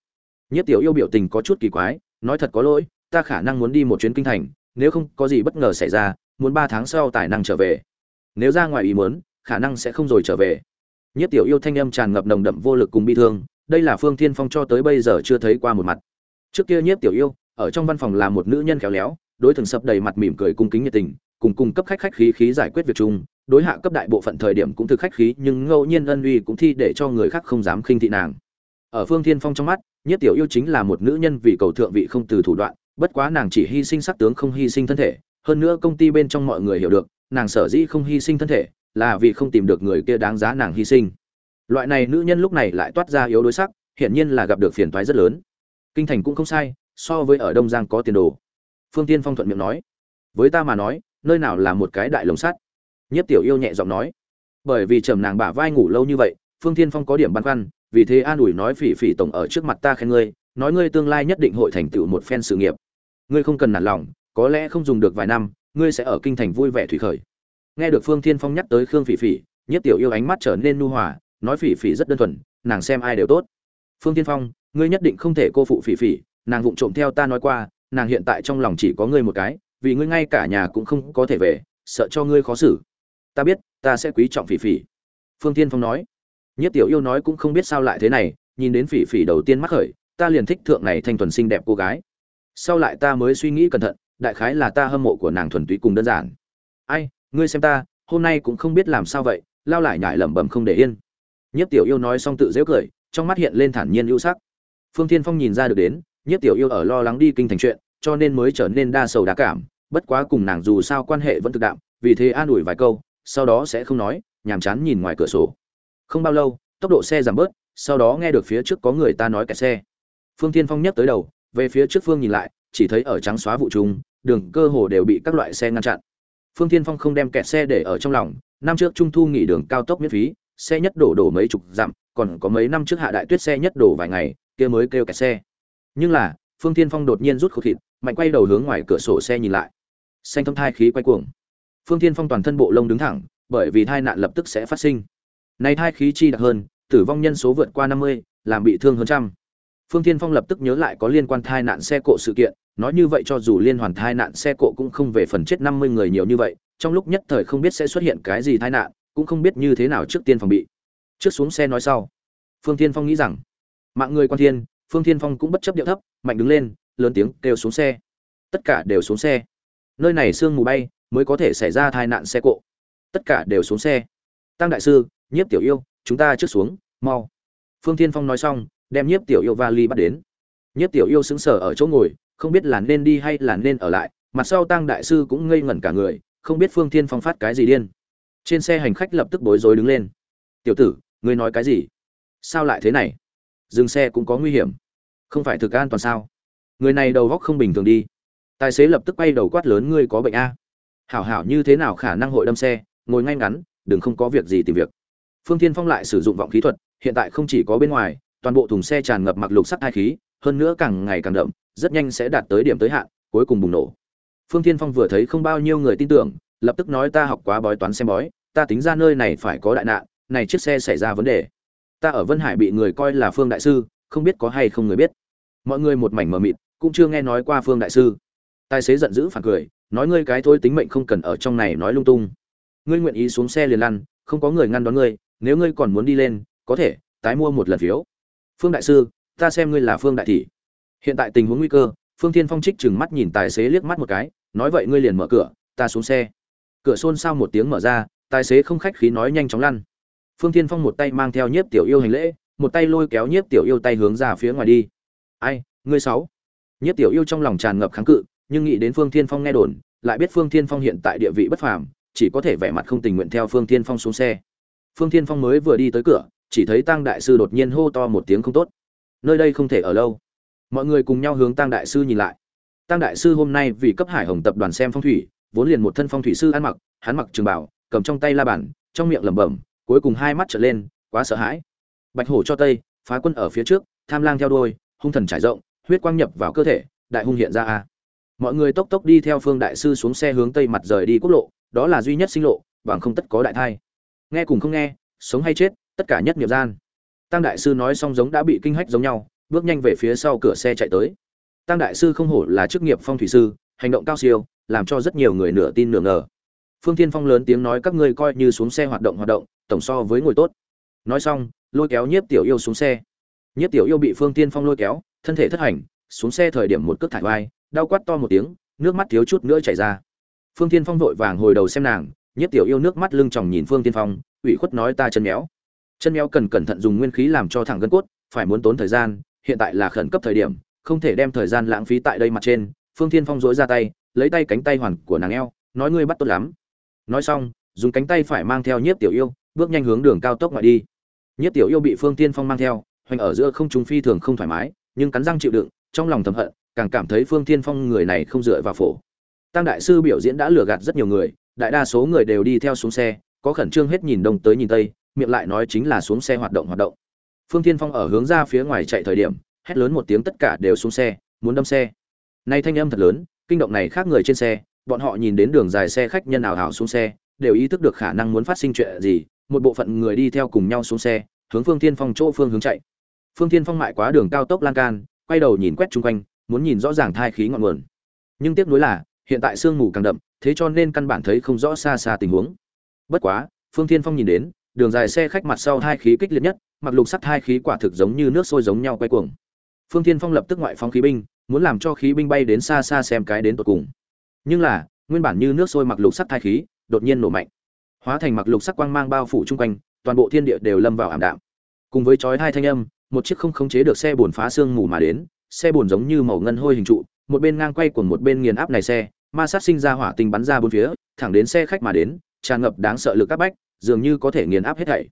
Nhiếp tiểu yêu biểu tình có chút kỳ quái, nói thật có lỗi, ta khả năng muốn đi một chuyến kinh thành, nếu không có gì bất ngờ xảy ra, muốn ba tháng sau tài năng trở về. Nếu ra ngoài ý muốn, khả năng sẽ không rồi trở về. Nhất tiểu yêu thanh âm tràn ngập nồng đậm vô lực cùng bi thương, đây là phương thiên phong cho tới bây giờ chưa thấy qua một mặt. Trước kia nhất tiểu yêu, ở trong văn phòng là một nữ nhân khéo léo, đối thường sập đầy mặt mỉm cười cung kính nhiệt tình, cùng cung cấp khách khách khí khí giải quyết việc chung, đối hạ cấp đại bộ phận thời điểm cũng thực khách khí, nhưng ngẫu nhiên ân uy cũng thi để cho người khác không dám khinh thị nàng ở phương thiên phong trong mắt nhất tiểu yêu chính là một nữ nhân vì cầu thượng vị không từ thủ đoạn, bất quá nàng chỉ hy sinh sắc tướng không hy sinh thân thể, hơn nữa công ty bên trong mọi người hiểu được, nàng sở dĩ không hy sinh thân thể, là vì không tìm được người kia đáng giá nàng hy sinh. Loại này nữ nhân lúc này lại toát ra yếu đối sắc, hiển nhiên là gặp được phiền toái rất lớn. Kinh thành cũng không sai, so với ở đông giang có tiền đồ. Phương tiên phong thuận miệng nói, với ta mà nói, nơi nào là một cái đại lồng sắt? Nhất tiểu yêu nhẹ giọng nói, bởi vì trầm nàng bả vai ngủ lâu như vậy, phương tiên phong có điểm băn khoăn vì thế an ủi nói phỉ phỉ tổng ở trước mặt ta khen ngươi, nói ngươi tương lai nhất định hội thành tựu một phen sự nghiệp. Ngươi không cần nản lòng, có lẽ không dùng được vài năm, ngươi sẽ ở kinh thành vui vẻ thủy khởi. Nghe được phương thiên phong nhắc tới khương phỉ phỉ nhất tiểu yêu ánh mắt trở nên nu hòa, nói phỉ phỉ rất đơn thuần, nàng xem ai đều tốt. Phương thiên phong, ngươi nhất định không thể cô phụ phỉ phỉ, nàng vụng trộm theo ta nói qua, nàng hiện tại trong lòng chỉ có ngươi một cái, vì ngươi ngay cả nhà cũng không có thể về, sợ cho ngươi khó xử. Ta biết, ta sẽ quý trọng phỉ phỉ. Phương thiên phong nói nhất tiểu yêu nói cũng không biết sao lại thế này, nhìn đến phỉ phỉ đầu tiên mắc khởi ta liền thích thượng này thanh thuần xinh đẹp cô gái. Sau lại ta mới suy nghĩ cẩn thận, đại khái là ta hâm mộ của nàng thuần túy cùng đơn giản. Ai, ngươi xem ta, hôm nay cũng không biết làm sao vậy, lao lại nhải lẩm bẩm không để yên. Nhất tiểu yêu nói xong tự dễ cười, trong mắt hiện lên thản nhiên ưu sắc. Phương thiên phong nhìn ra được đến nhất tiểu yêu ở lo lắng đi kinh thành chuyện, cho nên mới trở nên đa sầu đa cảm, bất quá cùng nàng dù sao quan hệ vẫn thực đạm, vì thế an ủi vài câu, sau đó sẽ không nói, nhàm chán nhìn ngoài cửa sổ không bao lâu tốc độ xe giảm bớt sau đó nghe được phía trước có người ta nói kẹt xe. Phương thiên phong nhắc tới đầu về phía trước phương nhìn lại chỉ thấy ở trắng xóa vụ trùng, đường cơ hồ đều bị các loại xe ngăn chặn. Phương thiên phong không đem kẹt xe để ở trong lòng năm trước trung thu nghỉ đường cao tốc miễn phí xe nhất đổ đổ mấy chục dặm còn có mấy năm trước hạ đại tuyết xe nhất đổ vài ngày kia mới kêu kẹt xe. Nhưng là phương thiên phong đột nhiên rút khẩu thịt mạnh quay đầu hướng ngoài cửa sổ xe nhìn lại. Xanh thâm thai khí quay cuồng. Phương thiên phong toàn thân bộ lông đứng thẳng bởi vì thai nạn lập tức sẽ phát sinh này thai khí chi đặc hơn, tử vong nhân số vượt qua năm mươi, làm bị thương hơn trăm. Phương thiên phong lập tức nhớ lại có liên quan thai nạn xe cộ sự kiện, nói như vậy cho dù liên hoàn thai nạn xe cộ cũng không về phần chết năm mươi người nhiều như vậy, trong lúc nhất thời không biết sẽ xuất hiện cái gì tai nạn, cũng không biết như thế nào trước tiên phòng bị. Trước xuống xe nói sau. Phương thiên phong nghĩ rằng, mạng người quan thiên, phương thiên phong cũng bất chấp điệu thấp, mạnh đứng lên, lớn tiếng kêu xuống xe. Tất cả đều xuống xe. Nơi này sương mù bay, mới có thể xảy ra tai nạn xe cộ. Tất cả đều xuống xe tăng đại sư, nhiếp tiểu yêu, chúng ta trước xuống, mau. Phương thiên phong nói xong, đem nhiếp tiểu yêu vali bắt đến. Nhiếp tiểu yêu sững sờ ở chỗ ngồi, không biết là nên đi hay là nên ở lại, mặt sau tăng đại sư cũng ngây ngẩn cả người, không biết phương thiên phong phát cái gì điên. Trên xe hành khách lập tức bối rối đứng lên. Tiểu tử, ngươi nói cái gì? Sao lại thế này? Dừng xe cũng có nguy hiểm. Không phải thực an toàn sao? Người này đầu góc không bình thường đi. Tài xế lập tức quay đầu quát lớn, ngươi có bệnh a? Hảo hảo, như thế nào khả năng hội đâm xe? Ngồi ngay ngắn đừng không có việc gì tìm việc. Phương thiên phong lại sử dụng vọng khí thuật, hiện tại không chỉ có bên ngoài, toàn bộ thùng xe tràn ngập mặc lục sắt hai khí, hơn nữa càng ngày càng đậm, rất nhanh sẽ đạt tới điểm tới hạn, cuối cùng bùng nổ. Phương thiên phong vừa thấy không bao nhiêu người tin tưởng, lập tức nói ta học quá bói toán xem bói, ta tính ra nơi này phải có đại nạn, này chiếc xe xảy ra vấn đề. Ta ở vân hải bị người coi là phương đại sư, không biết có hay không người biết. Mọi người một mảnh mờ mịt, cũng chưa nghe nói qua phương đại sư. Tài xế giận dữ phản cười, nói ngươi cái thôi tính mệnh không cần ở trong này nói lung tung ngươi nguyện ý xuống xe liền lăn, không có người ngăn đón ngươi, nếu ngươi còn muốn đi lên, có thể, tái mua một lần phiếu. Phương đại sư, ta xem ngươi là phương đại thị. Hiện tại tình huống nguy cơ, phương thiên phong trích chừng mắt nhìn tài xế liếc mắt một cái, nói vậy ngươi liền mở cửa, ta xuống xe. Cửa xôn xao một tiếng mở ra, tài xế không khách khí nói nhanh chóng lăn. Phương thiên phong một tay mang theo nhiếp tiểu yêu hành lễ, một tay lôi kéo nhiếp tiểu yêu tay hướng ra phía ngoài đi. Ai, ngươi sáu? Nhiếp tiểu yêu trong lòng tràn ngập kháng cự, nhưng nghĩ đến phương thiên phong nghe đồn, lại biết phương thiên phong hiện tại địa vị bất phàm chỉ có thể vẻ mặt không tình nguyện theo phương thiên phong xuống xe. Phương thiên phong mới vừa đi tới cửa, chỉ thấy tăng đại sư đột nhiên hô to một tiếng không tốt. Nơi đây không thể ở lâu. Mọi người cùng nhau hướng tăng đại sư nhìn lại. Tăng đại sư hôm nay vì cấp hải hồng tập đoàn xem phong thủy, vốn liền một thân phong thủy sư ăn mặc, hắn mặc trường bảo cầm trong tay la bàn, trong miệng lẩm bẩm, cuối cùng hai mắt trở lên, quá sợ hãi. Bạch hổ cho tây, phá quân ở phía trước, tham lang theo đuôi, hung thần trải rộng, huyết quang nhập vào cơ thể, đại hung hiện ra a. Mọi người tốc tốc đi theo phương đại sư xuống xe hướng tây mặt rời đi quốc lộ đó là duy nhất sinh lộ, bằng không tất có đại thai. Nghe cùng không nghe, sống hay chết, tất cả nhất nghiệp gian. Tăng đại sư nói xong giống đã bị kinh hách giống nhau, bước nhanh về phía sau cửa xe chạy tới. Tăng đại sư không hổ là chức nghiệp phong thủy sư, hành động cao siêu, làm cho rất nhiều người nửa tin nửa ngờ. Phương thiên phong lớn tiếng nói các ngươi coi như xuống xe hoạt động hoạt động, tổng so với ngồi tốt. Nói xong, lôi kéo nhiếp tiểu yêu xuống xe. Nhiếp tiểu yêu bị phương thiên phong lôi kéo, thân thể thất hành, xuống xe thời điểm một cước thải vai, đau quát to một tiếng, nước mắt thiếu chút nữa chảy ra phương thiên phong vội vàng hồi đầu xem nàng, nhiếp tiểu yêu nước mắt lưng tròng nhìn phương thiên phong, ủy khuất nói ta chân méo. Chân méo cần cẩn thận dùng nguyên khí làm cho thẳng gân cốt, phải muốn tốn thời gian, hiện tại là khẩn cấp thời điểm, không thể đem thời gian lãng phí tại đây mặt trên. Phương thiên phong dối ra tay, lấy tay cánh tay hoàn của nàng eo, nói ngươi bắt tốt lắm. Nói xong, dùng cánh tay phải mang theo nhiếp tiểu yêu, bước nhanh hướng đường cao tốc ngoại đi. Nhiếp tiểu yêu bị phương tiên phong mang theo, hoành ở giữa không trung phi thường không thoải mái, nhưng cắn răng chịu đựng, trong lòng thầm hận, càng cảm thấy phương tiên phong người này không dựa vào phổ tăng đại sư biểu diễn đã lừa gạt rất nhiều người, đại đa số người đều đi theo xuống xe, có khẩn trương hết nhìn đông tới nhìn tây, miệng lại nói chính là xuống xe hoạt động hoạt động. Phương tiên phong ở hướng ra phía ngoài chạy thời điểm, hét lớn một tiếng tất cả đều xuống xe, muốn đâm xe. Nay thanh âm thật lớn, kinh động này khác người trên xe, bọn họ nhìn đến đường dài xe khách nhân ảo hảo xuống xe, đều ý thức được khả năng muốn phát sinh chuyện gì, một bộ phận người đi theo cùng nhau xuống xe, hướng phương thiên phong chỗ phương hướng chạy. Phương thiên phong mại quá đường cao tốc lan can, quay đầu nhìn quét chung quanh, muốn nhìn rõ ràng thai khí ngọn nguồn. Nhưng tiếc nuối là hiện tại sương mù càng đậm, thế cho nên căn bản thấy không rõ xa xa tình huống. Bất quá, phương thiên phong nhìn đến, đường dài xe khách mặt sau hai khí kích liệt nhất, mặc lục sắt hai khí quả thực giống như nước sôi giống nhau quay cuồng. Phương thiên phong lập tức ngoại phóng khí binh, muốn làm cho khí binh bay đến xa xa xem cái đến tột cùng. Nhưng là, nguyên bản như nước sôi mặc lục sắt thai khí, đột nhiên nổ mạnh. Hóa thành mặc lục sắc quang mang bao phủ chung quanh, toàn bộ thiên địa đều lâm vào ảm đạm. Cùng với chói hai thanh âm, một chiếc không khống chế được xe bồn phá xương mù mà đến, xe bồn giống như màu ngân hôi hình trụ, một bên ngang quay cuồng một bên nghiền áp này xe ma sát sinh ra hỏa tinh bắn ra bốn phía, thẳng đến xe khách mà đến, tràn ngập đáng sợ lực các bách, dường như có thể nghiền áp hết thảy.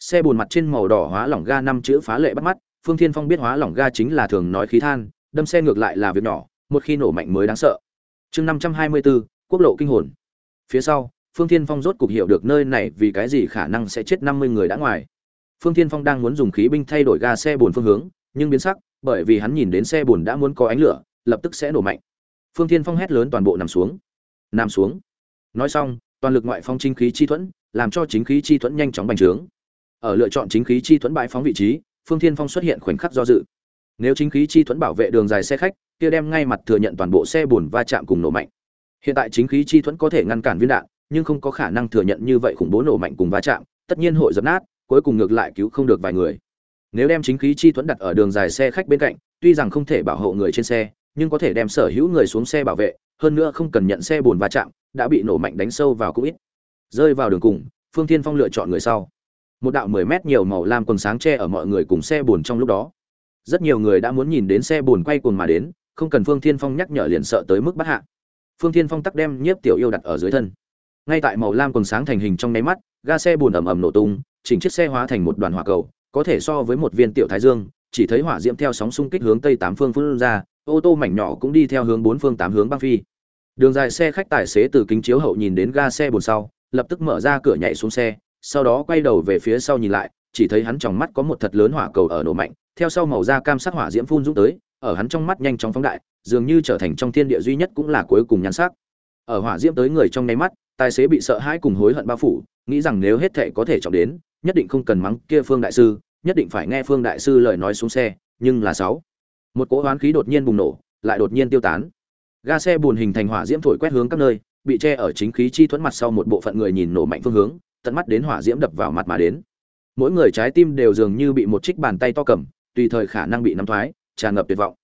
Xe bồn mặt trên màu đỏ hóa lỏng ga năm chữ phá lệ bắt mắt, phương thiên phong biết hóa lỏng ga chính là thường nói khí than, đâm xe ngược lại là việc nhỏ, một khi nổ mạnh mới đáng sợ. Chương năm trăm hai mươi bốn quốc lộ kinh hồn. Phía sau, phương thiên phong rốt cục hiểu được nơi này vì cái gì khả năng sẽ chết năm mươi người đã ngoài. Phương thiên phong đang muốn dùng khí binh thay đổi ga xe bồn phương hướng, nhưng biến sắc, bởi vì hắn nhìn đến xe bồn đã muốn có ánh lửa, lập tức sẽ nổ mạnh phương thiên phong hét lớn toàn bộ nằm xuống. Nằm xuống. Nói xong, toàn lực ngoại phong chính khí chi thuẫn, làm cho chính khí chi thuẫn nhanh chóng bành trướng. Ở lựa chọn chính khí chi thuẫn bãi phóng vị trí, phương thiên phong xuất hiện khoảnh khắc do dự. Nếu chính khí chi thuẫn bảo vệ đường dài xe khách, kia đem ngay mặt thừa nhận toàn bộ xe bồn va chạm cùng nổ mạnh. Hiện tại chính khí chi thuẫn có thể ngăn cản viên đạn, nhưng không có khả năng thừa nhận như vậy khủng bố nổ mạnh cùng va chạm, tất nhiên hội dập nát, cuối cùng ngược lại cứu không được vài người. Nếu đem chính khí chi thuẫn đặt ở đường dài xe khách bên cạnh, tuy rằng không thể bảo hộ người trên xe nhưng có thể đem sở hữu người xuống xe bảo vệ, hơn nữa không cần nhận xe bồn va chạm, đã bị nổ mạnh đánh sâu vào cũng ít. Rơi vào đường cùng, phương thiên phong lựa chọn người sau. Một đạo mười mét nhiều màu lam quần sáng che ở mọi người cùng xe bồn trong lúc đó. Rất nhiều người đã muốn nhìn đến xe bồn quay cuồng mà đến, không cần phương thiên phong nhắc nhở liền sợ tới mức bắt hạ. Phương thiên phong tắc đem nhiếp tiểu yêu đặt ở dưới thân. Ngay tại màu lam quần sáng thành hình trong nháy mắt, ga xe bồn ầm ầm nổ tung, chỉnh chiếc xe hóa thành một đoàn hỏa cầu, có thể so với một viên tiểu thái dương, chỉ thấy hỏa diễm theo sóng xung kích hướng tây tám phương phun ra ô tô mảnh nhỏ cũng đi theo hướng bốn phương tám hướng băng phi. Đường dài xe khách tài xế từ kính chiếu hậu nhìn đến ga xe bồn sau, lập tức mở ra cửa nhảy xuống xe, sau đó quay đầu về phía sau nhìn lại, chỉ thấy hắn trong mắt có một thật lớn hỏa cầu ở nổ mạnh, theo sau màu da cam sắc hỏa diễm phun dũng tới, ở hắn trong mắt nhanh chóng phóng đại, dường như trở thành trong thiên địa duy nhất cũng là cuối cùng nhắn sắc. Ở hỏa diễm tới người trong nháy mắt, tài xế bị sợ hãi cùng hối hận bao phủ, nghĩ rằng nếu hết thệ có thể chọn đến, nhất định không cần mắng kia phương đại sư, nhất định phải nghe phương đại sư lời nói xuống xe, nhưng là sáu một cỗ hoán khí đột nhiên bùng nổ, lại đột nhiên tiêu tán. Ga xe buồn hình thành hỏa diễm thổi quét hướng các nơi, bị che ở chính khí chi thuẫn mặt sau một bộ phận người nhìn nổ mạnh phương hướng, tận mắt đến hỏa diễm đập vào mặt mà đến. Mỗi người trái tim đều dường như bị một trích bàn tay to cầm, tùy thời khả năng bị nắm thoái, tràn ngập tuyệt vọng.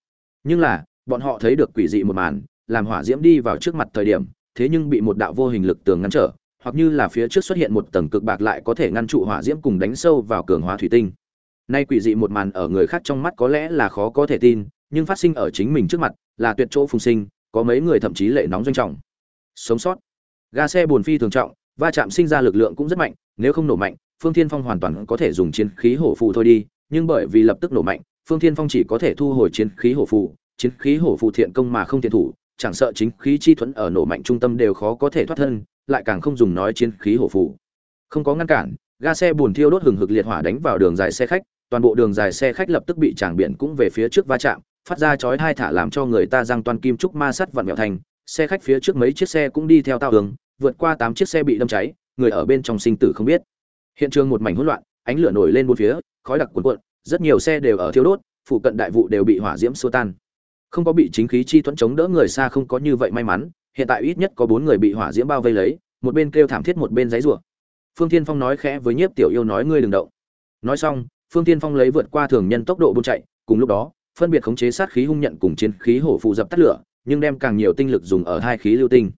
Nhưng là, bọn họ thấy được quỷ dị một màn, làm hỏa diễm đi vào trước mặt thời điểm, thế nhưng bị một đạo vô hình lực tường ngăn trở, hoặc như là phía trước xuất hiện một tầng cực bạc lại có thể ngăn trụ hỏa diễm cùng đánh sâu vào cường hóa thủy tinh nay quỷ dị một màn ở người khác trong mắt có lẽ là khó có thể tin, nhưng phát sinh ở chính mình trước mặt là tuyệt chỗ phùng sinh, có mấy người thậm chí lệ nóng doanh trọng. Sống sót. Ga xe buồn phi thường trọng, va chạm sinh ra lực lượng cũng rất mạnh, nếu không nổ mạnh, phương thiên phong hoàn toàn có thể dùng chiến khí hổ phù thôi đi, nhưng bởi vì lập tức nổ mạnh, phương thiên phong chỉ có thể thu hồi chiến khí hổ phù, chiến khí hổ phù thiện công mà không thiện thủ, chẳng sợ chính khí chi thuẫn ở nổ mạnh trung tâm đều khó có thể thoát thân, lại càng không dùng nói chiến khí hổ phù. Không có ngăn cản, ga xe buồn thiêu đốt hừng hực liệt hỏa đánh vào đường dài xe khách toàn bộ đường dài xe khách lập tức bị tràng biển cũng về phía trước va chạm, phát ra chói hai thả làm cho người ta răng toàn kim trúc ma sắt vặn vẹo thành. Xe khách phía trước mấy chiếc xe cũng đi theo tao hướng, vượt qua tám chiếc xe bị đâm cháy, người ở bên trong sinh tử không biết. Hiện trường một mảnh hỗn loạn, ánh lửa nổi lên bốn phía, khói đặc cuồn cuộn, rất nhiều xe đều ở thiêu đốt, phụ cận đại vụ đều bị hỏa diễm xua tan. Không có bị chính khí chi thuẫn chống đỡ người xa không có như vậy may mắn, hiện tại ít nhất có bốn người bị hỏa diễm bao vây lấy, một bên kêu thảm thiết một bên giấy rủa phương thiên phong nói khẽ với nhiếp tiểu yêu nói, ngươi đừng động. Nói xong phương thiên phong lấy vượt qua thường nhân tốc độ buôn chạy, cùng lúc đó, phân biệt khống chế sát khí hung nhận cùng chiến khí hổ phụ dập tắt lửa, nhưng đem càng nhiều tinh lực dùng ở hai khí lưu tinh.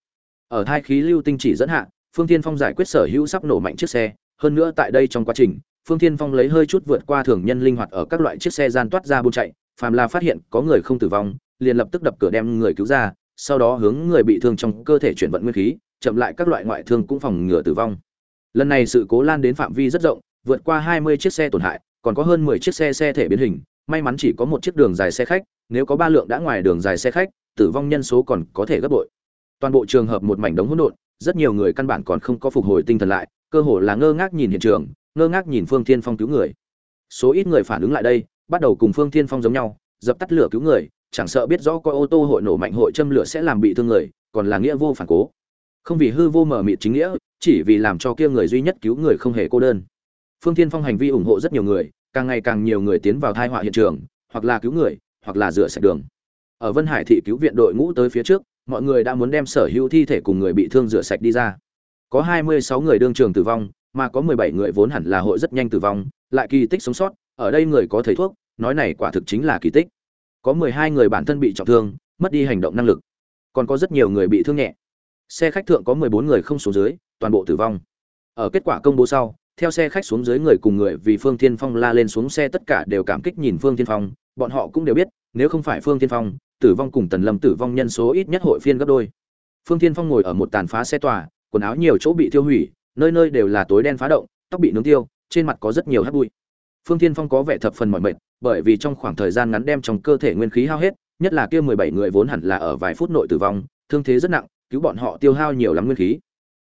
Ở hai khí lưu tinh chỉ dẫn hạ, phương thiên phong giải quyết sở hữu sắp nổ mạnh chiếc xe. Hơn nữa tại đây trong quá trình, phương thiên phong lấy hơi chút vượt qua thường nhân linh hoạt ở các loại chiếc xe gian toát ra buôn chạy, phàm là phát hiện có người không tử vong, liền lập tức đập cửa đem người cứu ra, sau đó hướng người bị thương trong cơ thể chuyển vận nguyên khí, chậm lại các loại ngoại thương cũng phòng ngừa tử vong. Lần này sự cố lan đến phạm vi rất rộng, vượt qua 20 chiếc xe tổn hại còn có hơn 10 chiếc xe xe thể biến hình, may mắn chỉ có một chiếc đường dài xe khách, nếu có ba lượng đã ngoài đường dài xe khách, tử vong nhân số còn có thể gấp bội. Toàn bộ trường hợp một mảnh đống hỗn độn, rất nhiều người căn bản còn không có phục hồi tinh thần lại, cơ hồ là ngơ ngác nhìn hiện trường, ngơ ngác nhìn phương thiên phong cứu người. Số ít người phản ứng lại đây, bắt đầu cùng phương thiên phong giống nhau, dập tắt lửa cứu người, chẳng sợ biết rõ coi ô tô hội nổ mạnh hội châm lửa sẽ làm bị thương người, còn là nghĩa vô phản cố. Không vì hư vô mở mịt chính nghĩa, chỉ vì làm cho kia người duy nhất cứu người không hề cô đơn phương thiên phong hành vi ủng hộ rất nhiều người, càng ngày càng nhiều người tiến vào thai họa hiện trường, hoặc là cứu người, hoặc là rửa sạch đường. Ở vân hải thị cứu viện đội ngũ tới phía trước, mọi người đã muốn đem sở hữu thi thể cùng người bị thương rửa sạch đi ra. Có 26 người đương trường tử vong, mà có 17 người vốn hẳn là hội rất nhanh tử vong, lại kỳ tích sống sót, ở đây người có thầy thuốc, nói này quả thực chính là kỳ tích. Có 12 người bản thân bị trọng thương, mất đi hành động năng lực. Còn có rất nhiều người bị thương nhẹ. Xe khách thượng có 14 người không xuống dưới, toàn bộ tử vong. Ở kết quả công bố sau theo xe khách xuống dưới người cùng người vì phương thiên phong la lên xuống xe tất cả đều cảm kích nhìn phương thiên phong, bọn họ cũng đều biết, nếu không phải phương thiên phong, tử vong cùng tần lâm tử vong nhân số ít nhất hội phiên gấp đôi. Phương thiên phong ngồi ở một tàn phá xe tòa, quần áo nhiều chỗ bị tiêu hủy, nơi nơi đều là tối đen phá động, tóc bị nướng tiêu, trên mặt có rất nhiều hát bụi. Phương thiên phong có vẻ thập phần mỏi mệt, bởi vì trong khoảng thời gian ngắn đem trong cơ thể nguyên khí hao hết, nhất là kia mười bảy người vốn hẳn là ở vài phút nội tử vong, thương thế rất nặng, cứu bọn họ tiêu hao nhiều lắm nguyên khí.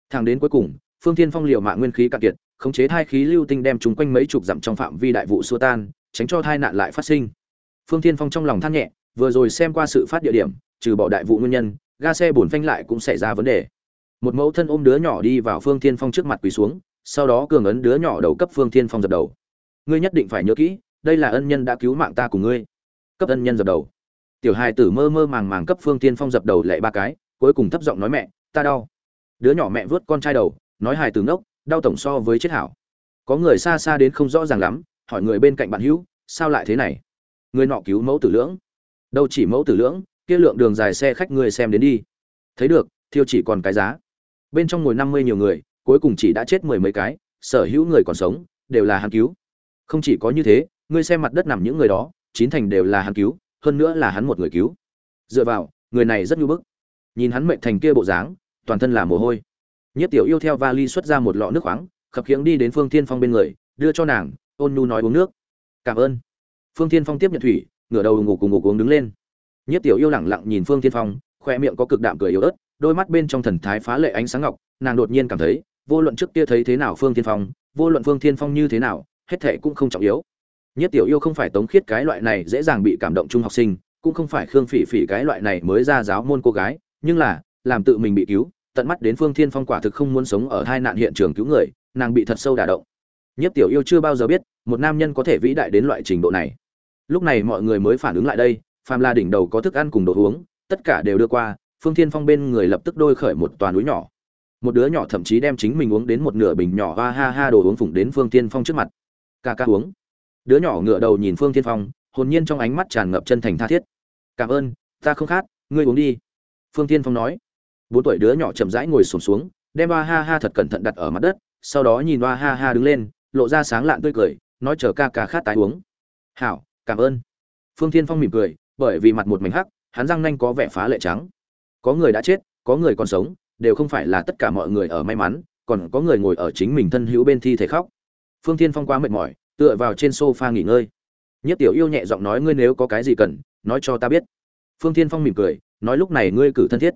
Thẳng đến cuối cùng, phương thiên phong liều mạng nguyên khí cạn kiệt khống chế thai khí lưu tinh đem chúng quanh mấy chục dặm trong phạm vi đại vụ xua tan, tránh cho thai nạn lại phát sinh. Phương thiên phong trong lòng than nhẹ, vừa rồi xem qua sự phát địa điểm, trừ bỏ đại vụ nguyên nhân, ga xe bổn phanh lại cũng xảy ra vấn đề. Một mẫu thân ôm đứa nhỏ đi vào phương thiên phong trước mặt quỳ xuống, sau đó cường ấn đứa nhỏ đầu cấp phương thiên phong dập đầu. Ngươi nhất định phải nhớ kỹ, đây là ân nhân đã cứu mạng ta của ngươi. Cấp ân nhân dập đầu. Tiểu hài tử mơ mơ màng màng cấp phương thiên phong dập đầu lại ba cái, cuối cùng thấp giọng nói mẹ, ta đau. Đứa nhỏ mẹ vớt con trai đầu, nói hài tử ngốc đau tổng so với chết hảo. Có người xa xa đến không rõ ràng lắm, hỏi người bên cạnh bạn hữu, sao lại thế này? Người nọ cứu mẫu tử lưỡng. Đâu chỉ mẫu tử lưỡng, kia lượng đường dài xe khách người xem đến đi. Thấy được, thiêu chỉ còn cái giá. Bên trong ngồi năm mươi nhiều người, cuối cùng chỉ đã chết mười mấy cái, sở hữu người còn sống, đều là hắn cứu. Không chỉ có như thế ngươi xem mặt đất nằm những người đó, chín thành đều là hắn cứu, hơn nữa là hắn một người cứu. Dựa vào, người này rất nhu bức. Nhìn hắn mệnh thành kia bộ dáng, toàn thân là mồ hôi nhất tiểu yêu theo vali xuất ra một lọ nước khoáng, khập khiễng đi đến phương thiên phong bên người, đưa cho nàng, ôn nhu nói uống nước. Cảm ơn. Phương thiên phong tiếp nhận thủy, ngửa đầu ngủ cùng ngủ uống đứng lên. Nhất tiểu yêu lẳng lặng nhìn phương thiên phong, khoe miệng có cực đạm cười yếu ớt, đôi mắt bên trong thần thái phá lệ ánh sáng ngọc, nàng đột nhiên cảm thấy, vô luận trước kia thấy thế nào phương thiên phong, vô luận phương thiên phong như thế nào, hết thệ cũng không trọng yếu. Nhất tiểu yêu không phải tống khiết cái loại này dễ dàng bị cảm động trung học sinh, cũng không phải khương phỉ phỉ cái loại này mới ra giáo môn cô gái, nhưng là, làm tự mình bị cứu tận mắt đến phương thiên phong quả thực không muốn sống ở hai nạn hiện trường cứu người, nàng bị thật sâu đả động. Nhất tiểu yêu chưa bao giờ biết, một nam nhân có thể vĩ đại đến loại trình độ này. Lúc này mọi người mới phản ứng lại đây phàm la đỉnh đầu có thức ăn cùng đồ uống, tất cả đều đưa qua, phương thiên phong bên người lập tức đôi khởi một toàn núi nhỏ. Một đứa nhỏ thậm chí đem chính mình uống đến một nửa bình nhỏ ha ha ha đồ uống phụng đến phương thiên phong trước mặt. Ca ca uống. Đứa nhỏ ngựa đầu nhìn phương thiên phong, hồn nhiên trong ánh mắt tràn ngập chân thành tha thiết. Cảm ơn, ta không khát, ngươi uống đi. Phương thiên phong nói bốn tuổi đứa nhỏ chậm rãi ngồi sụp xuống, xuống đem ba ha ha thật cẩn thận đặt ở mặt đất sau đó nhìn ba ha ha đứng lên lộ ra sáng lạn tươi cười nói chờ ca ca khát tái uống. Hảo cảm ơn. Phương thiên phong mỉm cười bởi vì mặt một mảnh hắc hắn răng nanh có vẻ phá lệ trắng. Có người đã chết có người còn sống đều không phải là tất cả mọi người ở may mắn còn có người ngồi ở chính mình thân hữu bên thi thể khóc. Phương thiên phong quá mệt mỏi tựa vào trên sofa nghỉ ngơi. Nhất tiểu yêu nhẹ giọng nói ngươi nếu có cái gì cần nói cho ta biết. Phương thiên phong mỉm cười nói lúc này ngươi cử thân thiết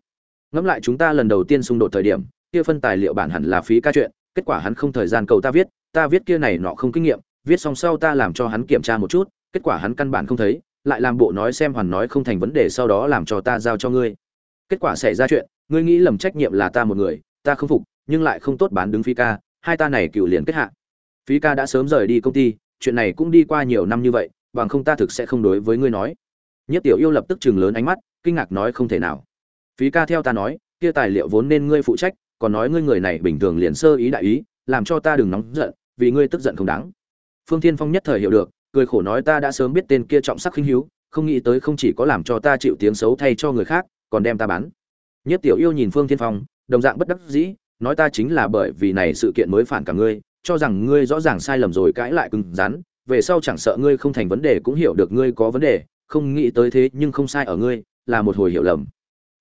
ngẫm lại chúng ta lần đầu tiên xung đột thời điểm, kia phân tài liệu bản hẳn là phí ca chuyện, kết quả hắn không thời gian cầu ta viết ta viết kia này nọ không kinh nghiệm, viết xong sau ta làm cho hắn kiểm tra một chút, kết quả hắn căn bản không thấy, lại làm bộ nói xem hoàn nói không thành vấn đề sau đó làm cho ta giao cho ngươi. Kết quả xảy ra chuyện, ngươi nghĩ lầm trách nhiệm là ta một người, ta không phục, nhưng lại không tốt bán đứng phí ca, hai ta này cựu liền kết hạ. Phí ca đã sớm rời đi công ty, chuyện này cũng đi qua nhiều năm như vậy, bằng không ta thực sẽ không đối với ngươi nói. Nhất tiểu yêu lập tức chừng lớn ánh mắt, kinh ngạc nói không thể nào phí ca theo ta nói, kia tài liệu vốn nên ngươi phụ trách, còn nói ngươi người này bình thường liền sơ ý đại ý, làm cho ta đừng nóng giận, vì ngươi tức giận không đáng. Phương thiên phong nhất thời hiểu được, cười khổ nói ta đã sớm biết tên kia trọng sắc khinh hiếu không nghĩ tới không chỉ có làm cho ta chịu tiếng xấu thay cho người khác, còn đem ta bán. Nhất tiểu yêu nhìn phương thiên phong, đồng dạng bất đắc dĩ, nói ta chính là bởi vì này sự kiện mới phản cả ngươi, cho rằng ngươi rõ ràng sai lầm rồi cãi lại cứng rắn, về sau chẳng sợ ngươi không thành vấn đề cũng hiểu được ngươi có vấn đề, không nghĩ tới thế nhưng không sai ở ngươi, là một hồi hiểu lầm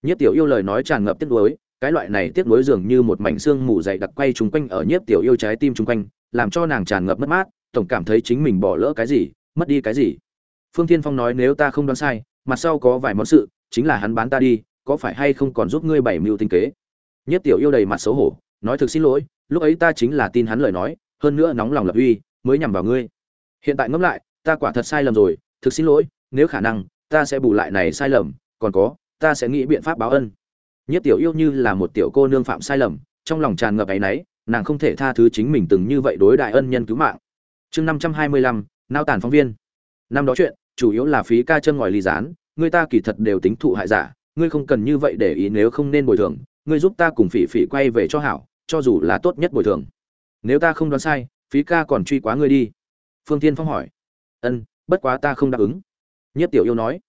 nhất tiểu yêu lời nói tràn ngập tiếc nuối, cái loại này tiếc nuối dường như một mảnh xương mù dày đặc quay trùng quanh ở nhất tiểu yêu trái tim chung quanh, làm cho nàng tràn ngập mất mát, tổng cảm thấy chính mình bỏ lỡ cái gì, mất đi cái gì. Phương thiên phong nói nếu ta không đoán sai, mặt sau có vài món sự, chính là hắn bán ta đi, có phải hay không còn giúp ngươi bảy mưu tinh kế? Nhất tiểu yêu đầy mặt xấu hổ, nói thực xin lỗi, lúc ấy ta chính là tin hắn lời nói, hơn nữa nóng lòng lập uy, mới nhằm vào ngươi. Hiện tại ngẫm lại, ta quả thật sai lầm rồi, thực xin lỗi, nếu khả năng, ta sẽ bù lại này sai lầm, còn có ta sẽ nghĩ biện pháp báo ân. Nhất tiểu yêu như là một tiểu cô nương phạm sai lầm, trong lòng tràn ngập áy náy, nàng không thể tha thứ chính mình từng như vậy đối đại ân nhân cứu mạng. Chương năm trăm hai mươi lăm, nao tàn phóng viên. Năm đó chuyện, chủ yếu là phí ca chân ngòi ly gián, người ta kỳ thật đều tính thụ hại giả, ngươi không cần như vậy để ý nếu không nên bồi thường, ngươi giúp ta cùng phỉ phỉ quay về cho hảo, cho dù là tốt nhất bồi thường. Nếu ta không đoán sai, phí ca còn truy quá ngươi đi. Phương tiên phong hỏi. Ân, bất quá ta không đáp ứng. Nhất tiểu yêu nói.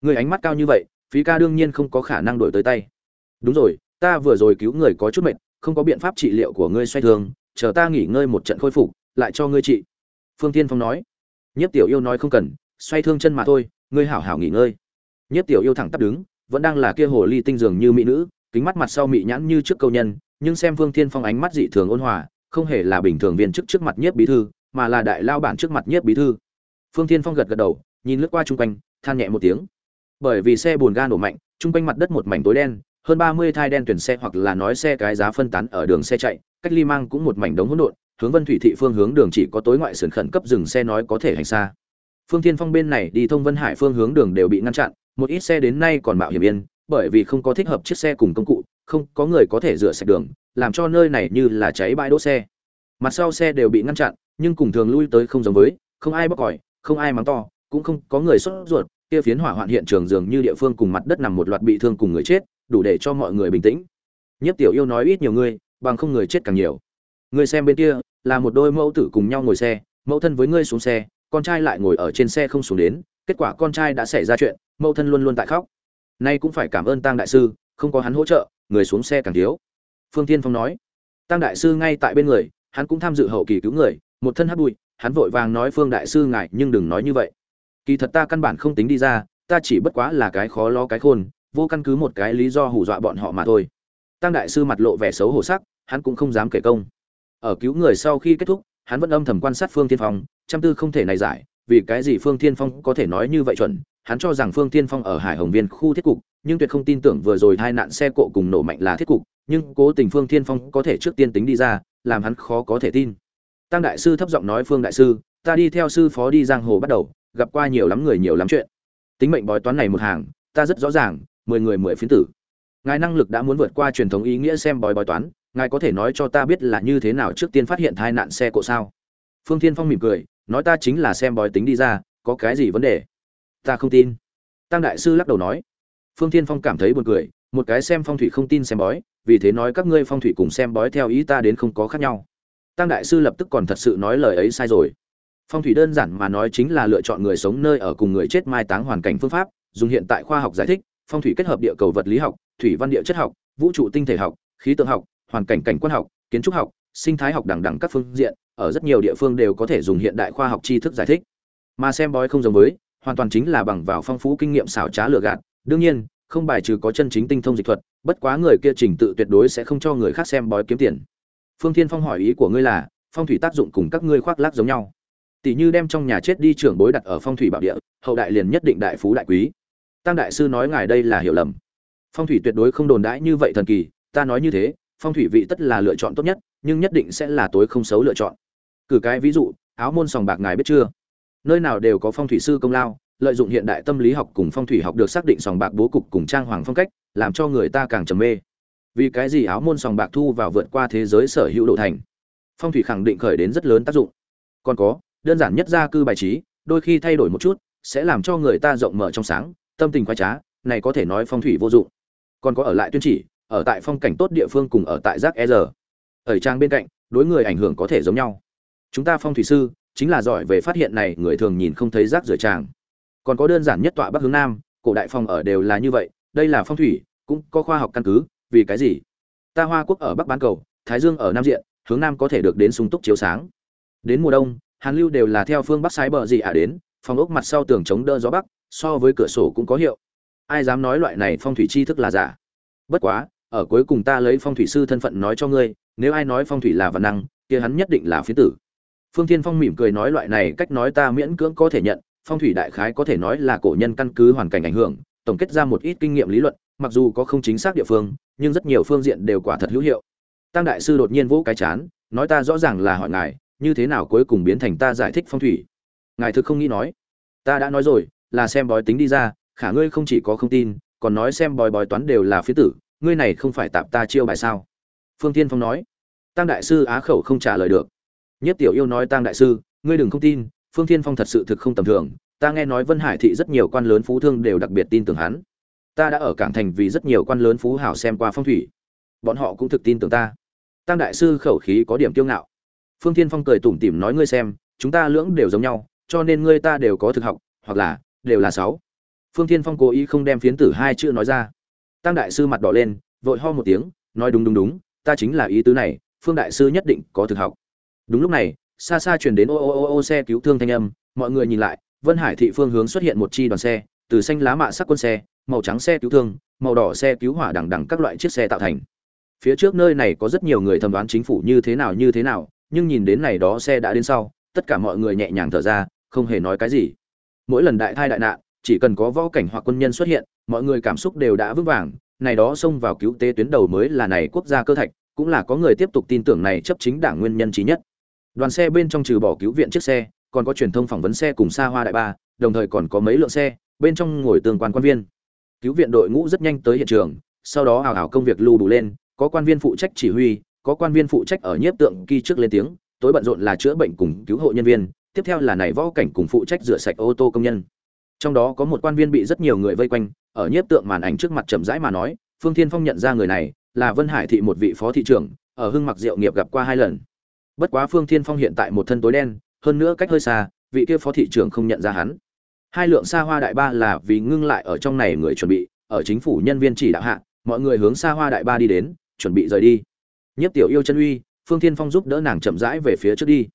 Ngươi ánh mắt cao như vậy phí ca đương nhiên không có khả năng đổi tới tay. Đúng rồi, ta vừa rồi cứu người có chút mệt, không có biện pháp trị liệu của ngươi xoay thương chờ ta nghỉ ngơi một trận khôi phục, lại cho ngươi trị. Phương tiên phong nói. Nhất tiểu yêu nói không cần, xoay thương chân mà thôi, ngươi hảo hảo nghỉ ngơi. Nhất tiểu yêu thẳng tắp đứng, vẫn đang là kia hồ ly tinh dường như mỹ nữ, kính mắt mặt sau mị nhãn như trước câu nhân, nhưng xem phương thiên phong ánh mắt dị thường ôn hòa, không hề là bình thường viên chức trước mặt Nhất bí thư, mà là đại lao bản trước mặt Nhất bí thư. Phương thiên phong gật gật đầu, nhìn lướt qua chung quanh, than nhẹ một tiếng bởi vì xe bồn ga nổ mạnh, chung quanh mặt đất một mảnh tối đen, hơn ba mươi thai đen tuyển xe hoặc là nói xe cái giá phân tán ở đường xe chạy, cách ly mang cũng một mảnh đống hỗn độn, hướng vân thủy thị phương hướng đường chỉ có tối ngoại sườn khẩn cấp dừng xe nói có thể hành xa. Phương thiên phong bên này đi thông vân hải phương hướng đường đều bị ngăn chặn, một ít xe đến nay còn mạo hiểm yên, bởi vì không có thích hợp chiếc xe cùng công cụ, không có người có thể rửa sạch đường, làm cho nơi này như là cháy bãi đỗ xe. Mặt sau xe đều bị ngăn chặn, nhưng cùng thường lui tới không giống với, không ai bóc còi, không ai mắng to, cũng không có người sốt ruột kia phiến hỏa hoạn hiện trường dường như địa phương cùng mặt đất nằm một loạt bị thương cùng người chết, đủ để cho mọi người bình tĩnh. Nhất tiểu yêu nói ít nhiều người bằng không người chết càng nhiều. Người xem bên kia, là một đôi mẫu tử cùng nhau ngồi xe, mẫu thân với ngươi xuống xe, con trai lại ngồi ở trên xe không xuống đến, kết quả con trai đã xảy ra chuyện, mẫu thân luôn luôn tại khóc. Nay cũng phải cảm ơn tăng đại sư, không có hắn hỗ trợ, người xuống xe càng thiếu. Phương thiên phong nói. Tăng đại sư ngay tại bên người, hắn cũng tham dự hậu kỳ cứu người, một thân hấp bụi, hắn vội vàng nói, phương đại sư ngài, nhưng đừng nói như vậy kỳ thật ta căn bản không tính đi ra, ta chỉ bất quá là cái khó lo cái khôn, vô căn cứ một cái lý do hù dọa bọn họ mà thôi. Tăng đại sư mặt lộ vẻ xấu hổ sắc, hắn cũng không dám kể công. Ở cứu người sau khi kết thúc, hắn vẫn âm thầm quan sát phương tiên phong trăm tư không thể này giải, vì cái gì phương tiên phong có thể nói như vậy chuẩn, hắn cho rằng phương tiên phong ở hải hồng viên khu thiết cục, nhưng tuyệt không tin tưởng vừa rồi hai nạn xe cộ cùng nổ mạnh là thiết cục, nhưng cố tình phương tiên phong có thể trước tiên tính đi ra, làm hắn khó có thể tin. Tăng đại sư thấp giọng nói, phương đại sư, ta đi theo sư phó đi giang hồ bắt đầu gặp qua nhiều lắm người nhiều lắm chuyện. Tính mệnh bói toán này một hàng, ta rất rõ ràng, mười người mười phiến tử. Ngài năng lực đã muốn vượt qua truyền thống ý nghĩa xem bói bói toán, ngài có thể nói cho ta biết là như thế nào trước tiên phát hiện tai nạn xe cộ sao? Phương thiên phong mỉm cười, nói ta chính là xem bói tính đi ra, có cái gì vấn đề? Ta không tin. Tăng đại sư lắc đầu nói. Phương thiên phong cảm thấy buồn cười, một cái xem phong thủy không tin xem bói, vì thế nói các ngươi phong thủy cùng xem bói theo ý ta đến không có khác nhau. Tăng đại sư lập tức còn thật sự nói lời ấy sai rồi phong thủy đơn giản mà nói chính là lựa chọn người sống nơi ở cùng người chết mai táng hoàn cảnh phương pháp, dùng hiện tại khoa học giải thích, phong thủy kết hợp địa cầu vật lý học, thủy văn địa chất học, vũ trụ tinh thể học, khí tượng học, hoàn cảnh cảnh quan học, kiến trúc học, sinh thái học đẳng đẳng các phương diện, ở rất nhiều địa phương đều có thể dùng hiện đại khoa học tri thức giải thích. Mà xem bói không giống với, hoàn toàn chính là bằng vào phong phú kinh nghiệm xảo trá lừa gạt, đương nhiên, không bài trừ có chân chính tinh thông dịch thuật, bất quá người kia trình tự tuyệt đối sẽ không cho người khác xem bói kiếm tiền. Phương thiên phong hỏi ý của ngươi là, phong thủy tác dụng cùng các ngươi khoác lác giống nhau tỷ như đem trong nhà chết đi trưởng bối đặt ở phong thủy bảo địa, hậu đại liền nhất định đại phú đại quý. Tăng đại sư nói ngài đây là hiểu lầm. Phong thủy tuyệt đối không đồn đãi như vậy thần kỳ, ta nói như thế, phong thủy vị tất là lựa chọn tốt nhất, nhưng nhất định sẽ là tối không xấu lựa chọn. Cử cái ví dụ, áo môn sòng bạc ngài biết chưa? Nơi nào đều có phong thủy sư công lao, lợi dụng hiện đại tâm lý học cùng phong thủy học được xác định sòng bạc bố cục cùng trang hoàng phong cách, làm cho người ta càng trầm mê. Vì cái gì áo môn sòng bạc thu vào vượt qua thế giới sở hữu độ thành? Phong thủy khẳng định khởi đến rất lớn tác dụng. Còn có đơn giản nhất gia cư bài trí, đôi khi thay đổi một chút, sẽ làm cho người ta rộng mở trong sáng, tâm tình khoái trá, này có thể nói phong thủy vô dụng. Còn có ở lại tuyên chỉ, ở tại phong cảnh tốt địa phương cùng ở tại giác e r ở trang bên cạnh, đối người ảnh hưởng có thể giống nhau. Chúng ta phong thủy sư, chính là giỏi về phát hiện này, người thường nhìn không thấy rác rưởi tràng. Còn có đơn giản nhất tọa bắc hướng nam, cổ đại phong ở đều là như vậy, đây là phong thủy, cũng có khoa học căn cứ, vì cái gì? Ta hoa quốc ở bắc bán cầu, thái dương ở nam diện, hướng nam có thể được đến sung túc chiếu sáng. Đến mùa đông hàn lưu đều là theo phương bắc sái bờ gì ả đến, phòng ốc mặt sau tường chống đỡ gió bắc, so với cửa sổ cũng có hiệu. Ai dám nói loại này phong thủy tri thức là giả? Bất quá, ở cuối cùng ta lấy phong thủy sư thân phận nói cho ngươi, nếu ai nói phong thủy là văn năng, kia hắn nhất định là phiến tử. Phương thiên phong mỉm cười nói loại này cách nói ta miễn cưỡng có thể nhận, phong thủy đại khái có thể nói là cổ nhân căn cứ hoàn cảnh ảnh hưởng, tổng kết ra một ít kinh nghiệm lý luận, mặc dù có không chính xác địa phương, nhưng rất nhiều phương diện đều quả thật hữu hiệu. Tăng đại sư đột nhiên vỗ cái chán, nói ta rõ ràng là hỏi ngài như thế nào cuối cùng biến thành ta giải thích phong thủy? Ngài thực không nghĩ nói. Ta đã nói rồi, là xem bói tính đi ra, khả ngươi không chỉ có không tin, còn nói xem bói bói toán đều là phía tử, ngươi này không phải tạp ta chiêu bài sao? Phương tiên phong nói. Tăng đại sư á khẩu không trả lời được. Nhất tiểu yêu nói tăng đại sư, ngươi đừng không tin, phương tiên phong thật sự thực không tầm thường, ta nghe nói vân hải thị rất nhiều quan lớn phú thương đều đặc biệt tin tưởng hắn. Ta đã ở cảng thành vì rất nhiều quan lớn phú hảo xem qua phong thủy. Bọn họ cũng thực tin tưởng ta. Tăng đại sư khẩu khí có điểm kiêu ngạo phương Thiên phong cười tủm tỉm nói ngươi xem, chúng ta lưỡng đều giống nhau, cho nên ngươi ta đều có thực học, hoặc là, đều là sáu. Phương Thiên phong cố ý không đem phiến tử hai chữ nói ra. Tăng đại sư mặt đỏ lên, vội ho một tiếng, nói đúng đúng đúng, ta chính là ý tứ này, phương đại sư nhất định có thực học. Đúng lúc này, xa xa truyền đến ô ô ô ô xe cứu thương thanh âm, mọi người nhìn lại, vân hải thị phương hướng xuất hiện một chi đoàn xe, từ xanh lá mạ sắc quân xe, màu trắng xe cứu thương, màu đỏ xe cứu hỏa đằng đằng các loại chiếc xe tạo thành. Phía trước nơi này có rất nhiều người thẩm đoán chính phủ như thế nào như thế nào nhưng nhìn đến này đó xe đã đến sau, tất cả mọi người nhẹ nhàng thở ra, không hề nói cái gì. Mỗi lần đại thai đại nạn, chỉ cần có võ cảnh hoặc quân nhân xuất hiện, mọi người cảm xúc đều đã vững vàng. Này đó xông vào cứu tế tuyến đầu mới là này quốc gia cơ thạch, cũng là có người tiếp tục tin tưởng này chấp chính đảng nguyên nhân chí nhất. Đoàn xe bên trong trừ bỏ cứu viện chiếc xe, còn có truyền thông phỏng vấn xe cùng xa hoa đại ba, đồng thời còn có mấy lượng xe, bên trong ngồi tương quan quan viên. Cứu viện đội ngũ rất nhanh tới hiện trường, sau đó hào hào công việc lưu đủ lên, có quan viên phụ trách chỉ huy có quan viên phụ trách ở nhiếp tượng kỳ trước lên tiếng, tối bận rộn là chữa bệnh cùng cứu hộ nhân viên, tiếp theo là này võ cảnh cùng phụ trách rửa sạch ô tô công nhân. Trong đó có một quan viên bị rất nhiều người vây quanh, ở nhiếp tượng màn ảnh trước mặt chậm rãi mà nói, phương thiên phong nhận ra người này, là vân hải thị một vị phó thị trưởng, ở hưng mặc diệu nghiệp gặp qua hai lần. Bất quá phương thiên phong hiện tại một thân tối đen, hơn nữa cách hơi xa, vị kia phó thị trưởng không nhận ra hắn. Hai lượng xa hoa đại ba là vì ngưng lại ở trong này người chuẩn bị, ở chính phủ nhân viên chỉ đạo hạ, mọi người hướng xa hoa đại ba đi đến, chuẩn bị rời đi nhất tiểu yêu chân uy, phương thiên phong giúp đỡ nàng chậm rãi về phía trước đi.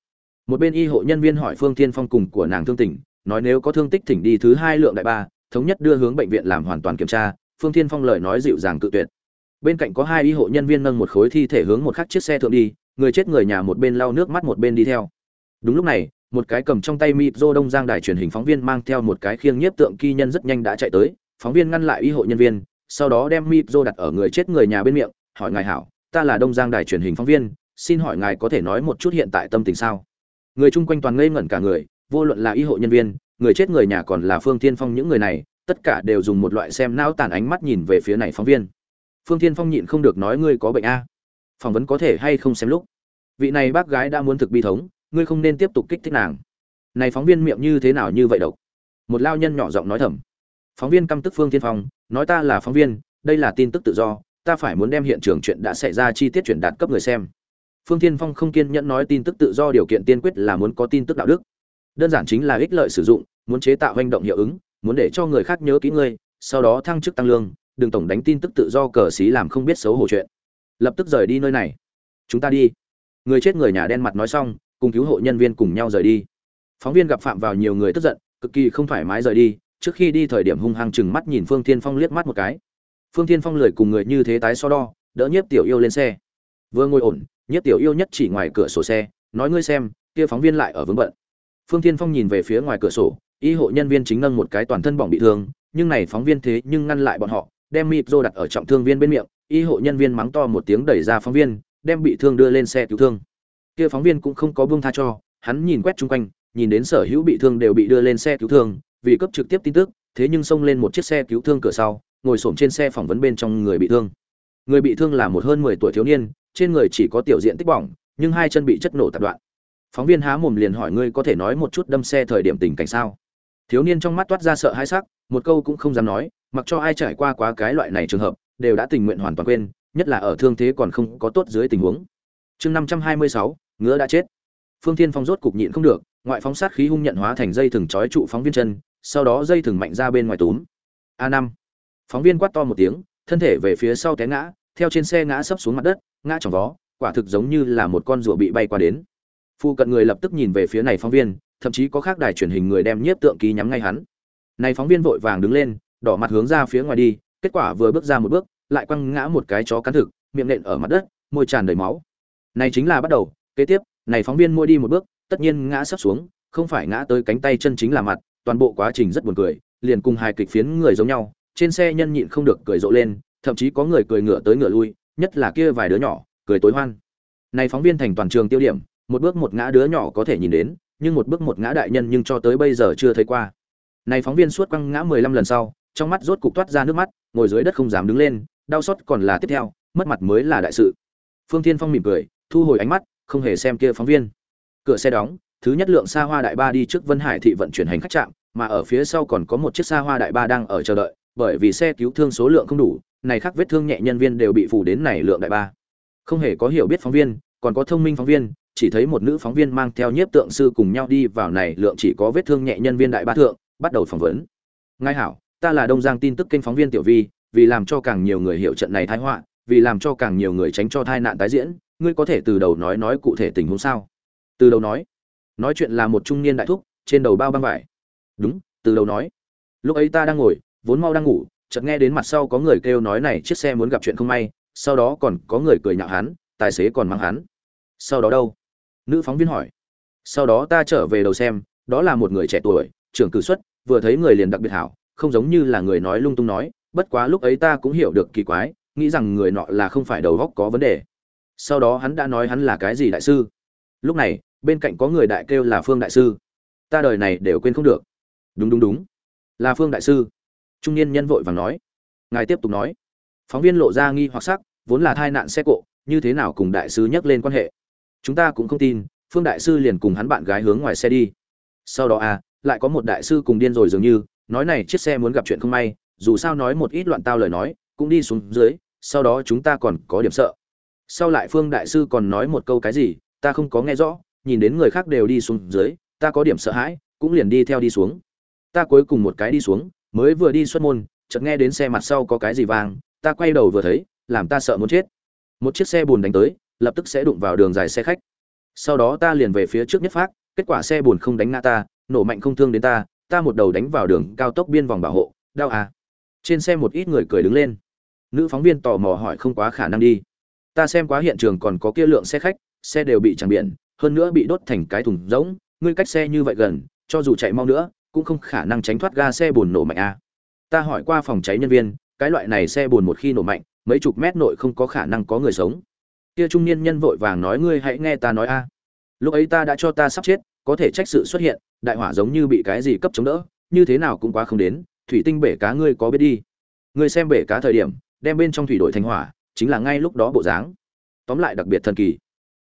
Một bên y hộ nhân viên hỏi phương thiên phong cùng của nàng thương tình, nói nếu có thương tích thỉnh đi thứ hai lượng đại ba, thống nhất đưa hướng bệnh viện làm hoàn toàn kiểm tra, phương thiên phong lời nói dịu dàng cự tuyệt. Bên cạnh có hai y hộ nhân viên nâng một khối thi thể hướng một khắc chiếc xe thượng đi, người chết người nhà một bên lau nước mắt một bên đi theo. Đúng lúc này, một cái cầm trong tay mịp rô đông giang đài truyền hình phóng viên mang theo một cái khiêng nhiếp tượng kỳ nhân rất nhanh đã chạy tới, phóng viên ngăn lại y hộ nhân viên, sau đó đem mịp rô đặt ở người chết người nhà bên miệng, hỏi ngài hảo ta là đông giang đài truyền hình phóng viên, xin hỏi ngài có thể nói một chút hiện tại tâm tình sao? Người chung quanh toàn ngây ngẩn cả người, vô luận là y hộ nhân viên, người chết người nhà còn là phương tiên phong những người này, tất cả đều dùng một loại xem não tàn ánh mắt nhìn về phía này phóng viên. Phương tiên phong nhịn không được nói ngươi có bệnh a. Phỏng vấn có thể hay không xem lúc? Vị này bác gái đã muốn thực bi thống, ngươi không nên tiếp tục kích thích nàng. Này phóng viên miệng như thế nào như vậy độc? Một lao nhân nhỏ giọng nói thầm. Phóng viên căm tức phương tiên phong, nói ta là phóng viên, đây là tin tức tự do ta phải muốn đem hiện trường chuyện đã xảy ra chi tiết chuyển đạt cấp người xem. Phương Thiên phong không kiên nhẫn nói tin tức tự do điều kiện tiên quyết là muốn có tin tức đạo đức. Đơn giản chính là ích lợi sử dụng, muốn chế tạo hành động hiệu ứng, muốn để cho người khác nhớ kỹ ngươi, sau đó thăng chức tăng lương, đừng tổng đánh tin tức tự do cờ xí làm không biết xấu hổ chuyện. Lập tức rời đi nơi này. Chúng ta đi. Người chết người nhà đen mặt nói xong, cùng cứu hộ nhân viên cùng nhau rời đi. Phóng viên gặp phạm vào nhiều người tức giận, cực kỳ không thoải mái rời đi, trước khi đi thời điểm hung hăng chừng mắt nhìn phương thiên phong liếc mắt một cái phương thiên phong lười cùng người như thế tái so đo, đỡ nhiếp tiểu yêu lên xe. Vừa ngồi ổn, nhiếp tiểu yêu nhất chỉ ngoài cửa sổ xe, nói ngươi xem, kia phóng viên lại ở vướng bận. Phương thiên phong nhìn về phía ngoài cửa sổ, y hộ nhân viên chính nâng một cái toàn thân bỏng bị thương, nhưng này phóng viên thế nhưng ngăn lại bọn họ, đem mịp rô đặt ở trọng thương viên bên miệng, y hộ nhân viên mắng to một tiếng đẩy ra phóng viên, đem bị thương đưa lên xe cứu thương. Kia phóng viên cũng không có buông tha cho, hắn nhìn quét chung quanh, nhìn đến sở hữu bị thương đều bị đưa lên xe cứu thương, vì cấp trực tiếp tin tức, thế nhưng xông lên một chiếc xe cứu thương cửa sau ngồi xổm trên xe phỏng vấn bên trong người bị thương. Người bị thương là một hơn mười tuổi thiếu niên, trên người chỉ có tiểu diện tích bỏng, nhưng hai chân bị chất nổ tạp đoạn. Phóng viên há mồm liền hỏi ngươi có thể nói một chút đâm xe thời điểm tình cảnh sao? Thiếu niên trong mắt toát ra sợ hãi sắc, một câu cũng không dám nói, mặc cho ai trải qua quá cái loại này trường hợp, đều đã tình nguyện hoàn toàn quên, nhất là ở thương thế còn không có tốt dưới tình huống. Chương năm trăm hai mươi sáu, ngứa đã chết. Phương thiên phong rốt cục nhịn không được, ngoại phóng sát khí hung nhận hóa thành dây thừng trói trụ phóng viên chân, sau đó dây thừng mạnh ra bên ngoài túm. A năm phóng viên quát to một tiếng, thân thể về phía sau té ngã, theo trên xe ngã sấp xuống mặt đất, ngã trong vó, quả thực giống như là một con rùa bị bay qua đến. Phu cận người lập tức nhìn về phía này phóng viên, thậm chí có khác đài truyền hình người đem nhiếp tượng ký nhắm ngay hắn. Này phóng viên vội vàng đứng lên, đỏ mặt hướng ra phía ngoài đi, kết quả vừa bước ra một bước, lại quăng ngã một cái chó cắn thực, miệng nện ở mặt đất, môi tràn đầy máu. Này chính là bắt đầu, kế tiếp, này phóng viên môi đi một bước, tất nhiên ngã sắp xuống, không phải ngã tới cánh tay chân chính là mặt, toàn bộ quá trình rất buồn cười, liền cùng hài kịch phiến người giống nhau trên xe nhân nhịn không được cười rộ lên, thậm chí có người cười ngửa tới ngửa lui, nhất là kia vài đứa nhỏ, cười tối hoan. Này phóng viên thành toàn trường tiêu điểm, một bước một ngã đứa nhỏ có thể nhìn đến, nhưng một bước một ngã đại nhân nhưng cho tới bây giờ chưa thấy qua. Này phóng viên suốt quăng ngã mười lăm lần sau, trong mắt rốt cục toát ra nước mắt, ngồi dưới đất không dám đứng lên, đau xót còn là tiếp theo, mất mặt mới là đại sự. Phương thiên phong mỉm cười, thu hồi ánh mắt, không hề xem kia phóng viên. Cửa xe đóng, thứ nhất lượng xa hoa đại ba đi trước vân hải thị vận chuyển hành khách trạm, mà ở phía sau còn có một chiếc xa hoa đại ba đang ở chờ đợi bởi vì xe cứu thương số lượng không đủ, này khác vết thương nhẹ nhân viên đều bị phủ đến này lượng đại ba. Không hề có hiểu biết phóng viên, còn có thông minh phóng viên, chỉ thấy một nữ phóng viên mang theo nhiếp tượng sư cùng nhau đi vào này lượng chỉ có vết thương nhẹ nhân viên đại ba thượng, bắt đầu phỏng vấn. Ngài hảo, ta là đông giang tin tức kênh phóng viên tiểu vi, vì làm cho càng nhiều người hiểu trận này thái họa, vì làm cho càng nhiều người tránh cho tai nạn tái diễn, ngươi có thể từ đầu nói nói cụ thể tình huống sao? Từ đầu nói. Nói chuyện là một trung niên đại thúc, trên đầu bao băng vải. Đúng, từ đầu nói. Lúc ấy ta đang ngồi vốn mau đang ngủ, chợt nghe đến mặt sau có người kêu nói này chiếc xe muốn gặp chuyện không may, sau đó còn có người cười nhạo hắn, tài xế còn mắng hắn. Sau đó đâu? Nữ phóng viên hỏi. Sau đó ta trở về đầu xem, đó là một người trẻ tuổi, trưởng cử xuất, vừa thấy người liền đặc biệt hảo, không giống như là người nói lung tung nói, bất quá lúc ấy ta cũng hiểu được kỳ quái, nghĩ rằng người nọ là không phải đầu góc có vấn đề. Sau đó hắn đã nói hắn là cái gì đại sư? Lúc này, bên cạnh có người đại kêu là phương đại sư. Ta đời này đều quên không được. Đúng đúng đúng. Là phương đại sư trung niên nhân vội vàng nói. Ngài tiếp tục nói. Phóng viên lộ ra nghi hoặc sắc, vốn là tai nạn xe cộ, như thế nào cùng đại sứ nhắc lên quan hệ? Chúng ta cũng không tin, phương đại sư liền cùng hắn bạn gái hướng ngoài xe đi. Sau đó à lại có một đại sư cùng điên rồi dường như, nói này chiếc xe muốn gặp chuyện không may, dù sao nói một ít loạn tao lời nói, cũng đi xuống dưới, sau đó chúng ta còn có điểm sợ. Sau lại phương đại sư còn nói một câu cái gì, ta không có nghe rõ, nhìn đến người khác đều đi xuống dưới, ta có điểm sợ hãi, cũng liền đi theo đi xuống. Ta cuối cùng một cái đi xuống mới vừa đi xuất môn, chợt nghe đến xe mặt sau có cái gì vang, ta quay đầu vừa thấy, làm ta sợ muốn chết. Một chiếc xe bùn đánh tới, lập tức sẽ đụng vào đường dài xe khách. Sau đó ta liền về phía trước nhất phát, kết quả xe bùn không đánh ngã ta, nổ mạnh không thương đến ta ta một đầu đánh vào đường cao tốc biên vòng bảo hộ, đau à. Trên xe một ít người cười đứng lên. Nữ phóng viên tò mò hỏi không quá khả năng đi. Ta xem quá hiện trường còn có kia lượng xe khách, xe đều bị chẳng biển, hơn nữa bị đốt thành cái thùng rỗng, ngươi cách xe như vậy gần, cho dù chạy mau nữa cũng không khả năng tránh thoát ga xe bồn nổ mạnh à. ta hỏi qua phòng cháy nhân viên, cái loại này xe bồn một khi nổ mạnh, mấy chục mét nội không có khả năng có người sống. Kia trung niên nhân vội vàng nói, ngươi hãy nghe ta nói a. Lúc ấy ta đã cho ta sắp chết, có thể trách sự xuất hiện, đại hỏa giống như bị cái gì cấp chống đỡ, như thế nào cũng quá không đến, thủy tinh bể cá ngươi có biết đi. Ngươi xem bể cá thời điểm, đem bên trong thủy đội thành hỏa, chính là ngay lúc đó bộ dáng. Tóm lại đặc biệt thần kỳ.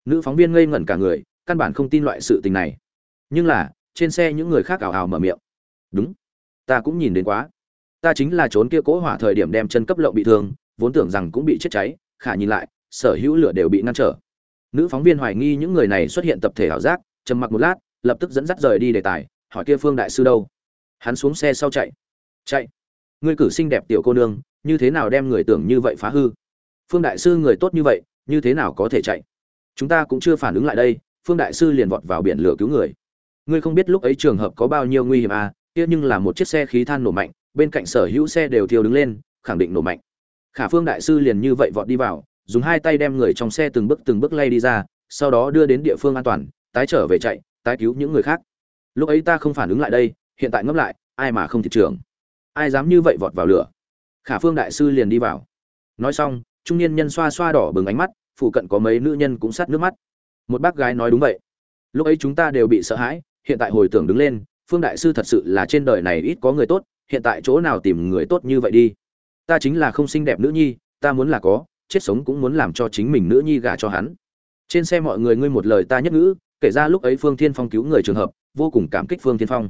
Nữ phóng viên ngây ngẩn cả người, căn bản không tin loại sự tình này. Nhưng là trên xe những người khác ảo ảo mở miệng. Đúng. Ta cũng nhìn đến quá. Ta chính là trốn kia cỗ hỏa thời điểm đem chân cấp lộng bị thương, vốn tưởng rằng cũng bị chết cháy, khả nhìn lại, sở hữu lửa đều bị ngăn trở. Nữ phóng viên hoài nghi những người này xuất hiện tập thể ảo giác, trầm mặc một lát, lập tức dẫn dắt rời đi đề tài, hỏi kia phương đại sư đâu. Hắn xuống xe sau chạy. Chạy. Ngươi cử xinh đẹp tiểu cô nương, như thế nào đem người tưởng như vậy phá hư? Phương đại sư người tốt như vậy, như thế nào có thể chạy? Chúng ta cũng chưa phản ứng lại đây, phương đại sư liền vọt vào biển lửa cứu người ngươi không biết lúc ấy trường hợp có bao nhiêu nguy hiểm à kia nhưng là một chiếc xe khí than nổ mạnh, bên cạnh sở hữu xe đều thiêu đứng lên, khẳng định nổ mạnh. Khả phương đại sư liền như vậy vọt đi vào, dùng hai tay đem người trong xe từng bước từng bước lay đi ra, sau đó đưa đến địa phương an toàn, tái trở về chạy, tái cứu những người khác. Lúc ấy ta không phản ứng lại đây, hiện tại ngấp lại, ai mà không thị trường? Ai dám như vậy vọt vào lửa? Khả phương đại sư liền đi vào. Nói xong, trung niên nhân xoa xoa đỏ bừng ánh mắt phụ cận có mấy nữ nhân cũng sát nước mắt. Một bác gái nói đúng vậy. Lúc ấy chúng ta đều bị sợ hãi hiện tại hồi tưởng đứng lên, phương đại sư thật sự là trên đời này ít có người tốt, hiện tại chỗ nào tìm người tốt như vậy đi? Ta chính là không xinh đẹp nữ nhi, ta muốn là có, chết sống cũng muốn làm cho chính mình nữ nhi gả cho hắn. Trên xe mọi người ngươi một lời ta nhất ngữ, kể ra lúc ấy phương thiên phong cứu người trường hợp, vô cùng cảm kích phương thiên phong.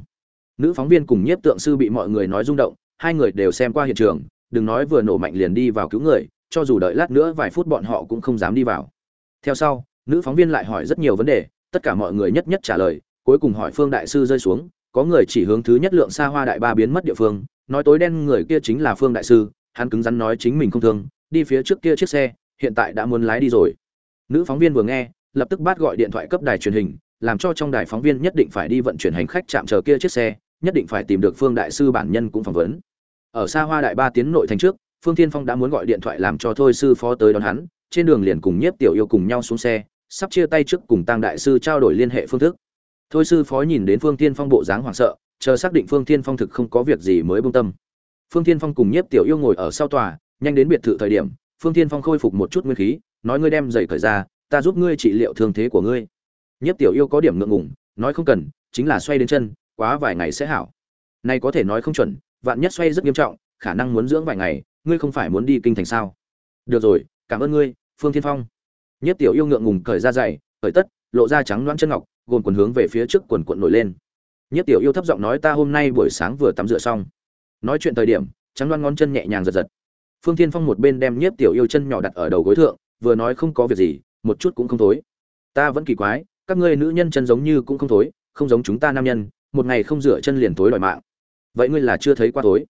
Nữ phóng viên cùng nhiếp tượng sư bị mọi người nói rung động, hai người đều xem qua hiện trường, đừng nói vừa nổ mạnh liền đi vào cứu người, cho dù đợi lát nữa vài phút bọn họ cũng không dám đi vào. Theo sau, nữ phóng viên lại hỏi rất nhiều vấn đề, tất cả mọi người nhất nhất trả lời cuối cùng hỏi phương đại sư rơi xuống, có người chỉ hướng thứ nhất lượng xa hoa đại ba biến mất địa phương, nói tối đen người kia chính là phương đại sư, hắn cứng rắn nói chính mình không thương, đi phía trước kia chiếc xe, hiện tại đã muốn lái đi rồi. Nữ phóng viên vừa nghe, lập tức bắt gọi điện thoại cấp đài truyền hình, làm cho trong đài phóng viên nhất định phải đi vận chuyển hành khách chạm chờ kia chiếc xe, nhất định phải tìm được phương đại sư bản nhân cũng phỏng vấn. Ở xa hoa đại ba tiến nội thành trước, phương thiên phong đã muốn gọi điện thoại làm cho thôi sư phó tới đón hắn, trên đường liền cùng nhiếp tiểu yêu cùng nhau xuống xe, sắp chia tay trước cùng tăng đại sư trao đổi liên hệ phương thức thôi sư phó nhìn đến phương thiên phong bộ dáng hoảng sợ, chờ xác định phương thiên phong thực không có việc gì mới bông tâm. Phương thiên phong cùng nhiếp tiểu yêu ngồi ở sau tòa, nhanh đến biệt thự thời điểm, phương thiên phong khôi phục một chút nguyên khí, nói ngươi đem giày cởi ra, ta giúp ngươi trị liệu thương thế của ngươi. Nhiếp tiểu yêu có điểm ngượng ngùng, nói không cần, chính là xoay đến chân, quá vài ngày sẽ hảo. Này có thể nói không chuẩn, vạn nhất xoay rất nghiêm trọng, khả năng muốn dưỡng vài ngày, ngươi không phải muốn đi kinh thành sao? Được rồi, cảm ơn ngươi, phương thiên phong. Nhiếp tiểu yêu ngượng ngùng cởi ra giày, cởi tất, lộ ra trắng loãng chân ngọc gồm quần hướng về phía trước quần quần nổi lên. Nhiếp tiểu yêu thấp giọng nói, ta hôm nay buổi sáng vừa tắm rửa xong. Nói chuyện thời điểm, trắng loan ngón chân nhẹ nhàng giật giật. Phương thiên phong một bên đem nhiếp tiểu yêu chân nhỏ đặt ở đầu gối thượng, vừa nói, không có việc gì, một chút cũng không thối. Ta vẫn kỳ quái, các ngươi nữ nhân chân giống như cũng không thối, không giống chúng ta nam nhân, một ngày không rửa chân liền thối đòi mạng. Vậy ngươi là chưa thấy qua thối?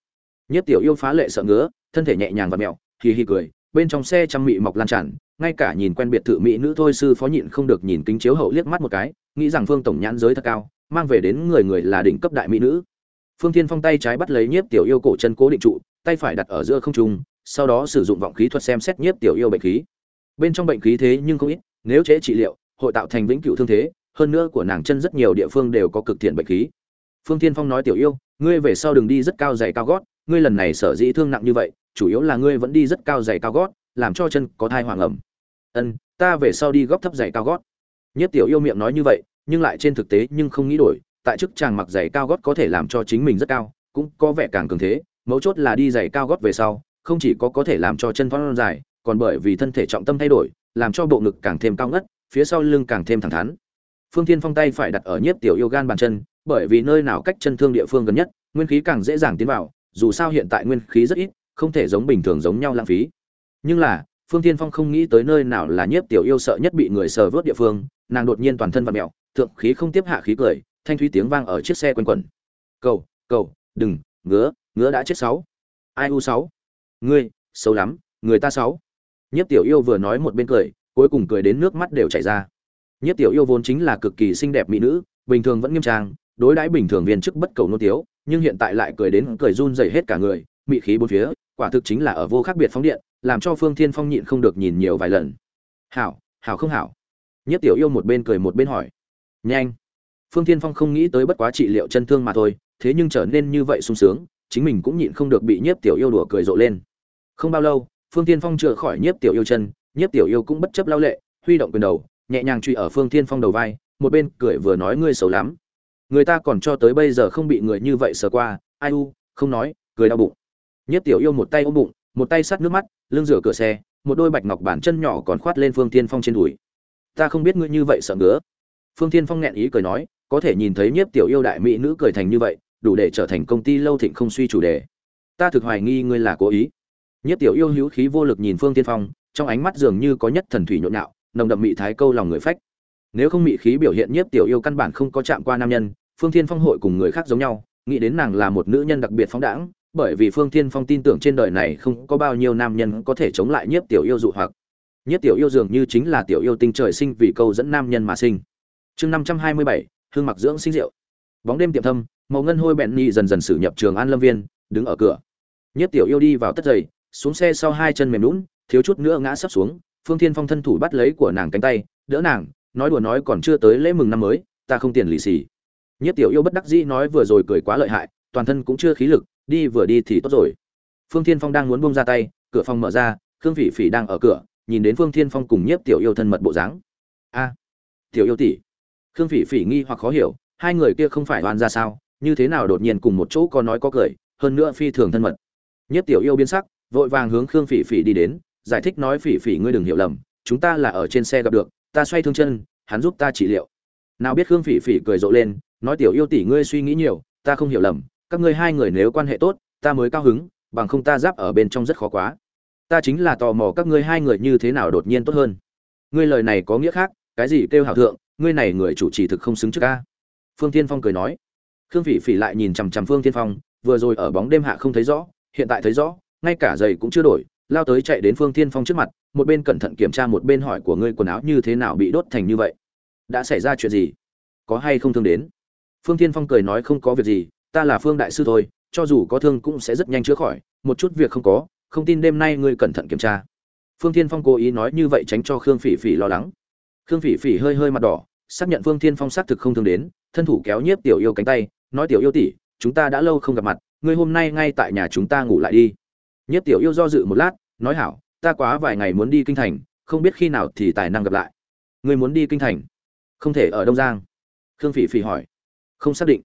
Nhiếp tiểu yêu phá lệ sợ ngứa, thân thể nhẹ nhàng và mẹo, hì hì cười, bên trong xe trăm mị mọc lan tràn ngay cả nhìn quen biệt thự mỹ nữ thôi sư phó nhịn không được nhìn kính chiếu hậu liếc mắt một cái, nghĩ rằng phương tổng nhãn giới thật cao, mang về đến người người là đỉnh cấp đại mỹ nữ. Phương thiên phong tay trái bắt lấy nhiếp tiểu yêu cổ chân cố định trụ, tay phải đặt ở giữa không trung, sau đó sử dụng vọng khí thuật xem xét nhiếp tiểu yêu bệnh khí. Bên trong bệnh khí thế nhưng không ít, nếu chế trị liệu, hội tạo thành vĩnh cửu thương thế, hơn nữa của nàng chân rất nhiều địa phương đều có cực thiện bệnh khí. Phương thiên phong nói tiểu yêu, ngươi về sau đừng đi rất cao dày cao gót, ngươi lần này sở dĩ thương nặng như vậy, chủ yếu là ngươi vẫn đi rất cao dày cao gót, làm cho chân có thai hoàng ẩm ân, ta về sau đi góp thấp giày cao gót. Nhất tiểu yêu miệng nói như vậy, nhưng lại trên thực tế nhưng không nghĩ đổi, tại chức chàng mặc giày cao gót có thể làm cho chính mình rất cao, cũng có vẻ càng cường thế, mấu chốt là đi giày cao gót về sau, không chỉ có có thể làm cho chân thoát dài, còn bởi vì thân thể trọng tâm thay đổi, làm cho bộ ngực càng thêm cao ngất, phía sau lưng càng thêm thẳng thắn. Phương thiên phong tay phải đặt ở nhiếp tiểu yêu gan bàn chân, bởi vì nơi nào cách chân thương địa phương gần nhất, nguyên khí càng dễ dàng tiến vào, dù sao hiện tại nguyên khí rất ít, không thể giống bình thường giống nhau lãng phí. Nhưng là phương thiên phong không nghĩ tới nơi nào là nhiếp tiểu yêu sợ nhất bị người sờ vớt địa phương nàng đột nhiên toàn thân vặn mèo, thượng khí không tiếp hạ khí cười thanh thúy tiếng vang ở chiếc xe quần quẩn. Cầu cầu đừng ngứa ngứa đã chết sáu. Ai u sáu? Ngươi xấu lắm người ta sáu. Nhiếp tiểu yêu vừa nói một bên cười cuối cùng cười đến nước mắt đều chảy ra. Nhiếp tiểu yêu vốn chính là cực kỳ xinh đẹp mỹ nữ bình thường vẫn nghiêm trang đối đãi bình thường viên chức bất cầu nô tiếu nhưng hiện tại lại cười đến cười run rẩy hết cả người mị khí bốn phía quả thực chính là ở vô khác biệt phóng điện làm cho phương thiên phong nhịn không được nhìn nhiều vài lần. Hảo hảo không hảo? Nhất tiểu yêu một bên cười một bên hỏi. Nhanh. Phương thiên phong không nghĩ tới bất quá trị liệu chân thương mà thôi, thế nhưng trở nên như vậy sung sướng, chính mình cũng nhịn không được bị nhiếp tiểu yêu đùa cười rộ lên. Không bao lâu, phương thiên phong chữa khỏi nhiếp tiểu yêu chân nhiếp tiểu yêu cũng bất chấp lao lệ, huy động quyền đầu, nhẹ nhàng truy ở phương thiên phong đầu vai, một bên cười vừa nói, ngươi xấu lắm. Người ta còn cho tới bây giờ không bị người như vậy sờ qua, ai u, không nói, cười đau bụng. Nhất tiểu yêu một tay ôm bụng một tay sắt nước mắt, lưng rửa cửa xe, một đôi bạch ngọc bản chân nhỏ còn khoát lên phương tiên phong trên đùi. Ta không biết ngươi như vậy sợ ngứa. Phương tiên phong nghẹn ý cười nói, có thể nhìn thấy nhiếp tiểu yêu đại mỹ nữ cười thành như vậy, đủ để trở thành công ty lâu thịnh không suy chủ đề. Ta thực hoài nghi ngươi là cố ý. Nhiếp tiểu yêu hữu khí vô lực nhìn phương tiên phong, trong ánh mắt dường như có nhất thần thủy nhộn nhạo, nồng đậm mị thái câu lòng người phách. Nếu không mị khí biểu hiện nhiếp tiểu yêu căn bản không có chạm qua nam nhân, phương thiên phong hội cùng người khác giống nhau, nghĩ đến nàng là một nữ nhân đặc biệt phóng đãng bởi vì phương thiên phong tin tưởng trên đời này không có bao nhiêu nam nhân có thể chống lại nhiếp tiểu yêu dụ hoặc. Nhiếp tiểu yêu dường như chính là tiểu yêu tinh trời sinh vì câu dẫn nam nhân mà sinh. Chương năm trăm hai mươi bảy hương mặc dưỡng sinh rượu bóng đêm tiệm thâm màu ngân hôi bẹn nhị dần dần sử nhập trường an lâm viên đứng ở cửa. Nhiếp tiểu yêu đi vào tất giày xuống xe sau hai chân mềm nhũn, thiếu chút nữa ngã sấp xuống. Phương thiên phong thân thủ bắt lấy của nàng cánh tay đỡ nàng nói đùa nói còn chưa tới lễ mừng năm mới ta không tiền lì xì. Nhất tiểu yêu bất đắc dĩ nói vừa rồi cười quá lợi hại toàn thân cũng chưa khí lực đi vừa đi thì tốt rồi. Phương thiên phong đang muốn buông ra tay, cửa phòng mở ra, khương phỉ phỉ đang ở cửa, nhìn đến phương thiên phong cùng nhiếp tiểu yêu thân mật bộ dáng. A, tiểu yêu tỷ. Khương phỉ phỉ nghi hoặc khó hiểu, hai người kia không phải oan ra sao, như thế nào đột nhiên cùng một chỗ có nói có cười, hơn nữa phi thường thân mật. Nhiếp tiểu yêu biến sắc, vội vàng hướng khương phỉ phỉ đi đến, giải thích nói, phỉ phỉ ngươi đừng hiểu lầm, chúng ta là ở trên xe gặp được, ta xoay thương chân, hắn giúp ta trị liệu. Nào biết khương phỉ phỉ cười rộ lên, nói, tiểu yêu tỷ ngươi suy nghĩ nhiều, ta không hiểu lầm các ngươi hai người nếu quan hệ tốt, ta mới cao hứng, bằng không ta giáp ở bên trong rất khó quá. Ta chính là tò mò các ngươi hai người như thế nào đột nhiên tốt hơn. Ngươi lời này có nghĩa khác, cái gì kêu hảo thượng, ngươi này người chủ trì thực không xứng trước ca. Phương tiên phong cười nói. Khương phỉ phỉ lại nhìn chằm chằm phương tiên phong, vừa rồi ở bóng đêm hạ không thấy rõ, hiện tại thấy rõ, ngay cả giày cũng chưa đổi, lao tới chạy đến phương tiên phong trước mặt, một bên cẩn thận kiểm tra một bên hỏi của ngươi quần áo như thế nào bị đốt thành như vậy. Đã xảy ra chuyện gì? Có hay không thương đến? Phương tiên phong cười nói không có việc gì ta là phương đại sư thôi, cho dù có thương cũng sẽ rất nhanh chữa khỏi, một chút việc không có, không tin đêm nay ngươi cẩn thận kiểm tra. Phương Thiên phong cố ý nói như vậy tránh cho khương phỉ phỉ lo lắng. Khương phỉ phỉ hơi hơi mặt đỏ, xác nhận phương Thiên phong xác thực không thương đến, thân thủ kéo nhiếp tiểu yêu cánh tay, nói, tiểu yêu tỷ, chúng ta đã lâu không gặp mặt, ngươi hôm nay ngay tại nhà chúng ta ngủ lại đi. Nhiếp tiểu yêu do dự một lát, nói, hảo, ta quá vài ngày muốn đi kinh thành, không biết khi nào thì tài năng gặp lại. Ngươi muốn đi kinh thành? Không thể ở đông giang. Khương phỉ phỉ hỏi. Không xác định.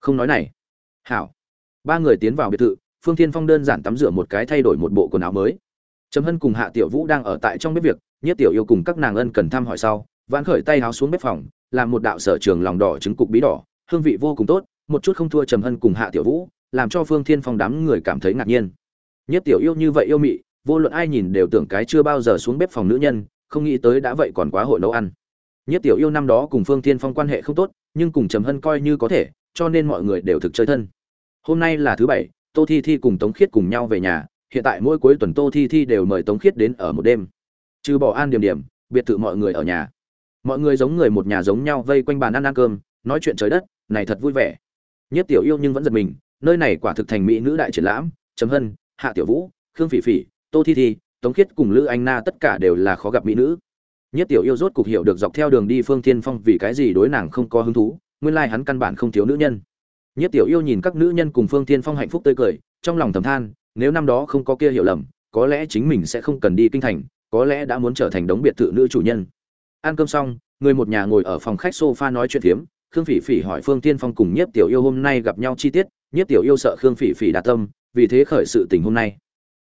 Không nói này hảo. Ba người tiến vào biệt thự, phương thiên phong đơn giản tắm rửa một cái thay đổi một bộ quần áo mới. Trầm hân cùng hạ tiểu vũ đang ở tại trong bếp việc nhất tiểu yêu cùng các nàng ân cần thăm hỏi sau, vãn khởi tay áo xuống bếp phòng, làm một đạo sở trường lòng đỏ trứng cục bí đỏ, hương vị vô cùng tốt, một chút không thua trầm hân cùng hạ tiểu vũ, làm cho phương thiên phong đám người cảm thấy ngạc nhiên. Nhất tiểu yêu như vậy yêu mị, vô luận ai nhìn đều tưởng cái chưa bao giờ xuống bếp phòng nữ nhân, không nghĩ tới đã vậy còn quá hội nấu ăn. Nhất tiểu yêu năm đó cùng phương thiên phong quan hệ không tốt, nhưng cùng trầm hân coi như có thể, cho nên mọi người đều thực chơi thân hôm nay là thứ bảy, tô thi thi cùng tống khiết cùng nhau về nhà, hiện tại mỗi cuối tuần tô thi thi đều mời tống khiết đến ở một đêm. Trừ bỏ an điểm điểm, biệt thự mọi người ở nhà. Mọi người giống người một nhà giống nhau vây quanh bàn ăn ăn cơm, nói chuyện trời đất, này thật vui vẻ. Nhất tiểu yêu nhưng vẫn giật mình, nơi này quả thực thành mỹ nữ đại triển lãm chấm hân, hạ tiểu vũ, khương phỉ phỉ, tô thi thi, tống khiết cùng lữ anh na tất cả đều là khó gặp mỹ nữ. Nhất tiểu yêu rốt cục hiểu được dọc theo đường đi phương tiên phong vì cái gì đối nàng không có hứng thú, nguyên lai hắn căn bản không thiếu nữ nhân nhất tiểu yêu nhìn các nữ nhân cùng phương Thiên phong hạnh phúc tươi cười trong lòng thầm than nếu năm đó không có kia hiểu lầm có lẽ chính mình sẽ không cần đi kinh thành có lẽ đã muốn trở thành đống biệt thự nữ chủ nhân. Ăn cơm xong người một nhà ngồi ở phòng khách sofa nói chuyện thiếm, khương phỉ phỉ hỏi phương Thiên phong cùng nhiếp tiểu yêu hôm nay gặp nhau chi tiết nhiếp tiểu yêu sợ khương phỉ phỉ đạt tâm vì thế khởi sự tình hôm nay.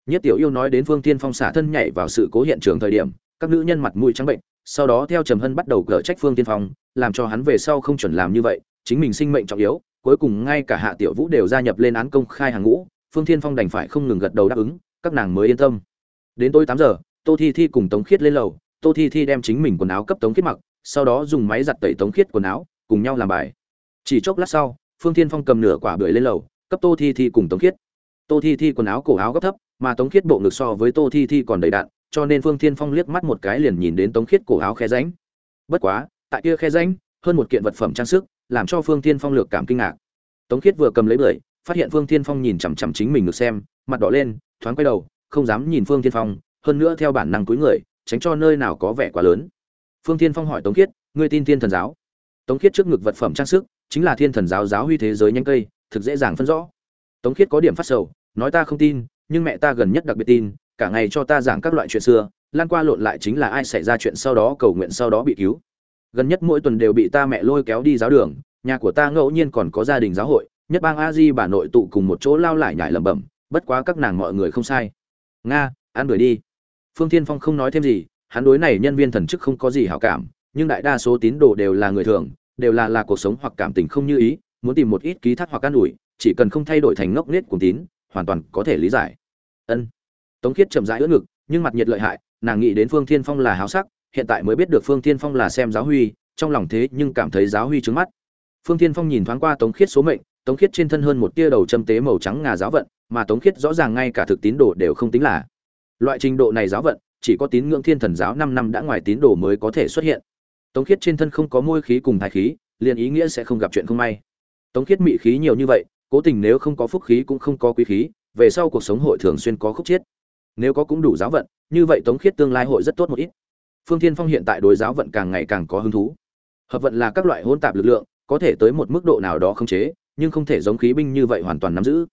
Nhiếp tiểu yêu nói đến phương Thiên phong xả thân nhảy vào sự cố hiện trường thời điểm các nữ nhân mặt mũi trắng bệnh sau đó theo trầm hân bắt đầu cở trách phương Thiên phong làm cho hắn về sau không chuẩn làm như vậy chính mình sinh mệnh trọng yếu cuối cùng ngay cả hạ tiểu vũ đều gia nhập lên án công khai hàng ngũ phương thiên phong đành phải không ngừng gật đầu đáp ứng các nàng mới yên tâm. Đến tối tám giờ tô thi thi cùng tống khiết lên lầu tô thi thi đem chính mình quần áo cấp tống khiết mặc sau đó dùng máy giặt tẩy tống khiết quần áo cùng nhau làm bài. Chỉ chốc lát sau phương thiên phong cầm nửa quả bưởi lên lầu cấp tô thi thi cùng tống khiết. Tô thi thi quần áo cổ áo gấp thấp mà tống khiết bộ ngực so với tô thi thi còn đầy đạn cho nên phương thiên phong liếc mắt một cái liền nhìn đến tống khiết cổ áo khe rãnh. bất quá tại kia khe rãnh, hơn một kiện vật phẩm trang sức làm cho phương thiên phong lược cảm kinh ngạc. Tống khiết vừa cầm lấy bưởi, phát hiện phương thiên phong nhìn chằm chằm chính mình ngược xem, mặt đỏ lên, thoáng quay đầu, không dám nhìn phương thiên phong, hơn nữa theo bản năng cúi người, tránh cho nơi nào có vẻ quá lớn. Phương thiên phong hỏi tống khiết, ngươi tin thiên thần giáo? Tống khiết trước ngực vật phẩm trang sức, chính là thiên thần giáo giáo huy thế giới nhanh cây, thực dễ dàng phân rõ. Tống khiết có điểm phát sầu, nói ta không tin, nhưng mẹ ta gần nhất đặc biệt tin, cả ngày cho ta giảng các loại chuyện xưa, lan qua lộn lại chính là ai xảy ra chuyện sau đó cầu nguyện sau đó bị cứu gần nhất mỗi tuần đều bị ta mẹ lôi kéo đi giáo đường, nhà của ta ngẫu nhiên còn có gia đình giáo hội, nhất bang a di bà nội tụ cùng một chỗ lao lại nhải lẩm bẩm, bất quá các nàng mọi người không sai. Nga, ăn đuổi đi. Phương thiên phong không nói thêm gì, hắn đối này nhân viên thần chức không có gì hảo cảm, nhưng đại đa số tín đồ đều là người thường, đều là là cuộc sống hoặc cảm tình không như ý, muốn tìm một ít ký thác hoặc an ủi, chỉ cần không thay đổi thành ngốc nết cùng tín, hoàn toàn có thể lý giải. Ân. Tống khiết chậm rãi ưỡn ngực, nhưng mặt nhiệt lợi hại, nàng nghĩ đến phương thiên phong là háo sắc hiện tại mới biết được phương thiên phong là xem giáo huy, trong lòng thế nhưng cảm thấy giáo huy trước mắt. Phương thiên phong nhìn thoáng qua tống khiết số mệnh, tống khiết trên thân hơn một tia đầu châm tế màu trắng ngà giáo vận, mà tống khiết rõ ràng ngay cả thực tín đồ đều không tính là. Loại trình độ này giáo vận, chỉ có tín ngưỡng thiên thần giáo năm năm đã ngoài tín đồ mới có thể xuất hiện. Tống khiết trên thân không có môi khí cùng thái khí, liền ý nghĩa sẽ không gặp chuyện không may. Tống khiết mị khí nhiều như vậy, cố tình nếu không có phúc khí cũng không có quý khí, về sau cuộc sống hội thường xuyên có khúc chết. Nếu có cũng đủ giáo vận, như vậy tống khiết tương lai hội rất tốt một ít phương thiên phong hiện tại đối giáo vận càng ngày càng có hứng thú. Hợp vận là các loại hỗn tạp lực lượng, có thể tới một mức độ nào đó không chế, nhưng không thể giống khí binh như vậy hoàn toàn nắm giữ.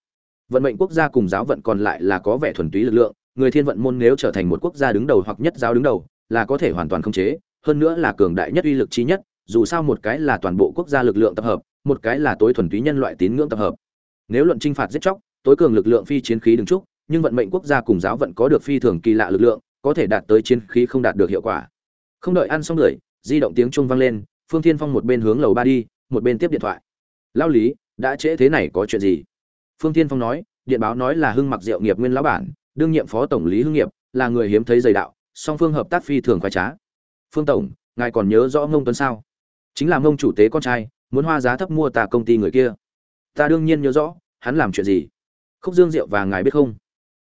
Vận mệnh quốc gia cùng giáo vận còn lại là có vẻ thuần túy lực lượng, người thiên vận môn nếu trở thành một quốc gia đứng đầu hoặc nhất giáo đứng đầu, là có thể hoàn toàn không chế, hơn nữa là cường đại nhất uy lực chi nhất, dù sao một cái là toàn bộ quốc gia lực lượng tập hợp, một cái là tối thuần túy nhân loại tín ngưỡng tập hợp. Nếu luận trinh phạt giết chóc, tối cường lực lượng phi chiến khí đứng trúc nhưng vận mệnh quốc gia cùng giáo vận có được phi thường kỳ lạ lực lượng có thể đạt tới chiến khí không đạt được hiệu quả. Không đợi ăn xong người, di động tiếng chuông vang lên phương thiên phong một bên hướng lầu ba đi một bên tiếp điện thoại. Lao lý đã trễ thế này có chuyện gì? Phương thiên phong nói điện báo nói là hưng mặc diệu nghiệp nguyên lão bản đương nhiệm phó tổng lý hưng nghiệp là người hiếm thấy dày đạo song phương hợp tác phi thường khoái trá. Phương tổng ngài còn nhớ rõ ngông tuấn sao? Chính là ngông chủ tế con trai muốn hoa giá thấp mua tà công ty người kia. Ta đương nhiên nhớ rõ hắn làm chuyện gì? Khúc dương rượu vàng ngài biết không?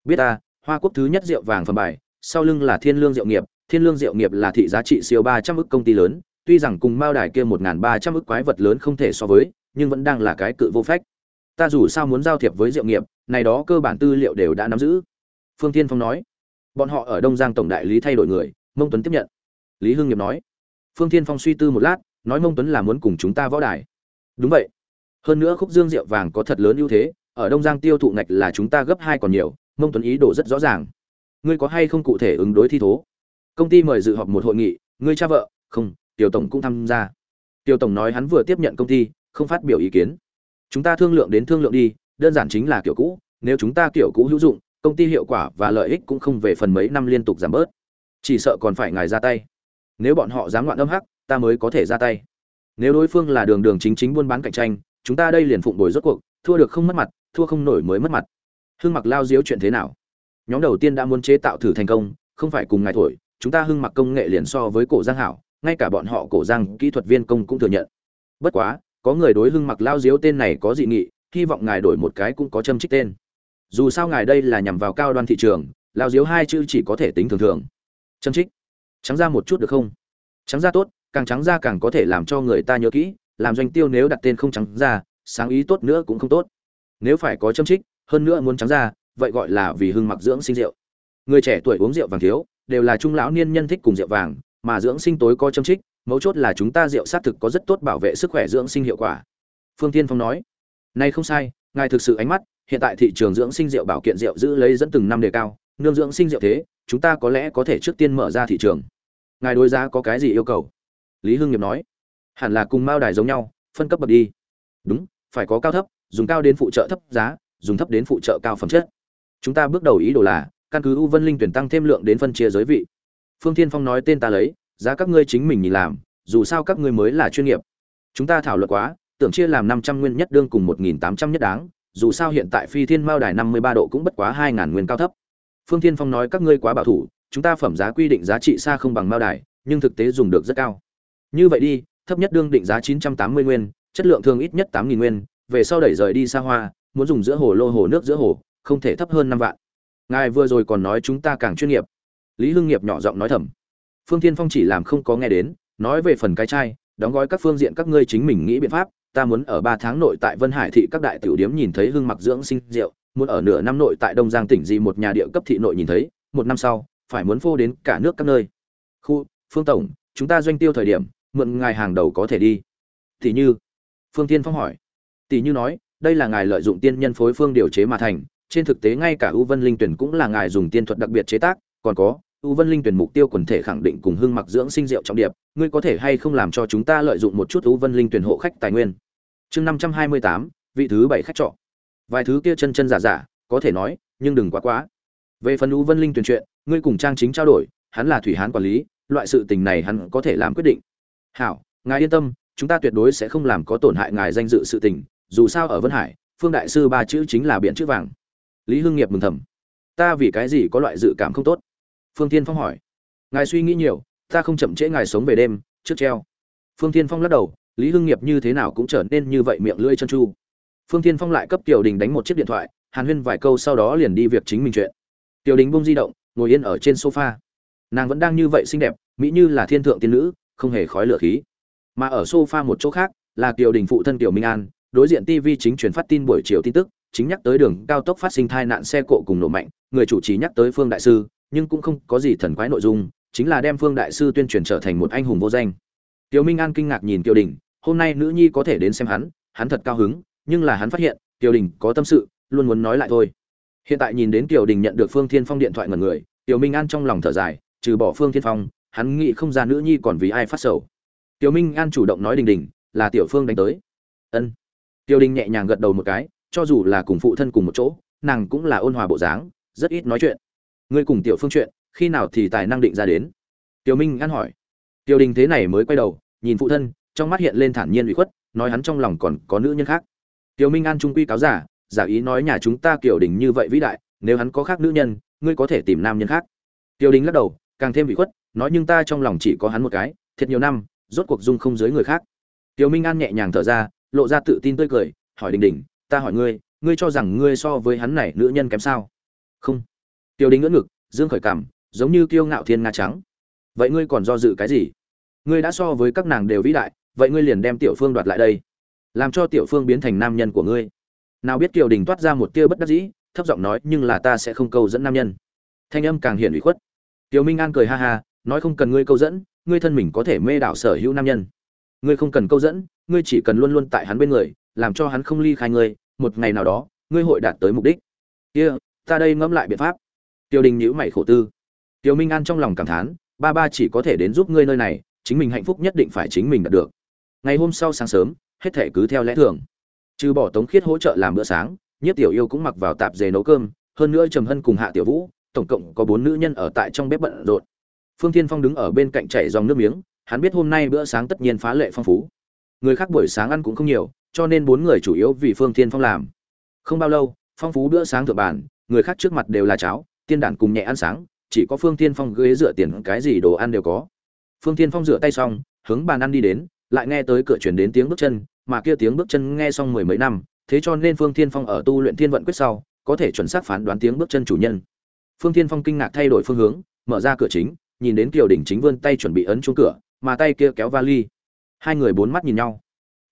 Biết ta hoa quốc thứ nhất rượu vàng phẩm bài sau lưng là thiên lương diệu nghiệp, thiên lương diệu nghiệp là thị giá trị siêu ba trăm ức công ty lớn, tuy rằng cùng mao đài kia một n g h n ba trăm ức quái vật lớn không thể so với, nhưng vẫn đang là cái cự vô phách. Ta dù sao muốn giao thiệp với diệu nghiệp, này đó cơ bản tư liệu đều đã nắm giữ. Phương thiên phong nói. Bọn họ ở đông giang tổng đại lý thay đổi người, mông tuấn tiếp nhận. Lý hưng nghiệp nói. Phương thiên phong suy tư một lát, nói mông tuấn là muốn cùng chúng ta võ đài. Đúng vậy. Hơn nữa khúc dương rượu vàng có thật lớn ưu thế, ở đông giang tiêu thụ ngạch là chúng ta gấp hai còn nhiều, mông tuấn ý đồ rất rõ ràng ngươi có hay không cụ thể ứng đối thi thố? Công ty mời dự họp một hội nghị, ngươi cha vợ? Không, tiểu tổng cũng tham gia. Tiểu tổng nói hắn vừa tiếp nhận công ty, không phát biểu ý kiến. Chúng ta thương lượng đến thương lượng đi, đơn giản chính là kiểu cũ, nếu chúng ta kiểu cũ hữu dụng, công ty hiệu quả và lợi ích cũng không về phần mấy năm liên tục giảm bớt. Chỉ sợ còn phải ngài ra tay. Nếu bọn họ dám loạn âm hắc, ta mới có thể ra tay. Nếu đối phương là đường đường chính chính buôn bán cạnh tranh, chúng ta đây liền phụng bồi rốt cuộc, thua được không mất mặt, thua không nổi mới mất mặt. Hương mặc lao diếu chuyện thế nào? Nhóm đầu tiên đã muốn chế tạo thử thành công, không phải cùng ngài thổi, chúng ta hưng mặc công nghệ liền so với cổ giang hảo, ngay cả bọn họ cổ giang kỹ thuật viên công cũng thừa nhận. Bất quá, có người đối hưng mặc lao diếu tên này có dị nghị, hy vọng ngài đổi một cái cũng có châm trích tên. Dù sao ngài đây là nhằm vào cao đoan thị trường, lao diếu hai chữ chỉ có thể tính thường thường. Châm trích trắng ra một chút được không? Trắng ra tốt, càng trắng ra càng có thể làm cho người ta nhớ kỹ, làm doanh tiêu nếu đặt tên không trắng ra, sáng ý tốt nữa cũng không tốt. Nếu phải có châm trích hơn nữa muốn trắng ra vậy gọi là vì hưng mặc dưỡng sinh rượu. Người trẻ tuổi uống rượu vàng thiếu, đều là trung lão niên nhân thích cùng rượu vàng, mà dưỡng sinh tối có châm trích, mấu chốt là chúng ta rượu xác thực có rất tốt bảo vệ sức khỏe dưỡng sinh hiệu quả. Phương tiên phong nói nay không sai, ngài thực sự ánh mắt, hiện tại thị trường dưỡng sinh rượu bảo kiện rượu giữ lấy dẫn từng năm đề cao, nương dưỡng sinh rượu thế, chúng ta có lẽ có thể trước tiên mở ra thị trường. Ngài đối giá có cái gì yêu cầu? Lý hưng nghiệp nói, hẳn là cùng mao đài giống nhau, phân cấp bậc đi. Đúng, phải có cao thấp, dùng cao đến phụ trợ thấp giá, dùng thấp đến phụ trợ cao phẩm chất chúng ta bước đầu ý đồ là, căn cứ u vân linh tuyển tăng thêm lượng đến phân chia giới vị. Phương thiên phong nói tên ta lấy, giá các ngươi chính mình nhìn làm, dù sao các ngươi mới là chuyên nghiệp. Chúng ta thảo luận quá, tưởng chia làm năm trăm nguyên nhất đương cùng một nghìn tám trăm nhất đáng, dù sao hiện tại phi thiên mao đài năm mươi ba độ cũng bất quá hai ngàn nguyên cao thấp. Phương thiên phong nói các ngươi quá bảo thủ, chúng ta phẩm giá quy định giá trị xa không bằng mao đài, nhưng thực tế dùng được rất cao. Như vậy đi, thấp nhất đương định giá chín trăm tám mươi nguyên, chất lượng thường ít nhất tám nghìn nguyên, về sau đẩy rời đi xa hoa, muốn dùng giữa hồ lô hồ nước giữa hồ không thể thấp hơn năm vạn. Ngài vừa rồi còn nói chúng ta càng chuyên nghiệp. Lý hưng nghiệp nhỏ giọng nói thầm. Phương tiên phong chỉ làm không có nghe đến, nói về phần cái chai, đóng gói các phương diện các ngươi chính mình nghĩ biện pháp. Ta muốn ở ba tháng nội tại vân hải thị các đại tiểu điếm nhìn thấy hưng mặc dưỡng sinh rượu, muốn ở nửa năm nội tại đông giang tỉnh gì một nhà địa cấp thị nội nhìn thấy, một năm sau, phải muốn phô đến cả nước các nơi. Khu, phương tổng, chúng ta doanh tiêu thời điểm, mượn ngài hàng đầu có thể đi. Tỷ như, phương tiên phong hỏi. Tỷ như nói, đây là ngài lợi dụng tiên nhân phối phương điều chế mà thành trên thực tế ngay cả u vân linh tuyển cũng là ngài dùng tiên thuật đặc biệt chế tác, còn có, u vân linh tuyển mục tiêu quần thể khẳng định cùng hưng mặc dưỡng sinh rượu trọng điệp, ngươi có thể hay không làm cho chúng ta lợi dụng một chút u vân linh tuyển hộ khách tài nguyên. Chương năm trăm hai mươi tám, vị thứ bảy khách trọ. Vài thứ kia chân chân giả giả, có thể nói, nhưng đừng quá quá. Về phần u vân linh tuyển chuyện, ngươi cùng trang chính trao đổi, hắn là thủy hán quản lý, loại sự tình này hắn có thể làm quyết định. Hảo, ngài yên tâm, chúng ta tuyệt đối sẽ không làm có tổn hại ngài danh dự sự tình, dù sao ở vân hải, phương đại sư ba chữ chính là biển chữ vàng lý hưng nghiệp mừng thầm. Ta vì cái gì có loại dự cảm không tốt? Phương tiên phong hỏi. Ngài suy nghĩ nhiều, ta không chậm trễ ngài sống về đêm, trước treo. Phương tiên phong lắc đầu, lý hưng nghiệp như thế nào cũng trở nên như vậy miệng lưỡi chân chu. Phương tiên phong lại cấp tiểu đình đánh một chiếc điện thoại, hàn huyên vài câu sau đó liền đi việc chính mình chuyện. Tiểu đình bung di động, ngồi yên ở trên sofa. Nàng vẫn đang như vậy xinh đẹp, mỹ như là thiên thượng tiên nữ, không hề khói lửa khí. Mà ở sofa một chỗ khác, là tiểu đình phụ thân tiểu minh an, đối diện tv chính truyền phát tin buổi chiều tin tức chính nhắc tới đường cao tốc phát sinh tai nạn xe cộ cùng nổ mạnh, người chủ trì nhắc tới phương đại sư, nhưng cũng không có gì thần quái nội dung, chính là đem phương đại sư tuyên truyền trở thành một anh hùng vô danh. Tiểu minh an kinh ngạc nhìn Tiêu đình, hôm nay nữ nhi có thể đến xem hắn hắn thật cao hứng, nhưng là hắn phát hiện Tiêu đình có tâm sự, luôn muốn nói lại thôi. Hiện tại nhìn đến Tiêu đình nhận được phương thiên phong điện thoại ngẩn người tiểu minh an trong lòng thở dài, trừ bỏ phương thiên phong, hắn nghĩ không ra nữ nhi còn vì ai phát sầu. Tiểu minh an chủ động nói đình đình, là tiểu phương đánh tới. Ân. Tiểu đình nhẹ nhàng gật đầu một cái cho dù là cùng phụ thân cùng một chỗ, nàng cũng là ôn hòa bộ dáng, rất ít nói chuyện. Ngươi cùng tiểu phương chuyện, khi nào thì tài năng định ra đến? Tiểu minh an hỏi. Tiểu đình thế này mới quay đầu, nhìn phụ thân, trong mắt hiện lên thản nhiên ủy khuất, nói hắn trong lòng còn có nữ nhân khác. Tiểu minh an trung quy cáo giả giả ý nói nhà chúng ta kiểu đình như vậy vĩ đại, nếu hắn có khác nữ nhân, ngươi có thể tìm nam nhân khác. Tiểu đình lắc đầu, càng thêm ủy khuất, nói nhưng ta trong lòng chỉ có hắn một cái, thiệt nhiều năm, rốt cuộc dung không dưới người khác. Tiểu minh an nhẹ nhàng thở ra, lộ ra tự tin tươi cười, hỏi đình đình ta hỏi ngươi ngươi cho rằng ngươi so với hắn này nữ nhân kém sao? Không. Tiêu đình ngỡ ngực, dương khởi cảm, giống như kiêu ngạo thiên nga trắng. Vậy ngươi còn do dự cái gì? Ngươi đã so với các nàng đều vĩ đại, vậy ngươi liền đem tiểu phương đoạt lại đây. Làm cho tiểu phương biến thành nam nhân của ngươi. Nào biết kiều đình toát ra một tia bất đắc dĩ, thấp giọng nói, nhưng là ta sẽ không câu dẫn nam nhân. Thanh âm càng hiển ủy khuất. Tiểu minh an cười ha ha, nói không cần ngươi câu dẫn, ngươi thân mình có thể mê đảo sở hữu nam nhân. Ngươi không cần câu dẫn, ngươi chỉ cần luôn luôn tại hắn bên người, làm cho hắn không ly khai ngươi một ngày nào đó ngươi hội đạt tới mục đích. Kia、yeah, ta đây ngẫm lại biện pháp. Tiêu đình nhữ mày khổ tư. Tiêu minh an trong lòng cảm thán ba ba chỉ có thể đến giúp ngươi nơi này chính mình hạnh phúc nhất định phải chính mình đạt được. Ngày hôm sau sáng sớm hết thể cứ theo lẽ thường. Trừ bỏ tống khiết hỗ trợ làm bữa sáng nhất tiểu yêu cũng mặc vào tạp dề nấu cơm hơn nữa trầm hân cùng hạ tiểu vũ tổng cộng có bốn nữ nhân ở tại trong bếp bận rộn. Phương thiên phong đứng ở bên cạnh chảy dòng nước miếng hắn biết hôm nay bữa sáng tất nhiên phá lệ phong phú. Người khác buổi sáng ăn cũng không nhiều cho nên bốn người chủ yếu vì phương thiên phong làm. Không bao lâu, phong phú bữa sáng thượng bàn, người khác trước mặt đều là cháo, tiên đản cùng nhẹ ăn sáng, chỉ có phương thiên phong ghế dựa tiền cái gì đồ ăn đều có. Phương thiên phong rửa tay xong, hướng bàn ăn đi đến, lại nghe tới cửa chuyển đến tiếng bước chân, mà kia tiếng bước chân nghe xong mười mấy năm, thế cho nên phương thiên phong ở tu luyện thiên vận quyết sau, có thể chuẩn xác phán đoán tiếng bước chân chủ nhân. Phương thiên phong kinh ngạc thay đổi phương hướng, mở ra cửa chính, nhìn đến kiều đình chính vươn tay chuẩn bị ấn chuông cửa, mà tay kia kéo vali. Hai người bốn mắt nhìn nhau.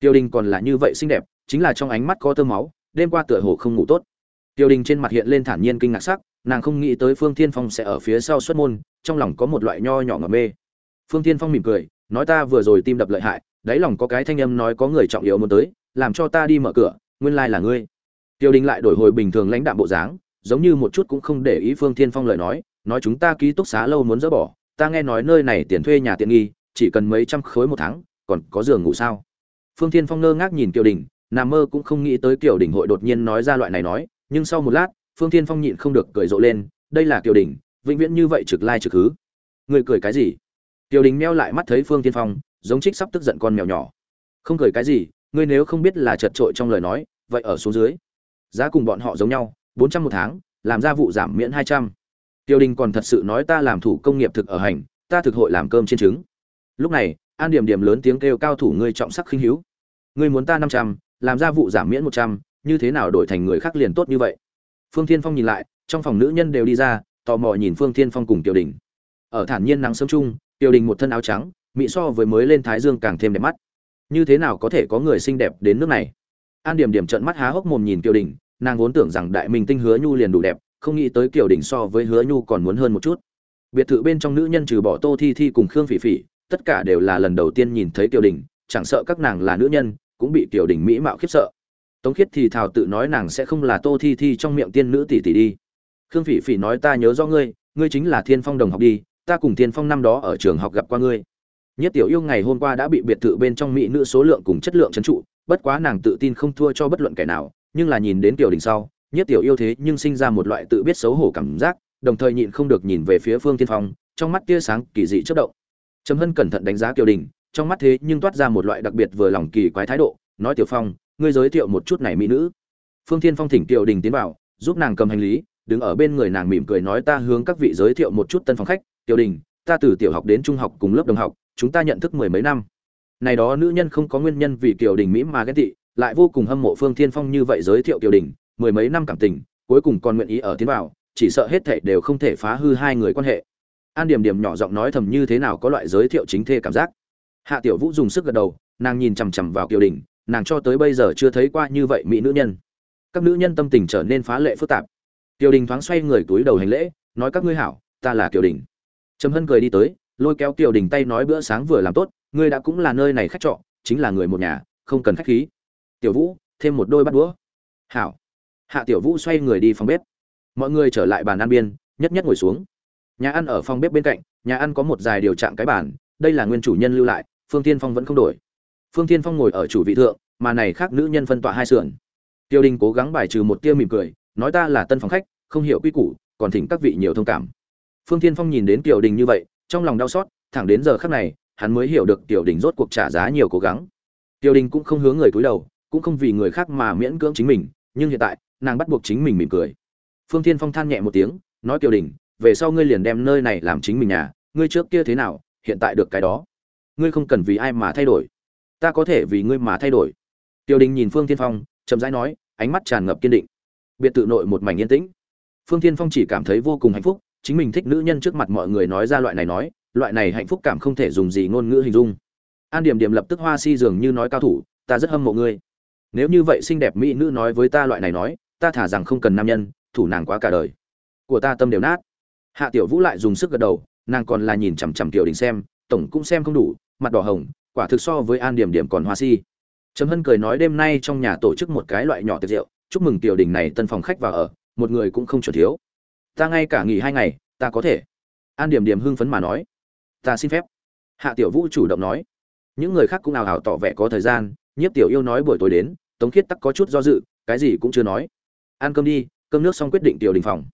Tiêu đình còn là như vậy xinh đẹp, chính là trong ánh mắt có tơ máu, đêm qua tựa hồ không ngủ tốt. Tiêu đình trên mặt hiện lên thản nhiên kinh ngạc sắc, nàng không nghĩ tới phương thiên phong sẽ ở phía sau xuất môn, trong lòng có một loại nho nhỏ ngầm mê. Phương thiên phong mỉm cười, nói ta vừa rồi tim đập lợi hại, đáy lòng có cái thanh âm nói có người trọng yếu muốn tới, làm cho ta đi mở cửa, nguyên lai là ngươi. Tiêu đình lại đổi hồi bình thường lãnh đạm bộ dáng, giống như một chút cũng không để ý phương thiên phong lời nói nói chúng ta ký túc xá lâu muốn dỡ bỏ, ta nghe nói nơi này tiền thuê nhà tiện nghi, chỉ cần mấy trăm khối một tháng, còn có giường ngủ sao? Phương thiên phong ngơ ngác nhìn kiều đình, nằm mơ cũng không nghĩ tới kiều đình hội đột nhiên nói ra loại này nói, nhưng sau một lát, phương thiên phong nhịn không được cười rộ lên, đây là kiều đình, vĩnh viễn như vậy trực lai trực hứ. Người cười cái gì? Kiều đình meo lại mắt thấy phương thiên phong, giống trích sắp tức giận con mèo nhỏ. Không cười cái gì, ngươi nếu không biết là chật trội trong lời nói, vậy ở xuống dưới. Giá cùng bọn họ giống nhau, bốn trăm một tháng, làm ra vụ giảm miễn hai trăm. Tiêu đình còn thật sự nói ta làm thủ công nghiệp thực ở hành, ta thực hội làm cơm trên trứng. Lúc này an điểm điểm lớn tiếng kêu cao thủ ngươi trọng sắc khinh hữu. Ngươi muốn ta năm trăm, làm ra vụ giảm miễn một trăm, như thế nào đổi thành người khác liền tốt như vậy? Phương thiên phong nhìn lại, trong phòng nữ nhân đều đi ra, tò mò nhìn phương thiên phong cùng tiểu đình. Ở thản nhiên nắng sớm chung, tiểu đình một thân áo trắng mỹ so với mới lên thái dương càng thêm đẹp mắt. Như thế nào có thể có người xinh đẹp đến nước này? An điểm điểm trợn mắt há hốc mồm nhìn tiểu đình, nàng vốn tưởng rằng đại minh tinh hứa nhu liền đủ đẹp, không nghĩ tới kiểu đỉnh so với hứa nhu còn muốn hơn một chút. Biệt thự bên trong nữ nhân trừ bỏ tô thi thi cùng khương phỉ phỉ tất cả đều là lần đầu tiên nhìn thấy tiểu đình, chẳng sợ các nàng là nữ nhân, cũng bị tiểu đình mỹ mạo khiếp sợ. Tống khiết thì thào tự nói nàng sẽ không là tô thi thi trong miệng tiên nữ tỷ tỷ đi. Khương phỉ phỉ nói ta nhớ do ngươi ngươi chính là thiên phong đồng học đi, ta cùng thiên phong năm đó ở trường học gặp qua ngươi. Nhất tiểu yêu ngày hôm qua đã bị biệt thự bên trong mỹ nữ số lượng cùng chất lượng trấn trụ, bất quá nàng tự tin không thua cho bất luận kẻ nào, nhưng là nhìn đến tiểu đình sau, nhất tiểu yêu thế nhưng sinh ra một loại tự biết xấu hổ cảm giác, đồng thời nhịn không được nhìn về phía phương tiên phong, trong mắt tia sáng kỳ dị chất động trầm hân cẩn thận đánh giá kiều đình, trong mắt thế nhưng toát ra một loại đặc biệt vừa lòng kỳ quái thái độ, nói, tiểu phong, ngươi giới thiệu một chút này mỹ nữ. Phương thiên phong thỉnh kiều đình tiến vào, giúp nàng cầm hành lý, đứng ở bên người nàng mỉm cười nói, ta hướng các vị giới thiệu một chút tân phòng khách, kiều đình, ta từ tiểu học đến trung học cùng lớp đồng học, chúng ta nhận thức mười mấy năm. Này đó nữ nhân không có nguyên nhân vì kiều đình mỹ mà ghét tị, lại vô cùng hâm mộ phương thiên phong như vậy giới thiệu kiều đình, mười mấy năm cảm tình, cuối cùng còn nguyện ý ở tiến vào, chỉ sợ hết thảy đều không thể phá hư hai người quan hệ an điểm điểm nhỏ giọng nói thầm như thế nào có loại giới thiệu chính thê cảm giác. Hạ tiểu vũ dùng sức gật đầu, nàng nhìn chằm chằm vào kiều đình, nàng cho tới bây giờ chưa thấy qua như vậy mỹ nữ nhân. Các nữ nhân tâm tình trở nên phá lệ phức tạp. Kiều đình thoáng xoay người túi đầu hành lễ, nói các ngươi hảo, ta là kiều đình. Trầm hân cười đi tới, lôi kéo kiều đình tay nói bữa sáng vừa làm tốt, ngươi đã cũng là nơi này khách trọ, chính là người một nhà, không cần khách khí. Tiểu vũ, thêm một đôi bát đũa. Hảo. Hạ tiểu vũ xoay người đi phòng bếp. Mọi người trở lại bàn ăn biên, nhất nhất ngồi xuống nhà ăn ở phòng bếp bên cạnh, nhà ăn có một dài điều trạng cái bàn, đây là nguyên chủ nhân lưu lại, phương tiên phong vẫn không đổi. Phương tiên phong ngồi ở chủ vị thượng, mà này khác nữ nhân phân tọa hai sườn. Tiêu đình cố gắng bài trừ một tia mỉm cười, nói ta là tân phòng khách, không hiểu quy củ, còn thỉnh các vị nhiều thông cảm. Phương tiên phong nhìn đến tiểu đình như vậy, trong lòng đau xót, thẳng đến giờ khác này, hắn mới hiểu được tiểu đình rốt cuộc trả giá nhiều cố gắng. Tiểu đình cũng không hướng người cúi đầu, cũng không vì người khác mà miễn cưỡng chính mình, nhưng hiện tại, nàng bắt buộc chính mình mỉm cười. Phương thiên phong than nhẹ một tiếng, nói tiểu đình về sau ngươi liền đem nơi này làm chính mình nhà, ngươi trước kia thế nào, hiện tại được cái đó. Ngươi không cần vì ai mà thay đổi. Ta có thể vì ngươi mà thay đổi. Tiêu đình nhìn phương thiên phong, chậm rãi nói, ánh mắt tràn ngập kiên định. Biệt tự nội một mảnh yên tĩnh. Phương thiên phong chỉ cảm thấy vô cùng hạnh phúc, chính mình thích nữ nhân trước mặt mọi người nói ra loại này nói, loại này hạnh phúc cảm không thể dùng gì ngôn ngữ hình dung. An điểm điểm lập tức hoa si dường như nói cao thủ, ta rất hâm mộ ngươi. Nếu như vậy xinh đẹp mỹ nữ nói với ta loại này nói, ta thả rằng không cần nam nhân, thủ nàng quá cả đời. Của ta tâm đều nát hạ tiểu vũ lại dùng sức gật đầu, nàng còn là nhìn chằm chằm tiểu đình xem, tổng cũng xem không đủ, mặt đỏ hồng, quả thực so với an điểm điểm còn hoa si. Trầm hân cười nói đêm nay trong nhà tổ chức một cái loại nhỏ tiệc rượu, chúc mừng tiểu đình này tân phòng khách vào ở, một người cũng không chuẩn thiếu. Ta ngay cả nghỉ hai ngày, ta có thể. An điểm điểm hưng phấn mà nói. Ta xin phép. Hạ tiểu vũ chủ động nói. Những người khác cũng ào ào tỏ vẻ có thời gian, nhiếp tiểu yêu nói buổi tối đến, tống khiết tắc có chút do dự, cái gì cũng chưa nói. Ăn cơm đi, cơm nước xong quyết định tiểu đình phòng.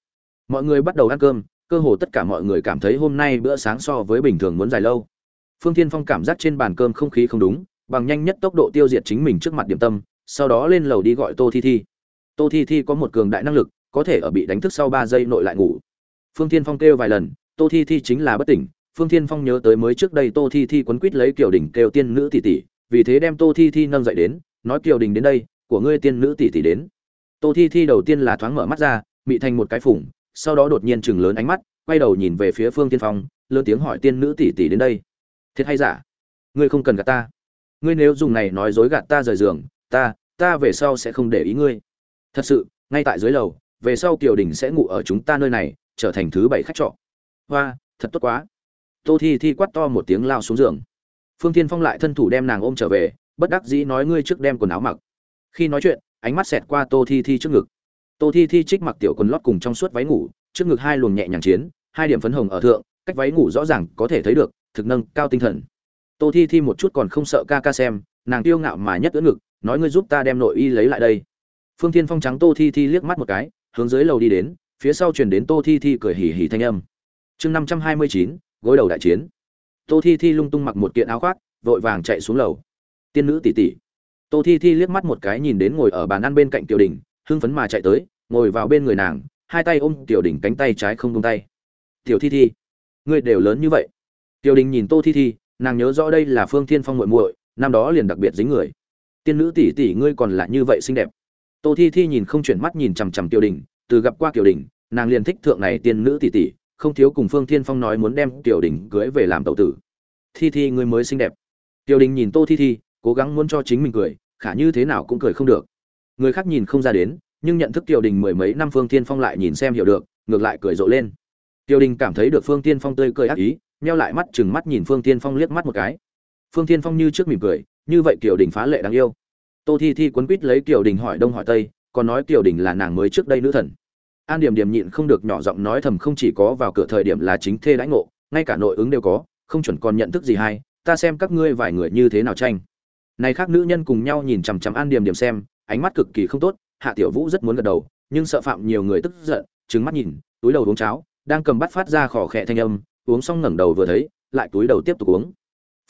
Mọi người bắt đầu ăn cơm cơ hồ tất cả mọi người cảm thấy hôm nay bữa sáng so với bình thường muốn dài lâu. Phương Thiên phong cảm giác trên bàn cơm không khí không đúng bằng nhanh nhất tốc độ tiêu diệt chính mình trước mặt điểm tâm sau đó lên lầu đi gọi tô thi thi. Tô thi thi có một cường đại năng lực có thể ở bị đánh thức sau ba giây nội lại ngủ. Phương Thiên phong kêu vài lần tô thi thi chính là bất tỉnh. Phương Thiên phong nhớ tới mới trước đây tô thi thi quấn quýt lấy kiều đình, kêu tiên nữ tỷ tỷ vì thế đem tô thi thi nâng dậy đến nói kiều đình đến đây của ngươi tiên nữ tỷ tỷ đến. Tô thi thi đầu tiên là thoáng mở mắt ra bị thành một cái phủng sau đó đột nhiên chừng lớn ánh mắt, quay đầu nhìn về phía phương tiên phong, lớn tiếng hỏi tiên nữ tỷ tỷ đến đây. Thiệt hay giả? Ngươi không cần gạt ta. Ngươi nếu dùng này nói dối gạt ta rời giường, ta ta về sau sẽ không để ý ngươi. Thật sự, ngay tại dưới lầu, về sau kiều đình sẽ ngủ ở chúng ta nơi này, trở thành thứ bảy khách trọ. Hoa, thật tốt quá. Tô thi thi quát to một tiếng lao xuống giường. Phương tiên phong lại thân thủ đem nàng ôm trở về, bất đắc dĩ nói ngươi trước đem quần áo mặc. Khi nói chuyện, ánh mắt xẹt qua tô thi thi trước ngực tô thi thi trích mặc tiểu quần lót cùng trong suốt váy ngủ, trước ngực hai luồng nhẹ nhàng chiến, hai điểm phấn hồng ở thượng, cách váy ngủ rõ ràng có thể thấy được, thực nâng cao tinh thần. Tô thi thi một chút còn không sợ ca ca xem, nàng tiêu ngạo mà nhất ưỡn ngực, nói ngươi giúp ta đem nội y lấy lại đây. Phương thiên phong trắng tô thi thi liếc mắt một cái, hướng dưới lầu đi đến, phía sau truyền đến tô thi thi cười hì hì thanh âm. Chương năm trăm hai mươi chín, gối đầu đại chiến. Tô thi thi lung tung mặc một kiện áo khoác, vội vàng chạy xuống lầu. Tiên nữ tỷ tỷ. Tô thi thi liếc mắt một cái nhìn đến ngồi ở bàn ăn bên cạnh tiểu đình hưng phấn mà chạy tới, ngồi vào bên người nàng, hai tay ôm tiểu đình cánh tay trái không tung tay. Tiểu thi thi, ngươi đều lớn như vậy. Tiểu đình nhìn tô thi thi, nàng nhớ rõ đây là phương thiên phong muội muội, năm đó liền đặc biệt dính người. Tiên nữ tỷ tỷ ngươi còn là như vậy xinh đẹp. Tô thi thi nhìn không chuyển mắt nhìn chằm chằm tiểu đình, từ gặp qua tiểu đình, nàng liền thích thượng này tiên nữ tỷ tỷ, không thiếu cùng phương thiên phong nói muốn đem tiểu đình cưới về làm tẩu tử. Thi thi ngươi mới xinh đẹp. Tiểu đình nhìn tô thi thi, cố gắng muốn cho chính mình cười, khả như thế nào cũng cười không được người khác nhìn không ra đến, nhưng nhận thức tiểu đình mười mấy năm phương thiên phong lại nhìn xem hiểu được, ngược lại cười rộ lên. Tiểu đình cảm thấy được phương thiên phong tươi cười ác ý meo lại mắt chừng mắt nhìn phương thiên phong liếc mắt một cái. Phương thiên phong như trước mỉm cười, như vậy tiểu đình phá lệ đáng yêu. Tô thi thi quấn quýt lấy tiểu đình hỏi đông hỏi tây, còn nói tiểu đình là nàng mới trước đây nữ thần. An điểm điểm nhịn không được nhỏ giọng nói thầm không chỉ có vào cửa thời điểm là chính thê đãi ngộ, ngay cả nội ứng đều có, không chuẩn còn nhận thức gì hay, ta xem các ngươi vài người như thế nào tranh. Này khác nữ nhân cùng nhau nhìn chằm chằm an điểm điểm xem ánh mắt cực kỳ không tốt hạ tiểu vũ rất muốn gật đầu nhưng sợ phạm nhiều người tức giận trứng mắt nhìn túi đầu uống cháo đang cầm bắt phát ra khỏ khẽ thanh âm uống xong ngẩng đầu vừa thấy lại túi đầu tiếp tục uống.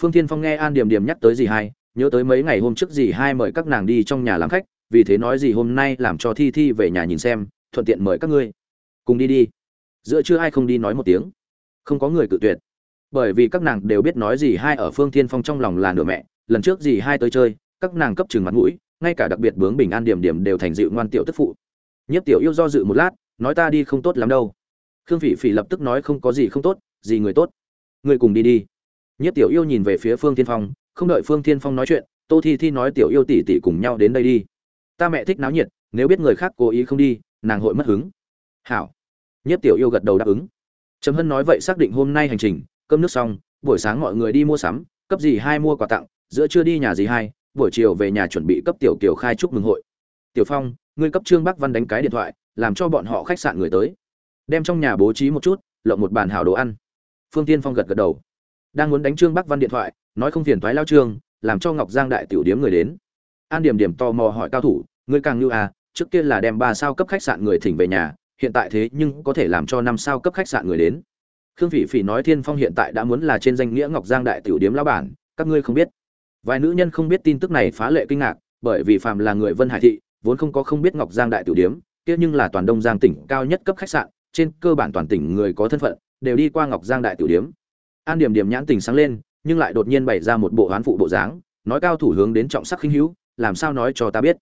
Phương thiên phong nghe an điểm điểm nhắc tới gì hai, nhớ tới mấy ngày hôm trước gì hai mời các nàng đi trong nhà làm khách vì thế nói gì hôm nay làm cho thi thi về nhà nhìn xem thuận tiện mời các ngươi. Cùng đi đi. Giữa chưa ai không đi nói một tiếng. Không có người cự tuyệt. Bởi vì các nàng đều biết nói gì hai ở phương thiên phong trong lòng là nửa mẹ lần trước gì hai tới chơi các nàng cấp trường mặt mũi ngay cả đặc biệt bướng bình an điểm điểm đều thành dịu ngoan tiểu tức phụ. Nhiếp tiểu yêu do dự một lát, nói ta đi không tốt lắm đâu. Khương phỉ phỉ lập tức nói không có gì không tốt, gì người tốt? Người cùng đi đi. Nhiếp tiểu yêu nhìn về phía phương thiên phong, không đợi phương thiên phong nói chuyện, tô thi thi nói tiểu yêu tỷ tỷ cùng nhau đến đây đi. Ta mẹ thích náo nhiệt, nếu biết người khác cố ý không đi, nàng hội mất hứng. Hảo. Nhất tiểu yêu gật đầu đáp ứng. Trầm hân nói vậy xác định hôm nay hành trình, cơm nước xong, buổi sáng mọi người đi mua sắm, cấp gì hai mua quà tặng, giữa trưa đi nhà gì hai buổi chiều về nhà chuẩn bị cấp tiểu kiều khai chúc mừng hội. Tiểu phong, ngươi cấp trương bắc văn đánh cái điện thoại, làm cho bọn họ khách sạn người tới. Đem trong nhà bố trí một chút, lộng một bàn hảo đồ ăn. Phương tiên phong gật gật đầu. Đang muốn đánh trương bắc văn điện thoại, nói không phiền thoái lao trương, làm cho ngọc giang đại tiểu điếm người đến. An điểm điểm tò mò hỏi cao thủ, ngươi càng như à trước kia là đem ba sao cấp khách sạn người thỉnh về nhà, hiện tại thế nhưng có thể làm cho năm sao cấp khách sạn người đến. Khương phỉ phỉ nói thiên phong hiện tại đã muốn là trên danh nghĩa ngọc giang đại tiểu điếm lão bản, các ngươi không biết vài nữ nhân không biết tin tức này phá lệ kinh ngạc, bởi vì phàm là người vân hải thị, vốn không có không biết ngọc giang đại tiểu điếm, kia nhưng là toàn đông giang tỉnh cao nhất cấp khách sạn, trên cơ bản toàn tỉnh người có thân phận, đều đi qua ngọc giang đại tiểu điếm. An điểm điểm nhãn tình sáng lên, nhưng lại đột nhiên bày ra một bộ hoán phụ bộ dáng, nói cao thủ hướng đến trọng sắc khinh hữu, làm sao nói cho ta biết?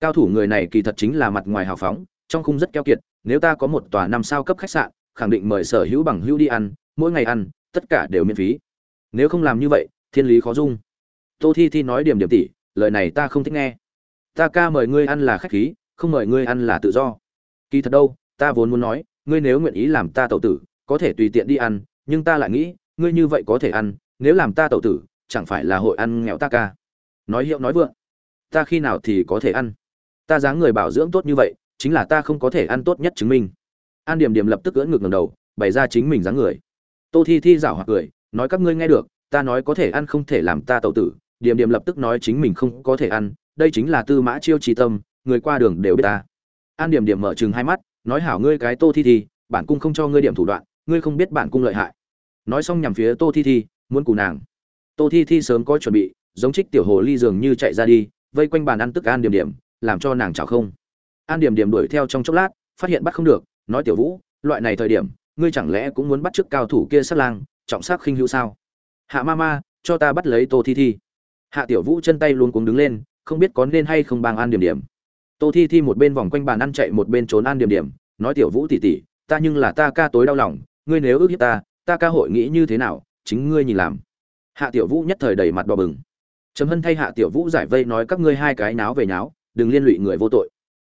Cao thủ người này kỳ thật chính là mặt ngoài hào phóng, trong khung rất keo kiệt, nếu ta có một tòa năm sao cấp khách sạn, khẳng định mời sở hữu bằng hữu đi ăn, mỗi ngày ăn, tất cả đều miễn phí. Nếu không làm như vậy, thiên lý khó dung tô thi thi nói điểm điểm tỷ lời này ta không thích nghe. Ta ca mời ngươi ăn là khách khí, không mời ngươi ăn là tự do. Kỳ thật đâu, ta vốn muốn nói, ngươi nếu nguyện ý làm ta tậu tử, có thể tùy tiện đi ăn, nhưng ta lại nghĩ, ngươi như vậy có thể ăn, nếu làm ta tậu tử, chẳng phải là hội ăn nghèo ta ca. Nói hiệu nói vượng, ta khi nào thì có thể ăn? Ta dáng người bảo dưỡng tốt như vậy, chính là ta không có thể ăn tốt nhất chứng minh. An điểm điểm lập tức cưỡng ngược ngầm đầu, bày ra chính mình dáng người. Tô thi thi rảo hoặc cười, nói các ngươi nghe được, ta nói có thể ăn không thể làm ta tậu tử điểm điểm lập tức nói chính mình không có thể ăn, đây chính là tư mã chiêu trí tâm, người qua đường đều biết ta. An điểm điểm mở chừng hai mắt, nói hảo ngươi cái tô thi thi, bản cung không cho ngươi điểm thủ đoạn, ngươi không biết bản cung lợi hại. Nói xong nhằm phía tô thi thi, muốn cù nàng. Tô thi thi sớm có chuẩn bị, giống trích tiểu hồ ly dường như chạy ra đi, vây quanh bàn ăn tức an điểm điểm làm cho nàng chảo không. An điểm điểm đuổi theo trong chốc lát, phát hiện bắt không được, nói tiểu vũ, loại này thời điểm, ngươi chẳng lẽ cũng muốn bắt trước cao thủ kia sát lang, trọng sắc khinh hữu sao? Hạ ma ma, cho ta bắt lấy tô thi thi hạ tiểu vũ chân tay luôn cuống đứng lên, không biết có nên hay không bang an điểm điểm. Tô thi thi một bên vòng quanh bàn ăn chạy một bên trốn an điểm điểm, nói tiểu vũ tỉ tỉ ta nhưng là ta ca tối đau lòng, ngươi nếu ước hiếp ta ta ca hội nghĩ như thế nào, chính ngươi nhìn làm. Hạ tiểu vũ nhất thời đầy mặt đỏ bừng. Trầm hân thay hạ tiểu vũ giải vây nói các ngươi hai cái náo về náo đừng liên lụy người vô tội.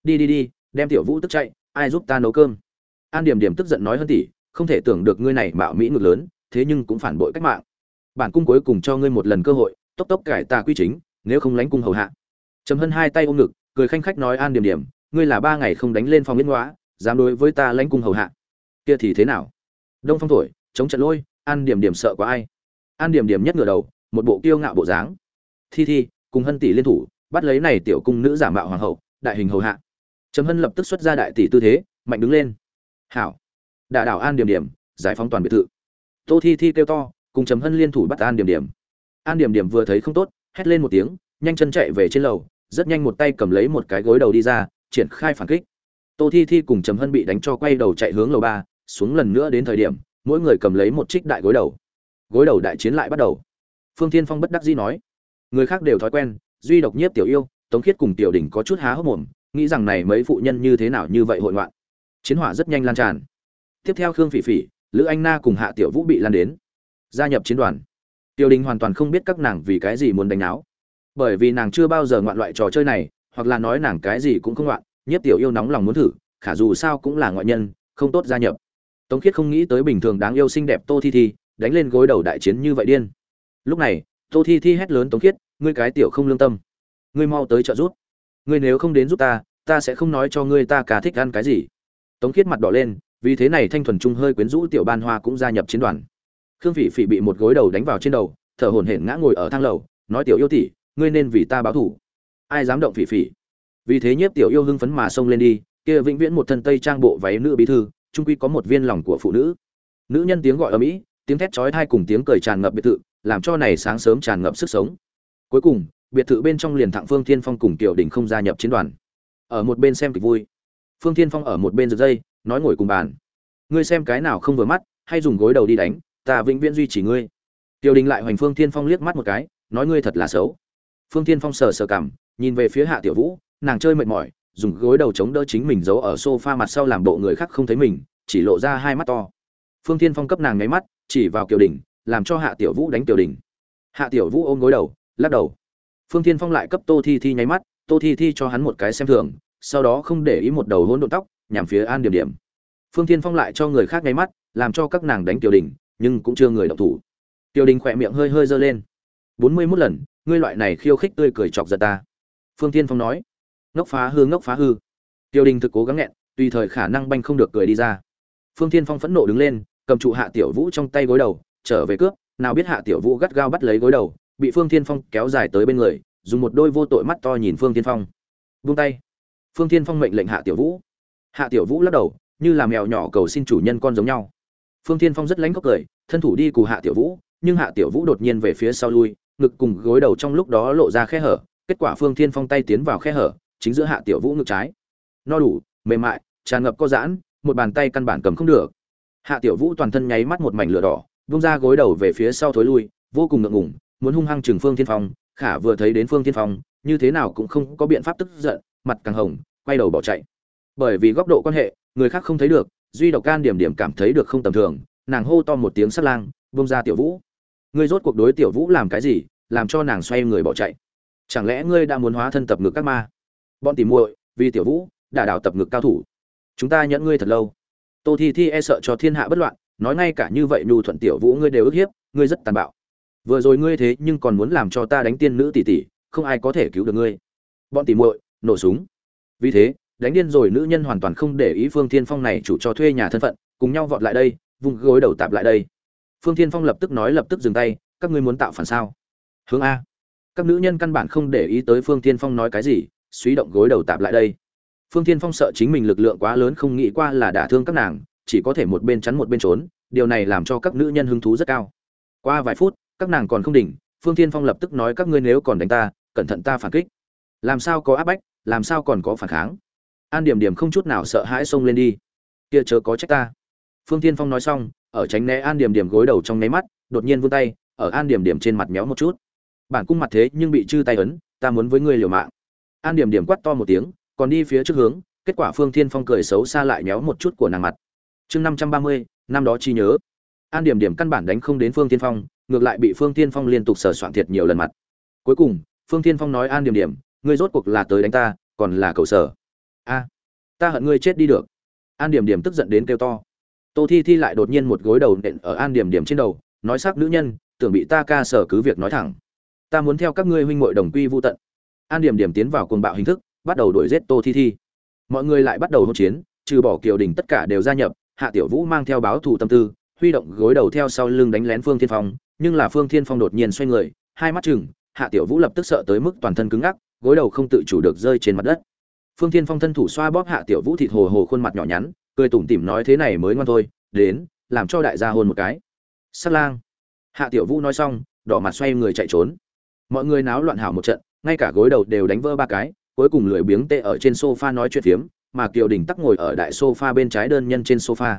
Đi đi đi, đem tiểu vũ tức chạy, ai giúp ta nấu cơm? An điểm điểm tức giận nói hơn tỷ, không thể tưởng được ngươi này mạo mỹ ngược lớn, thế nhưng cũng phản bội cách mạng. Bản cung cuối cùng cho ngươi một lần cơ hội tốc tốc cải tà quy chính, nếu không lánh cung hầu hạ. Trầm hân hai tay ôm ngực, cười khanh khách nói an điểm điểm, ngươi là ba ngày không đánh lên phòng yên ngõa dám đối với ta lãnh cung hầu hạ. Kia thì thế nào? Đông phong thổi, chống trận lôi, an điểm điểm sợ quá ai. An điểm điểm nhất ngửa đầu, một bộ kiêu ngạo bộ dáng. Thi thi, cùng hân tỷ liên thủ, bắt lấy này tiểu cung nữ giả mạo hoàng hậu, đại hình hầu hạ. Trầm hân lập tức xuất ra đại tỷ tư thế, mạnh đứng lên. Hảo. Đả đảo an điểm điểm, giải phóng toàn biệt thự. Tô thi thi kêu to, cùng trầm hân liên thủ bắt an điểm điểm an điểm điểm vừa thấy không tốt, hét lên một tiếng, nhanh chân chạy về trên lầu, rất nhanh một tay cầm lấy một cái gối đầu đi ra, triển khai phản kích. Tô thi thi cùng trầm hân bị đánh cho quay đầu chạy hướng lầu ba, xuống lần nữa đến thời điểm, mỗi người cầm lấy một trích đại gối đầu. Gối đầu đại chiến lại bắt đầu. Phương thiên phong bất đắc dĩ nói, người khác đều thói quen, duy độc nhiếp tiểu yêu, tống khiết cùng tiểu đỉnh có chút há hốc mồm, nghĩ rằng này mấy phụ nhân như thế nào như vậy hội loạn chiến hỏa rất nhanh lan tràn. Tiếp theo khương phỉ phỉ, lữ anh na cùng hạ tiểu vũ bị lan đến. Gia nhập chiến đoàn. Tiêu đình hoàn toàn không biết các nàng vì cái gì muốn đánh náo bởi vì nàng chưa bao giờ ngoạn loại trò chơi này, hoặc là nói nàng cái gì cũng không ngoạn, nhất tiểu yêu nóng lòng muốn thử, khả dù sao cũng là ngoại nhân, không tốt gia nhập. Tống khiết không nghĩ tới bình thường đáng yêu xinh đẹp tô thi thi, đánh lên gối đầu đại chiến như vậy điên. Lúc này, tô thi thi hét lớn tống khiết, ngươi cái tiểu không lương tâm. Ngươi mau tới trợ giúp. Ngươi nếu không đến giúp ta ta sẽ không nói cho ngươi ta cả thích ăn cái gì. Tống khiết mặt đỏ lên, vì thế này thanh thuần trung hơi quyến rũ tiểu ban hoa cũng gia nhập chiến đoàn khương phỉ phỉ bị một gối đầu đánh vào trên đầu, thở hổn hển ngã ngồi ở thang lầu, nói, tiểu yêu tỷ, ngươi nên vì ta báo thủ ai dám động phỉ phỉ? Vì thế nhiếp tiểu yêu hưng phấn mà xông lên đi, kia vĩnh viễn một thân tây trang bộ váy nữ bí thư trung quy có một viên lòng của phụ nữ. Nữ nhân tiếng gọi ở mỹ, tiếng thét chói tai cùng tiếng cười tràn ngập biệt thự, làm cho này sáng sớm tràn ngập sức sống. Cuối cùng, biệt thự bên trong liền thẳng phương thiên phong cùng tiểu Đình không gia nhập chiến đoàn. Ở một bên xem kịch vui. Phương thiên phong ở một bên giật dây, nói, ngồi cùng bàn. Ngươi xem cái nào không vừa mắt, hay dùng gối đầu đi đánh ta vĩnh viễn duy trì ngươi. Tiểu đình lại hoành phương thiên phong liếc mắt một cái, nói ngươi thật là xấu. Phương thiên phong sờ sờ cảm nhìn về phía hạ tiểu vũ, nàng chơi mệt mỏi, dùng gối đầu chống đỡ chính mình giấu ở sofa mặt sau làm bộ người khác không thấy mình, chỉ lộ ra hai mắt to. Phương thiên phong cấp nàng ngáy mắt, chỉ vào kiều đình, làm cho hạ tiểu vũ đánh tiểu đình. Hạ tiểu vũ ôm gối đầu, lắc đầu. Phương thiên phong lại cấp tô thi thi nháy mắt, tô thi thi cho hắn một cái xem thường, sau đó không để ý một đầu hỗn độn tóc, nhằm phía an điểm điểm. Phương thiên phong lại cho người khác nháy mắt, làm cho các nàng đánh tiểu đình nhưng cũng chưa người động thủ. Tiêu đình khỏe miệng hơi hơi giơ lên. Bốn mươi mốt lần, ngươi loại này khiêu khích tươi cười chọc giật ta. Phương thiên phong nói. Ngốc phá hư, ngốc phá hư. Tiêu đình thực cố gắng nghẹn, tùy thời khả năng banh không được cười đi ra. Phương thiên phong phẫn nộ đứng lên, cầm trụ hạ tiểu vũ trong tay gối đầu, trở về cướp, nào biết hạ tiểu vũ gắt gao bắt lấy gối đầu, bị phương thiên phong kéo dài tới bên người, dùng một đôi vô tội mắt to nhìn phương thiên phong. Vung tay. Phương thiên phong mệnh lệnh hạ tiểu vũ. Hạ tiểu vũ lắc đầu, như là mèo nhỏ cầu xin chủ nhân con giống nhau phương thiên phong rất lánh khóc cười, thân thủ đi cù hạ tiểu vũ, nhưng hạ tiểu vũ đột nhiên về phía sau lui, ngực cùng gối đầu trong lúc đó lộ ra khe hở, kết quả phương thiên phong tay tiến vào khe hở, chính giữa hạ tiểu vũ ngực trái. No đủ, mềm mại, tràn ngập có giãn, một bàn tay căn bản cầm không được. Hạ tiểu vũ toàn thân nháy mắt một mảnh lửa đỏ, vung ra gối đầu về phía sau thối lui, vô cùng ngượng ngùng, muốn hung hăng chừng phương thiên phong, khả vừa thấy đến phương thiên phong, như thế nào cũng không có biện pháp tức giận, mặt càng hồng, quay đầu bỏ chạy. Bởi vì góc độ quan hệ, người khác không thấy được duy độc can điểm điểm cảm thấy được không tầm thường, nàng hô to một tiếng sắt lang vung ra tiểu vũ. Ngươi rốt cuộc đối tiểu vũ làm cái gì, làm cho nàng xoay người bỏ chạy? Chẳng lẽ ngươi đã muốn hóa thân tập ngực các ma? Bọn tìm muội, vì tiểu vũ đã đào tập ngực cao thủ. Chúng ta nhẫn ngươi thật lâu. Tô thi thi e sợ cho thiên hạ bất loạn, nói ngay cả như vậy nhu thuận tiểu vũ ngươi đều ức hiếp, ngươi rất tàn bạo. Vừa rồi ngươi thế nhưng còn muốn làm cho ta đánh tiên nữ tỷ tỷ, không ai có thể cứu được ngươi. Bọn tỉ muội, nổ súng. Vì thế đánh điên rồi nữ nhân hoàn toàn không để ý phương thiên phong này chủ cho thuê nhà thân phận, cùng nhau vọt lại đây vùng gối đầu tạp lại đây. Phương thiên phong lập tức nói lập tức dừng tay, các ngươi muốn tạo phản sao? Hướng a. Các nữ nhân căn bản không để ý tới phương thiên phong nói cái gì, suy động gối đầu tạp lại đây. Phương thiên phong sợ chính mình lực lượng quá lớn không nghĩ qua là đả thương các nàng, chỉ có thể một bên chắn một bên trốn, điều này làm cho các nữ nhân hứng thú rất cao. Qua vài phút, các nàng còn không đỉnh, phương thiên phong lập tức nói các ngươi nếu còn đánh ta, cẩn thận ta phản kích. Làm sao có áp bách, làm sao còn có phản kháng? An điểm điểm không chút nào sợ hãi xông lên đi. Kia chớ có trách ta. Phương thiên phong nói xong, ở tránh né an điểm điểm gối đầu trong nháy mắt, đột nhiên vươn tay, ở an điểm điểm trên mặt méo một chút. Bản cung mặt thế nhưng bị chư tay ấn, ta muốn với ngươi liều mạng. An điểm điểm quát to một tiếng, còn đi phía trước hướng, kết quả phương thiên phong cười xấu xa lại méo một chút của nàng mặt. Chương năm trăm ba mươi, năm đó chi nhớ. An điểm điểm căn bản đánh không đến phương thiên phong, ngược lại bị phương thiên phong liên tục sờ soạn thiệt nhiều lần mặt. Cuối cùng, phương thiên phong nói an điểm điểm, ngươi rốt cuộc là tới đánh ta, còn là cầu sở a, ta hận ngươi chết đi được. An điểm điểm tức giận đến kêu to. Tô thi thi lại đột nhiên một gối đầu nện ở an điểm điểm trên đầu, nói sắc nữ nhân, tưởng bị ta ca sở cứ việc nói thẳng. Ta muốn theo các ngươi huynh muội đồng quy vô tận. An điểm điểm tiến vào cuồng bạo hình thức, bắt đầu đuổi giết tô thi thi. Mọi người lại bắt đầu hỗn chiến, trừ bỏ kiều đình tất cả đều gia nhập, hạ tiểu vũ mang theo báo thù tâm tư, huy động gối đầu theo sau lưng đánh lén phương thiên phong, nhưng là phương thiên phong đột nhiên xoay người, hai mắt chừng, hạ tiểu vũ lập tức sợ tới mức toàn thân cứng ngắc, gối đầu không tự chủ được rơi trên mặt đất phương thiên phong thân thủ xoa bóp hạ tiểu vũ thịt hồ hồ khuôn mặt nhỏ nhắn, cười tủm tỉm nói thế này mới ngoan thôi, đến, làm cho đại gia hôn một cái. Sát lang. Hạ tiểu vũ nói xong, đỏ mặt xoay người chạy trốn. Mọi người náo loạn hảo một trận, ngay cả gối đầu đều đánh vỡ ba cái, cuối cùng lười biếng tê ở trên sofa nói chuyện phiếm, mà kiều đình tắc ngồi ở đại sofa bên trái đơn nhân trên sofa.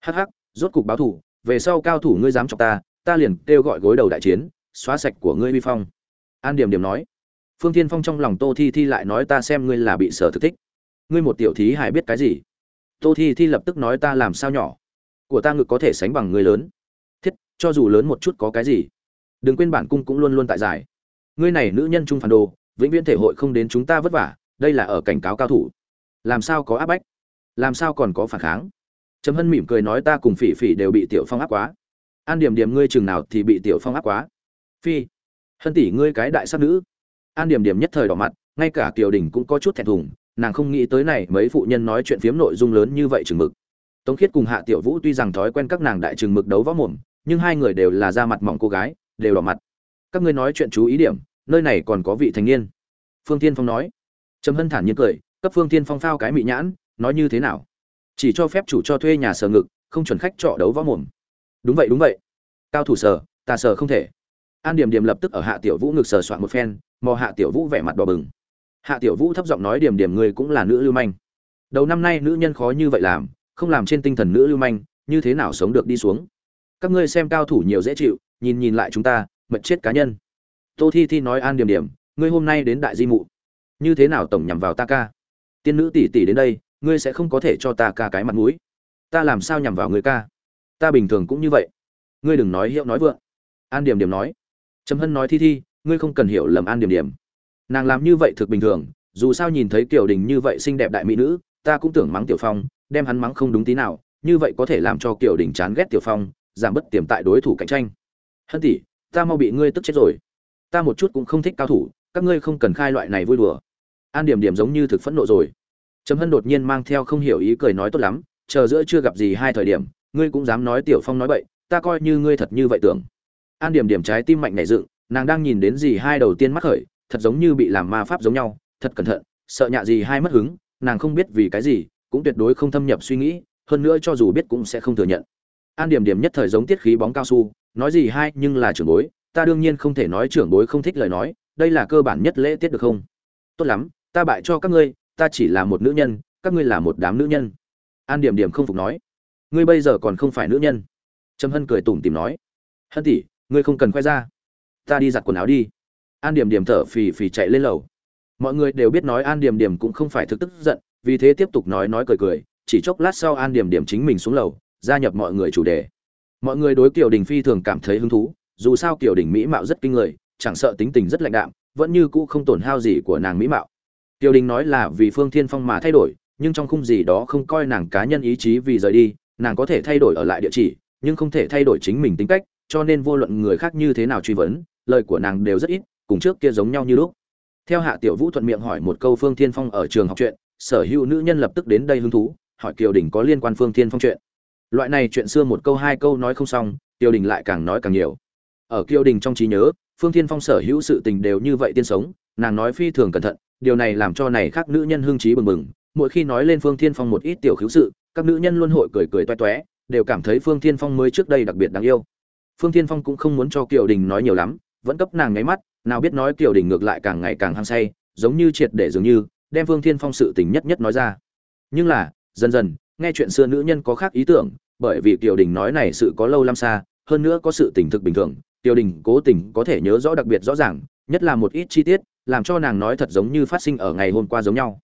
Hắc hắc, rốt cục báo thủ, về sau cao thủ ngươi dám chọc ta ta liền kêu gọi gối đầu đại chiến, xóa sạch của ngươi vi phong. An điểm điểm nói phương thiên phong trong lòng tô thi thi lại nói ta xem ngươi là bị sở thực thích. Ngươi một tiểu thí hài biết cái gì? Tô thi thi lập tức nói ta làm sao nhỏ? Của ta ngực có thể sánh bằng người lớn. Thiết, cho dù lớn một chút có cái gì? Đừng quên bản cung cũng luôn luôn tại giải. Ngươi này nữ nhân trung phản đồ, vĩnh viễn thể hội không đến chúng ta vất vả, đây là ở cảnh cáo cao thủ. Làm sao có áp bách? Làm sao còn có phản kháng? Trầm hân mỉm cười nói ta cùng phỉ phỉ đều bị tiểu phong áp quá. An điểm điểm ngươi chừng nào thì bị tiểu phong áp quá. Phi, hân tỷ ngươi cái đại sắc nữ an điểm điểm nhất thời đỏ mặt, ngay cả kiều đình cũng có chút thẹn thùng, nàng không nghĩ tới này mấy phụ nhân nói chuyện phiếm nội dung lớn như vậy chừng mực. Tống khiết cùng hạ tiểu vũ tuy rằng thói quen các nàng đại chừng mực đấu võ mồm, nhưng hai người đều là da mặt mỏng cô gái, đều đỏ mặt. Các ngươi nói chuyện chú ý điểm, nơi này còn có vị thành niên. Phương tiên phong nói. Trầm hân thản nhiên cười, cấp phương tiên phong phao cái mị nhãn, nói như thế nào? Chỉ cho phép chủ cho thuê nhà sở ngực, không chuẩn khách trọ đấu võ mồm. Đúng vậy đúng vậy. Cao thủ sở, ta sở không thể an điểm điểm lập tức ở hạ tiểu vũ ngực sờ soạn một phen, mò hạ tiểu vũ vẻ mặt đỏ bừng. Hạ tiểu vũ thấp giọng nói, điểm điểm người cũng là nữ lưu manh. Đầu năm nay nữ nhân khó như vậy làm, không làm trên tinh thần nữ lưu manh, như thế nào sống được đi xuống? Các ngươi xem cao thủ nhiều dễ chịu, nhìn nhìn lại chúng ta, mật chết cá nhân. Tô thi thi nói, an điểm điểm, ngươi hôm nay đến đại di mụ. Như thế nào tổng nhằm vào ta ca? Tiên nữ tỷ tỷ đến đây, ngươi sẽ không có thể cho ta ca cái mặt mũi. Ta làm sao nhằm vào người ca? Ta bình thường cũng như vậy. Ngươi đừng nói hiệu nói vượng. An điểm điểm nói trầm hân nói thi thi, ngươi không cần hiểu lầm an điểm điểm. Nàng làm như vậy thực bình thường, dù sao nhìn thấy kiều đình như vậy xinh đẹp đại mỹ nữ, ta cũng tưởng mắng tiểu phong, đem hắn mắng không đúng tí nào, như vậy có thể làm cho kiều đình chán ghét tiểu phong, giảm bớt tiềm tại đối thủ cạnh tranh. Hân tỷ, ta mau bị ngươi tức chết rồi. Ta một chút cũng không thích cao thủ, các ngươi không cần khai loại này vui đùa. An điểm điểm giống như thực phẫn nộ rồi. Trầm hân đột nhiên mang theo không hiểu ý cười nói tốt lắm, chờ giữa chưa gặp gì hai thời điểm, ngươi cũng dám nói tiểu phong nói bậy, ta coi như ngươi thật như vậy tưởng an điểm điểm trái tim mạnh nảy dựng, nàng đang nhìn đến gì hai đầu tiên mắc khởi, thật giống như bị làm ma pháp giống nhau, thật cẩn thận, sợ nhạ gì hai mất hứng, nàng không biết vì cái gì, cũng tuyệt đối không thâm nhập suy nghĩ, hơn nữa cho dù biết cũng sẽ không thừa nhận. An điểm điểm nhất thời giống tiết khí bóng cao su, nói gì hai nhưng là trưởng bối, ta đương nhiên không thể nói trưởng bối không thích lời nói, đây là cơ bản nhất lễ tiết được không? Tốt lắm, ta bại cho các ngươi, ta chỉ là một nữ nhân, các ngươi là một đám nữ nhân. An điểm điểm không phục nói. Ngươi bây giờ còn không phải nữ nhân. Trầm hân cười tủm tìm nói. Hân tỷ ngươi không cần khoe ra. Ta đi giặt quần áo đi. An điểm điểm thở phì phì chạy lên lầu. Mọi người đều biết nói an điểm điểm cũng không phải thực tức giận, vì thế tiếp tục nói nói cười cười, chỉ chốc lát sau an điểm điểm chính mình xuống lầu, gia nhập mọi người chủ đề. Mọi người đối kiểu đình phi thường cảm thấy hứng thú, dù sao kiểu đình mỹ mạo rất kinh người, chẳng sợ tính tình rất lạnh đạm, vẫn như cũ không tổn hao gì của nàng mỹ mạo. Tiểu đình nói là vì phương thiên phong mà thay đổi, nhưng trong khung gì đó không coi nàng cá nhân ý chí vì rời đi, nàng có thể thay đổi ở lại địa chỉ, nhưng không thể thay đổi chính mình tính cách cho nên vô luận người khác như thế nào truy vấn, lời của nàng đều rất ít, cùng trước kia giống nhau như lúc. Theo hạ tiểu vũ thuận miệng hỏi một câu phương thiên phong ở trường học chuyện, sở hữu nữ nhân lập tức đến đây hứng thú, hỏi kiều đình có liên quan phương thiên phong chuyện. Loại này chuyện xưa một câu hai câu nói không xong, kiều đình lại càng nói càng nhiều. Ở kiều đình trong trí nhớ, phương thiên phong sở hữu sự tình đều như vậy tiên sống, nàng nói phi thường cẩn thận, điều này làm cho này khác nữ nhân hưng trí bừng bừng. Mỗi khi nói lên phương thiên phong một ít tiểu khiếu sự, các nữ nhân luôn hội cười cười toe toé, đều cảm thấy phương thiên phong mới trước đây đặc biệt đáng yêu phương thiên phong cũng không muốn cho kiều đình nói nhiều lắm, vẫn cấp nàng ngáy mắt, nào biết nói kiều đình ngược lại càng ngày càng hăng say, giống như triệt để dường như, đem phương thiên phong sự tình nhất nhất nói ra. Nhưng là, dần dần, nghe chuyện xưa nữ nhân có khác ý tưởng, bởi vì kiều đình nói này sự có lâu lắm xa, hơn nữa có sự tình thực bình thường, kiều đình cố tình có thể nhớ rõ đặc biệt rõ ràng, nhất là một ít chi tiết, làm cho nàng nói thật giống như phát sinh ở ngày hôm qua giống nhau.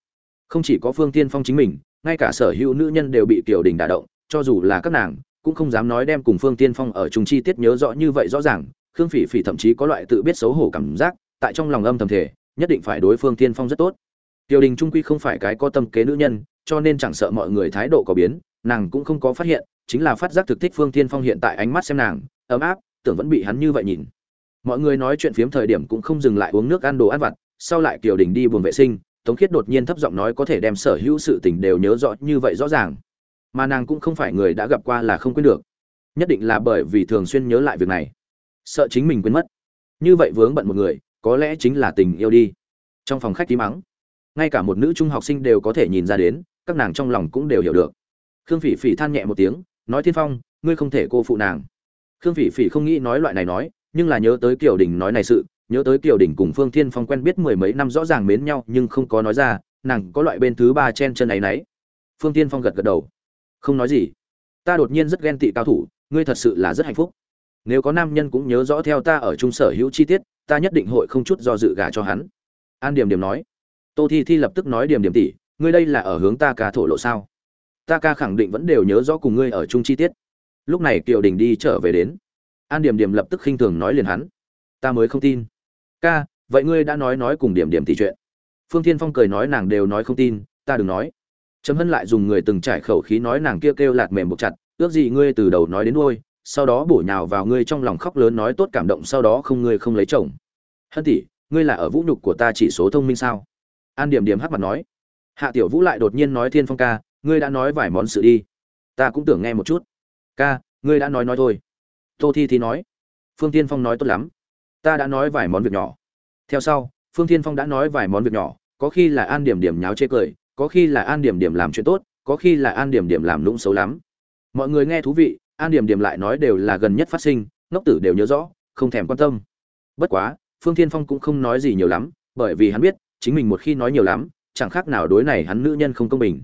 Không chỉ có phương tiên phong chính mình, ngay cả sở hữu nữ nhân đều bị kiều đình đả động, cho dù là các nàng cũng không dám nói đem cùng phương tiên phong ở chung chi tiết nhớ rõ như vậy rõ ràng, khương phỉ phỉ thậm chí có loại tự biết xấu hổ cảm giác, tại trong lòng âm thầm thể nhất định phải đối phương tiên phong rất tốt. Tiêu đình trung quy không phải cái có tâm kế nữ nhân, cho nên chẳng sợ mọi người thái độ có biến, nàng cũng không có phát hiện, chính là phát giác thực thích phương tiên phong hiện tại ánh mắt xem nàng, ấm áp, tưởng vẫn bị hắn như vậy nhìn. Mọi người nói chuyện phiếm thời điểm cũng không dừng lại uống nước ăn đồ ăn vặt, sau lại kiều đình đi buồng vệ sinh, tống khiết đột nhiên thấp giọng nói có thể đem sở hữu sự tình đều nhớ rõ như vậy rõ ràng mà nàng cũng không phải người đã gặp qua là không quên được. Nhất định là bởi vì thường xuyên nhớ lại việc này. Sợ chính mình quên mất. Như vậy vướng bận một người, có lẽ chính là tình yêu đi. Trong phòng khách tí mắng ngay cả một nữ trung học sinh đều có thể nhìn ra đến, các nàng trong lòng cũng đều hiểu được. Khương phỉ phỉ than nhẹ một tiếng, nói thiên phong, ngươi không thể cô phụ nàng. Khương phỉ phỉ không nghĩ nói loại này nói, nhưng là nhớ tới kiều đình nói này sự, nhớ tới kiều đình cùng phương thiên phong quen biết mười mấy năm rõ ràng mến nhau nhưng không có nói ra, nàng có loại bên thứ ba chen chân ấy y phương thiên phong gật gật đầu không nói gì. Ta đột nhiên rất ghen tị cao thủ, ngươi thật sự là rất hạnh phúc. Nếu có nam nhân cũng nhớ rõ theo ta ở trung sở hữu chi tiết, ta nhất định hội không chút do dự gả cho hắn. An điểm điểm nói. Tô thi thi lập tức nói, điểm điểm tỷ, ngươi đây là ở hướng ta ca thổ lộ sao? Ta ca khẳng định vẫn đều nhớ rõ cùng ngươi ở chung chi tiết. Lúc này kiều đình đi trở về đến. An điểm điểm lập tức khinh thường nói liền hắn. Ta mới không tin. Ca, vậy ngươi đã nói nói cùng điểm điểm tỷ chuyện. Phương thiên phong cười nói nàng đều nói không tin, ta đừng nói trầm hân lại dùng người từng trải khẩu khí nói nàng kia kêu, kêu lạt mềm buộc chặt ước gì ngươi từ đầu nói đến đuôi sau đó bổ nhào vào ngươi trong lòng khóc lớn nói tốt cảm động sau đó không ngươi không lấy chồng. Hân tỷ ngươi là ở vũ nhục của ta chỉ số thông minh sao? An điểm điểm hắc mặt nói. Hạ tiểu vũ lại đột nhiên nói thiên phong ca ngươi đã nói vài món sự đi ta cũng tưởng nghe một chút. Ca ngươi đã nói nói thôi. Tô thi thì nói. Phương thiên phong nói tốt lắm ta đã nói vài món việc nhỏ. Theo sau phương thiên phong đã nói vài món việc nhỏ có khi là an điểm điểm nháo chê cười có khi là an điểm điểm làm chuyện tốt, có khi là an điểm điểm làm lũng xấu lắm. Mọi người nghe thú vị, an điểm điểm lại nói đều là gần nhất phát sinh, ngốc tử đều nhớ rõ, không thèm quan tâm. Bất quá, phương thiên phong cũng không nói gì nhiều lắm, bởi vì hắn biết, chính mình một khi nói nhiều lắm, chẳng khác nào đối này hắn nữ nhân không công bình.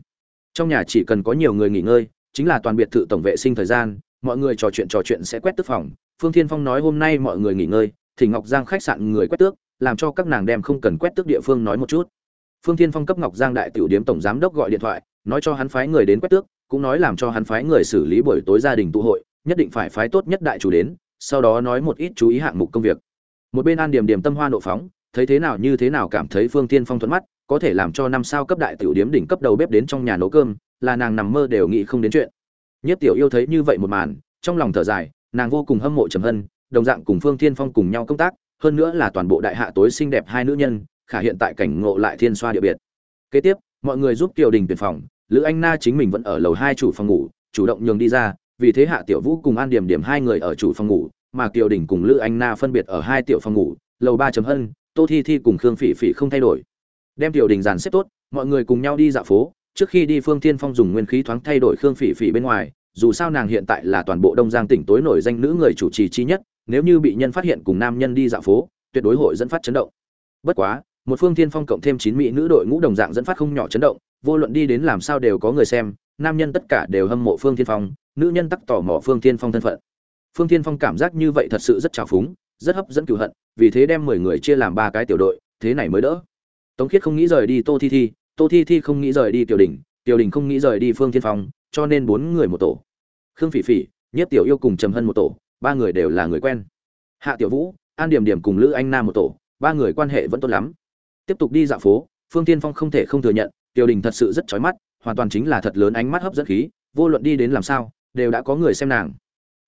Trong nhà chỉ cần có nhiều người nghỉ ngơi, chính là toàn biệt thự tổng vệ sinh thời gian, mọi người trò chuyện trò chuyện sẽ quét tức phòng. Phương thiên phong nói hôm nay mọi người nghỉ ngơi, thì ngọc giang khách sạn người quét tước, làm cho các nàng đem không cần quét tước địa phương nói một chút phương thiên phong cấp ngọc giang đại tiểu điếm tổng giám đốc gọi điện thoại, nói cho hắn phái người đến quét tước, cũng nói làm cho hắn phái người xử lý buổi tối gia đình tụ hội, nhất định phải phái tốt nhất đại chủ đến, sau đó nói một ít chú ý hạng mục công việc. Một bên an điểm điểm tâm hoa nộ phóng, thấy thế nào như thế nào cảm thấy phương Thiên phong thuận mắt, có thể làm cho năm sao cấp đại tiểu điếm đỉnh cấp đầu bếp đến trong nhà nấu cơm, là nàng nằm mơ đều nghĩ không đến chuyện. Nhất tiểu yêu thấy như vậy một màn, trong lòng thở dài, nàng vô cùng hâm mộ trầm hân, đồng dạng cùng phương Thiên phong cùng nhau công tác, hơn nữa là toàn bộ đại hạ tối xinh đẹp hai nữ nhân khả hiện tại cảnh ngộ lại thiên xoa địa biệt. Kế tiếp, mọi người giúp kiều đình tuyển phòng, lữ anh na chính mình vẫn ở lầu hai chủ phòng ngủ, chủ động nhường đi ra, vì thế hạ tiểu vũ cùng an điểm điểm hai người ở chủ phòng ngủ, mà kiều đình cùng lữ anh na phân biệt ở hai tiểu phòng ngủ, lầu ba chấm hân, tô thi thi cùng khương phỉ phỉ không thay đổi. Đem kiều đình dàn xếp tốt, mọi người cùng nhau đi dạo phố, trước khi đi phương Thiên phong dùng nguyên khí thoáng thay đổi khương phỉ phỉ bên ngoài, dù sao nàng hiện tại là toàn bộ đông giang tỉnh tối nổi danh nữ người chủ trì chi nhất, nếu như bị nhân phát hiện cùng nam nhân đi dạo phố, tuyệt đối hội dẫn phát chấn động. Bất quá một phương Thiên phong cộng thêm chín mỹ nữ đội ngũ đồng dạng dẫn phát không nhỏ chấn động, vô luận đi đến làm sao đều có người xem, nam nhân tất cả đều hâm mộ phương Thiên phong, nữ nhân tắc tỏ mò phương Thiên phong thân phận. Phương Thiên phong cảm giác như vậy thật sự rất trào phúng, rất hấp dẫn cửu hận, vì thế đem mười người chia làm ba cái tiểu đội, thế này mới đỡ. Tống khiết không nghĩ rời đi tô thi thi, tô thi thi không nghĩ rời đi tiểu đình tiểu đình không nghĩ rời đi phương Thiên phong, cho nên bốn người một tổ. Khương phỉ phỉ nhất tiểu yêu cùng trầm hân một tổ, ba người đều là người quen. Hạ tiểu vũ, an điểm điểm cùng lữ anh nam một tổ, ba người quan hệ vẫn tốt lắm tiếp tục đi dạo phố, phương tiên phong không thể không thừa nhận tiểu đình thật sự rất chói mắt, hoàn toàn chính là thật lớn ánh mắt hấp dẫn khí, vô luận đi đến làm sao, đều đã có người xem nàng.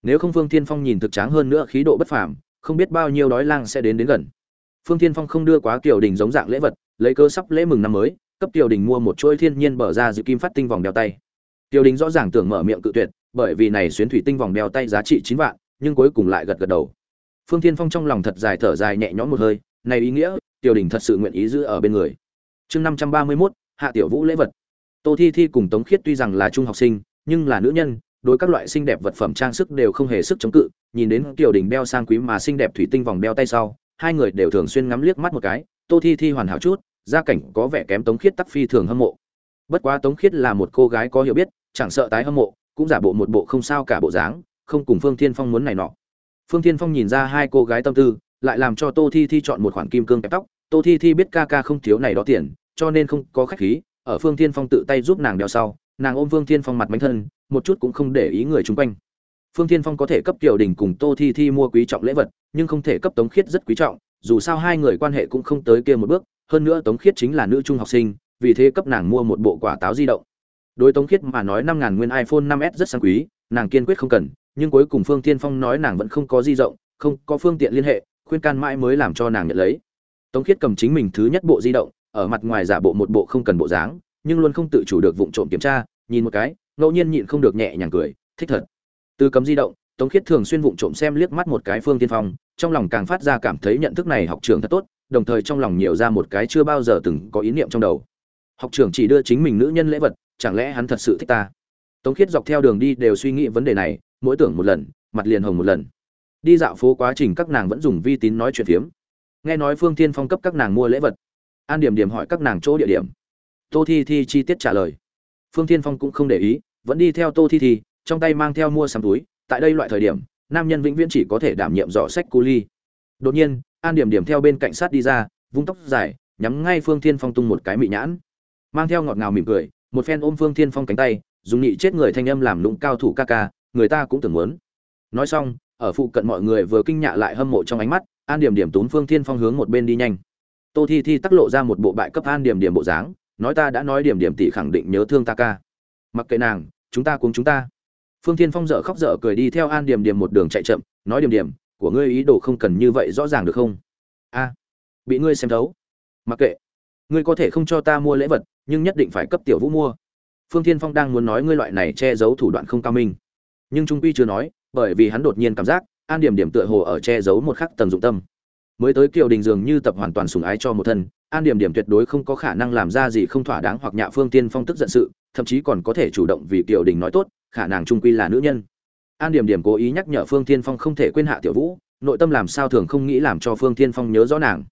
Nếu không phương tiên phong nhìn thực tráng hơn nữa khí độ bất phàm, không biết bao nhiêu đói lang sẽ đến đến gần. Phương tiên phong không đưa quá tiểu đình giống dạng lễ vật, lấy cơ sắp lễ mừng năm mới, cấp tiểu đình mua một chuỗi thiên nhiên bở ra dự kim phát tinh vòng đeo tay. Tiểu đình rõ ràng tưởng mở miệng cự tuyệt, bởi vì này xuyến thủy tinh vòng đeo tay giá trị chín vạn, nhưng cuối cùng lại gật gật đầu. Phương tiên phong trong lòng thật dài thở dài nhẹ nhõm một hơi, này ý nghĩa Tiểu đình thật sự nguyện ý giữ ở bên người. Chương năm trăm ba mươi mốt, hạ tiểu vũ lễ vật. Tô thi thi cùng tống khiết tuy rằng là trung học sinh, nhưng là nữ nhân, đối các loại xinh đẹp vật phẩm trang sức đều không hề sức chống cự. Nhìn đến tiểu đình đeo sang quý mà xinh đẹp thủy tinh vòng đeo tay sau, hai người đều thường xuyên ngắm liếc mắt một cái. Tô thi thi hoàn hảo chút, gia cảnh có vẻ kém tống khiết tắc phi thường hâm mộ. Bất quá tống khiết là một cô gái có hiểu biết, chẳng sợ tái hâm mộ, cũng giả bộ một bộ không sao cả bộ dáng, không cùng phương thiên phong muốn này nọ. Phương thiên phong nhìn ra hai cô gái tâm tư lại làm cho tô thi thi chọn một khoản kim cương kẹp tóc. Tô thi thi biết ca ca không thiếu này đó tiền, cho nên không có khách khí. Ở phương thiên phong tự tay giúp nàng đeo sau, nàng ôm phương thiên phong mặt bánh thân, một chút cũng không để ý người chung quanh. Phương thiên phong có thể cấp kiều đình cùng tô thi thi mua quý trọng lễ vật, nhưng không thể cấp tống khiết rất quý trọng, dù sao hai người quan hệ cũng không tới kia một bước. Hơn nữa tống khiết chính là nữ trung học sinh, vì thế cấp nàng mua một bộ quả táo di động. Đối tống khiết mà nói, năm ngàn nguyên iphone 5s rất sang quý, nàng kiên quyết không cần, nhưng cuối cùng phương thiên phong nói nàng vẫn không có di động, không có phương tiện liên hệ khuyên can mãi mới làm cho nàng nhận lấy. Tống khiết cầm chính mình thứ nhất bộ di động, ở mặt ngoài giả bộ một bộ không cần bộ dáng, nhưng luôn không tự chủ được vụng trộm kiểm tra, nhìn một cái, ngẫu nhiên nhịn không được nhẹ nhàng cười, thích thật. Từ cấm di động, tống khiết thường xuyên vụng trộm xem liếc mắt một cái phương tiên phong, trong lòng càng phát ra cảm thấy nhận thức này học trường thật tốt, đồng thời trong lòng nhiều ra một cái chưa bao giờ từng có ý niệm trong đầu. Học trưởng chỉ đưa chính mình nữ nhân lễ vật, chẳng lẽ hắn thật sự thích ta? Tống khiết dọc theo đường đi đều suy nghĩ vấn đề này, mỗi tưởng một lần, mặt liền hồng một lần đi dạo phố quá trình các nàng vẫn dùng vi tín nói chuyện phiếm. Nghe nói phương tiên phong cấp các nàng mua lễ vật. An điểm điểm hỏi các nàng chỗ địa điểm. Tô thi thi chi tiết trả lời. Phương tiên phong cũng không để ý, vẫn đi theo tô thi thi, trong tay mang theo mua sắm túi. Tại đây loại thời điểm, nam nhân vĩnh viễn chỉ có thể đảm nhiệm dọ sách cu ly. Đột nhiên, an điểm điểm theo bên cạnh sát đi ra, vung tóc dài, nhắm ngay phương thiên phong tung một cái mị nhãn. Mang theo ngọt ngào mỉm cười, một phen ôm phương thiên phong cánh tay, dùng nhị chết người thanh âm làm lũng cao thủ ca ca, người ta cũng tưởng muốn. Nói xong ở phụ cận mọi người vừa kinh nhạ lại hâm mộ trong ánh mắt, an điểm điểm tún phương thiên phong hướng một bên đi nhanh. Tô thi thi tắc lộ ra một bộ bại cấp an điểm điểm bộ dáng, nói ta đã nói điểm điểm tỷ khẳng định nhớ thương ta ca. Mặc kệ nàng, chúng ta cùng chúng ta. Phương thiên phong dở khóc dở cười đi theo an điểm điểm một đường chạy chậm, nói điểm điểm, của ngươi ý đồ không cần như vậy rõ ràng được không? A, bị ngươi xem thấu. Mặc kệ, ngươi có thể không cho ta mua lễ vật, nhưng nhất định phải cấp tiểu vũ mua. Phương thiên phong đang muốn nói ngươi loại này che giấu thủ đoạn không cao minh. Nhưng trung quy chưa nói bởi vì hắn đột nhiên cảm giác, an điểm điểm tựa hồ ở che giấu một khắc tầng dụng tâm. Mới tới kiều đình dường như tập hoàn toàn sùng ái cho một thân, an điểm điểm tuyệt đối không có khả năng làm ra gì không thỏa đáng hoặc nhạ phương tiên phong tức giận sự, thậm chí còn có thể chủ động vì kiều đình nói tốt, khả năng trung quy là nữ nhân. An điểm điểm cố ý nhắc nhở phương tiên phong không thể quên hạ tiểu vũ, nội tâm làm sao thường không nghĩ làm cho phương tiên phong nhớ rõ nàng.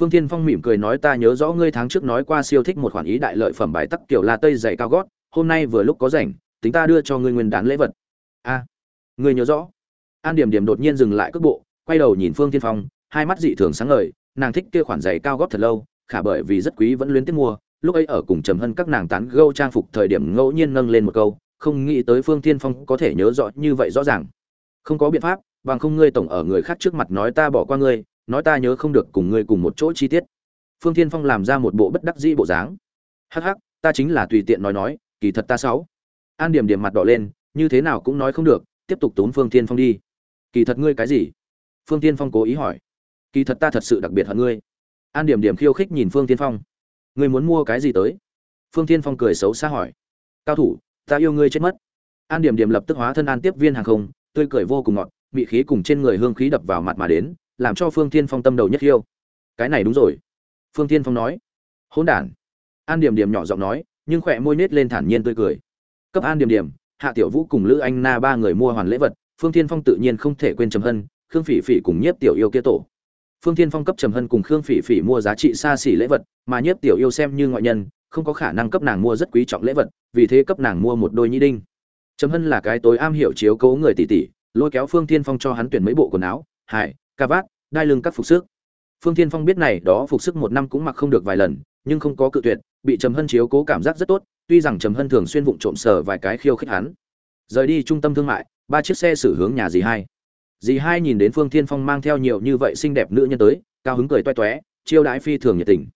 Phương tiên phong mỉm cười nói ta nhớ rõ ngươi tháng trước nói qua siêu thích một khoản ý đại lợi phẩm bài tắc kiểu là tây dày cao gót, hôm nay vừa lúc có rảnh, tính ta đưa cho ngươi nguyên đán lễ vật. A ngươi nhớ rõ. An điểm điểm đột nhiên dừng lại cước bộ, quay đầu nhìn phương tiên phong, hai mắt dị thường sáng ngời, nàng thích kia khoản giày cao góp thật lâu, khả bởi vì rất quý vẫn luyến tiếc mua, lúc ấy ở cùng trầm hân các nàng tán gâu trang phục thời điểm ngẫu nhiên nâng lên một câu, không nghĩ tới phương tiên phong có thể nhớ rõ như vậy rõ ràng. Không có biện pháp, bằng không ngươi tổng ở người khác trước mặt nói ta bỏ qua ngươi, nói ta nhớ không được cùng ngươi cùng một chỗ chi tiết. Phương tiên phong làm ra một bộ bất đắc dĩ bộ dáng. Hắc hắc, ta chính là tùy tiện nói nói, kỳ thật ta xấu. an điểm điểm mặt đỏ lên, như thế nào cũng nói không được tiếp tục tốn phương Thiên phong đi. Kỳ thật ngươi cái gì? Phương tiên phong cố ý hỏi. Kỳ thật ta thật sự đặc biệt hơn ngươi. An điểm điểm khiêu khích nhìn phương tiên phong. Ngươi muốn mua cái gì tới? Phương tiên phong cười xấu xa hỏi. Cao thủ, ta yêu ngươi chết mất. An điểm điểm lập tức hóa thân an tiếp viên hàng không, tươi cười vô cùng ngọt bị khí cùng trên người hương khí đập vào mặt mà đến, làm cho phương tiên phong tâm đầu nhất yêu cái này đúng rồi. Phương tiên phong nói. Hỗn đản. An điểm điểm nhỏ giọng nói, nhưng khỏe môi nết lên thản nhiên tươi cười. Cấp an điểm điểm hạ tiểu vũ cùng lữ anh na ba người mua hoàn lễ vật phương Thiên phong tự nhiên không thể quên trầm hân khương phỉ phỉ cùng nhiếp tiểu yêu kia tổ. Phương Thiên phong cấp trầm hân cùng khương phỉ phỉ mua giá trị xa xỉ lễ vật mà nhiếp tiểu yêu xem như ngoại nhân không có khả năng cấp nàng mua rất quý trọng lễ vật vì thế cấp nàng mua một đôi nhĩ đinh. Trầm hân là cái tối am hiểu chiếu cố người tỷ tỷ lôi kéo phương Thiên phong cho hắn tuyển mấy bộ quần áo hải cà vạt, đai lưng các phục sức. Phương Thiên phong biết này đó phục sức một năm cũng mặc không được vài lần nhưng không có cự tuyệt bị trầm hân chiếu cố cảm giác rất tốt tuy rằng trầm hân thường xuyên vụng trộm sở vài cái khiêu khích hắn. Rời đi trung tâm thương mại, ba chiếc xe xử hướng nhà dì hai. Dì hai nhìn đến phương thiên phong mang theo nhiều như vậy xinh đẹp nữ nhân tới, cao hứng cười toe toé, chiêu đãi phi thường nhiệt tình.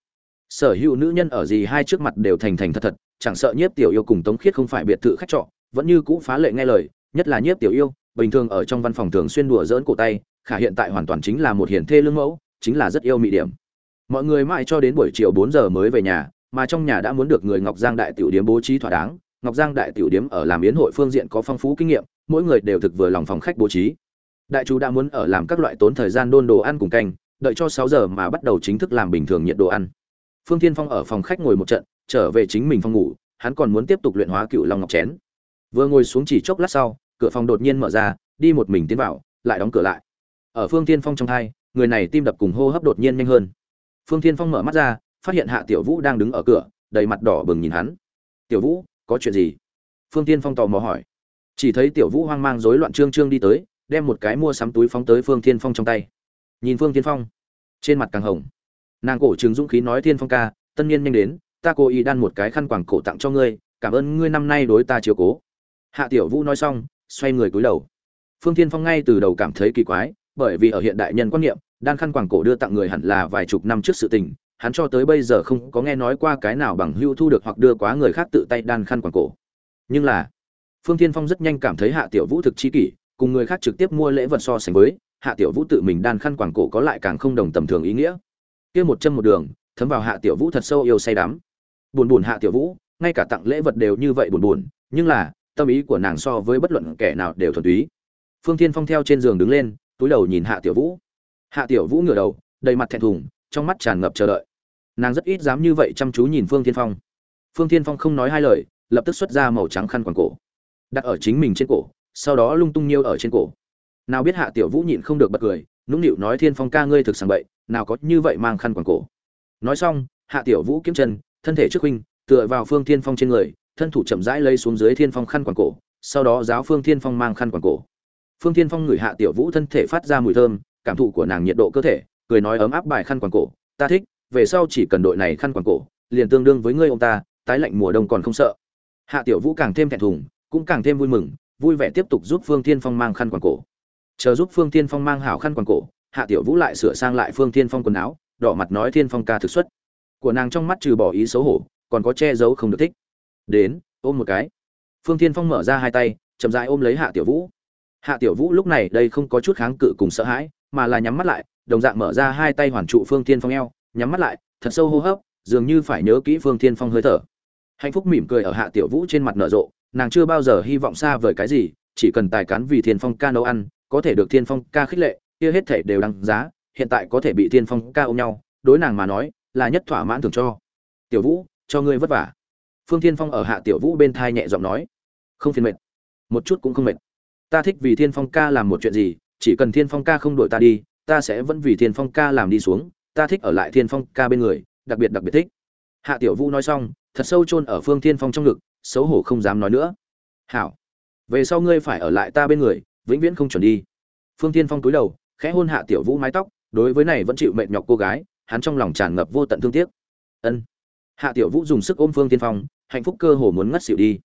Sở hữu nữ nhân ở dì hai trước mặt đều thành thành thật thật, chẳng sợ nhiếp tiểu yêu cùng tống khiết không phải biệt thự khách trọ, vẫn như cũ phá lệ nghe lời, nhất là nhiếp tiểu yêu, bình thường ở trong văn phòng thường xuyên đùa dỡn cổ tay, khả hiện tại hoàn toàn chính là một hiển thê lương mẫu, chính là rất yêu mị điểm. Mọi người mãi cho đến buổi chiều bốn giờ mới về nhà mà trong nhà đã muốn được người ngọc giang đại tiểu điếm bố trí thỏa đáng. Ngọc giang đại tiểu điếm ở làm yến hội phương diện có phong phú kinh nghiệm, mỗi người đều thực vừa lòng phòng khách bố trí. Đại chú đã muốn ở làm các loại tốn thời gian đôn đồ ăn cùng canh, đợi cho sáu giờ mà bắt đầu chính thức làm bình thường nhiệt độ ăn. Phương Thiên phong ở phòng khách ngồi một trận, trở về chính mình phòng ngủ, hắn còn muốn tiếp tục luyện hóa cựu long ngọc chén. Vừa ngồi xuống chỉ chốc lát sau, cửa phòng đột nhiên mở ra, đi một mình tiến vào, lại đóng cửa lại. Ở phương Thiên phong trong hai người này tim đập cùng hô hấp đột nhiên nhanh hơn. Phương Thiên phong mở mắt ra phát hiện hạ tiểu vũ đang đứng ở cửa, đầy mặt đỏ bừng nhìn hắn. Tiểu vũ, có chuyện gì? Phương thiên phong tò mò hỏi. Chỉ thấy tiểu vũ hoang mang rối loạn trương trương đi tới, đem một cái mua sắm túi phóng tới phương thiên phong trong tay. Nhìn phương thiên phong, trên mặt càng hồng. Nàng cổ trừng dũng khí nói thiên phong ca, tân niên nhanh đến, ta cố ý đan một cái khăn quàng cổ tặng cho ngươi, cảm ơn ngươi năm nay đối ta chiếu cố. Hạ tiểu vũ nói xong, xoay người cúi đầu. Phương thiên phong ngay từ đầu cảm thấy kỳ quái, bởi vì ở hiện đại nhân quan niệm, đan khăn quàng cổ đưa tặng người hẳn là vài chục năm trước sự tình hắn cho tới bây giờ không có nghe nói qua cái nào bằng hưu thu được hoặc đưa quá người khác tự tay đan khăn quàng cổ. Nhưng là, phương thiên phong rất nhanh cảm thấy hạ tiểu vũ thực chi kỷ, cùng người khác trực tiếp mua lễ vật so sánh với, hạ tiểu vũ tự mình đan khăn quàng cổ có lại càng không đồng tầm thường ý nghĩa. Kia một chân một đường, thấm vào hạ tiểu vũ thật sâu yêu say đắm. Buồn buồn hạ tiểu vũ, ngay cả tặng lễ vật đều như vậy buồn buồn, nhưng là, tâm ý của nàng so với bất luận kẻ nào đều thuần túy. Phương thiên phong theo trên giường đứng lên, túi đầu nhìn hạ tiểu vũ. Hạ tiểu vũ ngửa đầu, đầy mặt thẹn thùng, trong mắt tràn ngập chờ đợi nàng rất ít dám như vậy chăm chú nhìn phương thiên phong. Phương thiên phong không nói hai lời, lập tức xuất ra màu trắng khăn quàng cổ, đặt ở chính mình trên cổ, sau đó lung tung nhiêu ở trên cổ. Nào biết hạ tiểu vũ nhịn không được bật cười, nũng nịu nói, thiên phong ca ngươi thực sàng bậy, nào có như vậy mang khăn quàng cổ. Nói xong, hạ tiểu vũ kiếm chân, thân thể trước huynh, tựa vào phương thiên phong trên người, thân thủ chậm rãi lây xuống dưới thiên phong khăn quàng cổ, sau đó giáo phương thiên phong mang khăn quàng cổ. Phương thiên phong ngửi hạ tiểu vũ thân thể phát ra mùi thơm, cảm thụ của nàng nhiệt độ cơ thể, cười nói, ấm áp bài khăn quàng cổ, ta thích về sau chỉ cần đội này khăn quàng cổ, liền tương đương với ngươi ông ta, tái lạnh mùa đông còn không sợ. Hạ tiểu vũ càng thêm thẹn thùng, cũng càng thêm vui mừng, vui vẻ tiếp tục giúp phương thiên phong mang khăn quàng cổ. Chờ giúp phương thiên phong mang hảo khăn quàng cổ, hạ tiểu vũ lại sửa sang lại phương thiên phong quần áo, đỏ mặt nói thiên phong ca thực xuất. Của nàng trong mắt trừ bỏ ý xấu hổ, còn có che giấu không được thích. Đến, ôm một cái. Phương thiên phong mở ra hai tay, chậm rãi ôm lấy hạ tiểu vũ. Hạ tiểu vũ lúc này đây không có chút kháng cự cùng sợ hãi, mà là nhắm mắt lại, đồng dạng mở ra hai tay hoàn trụ phương thiên phong eo nhắm mắt lại, thật sâu hô hấp, dường như phải nhớ kỹ phương thiên phong hơi thở. Hạnh phúc mỉm cười ở hạ tiểu vũ trên mặt nở rộ, nàng chưa bao giờ hy vọng xa vời cái gì, chỉ cần tài cán vì thiên phong ca nấu ăn, có thể được thiên phong ca khích lệ, kia hết thể đều đăng giá, hiện tại có thể bị thiên phong ca ôm nhau, đối nàng mà nói, là nhất thỏa mãn thường cho. Tiểu vũ, cho ngươi vất vả. Phương thiên phong ở hạ tiểu vũ bên thai nhẹ giọng nói. Không phiền mệt, một chút cũng không mệt. Ta thích vì thiên phong ca làm một chuyện gì, chỉ cần thiên phong ca không đuổi ta đi, ta sẽ vẫn vì thiên phong ca làm đi xuống ta thích ở lại thiên phong ca bên người, đặc biệt đặc biệt thích. Hạ tiểu vũ nói xong, thật sâu chôn ở phương thiên phong trong ngực, xấu hổ không dám nói nữa. Hảo, về sau ngươi phải ở lại ta bên người, vĩnh viễn không chuẩn đi. Phương thiên phong cúi đầu, khẽ hôn hạ tiểu vũ mái tóc, đối với này vẫn chịu mệt nhọc cô gái, hắn trong lòng tràn ngập vô tận thương tiếc. Ân. Hạ tiểu vũ dùng sức ôm phương thiên phong, hạnh phúc cơ hồ muốn ngất xỉu đi.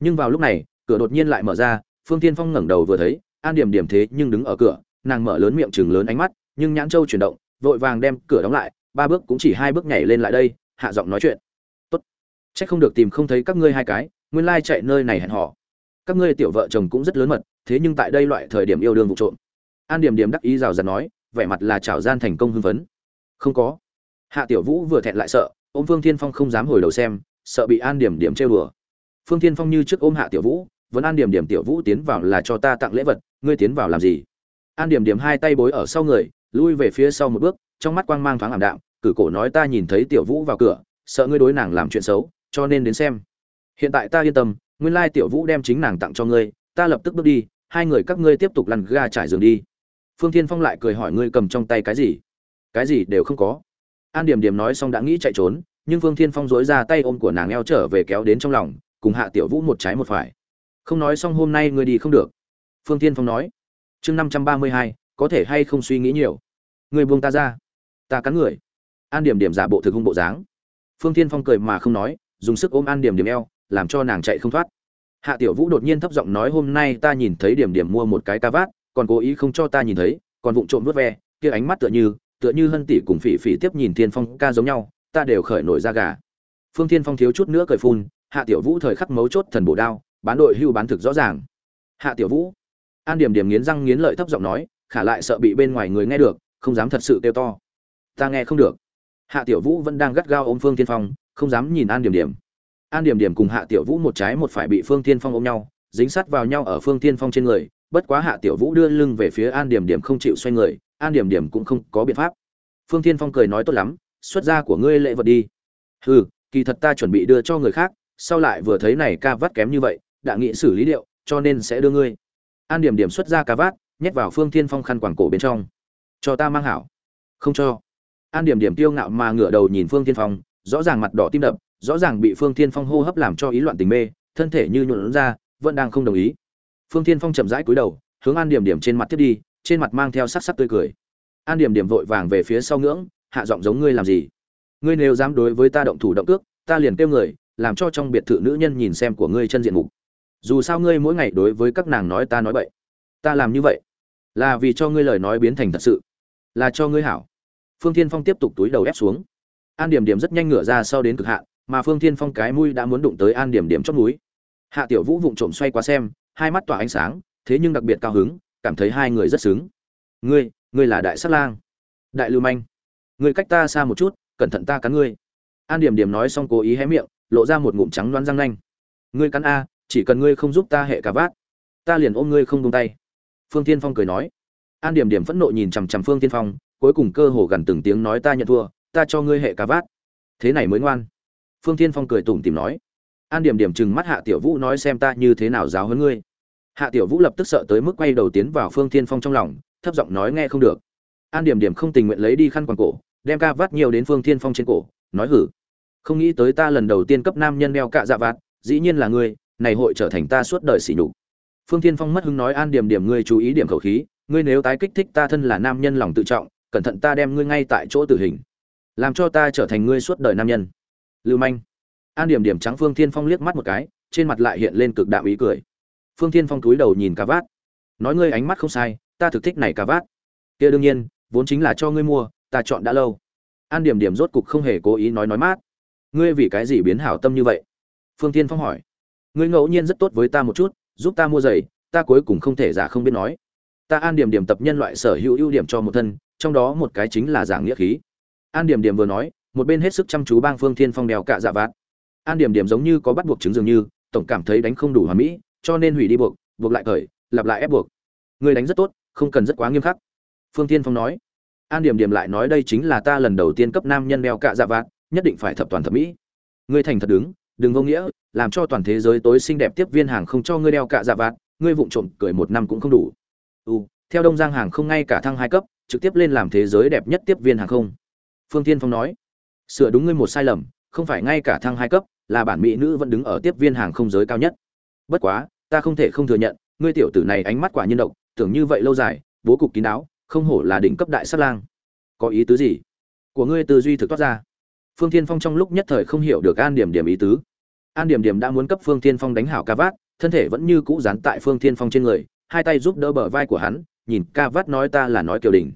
Nhưng vào lúc này, cửa đột nhiên lại mở ra, phương thiên phong ngẩng đầu vừa thấy, an điểm điểm thế nhưng đứng ở cửa, nàng mở lớn miệng chừng lớn ánh mắt, nhưng nhãn châu chuyển động vội vàng đem cửa đóng lại, ba bước cũng chỉ hai bước nhảy lên lại đây, hạ giọng nói chuyện. Tốt. Trách không được tìm không thấy các ngươi hai cái, nguyên lai chạy nơi này hẹn hò. Các ngươi tiểu vợ chồng cũng rất lớn mật, thế nhưng tại đây loại thời điểm yêu đương vụ trộm. An điểm điểm đắc ý rào rạt nói, vẻ mặt là chảo gian thành công hưng phấn. Không có. Hạ tiểu vũ vừa thẹn lại sợ, ôm phương thiên phong không dám hồi đầu xem, sợ bị an điểm điểm trêu đùa. Phương thiên phong như trước ôm hạ tiểu vũ, vẫn an điểm điểm tiểu vũ tiến vào là cho ta tặng lễ vật, ngươi tiến vào làm gì? An điểm điểm hai tay bối ở sau người lui về phía sau một bước, trong mắt quang mang thoáng ảm đạm, cử cổ nói ta nhìn thấy tiểu vũ vào cửa, sợ ngươi đối nàng làm chuyện xấu, cho nên đến xem. Hiện tại ta yên tâm, nguyên lai tiểu vũ đem chính nàng tặng cho ngươi, ta lập tức bước đi, hai người các ngươi tiếp tục lăn ga trải giường đi. Phương thiên phong lại cười hỏi ngươi cầm trong tay cái gì? Cái gì đều không có. An điểm điểm nói xong đã nghĩ chạy trốn, nhưng phương thiên phong dối ra tay ôm của nàng eo trở về kéo đến trong lòng, cùng hạ tiểu vũ một trái một phải. Không nói xong hôm nay ngươi đi không được. Phương thiên phong nói. Chương năm trăm ba mươi hai, có thể hay không suy nghĩ nhiều? Ngươi buông ta ra. Ta cắn người. An điểm điểm giả bộ thực hung bộ dáng. Phương thiên phong cười mà không nói, dùng sức ôm an điểm điểm eo, làm cho nàng chạy không thoát. Hạ tiểu vũ đột nhiên thấp giọng nói, hôm nay ta nhìn thấy điểm điểm mua một cái ca vát, còn cố ý không cho ta nhìn thấy, còn vụng trộm vớt ve, kia ánh mắt tựa như tựa như hân tỷ cùng phỉ phỉ tiếp nhìn thiên phong ca giống nhau, ta đều khởi nổi ra gà. Phương thiên phong thiếu chút nữa cười phun, hạ tiểu vũ thời khắc mấu chốt thần bổ đao, bán đội hưu bán thực rõ ràng. Hạ tiểu vũ. An điểm điểm nghiến răng nghiến lợi thấp giọng nói, khả lại sợ bị bên ngoài người nghe được không dám thật sự kêu to. Ta nghe không được. Hạ tiểu vũ vẫn đang gắt gao ôm phương thiên phong, không dám nhìn an điểm điểm. An điểm điểm cùng hạ tiểu vũ một trái một phải bị phương thiên phong ôm nhau, dính sát vào nhau ở phương thiên phong trên người, bất quá hạ tiểu vũ đưa lưng về phía an điểm điểm không chịu xoay người, an điểm điểm cũng không có biện pháp. Phương thiên phong cười nói tốt lắm, xuất gia của ngươi lễ vật đi. Hừ, kỳ thật ta chuẩn bị đưa cho người khác, sau lại vừa thấy này ca vắt kém như vậy, đã nghị xử lý điệu, cho nên sẽ đưa ngươi. An điểm điểm xuất ra ca vát nhét vào phương thiên phong khăn quàng cổ bên trong cho ta mang hảo. Không cho. An điểm điểm tiêu ngạo mà ngửa đầu nhìn phương thiên phong, rõ ràng mặt đỏ tim đập, rõ ràng bị phương thiên phong hô hấp làm cho ý loạn tình mê, thân thể như nhuộn ra, vẫn đang không đồng ý. Phương thiên phong chậm rãi cúi đầu, hướng an điểm điểm trên mặt tiếp đi, trên mặt mang theo sắc sắc tươi cười. An điểm điểm vội vàng về phía sau ngưỡng, hạ giọng giống ngươi làm gì? Ngươi nếu dám đối với ta động thủ động cước, ta liền kêu người, làm cho trong biệt thự nữ nhân nhìn xem của ngươi chân diện mục. Dù sao ngươi mỗi ngày đối với các nàng nói ta nói bậy. Ta làm như vậy là vì cho ngươi lời nói biến thành thật sự là cho ngươi hảo. Phương thiên phong tiếp tục túi đầu ép xuống. An điểm điểm rất nhanh ngửa ra sau đến cực hạn, mà phương thiên phong cái mũi đã muốn đụng tới an điểm điểm chót núi hạ tiểu vũ vụng trộm xoay qua xem, hai mắt tỏa ánh sáng, thế nhưng đặc biệt cao hứng, cảm thấy hai người rất xứng. Ngươi ngươi là đại sát lang. Đại lưu manh. Ngươi cách ta xa một chút, cẩn thận ta cắn ngươi. An điểm điểm nói xong cố ý hé miệng, lộ ra một ngụm trắng loáng răng nanh. Ngươi cắn a, chỉ cần ngươi không giúp ta hệ cà vát ta liền ôm ngươi không tung tay. Phương Thiên phong cười nói an điểm điểm phẫn nộ nhìn chằm chằm phương tiên phong, cuối cùng cơ hồ gần từng tiếng nói ta nhận thua, ta cho ngươi hệ cà vát. Thế này mới ngoan. Phương tiên phong cười tủm tìm nói. An điểm điểm chừng mắt hạ tiểu vũ nói xem ta như thế nào giáo hơn ngươi. Hạ tiểu vũ lập tức sợ tới mức quay đầu tiến vào phương tiên phong trong lòng, thấp giọng nói nghe không được. An điểm điểm không tình nguyện lấy đi khăn quàng cổ, đem ca vát nhiều đến phương tiên phong trên cổ, nói hử. Không nghĩ tới ta lần đầu tiên cấp nam nhân đeo cạ dạ vạt, dĩ nhiên là ngươi, này hội trở thành ta suốt đời sỉ nhục. Phương tiên phong mất hứng nói an điểm điểm ngươi chú ý điểm khẩu khí ngươi nếu tái kích thích ta thân là nam nhân lòng tự trọng, cẩn thận ta đem ngươi ngay tại chỗ tử hình, làm cho ta trở thành ngươi suốt đời nam nhân. Lưu manh. An điểm điểm trắng phương Thiên phong liếc mắt một cái, trên mặt lại hiện lên cực đạo ý cười. Phương Thiên phong túi đầu nhìn cà vát nói ngươi ánh mắt không sai, ta thực thích này cà vát kia đương nhiên, vốn chính là cho ngươi mua, ta chọn đã lâu. An điểm điểm rốt cục không hề cố ý nói nói mát. Ngươi vì cái gì biến hảo tâm như vậy? Phương Thiên phong hỏi. Ngươi ngẫu nhiên rất tốt với ta một chút, giúp ta mua giày, ta cuối cùng không thể giả không biết nói ta an điểm điểm tập nhân loại sở hữu ưu điểm cho một thân, trong đó một cái chính là giảng nghĩa khí. An điểm điểm vừa nói, một bên hết sức chăm chú bang phương thiên phong đèo cạ dạ vạt. An điểm điểm giống như có bắt buộc chứng dường như, tổng cảm thấy đánh không đủ hoàn mỹ, cho nên hủy đi buộc buộc lại cởi, lặp lại ép buộc. Người đánh rất tốt, không cần rất quá nghiêm khắc. Phương thiên phong nói. An điểm điểm lại nói đây chính là ta lần đầu tiên cấp nam nhân đeo cạ dạ vạt, nhất định phải thập toàn thẩm mỹ. Ngươi thành thật đứng, đừng vô nghĩa, làm cho toàn thế giới tối xinh đẹp tiếp viên hàng không cho ngươi đeo cạ dạ vạt, ngươi vụng trộm cười một năm cũng không đủ ừ theo đông giang hàng không ngay cả thăng hai cấp, trực tiếp lên làm thế giới đẹp nhất tiếp viên hàng không. Phương tiên phong nói, sửa đúng ngươi một sai lầm, không phải ngay cả thăng hai cấp, là bản mỹ nữ vẫn đứng ở tiếp viên hàng không giới cao nhất. Bất quá, ta không thể không thừa nhận, ngươi tiểu tử này ánh mắt quả nhiên động tưởng như vậy lâu dài, bố cục kín đáo, không hổ là đỉnh cấp đại sát lang. Có ý tứ gì? Của ngươi tư duy thực toát ra. Phương tiên phong trong lúc nhất thời không hiểu được an điểm điểm ý tứ. An điểm điểm đã muốn cấp phương tiên phong đánh hảo ca vát, thân thể vẫn như cũ dán tại phương tiên phong trên người hai tay giúp đỡ bờ vai của hắn, nhìn ca vắt nói ta là nói kiều đình.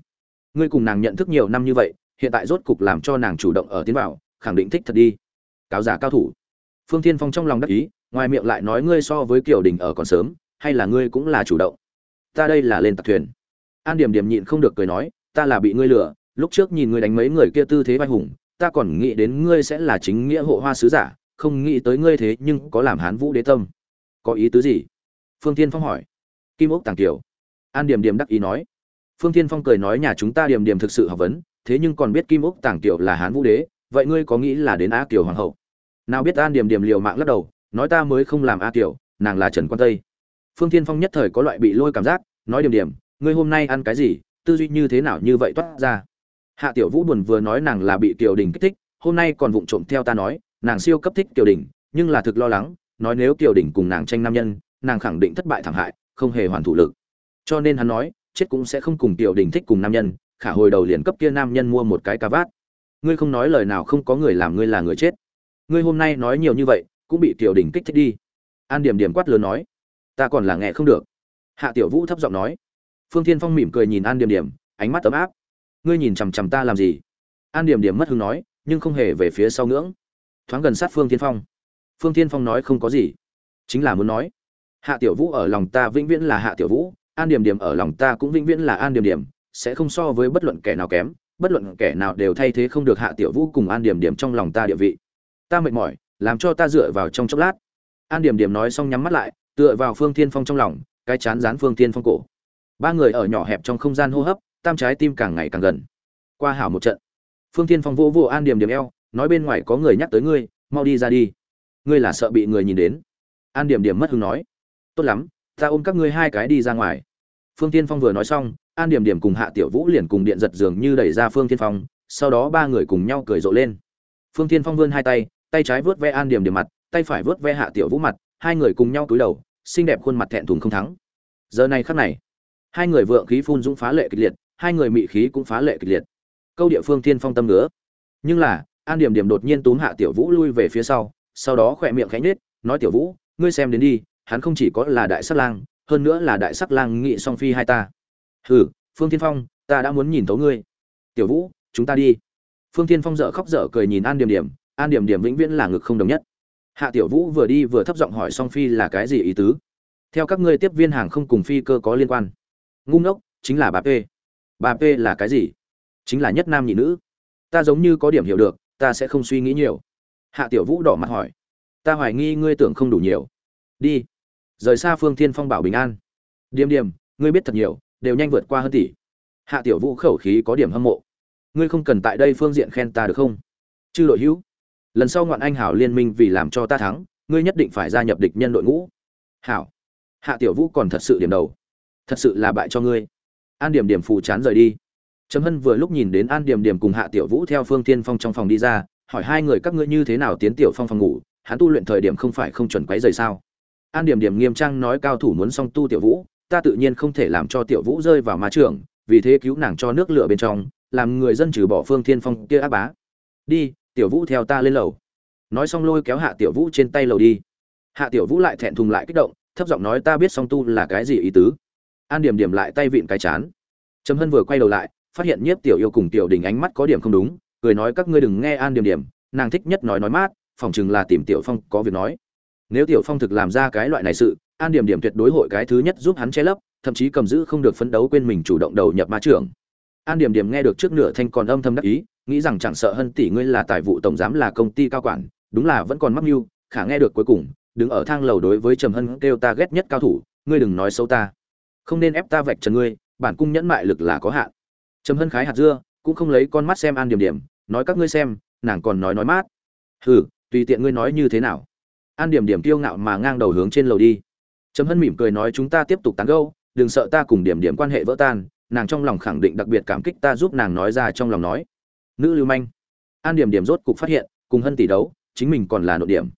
Ngươi cùng nàng nhận thức nhiều năm như vậy, hiện tại rốt cục làm cho nàng chủ động ở tiến vào, khẳng định thích thật đi. Cáo giả cao thủ. Phương thiên phong trong lòng đắc ý, ngoài miệng lại nói ngươi so với kiều đình ở còn sớm, hay là ngươi cũng là chủ động. Ta đây là lên tặc thuyền. An điểm điểm nhịn không được cười nói, ta là bị ngươi lừa, lúc trước nhìn ngươi đánh mấy người kia tư thế vai hùng, ta còn nghĩ đến ngươi sẽ là chính nghĩa hộ hoa sứ giả, không nghĩ tới ngươi thế nhưng có làm hán vũ đế tâm. Có ý tứ gì? Phương tiên phong hỏi kim ốc tàng tiểu an điểm điểm đắc ý nói. Phương Thiên phong cười nói nhà chúng ta điểm điểm thực sự học vấn, thế nhưng còn biết kim ốc tàng tiểu là hán vũ đế, vậy ngươi có nghĩ là đến a tiểu hoàng hậu? Nào biết an điểm điểm liều mạng lắc đầu, nói ta mới không làm a tiểu nàng là trần quan tây. Phương Thiên phong nhất thời có loại bị lôi cảm giác, nói điểm điểm, ngươi hôm nay ăn cái gì, tư duy như thế nào như vậy toát ra? Hạ tiểu vũ buồn vừa nói nàng là bị tiểu đình kích thích, hôm nay còn vụng trộm theo ta nói, nàng siêu cấp thích tiểu đình, nhưng là thực lo lắng, nói nếu tiểu đình cùng nàng tranh nam nhân, nàng khẳng định thất bại thảm hại không hề hoàn thủ lực. Cho nên hắn nói, chết cũng sẽ không cùng tiểu đình thích cùng nam nhân, khả hồi đầu liền cấp kia nam nhân mua một cái cà vát ngươi không nói lời nào không có người làm ngươi là người chết. Ngươi hôm nay nói nhiều như vậy, cũng bị tiểu đình kích thích đi. An điểm điểm quát lớn nói, ta còn là nghe không được. Hạ tiểu vũ thấp giọng nói. Phương thiên phong mỉm cười nhìn an điểm điểm, ánh mắt ấm áp. Ngươi nhìn chằm chằm ta làm gì? An điểm điểm mất hứng nói, nhưng không hề về phía sau ngưỡng. Thoáng gần sát phương thiên phong. Phương thiên phong nói không có gì, chính là muốn nói hạ tiểu vũ ở lòng ta vĩnh viễn là hạ tiểu vũ, an điểm điểm ở lòng ta cũng vĩnh viễn là an điểm điểm, sẽ không so với bất luận kẻ nào kém, bất luận kẻ nào đều thay thế không được hạ tiểu vũ cùng an điểm điểm trong lòng ta địa vị. Ta mệt mỏi, làm cho ta dựa vào trong chốc lát. An điểm điểm nói xong nhắm mắt lại, tựa vào phương thiên phong trong lòng, cái chán dán phương thiên phong cổ. Ba người ở nhỏ hẹp trong không gian hô hấp, tam trái tim càng ngày càng gần. Qua hảo một trận, phương thiên phong vỗ vỗ an điểm điểm eo, nói bên ngoài có người nhắc tới ngươi, mau đi ra đi. Ngươi là sợ bị người nhìn đến. An điểm điểm mất hứng nói tốt lắm, ta ôm các ngươi hai cái đi ra ngoài. Phương tiên phong vừa nói xong, an điểm điểm cùng hạ tiểu vũ liền cùng điện giật dường như đẩy ra phương tiên phong, sau đó ba người cùng nhau cười rộ lên. Phương tiên phong vươn hai tay tay trái vớt ve an điểm điểm mặt, tay phải vớt ve hạ tiểu vũ mặt, hai người cùng nhau cúi đầu, xinh đẹp khuôn mặt thẹn thùng không thắng. Giờ này khắc này, hai người vượng khí phun dũng phá lệ kịch liệt, hai người mị khí cũng phá lệ kịch liệt. Câu địa phương tiên phong tâm nữa nhưng là, an điểm điểm đột nhiên túm hạ tiểu vũ lui về phía sau sau đó khỏe miệng khẽ nhếch, nói tiểu vũ, ngươi xem đến đi hắn không chỉ có là đại sắc lang, hơn nữa là đại sắc lang nghị song phi hai ta. Hừ, phương thiên phong, ta đã muốn nhìn thấu ngươi. Tiểu vũ, chúng ta đi. Phương thiên phong dở khóc dở cười nhìn an điểm điểm, an điểm điểm vĩnh viễn là ngực không đồng nhất. Hạ tiểu vũ vừa đi vừa thấp giọng hỏi song phi là cái gì ý tứ. Theo các ngươi tiếp viên hàng không cùng phi cơ có liên quan. Ngu ngốc, chính là bà p. Bà p là cái gì? Chính là nhất nam nhị nữ. Ta giống như có điểm hiểu được, ta sẽ không suy nghĩ nhiều. Hạ tiểu vũ đỏ mặt hỏi. Ta hoài nghi ngươi tưởng không đủ nhiều. Đi rời xa phương thiên phong bảo bình an. Điềm điềm, ngươi biết thật nhiều, đều nhanh vượt qua hơn tỷ. Hạ tiểu vũ khẩu khí có điểm hâm mộ. Ngươi không cần tại đây phương diện khen ta được không? Chư đội hữu, lần sau ngoạn anh hảo liên minh vì làm cho ta thắng, ngươi nhất định phải gia nhập địch nhân đội ngũ. Hảo. Hạ tiểu vũ còn thật sự điểm đầu. Thật sự là bại cho ngươi. An điểm điểm phù chán rời đi. Trầm hân vừa lúc nhìn đến an điểm điểm cùng hạ tiểu vũ theo phương tiên phong trong phòng đi ra, hỏi hai người các ngươi như thế nào tiến tiểu phong phòng ngủ, hắn tu luyện thời điểm không phải không chuẩn quấy rời sao? An điểm điểm nghiêm trang nói cao thủ muốn song tu tiểu vũ, ta tự nhiên không thể làm cho tiểu vũ rơi vào ma trường, vì thế cứu nàng cho nước lửa bên trong, làm người dân trừ bỏ phương thiên phong kia ác bá. Đi, tiểu vũ theo ta lên lầu. Nói xong lôi kéo hạ tiểu vũ trên tay lầu đi. Hạ tiểu vũ lại thẹn thùng lại kích động, thấp giọng nói ta biết song tu là cái gì ý tứ. An điểm điểm lại tay vịn cái chán. Trầm hân vừa quay đầu lại, phát hiện nhiếp tiểu yêu cùng tiểu đình ánh mắt có điểm không đúng, cười nói các ngươi đừng nghe an điểm điểm, nàng thích nhất nói nói mát, phòng chừng là tìm tiểu phong có việc nói nếu tiểu phong thực làm ra cái loại này sự, an điểm điểm tuyệt đối hội cái thứ nhất giúp hắn che lấp, thậm chí cầm giữ không được phấn đấu quên mình chủ động đầu nhập ma trưởng. An điểm điểm nghe được trước nửa thanh còn âm thầm đắc ý, nghĩ rằng chẳng sợ hân tỷ ngươi là tài vụ tổng giám là công ty cao quản, đúng là vẫn còn mắc mưu, khả nghe được cuối cùng, đứng ở thang lầu đối với trầm hân kêu ta ghét nhất cao thủ, ngươi đừng nói xấu ta. Không nên ép ta vạch trần ngươi, bản cung nhẫn mại lực là có hạn. Trầm hân khái hạt dưa, cũng không lấy con mắt xem an điểm điểm, nói các ngươi xem, nàng còn nói nói mát. Hừ, tùy tiện ngươi nói như thế nào an điểm điểm kiêu ngạo mà ngang đầu hướng trên lầu đi. Trầm hân mỉm cười nói chúng ta tiếp tục tán gẫu, đừng sợ ta cùng điểm điểm quan hệ vỡ tan, nàng trong lòng khẳng định đặc biệt cảm kích ta giúp nàng nói ra trong lòng nói. Nữ lưu manh. An điểm điểm rốt cục phát hiện, cùng hân tỷ đấu, chính mình còn là nội điểm.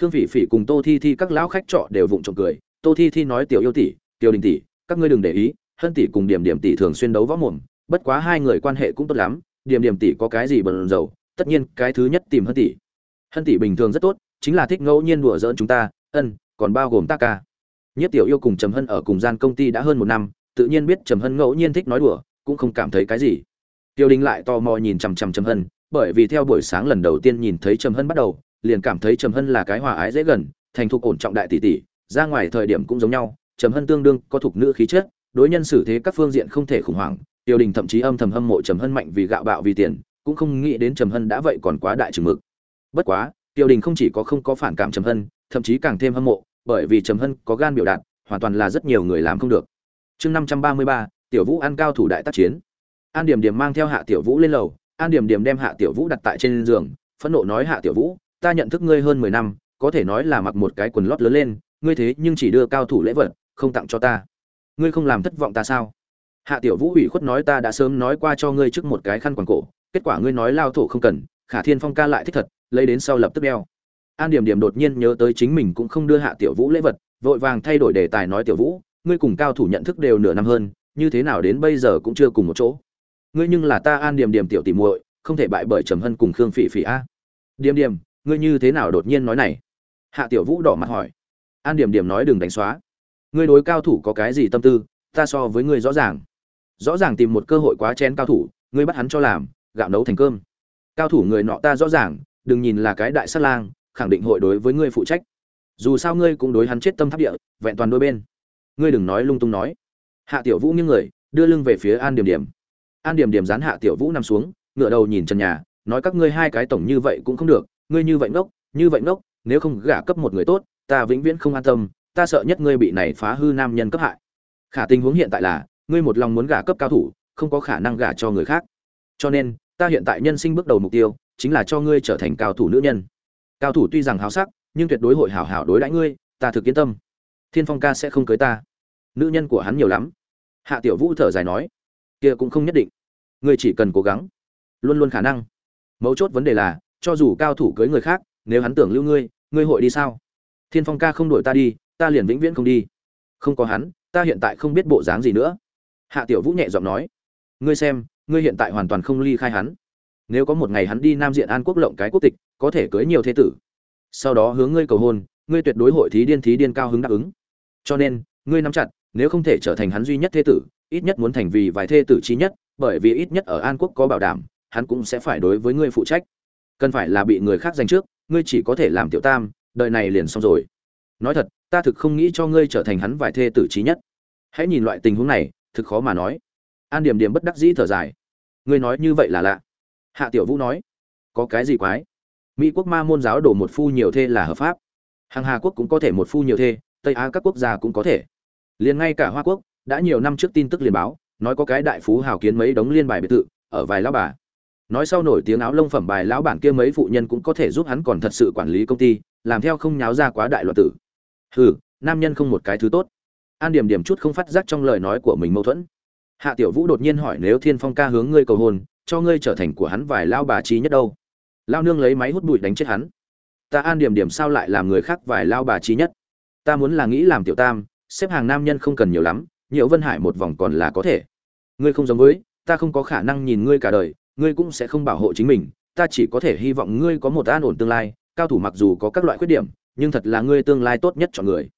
Khương phỉ phỉ cùng tô thi thi các lão khách trọ đều vụng trộm cười, tô thi thi nói tiểu yêu tỷ, tiểu đình tỷ, các ngươi đừng để ý, hân tỷ cùng điểm điểm tỷ thường xuyên đấu võ mồm, bất quá hai người quan hệ cũng tốt lắm, điểm điểm tỷ có cái gì bần dầu tất nhiên cái thứ nhất tìm hân tỷ. Hân tỷ bình thường rất tốt chính là thích ngẫu nhiên đùa giỡn chúng ta, ân, còn bao gồm ta ca. Nhất tiểu yêu cùng trầm hân ở cùng gian công ty đã hơn một năm, tự nhiên biết trầm hân ngẫu nhiên thích nói đùa, cũng không cảm thấy cái gì. Tiêu đình lại tò mò nhìn chằm chằm trầm hân, bởi vì theo buổi sáng lần đầu tiên nhìn thấy trầm hân bắt đầu, liền cảm thấy trầm hân là cái hòa ái dễ gần, thành thục ổn trọng đại tỷ tỷ, ra ngoài thời điểm cũng giống nhau, trầm hân tương đương có thục nữ khí chất, đối nhân xử thế các phương diện không thể khủng hoảng, tiêu đình thậm chí âm thầm hâm mộ trầm hân mạnh vì gạo bạo vì tiền, cũng không nghĩ đến trầm hân đã vậy còn quá đại chừng mực. Bất quá tiêu đình không chỉ có không có phản cảm trầm hân, thậm chí càng thêm hâm mộ, bởi vì trầm hân có gan biểu đạt, hoàn toàn là rất nhiều người làm không được. Chương năm trăm ba mươi ba, tiểu vũ ăn cao thủ đại tác chiến. An điểm điểm mang theo hạ tiểu vũ lên lầu, an điểm điểm đem hạ tiểu vũ đặt tại trên giường, phẫn nộ nói, hạ tiểu vũ, ta nhận thức ngươi hơn mười năm, có thể nói là mặc một cái quần lót lớn lên, ngươi thế nhưng chỉ đưa cao thủ lễ vật, không tặng cho ta. Ngươi không làm thất vọng ta sao? Hạ tiểu vũ ủy khuất nói, ta đã sớm nói qua cho ngươi trước một cái khăn quàng cổ, kết quả ngươi nói lao thổ không cần khả thiên phong ca lại thích thật, lấy đến sau lập tức đeo. An điểm điểm đột nhiên nhớ tới chính mình cũng không đưa hạ tiểu vũ lễ vật, vội vàng thay đổi đề tài nói, tiểu vũ, ngươi cùng cao thủ nhận thức đều nửa năm hơn, như thế nào đến bây giờ cũng chưa cùng một chỗ. Ngươi nhưng là ta an điểm điểm tiểu tỉ muội, không thể bại bởi trầm hân cùng khương phỉ phỉ a. Điểm điểm, ngươi như thế nào đột nhiên nói này? Hạ tiểu vũ đỏ mặt hỏi. An điểm điểm nói, đừng đánh xóa. Ngươi đối cao thủ có cái gì tâm tư, ta so với ngươi rõ ràng. Rõ ràng tìm một cơ hội quá chén cao thủ, ngươi bắt hắn cho làm, gạo nấu thành cơm cao thủ người nọ ta rõ ràng, đừng nhìn là cái đại sát lang, khẳng định hội đối với ngươi phụ trách. Dù sao ngươi cũng đối hắn chết tâm tháp địa, vẹn toàn đôi bên. Ngươi đừng nói lung tung nói. Hạ tiểu vũ nghiêng người, đưa lưng về phía an điểm điểm. An điểm điểm dán hạ tiểu vũ nằm xuống ngựa đầu nhìn trần nhà, nói các ngươi hai cái tổng như vậy cũng không được, ngươi như vậy ngốc, như vậy ngốc, nếu không gả cấp một người tốt, ta vĩnh viễn không an tâm, ta sợ nhất ngươi bị này phá hư nam nhân cấp hại. Khả tình huống hiện tại là, ngươi một lòng muốn gả cấp cao thủ, không có khả năng gả cho người khác. Cho nên ta hiện tại nhân sinh bước đầu mục tiêu chính là cho ngươi trở thành cao thủ nữ nhân. Cao thủ tuy rằng háo sắc, nhưng tuyệt đối hội hảo hảo đối đãi ngươi, ta thực yên tâm. Thiên phong ca sẽ không cưới ta. Nữ nhân của hắn nhiều lắm. Hạ tiểu vũ thở dài nói, kia cũng không nhất định. Ngươi chỉ cần cố gắng. Luôn luôn khả năng. Mấu chốt vấn đề là, cho dù cao thủ cưới người khác, nếu hắn tưởng lưu ngươi ngươi hội đi sao? Thiên phong ca không đuổi ta đi, ta liền vĩnh viễn không đi. Không có hắn, ta hiện tại không biết bộ dáng gì nữa. Hạ tiểu vũ nhẹ giọng nói, ngươi xem ngươi hiện tại hoàn toàn không ly khai hắn. Nếu có một ngày hắn đi nam diện an quốc lộng cái quốc tịch, có thể cưới nhiều thế tử. Sau đó hướng ngươi cầu hôn, ngươi tuyệt đối hội thí điên thí điên cao hứng đáp ứng. Cho nên, ngươi nắm chặt, nếu không thể trở thành hắn duy nhất thế tử, ít nhất muốn thành vì vài thế tử trí nhất, bởi vì ít nhất ở an quốc có bảo đảm, hắn cũng sẽ phải đối với ngươi phụ trách. Cần phải là bị người khác giành trước, ngươi chỉ có thể làm tiểu tam, đời này liền xong rồi. Nói thật, ta thực không nghĩ cho ngươi trở thành hắn vài thê tử trí nhất. Hãy nhìn loại tình huống này, thực khó mà nói an điểm điểm bất đắc dĩ thở dài. Ngươi nói như vậy là lạ. Hạ tiểu vũ nói, có cái gì quái? Mỹ quốc ma môn giáo đổ một phu nhiều thê là hợp pháp. Hàng hà quốc cũng có thể một phu nhiều thê, tây á các quốc gia cũng có thể. Liền ngay cả hoa quốc, đã nhiều năm trước tin tức liền báo, nói có cái đại phú hào kiến mấy đống liên bài biệt thự, ở vài lão bà. Nói sau nổi tiếng áo lông phẩm bài lão bản kia mấy phụ nhân cũng có thể giúp hắn còn thật sự quản lý công ty, làm theo không nháo ra quá đại loạn tử. Hừ, nam nhân không một cái thứ tốt. An điểm điểm chút không phát giác trong lời nói của mình mâu thuẫn hạ tiểu vũ đột nhiên hỏi nếu thiên phong ca hướng ngươi cầu hôn, cho ngươi trở thành của hắn vài lao bà trí nhất đâu? Lao nương lấy máy hút bụi đánh chết hắn. Ta an điểm điểm sao lại làm người khác vài lao bà trí nhất? Ta muốn là nghĩ làm tiểu tam, xếp hàng nam nhân không cần nhiều lắm nhiều vân hải một vòng còn là có thể. Ngươi không giống với, ta không có khả năng nhìn ngươi cả đời, ngươi cũng sẽ không bảo hộ chính mình, ta chỉ có thể hy vọng ngươi có một an ổn tương lai, cao thủ mặc dù có các loại khuyết điểm, nhưng thật là ngươi tương lai tốt nhất chọn người.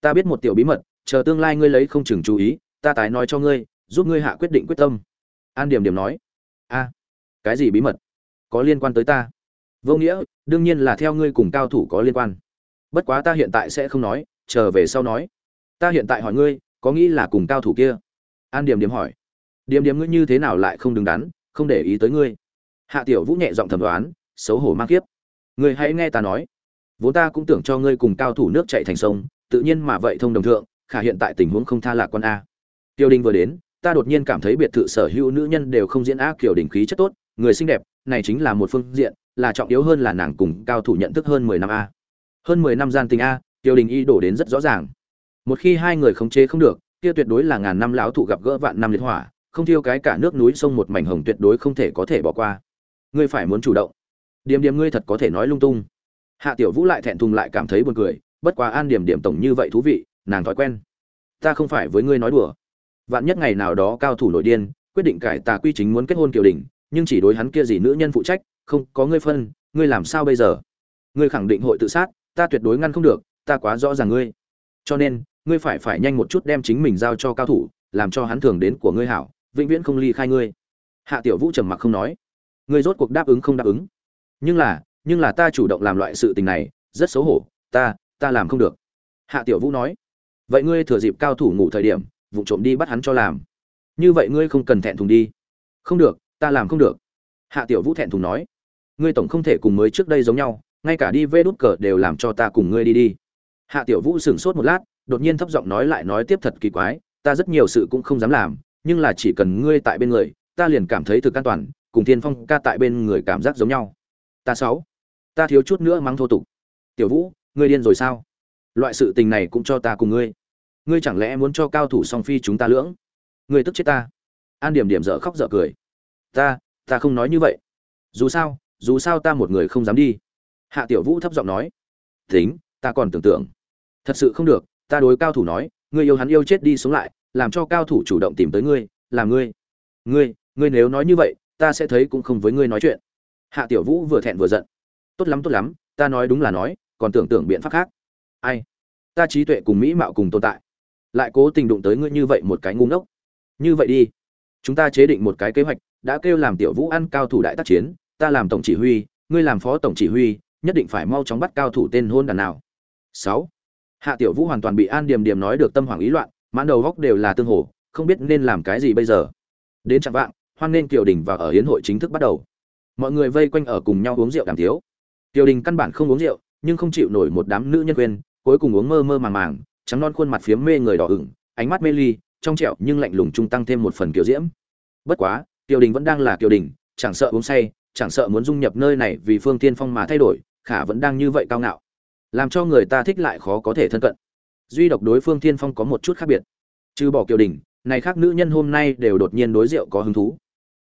Ta biết một tiểu bí mật, chờ tương lai ngươi lấy không chừng chú ý, ta tái nói cho ngươi giúp ngươi hạ quyết định quyết tâm. An điểm điểm nói, a, cái gì bí mật? Có liên quan tới ta? Vô nghĩa, đương nhiên là theo ngươi cùng cao thủ có liên quan. Bất quá ta hiện tại sẽ không nói, chờ về sau nói. Ta hiện tại hỏi ngươi, có nghĩ là cùng cao thủ kia? An điểm điểm hỏi. Điểm điểm ngươi như thế nào lại không đứng đắn, không để ý tới ngươi? Hạ tiểu vũ nhẹ giọng thẩm đoán, xấu hổ mang kiếp. Ngươi hãy nghe ta nói. Vốn ta cũng tưởng cho ngươi cùng cao thủ nước chạy thành sông, tự nhiên mà vậy thông đồng thượng, khả hiện tại tình huống không tha lạc quan a. Tiêu đình vừa đến ta đột nhiên cảm thấy biệt thự sở hữu nữ nhân đều không diễn ác kiểu đỉnh khí chất tốt, người xinh đẹp, này chính là một phương diện, là trọng yếu hơn là nàng cùng cao thủ nhận thức hơn mười năm a. Hơn mười năm gian tình a tiêu đình y đổ đến rất rõ ràng. Một khi hai người khống chế không được, kia tuyệt đối là ngàn năm lão thụ gặp gỡ vạn năm liệt hỏa, không thiêu cái cả nước núi sông một mảnh hồng tuyệt đối không thể có thể bỏ qua. Ngươi phải muốn chủ động. Điểm điểm ngươi thật có thể nói lung tung. Hạ tiểu vũ lại thẹn thùng lại cảm thấy buồn cười, bất quá an điểm điểm tổng như vậy thú vị, nàng thói quen. Ta không phải với ngươi nói đùa vạn nhất ngày nào đó cao thủ nội điên, quyết định cải tà quy chính muốn kết hôn kiều đình nhưng chỉ đối hắn kia gì nữ nhân phụ trách, không, có ngươi phân, ngươi làm sao bây giờ? Ngươi khẳng định hội tự sát, ta tuyệt đối ngăn không được, ta quá rõ ràng ngươi. Cho nên, ngươi phải phải nhanh một chút đem chính mình giao cho cao thủ, làm cho hắn thường đến của ngươi hảo, vĩnh viễn không ly khai ngươi. Hạ tiểu vũ trầm mặc không nói. Ngươi rốt cuộc đáp ứng không đáp ứng? Nhưng là nhưng là ta chủ động làm loại sự tình này, rất xấu hổ, ta ta làm không được. Hạ tiểu vũ nói. Vậy ngươi thừa dịp cao thủ ngủ thời điểm vụ trộm đi bắt hắn cho làm. Như vậy ngươi không cần thẹn thùng đi. Không được, ta làm không được. Hạ tiểu vũ thẹn thùng nói. Ngươi tổng không thể cùng mới trước đây giống nhau, ngay cả đi vê đút cờ đều làm cho ta cùng ngươi đi đi. Hạ tiểu vũ sửng sốt một lát, đột nhiên thấp giọng nói lại nói tiếp thật kỳ quái, ta rất nhiều sự cũng không dám làm, nhưng là chỉ cần ngươi tại bên người, ta liền cảm thấy thực an toàn, cùng thiên phong ca tại bên người cảm giác giống nhau. Ta sáu, ta thiếu chút nữa mắng thô tục. Tiểu vũ, ngươi điên rồi sao? Loại sự tình này cũng cho ta cùng ngươi ngươi chẳng lẽ muốn cho cao thủ song phi chúng ta lưỡng? Ngươi tức chết ta. An điểm điểm dở khóc dở cười. Ta ta không nói như vậy. Dù sao dù sao ta một người không dám đi. Hạ tiểu vũ thấp giọng nói. Tính, ta còn tưởng tượng. Thật sự không được, ta đối cao thủ nói, ngươi yêu hắn yêu chết đi sống lại, làm cho cao thủ chủ động tìm tới ngươi là ngươi. Ngươi ngươi nếu nói như vậy, ta sẽ thấy cũng không với ngươi nói chuyện. Hạ tiểu vũ vừa thẹn vừa giận. Tốt lắm tốt lắm, ta nói đúng là nói, còn tưởng tượng biện pháp khác. Ai? Ta trí tuệ cùng mỹ mạo cùng tồn tại lại cố tình đụng tới ngươi như vậy một cái ngu ngốc. Như vậy đi. Chúng ta chế định một cái kế hoạch, đã kêu làm tiểu vũ ăn cao thủ đại tác chiến, ta làm tổng chỉ huy, ngươi làm phó tổng chỉ huy, nhất định phải mau chóng bắt cao thủ tên hôn đàn nào. Sáu. Hạ tiểu vũ hoàn toàn bị an điềm điềm nói được tâm hoảng ý loạn, mãn đầu góc đều là tương hồ, không biết nên làm cái gì bây giờ. Đến chặng vạng, hoan nên kiều đình và ở hiến hội chính thức bắt đầu. Mọi người vây quanh ở cùng nhau uống rượu đàm tiếu. Kiều đình căn bản không uống rượu, nhưng không chịu nổi một đám nữ nhân quyền cuối cùng uống mơ mơ màng màng trắng non khuôn mặt phiếm mê người đỏ ửng, ánh mắt mê ly, trong trẻo nhưng lạnh lùng trung tăng thêm một phần kiều diễm. Bất quá, kiều đình vẫn đang là kiều đình, chẳng sợ uống say, chẳng sợ muốn dung nhập nơi này vì phương tiên phong mà thay đổi, khả vẫn đang như vậy cao ngạo. Làm cho người ta thích lại khó có thể thân cận. Duy độc đối phương tiên phong có một chút khác biệt. Trừ bỏ kiều đình, này khác nữ nhân hôm nay đều đột nhiên đối rượu có hứng thú.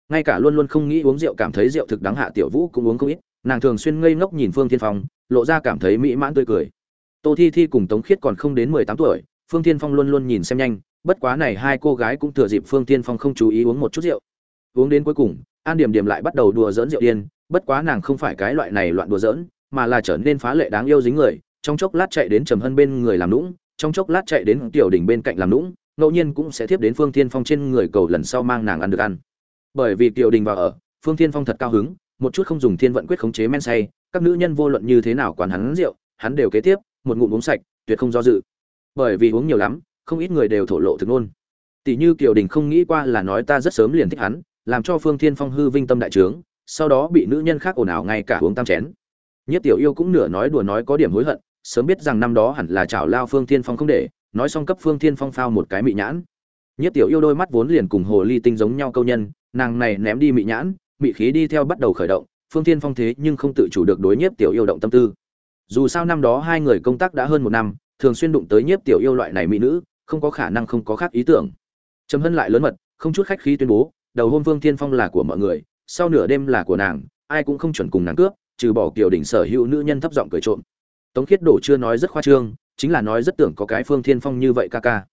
Ngay cả luôn luôn không nghĩ uống rượu cảm thấy rượu thực đáng hạ tiểu vũ cũng uống không ít, nàng thường xuyên ngây ngốc nhìn phương tiên phong, lộ ra cảm thấy mỹ mãn tươi cười tô thi thi cùng tống khiết còn không đến mười tám tuổi, phương tiên phong luôn luôn nhìn xem nhanh, bất quá này hai cô gái cũng thừa dịp phương tiên phong không chú ý uống một chút rượu. Uống đến cuối cùng, an điểm điểm lại bắt đầu đùa dỡn rượu điên, bất quá nàng không phải cái loại này loạn đùa dỡn mà là trở nên phá lệ đáng yêu dính người, trong chốc lát chạy đến trầm hân bên người làm nũng, trong chốc lát chạy đến tiểu đỉnh bên cạnh làm nũng, ngẫu nhiên cũng sẽ tiếp đến phương tiên phong trên người cầu lần sau mang nàng ăn được ăn. Bởi vì tiểu đình vào ở, phương tiên phong thật cao hứng, một chút không dùng thiên vận quyết khống chế men say, các nữ nhân vô luận như thế nào quản hắn rượu, hắn đều kế tiếp một ngụm uống sạch, tuyệt không do dự. Bởi vì uống nhiều lắm, không ít người đều thổ lộ thực ngôn. Tỷ như kiều đình không nghĩ qua là nói ta rất sớm liền thích hắn, làm cho phương thiên phong hư vinh tâm đại trướng, sau đó bị nữ nhân khác ồn ào ngay cả uống tam chén. Nhất tiểu yêu cũng nửa nói đùa nói có điểm hối hận, sớm biết rằng năm đó hẳn là chảo lao phương thiên phong không để, nói xong cấp phương thiên phong phao một cái mị nhãn. Nhất tiểu yêu đôi mắt vốn liền cùng hồ ly tinh giống nhau câu nhân, nàng này ném đi mị nhãn, mị khí đi theo bắt đầu khởi động, phương thiên phong thế nhưng không tự chủ được đối nhiếp tiểu yêu động tâm tư dù sao năm đó hai người công tác đã hơn một năm, thường xuyên đụng tới nhiếp tiểu yêu loại này mỹ nữ, không có khả năng không có khác ý tưởng. Trầm hân lại lớn mật, không chút khách khí tuyên bố, đầu hôm Vương thiên phong là của mọi người, sau nửa đêm là của nàng, ai cũng không chuẩn cùng nàng cướp, trừ bỏ kiểu đỉnh sở hữu nữ nhân thấp giọng cười trộm. Tống khiết đổ chưa nói rất khoa trương, chính là nói rất tưởng có cái phương thiên phong như vậy ca ca.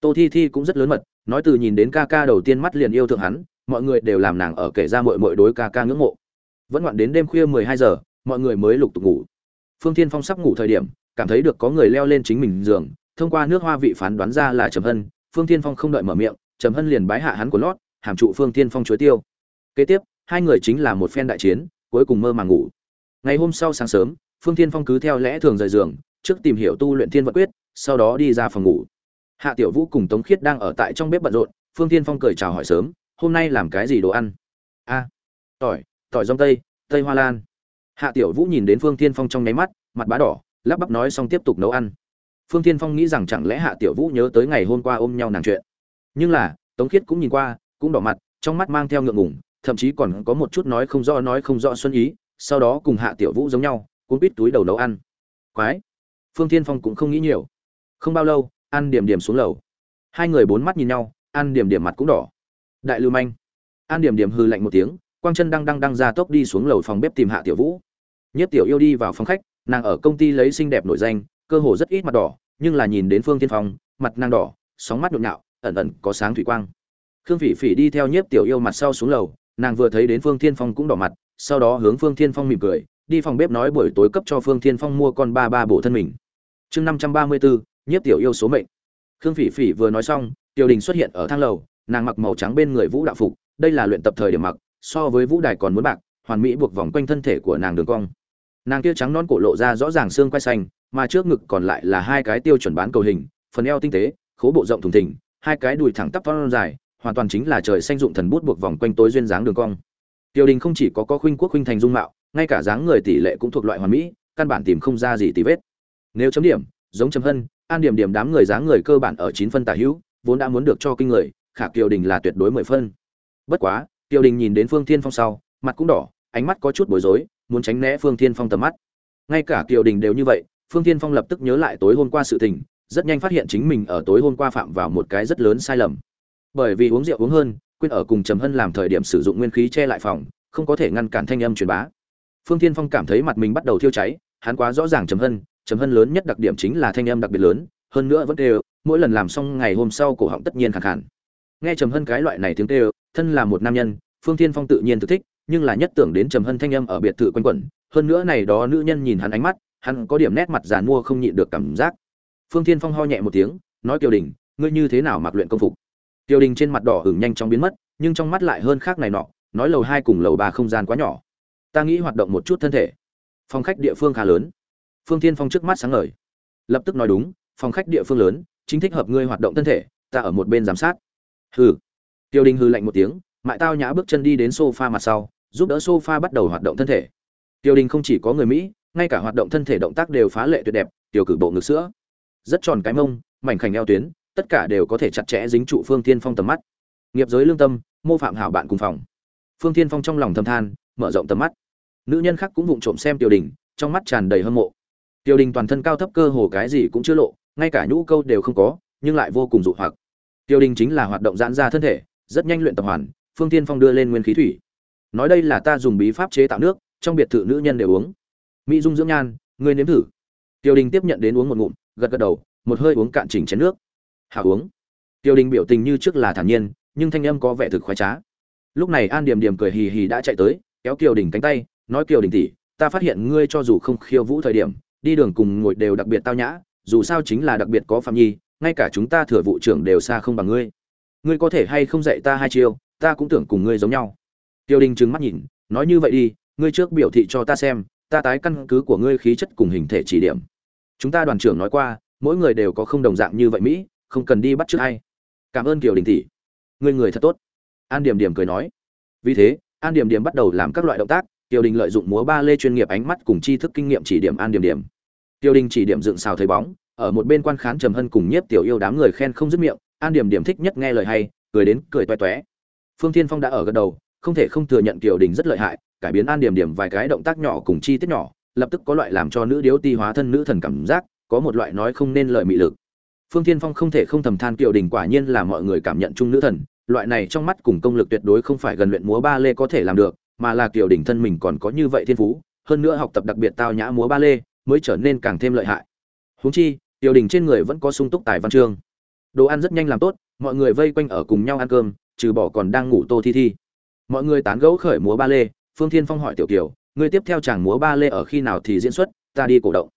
Tô thi thi cũng rất lớn mật, nói từ nhìn đến ca ca đầu tiên mắt liền yêu thương hắn, mọi người đều làm nàng ở kể ra mội mội đối ca ca ngưỡng mộ. Vẫn ngoạn đến đêm khuya mười hai giờ, mọi người mới lục tục ngủ phương thiên phong sắp ngủ thời điểm, cảm thấy được có người leo lên chính mình giường, thông qua nước hoa vị phán đoán ra là trầm hân. Phương thiên phong không đợi mở miệng, trầm hân liền bái hạ hắn của lót, hàm trụ phương thiên phong chuối tiêu. Kế tiếp, hai người chính là một phen đại chiến, cuối cùng mơ màng ngủ. Ngày hôm sau sáng sớm, phương thiên phong cứ theo lẽ thường rời giường, trước tìm hiểu tu luyện thiên vật quyết, sau đó đi ra phòng ngủ. Hạ tiểu vũ cùng tống khiết đang ở tại trong bếp bận rộn, phương thiên phong cười chào hỏi sớm, hôm nay làm cái gì đồ ăn? A, tỏi tỏi rong tây tây hoa lan hạ tiểu vũ nhìn đến phương thiên phong trong nháy mắt, mặt bá đỏ, lắp bắp nói xong tiếp tục nấu ăn. Phương thiên phong nghĩ rằng chẳng lẽ hạ tiểu vũ nhớ tới ngày hôm qua ôm nhau nàng chuyện. Nhưng là, tống khiết cũng nhìn qua, cũng đỏ mặt, trong mắt mang theo ngượng ngùng, thậm chí còn có một chút nói không rõ nói không rõ xuân ý, sau đó cùng hạ tiểu vũ giống nhau cũng bít túi đầu nấu ăn. Quái! Phương thiên phong cũng không nghĩ nhiều. Không bao lâu, ăn điểm điểm xuống lầu. Hai người bốn mắt nhìn nhau, ăn điểm điểm mặt cũng đỏ. Đại lưu manh. An điểm điểm hư lạnh một tiếng, quang chân đang đang đang ra tốc đi xuống lầu phòng bếp tìm hạ tiểu vũ nhất tiểu yêu đi vào phòng khách, nàng ở công ty lấy xinh đẹp nổi danh, cơ hồ rất ít mặt đỏ, nhưng là nhìn đến phương tiên phong, mặt nàng đỏ, sóng mắt nhộn nhạo, ẩn ẩn có sáng thủy quang. Khương phỉ phỉ đi theo nhiếp tiểu yêu mặt sau xuống lầu, nàng vừa thấy đến phương thiên phong cũng đỏ mặt, sau đó hướng phương thiên phong mỉm cười, đi phòng bếp nói buổi tối cấp cho phương thiên phong mua con ba ba bổ thân mình. Chương năm trăm ba mươi bốn nhiếp tiểu yêu số mệnh. Khương phỉ phỉ vừa nói xong, tiểu đình xuất hiện ở thang lầu, nàng mặc màu trắng bên người vũ đạo phục, đây là luyện tập thời điểm mặc, so với vũ đài còn muốn bạc, hoàn mỹ buộc vòng quanh thân thể của nàng đường cong nàng kia trắng non cổ lộ ra rõ ràng xương quai xanh, mà trước ngực còn lại là hai cái tiêu chuẩn bán cầu hình, phần eo tinh tế, khố bộ rộng thùng thình, hai cái đùi thẳng tắp phong dài, hoàn toàn chính là trời xanh dụng thần bút buộc vòng quanh tối duyên dáng đường cong. Tiêu đình không chỉ có có khuynh quốc khuynh thành dung mạo, ngay cả dáng người tỷ lệ cũng thuộc loại hoàn mỹ, căn bản tìm không ra gì tí vết. Nếu chấm điểm, giống chấm hân, an điểm điểm đám người dáng người cơ bản ở chín phân tả hữu, vốn đã muốn được cho kinh người, khả kiều đình là tuyệt đối mười phân. Bất quá, kiều đình nhìn đến phương thiên phong sau, mặt cũng đỏ, ánh mắt có chút bối rối muốn tránh né phương thiên phong tầm mắt. Ngay cả kiều đình đều như vậy, phương thiên phong lập tức nhớ lại tối hôm qua sự tình, rất nhanh phát hiện chính mình ở tối hôm qua phạm vào một cái rất lớn sai lầm. Bởi vì uống rượu uống hơn, quên ở cùng trầm hân làm thời điểm sử dụng nguyên khí che lại phòng, không có thể ngăn cản thanh âm truyền bá. Phương thiên phong cảm thấy mặt mình bắt đầu thiêu cháy, hắn quá rõ ràng trầm hân trầm hân lớn nhất đặc điểm chính là thanh âm đặc biệt lớn, hơn nữa vẫn đều, mỗi lần làm xong ngày hôm sau cổ họng tất nhiên khàn khàn. nghe trầm hân cái loại này tiếng tê thân là một nam nhân, phương thiên phong tự nhiên thực thích nhưng là nhất tưởng đến trầm hân thanh âm ở biệt thự quanh quẩn, hơn nữa này đó nữ nhân nhìn hắn ánh mắt, hắn có điểm nét mặt giàn mua không nhịn được cảm giác. Phương thiên phong ho nhẹ một tiếng, nói kiều đình, ngươi như thế nào mặc luyện công phục? Kiều đình trên mặt đỏ hửng nhanh chóng biến mất, nhưng trong mắt lại hơn khác này nọ, nói lầu hai cùng lầu ba không gian quá nhỏ. Ta nghĩ hoạt động một chút thân thể. Phòng khách địa phương khá lớn. Phương thiên phong trước mắt sáng ngời. Lập tức nói đúng, phòng khách địa phương lớn, chính thích hợp ngươi hoạt động thân thể, ta ở một bên giám sát. Hừ. Tiêu đình hư lạnh một tiếng, mại tao nhã bước chân đi đến sofa mặt sau giúp đỡ sofa bắt đầu hoạt động thân thể. Tiêu đình không chỉ có người mỹ, ngay cả hoạt động thân thể động tác đều phá lệ tuyệt đẹp, tiểu cử bộ ngực sữa. Rất tròn cái mông, mảnh khảnh eo tuyến, tất cả đều có thể chặt chẽ dính trụ phương Thiên phong tầm mắt. Nghiệp giới lương tâm, mô phạm hảo bạn cùng phòng. Phương Thiên phong trong lòng thầm than, mở rộng tầm mắt. Nữ nhân khác cũng vụng trộm xem Tiêu đình, trong mắt tràn đầy hâm mộ. Tiêu đình toàn thân cao thấp cơ hồ cái gì cũng chưa lộ, ngay cả nhũ câu đều không có, nhưng lại vô cùng dụ hoặc. Tiêu đình chính là hoạt động giãn ra thân thể, rất nhanh luyện tập hoàn, phương Thiên phong đưa lên nguyên khí thủy nói đây là ta dùng bí pháp chế tạo nước, trong biệt thự nữ nhân đều uống. Mỹ dung dưỡng nhan, ngươi nếm thử. Tiểu đình tiếp nhận đến uống một ngụm, gật gật đầu, một hơi uống cạn chỉnh chén nước. Hạ uống. Tiểu đình biểu tình như trước là thản nhiên, nhưng thanh âm có vẻ thực khoái trá. Lúc này an điềm điềm cười hì hì đã chạy tới, kéo kiều đình cánh tay, nói kiều đình tỷ, ta phát hiện ngươi cho dù không khiêu vũ thời điểm, đi đường cùng ngồi đều đặc biệt tao nhã, dù sao chính là đặc biệt có phạm nhi, ngay cả chúng ta thừa vụ trưởng đều xa không bằng ngươi. Ngươi có thể hay không dạy ta hai chiêu, ta cũng tưởng cùng ngươi giống nhau tiêu đình trừng mắt nhìn, nói như vậy đi, ngươi trước biểu thị cho ta xem, ta tái căn cứ của ngươi khí chất cùng hình thể chỉ điểm. Chúng ta đoàn trưởng nói qua, mỗi người đều có không đồng dạng như vậy mỹ, không cần đi bắt trước ai. Cảm ơn kiều đình tỷ. Ngươi người thật tốt. An điểm điểm cười nói. Vì thế, an điểm điểm bắt đầu làm các loại động tác Tiêu đình lợi dụng múa ba lê chuyên nghiệp ánh mắt cùng tri thức kinh nghiệm chỉ điểm an điểm điểm. Tiêu đình chỉ điểm dựng xào thấy bóng, ở một bên quan khán trầm hân cùng nhiếp tiểu yêu đám người khen không dứt miệng, an điểm điểm thích nhất nghe lời hay, cười đến cười toe toé. Phương thiên phong đã ở gần đầu không thể không thừa nhận tiểu đình rất lợi hại, cải biến an điểm điểm vài cái động tác nhỏ cùng chi tiết nhỏ, lập tức có loại làm cho nữ điếu ti hóa thân nữ thần cảm giác, có một loại nói không nên lời mị lực. Phương thiên phong không thể không thầm than tiểu đình quả nhiên là mọi người cảm nhận chung nữ thần, loại này trong mắt cùng công lực tuyệt đối không phải gần luyện múa ba lê có thể làm được, mà là tiểu đình thân mình còn có như vậy thiên phú, hơn nữa học tập đặc biệt tao nhã múa ba lê, mới trở nên càng thêm lợi hại. Huống chi tiểu đình trên người vẫn có sung túc tài văn chương. Đồ ăn rất nhanh làm tốt, mọi người vây quanh ở cùng nhau ăn cơm, trừ bỏ còn đang ngủ tô thi thi mọi người tán gẫu khởi múa ba lê, phương thiên phong hỏi tiểu kiều người tiếp theo chàng múa ba lê ở khi nào thì diễn xuất? Ta đi cổ động.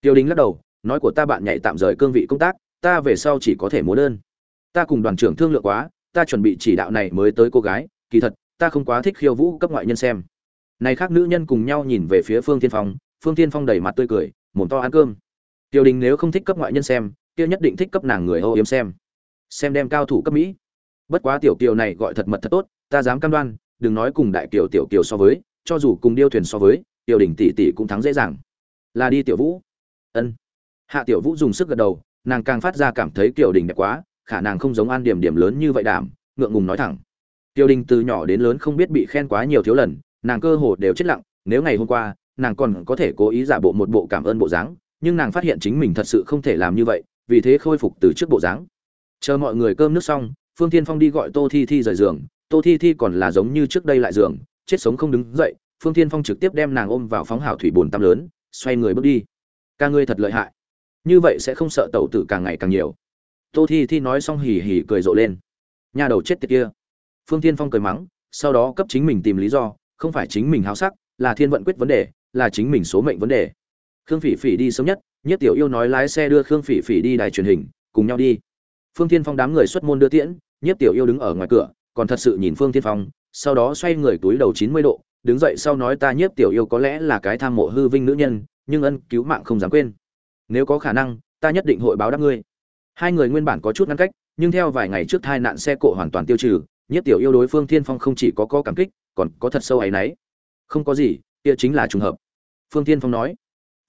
Tiểu đính lắc đầu, nói của ta bạn nhảy tạm rời cương vị công tác, ta về sau chỉ có thể múa đơn. Ta cùng đoàn trưởng thương lượng quá, ta chuẩn bị chỉ đạo này mới tới cô gái, kỳ thật, ta không quá thích khiêu vũ cấp ngoại nhân xem. Này khác nữ nhân cùng nhau nhìn về phía phương thiên phong, phương thiên phong đầy mặt tươi cười, mồm to ăn cơm. Tiểu đình nếu không thích cấp ngoại nhân xem, kia nhất định thích cấp nàng người âu yếm xem. Xem đem cao thủ cấp mỹ. Bất quá tiểu kiều này gọi thật mật thật tốt ta dám cam đoan, đừng nói cùng đại kiều tiểu kiều so với, cho dù cùng điêu thuyền so với, tiểu đình tỷ tỷ cũng thắng dễ dàng. Là đi tiểu vũ. Ân. Hạ tiểu vũ dùng sức gật đầu, nàng càng phát ra cảm thấy tiểu đình đẹp quá, khả năng không giống an điểm điểm lớn như vậy đảm, ngượng ngùng nói thẳng. Tiểu đình từ nhỏ đến lớn không biết bị khen quá nhiều thiếu lần, nàng cơ hồ đều chết lặng, nếu ngày hôm qua, nàng còn có thể cố ý giả bộ một bộ cảm ơn bộ dáng, nhưng nàng phát hiện chính mình thật sự không thể làm như vậy, vì thế khôi phục từ trước bộ dáng. Chờ mọi người cơm nước xong, phương tiên phong đi gọi tô thi thi rời giường tô thi thi còn là giống như trước đây lại giường, chết sống không đứng dậy, phương Thiên phong trực tiếp đem nàng ôm vào phóng hào thủy bồn tăm lớn, xoay người bước đi. Ca ngươi thật lợi hại. Như vậy sẽ không sợ tẩu tử càng ngày càng nhiều. Tô thi thi nói xong hì hì cười rộ lên. Nhà đầu chết tiệt kia. Phương Thiên phong cười mắng, sau đó cấp chính mình tìm lý do, không phải chính mình háo sắc, là thiên vận quyết vấn đề, là chính mình số mệnh vấn đề. Khương phỉ phỉ đi sớm nhất nhất tiểu yêu nói lái xe đưa khương phỉ phỉ đi đài truyền hình, cùng nhau đi. Phương Thiên phong đám người xuất môn đưa tiễn, nhất tiểu yêu đứng ở ngoài cửa còn thật sự nhìn phương Thiên phong, sau đó xoay người túi đầu chín mươi độ, đứng dậy sau nói ta nhiếp tiểu yêu có lẽ là cái tham mộ hư vinh nữ nhân, nhưng ân cứu mạng không dám quên. Nếu có khả năng, ta nhất định hội báo đáp ngươi. Hai người nguyên bản có chút ngăn cách, nhưng theo vài ngày trước tai nạn xe cộ hoàn toàn tiêu trừ nhất tiểu yêu đối phương thiên phong không chỉ có có cảm kích, còn có thật sâu ấy nấy không có gì, kia chính là trùng hợp. Phương thiên phong nói.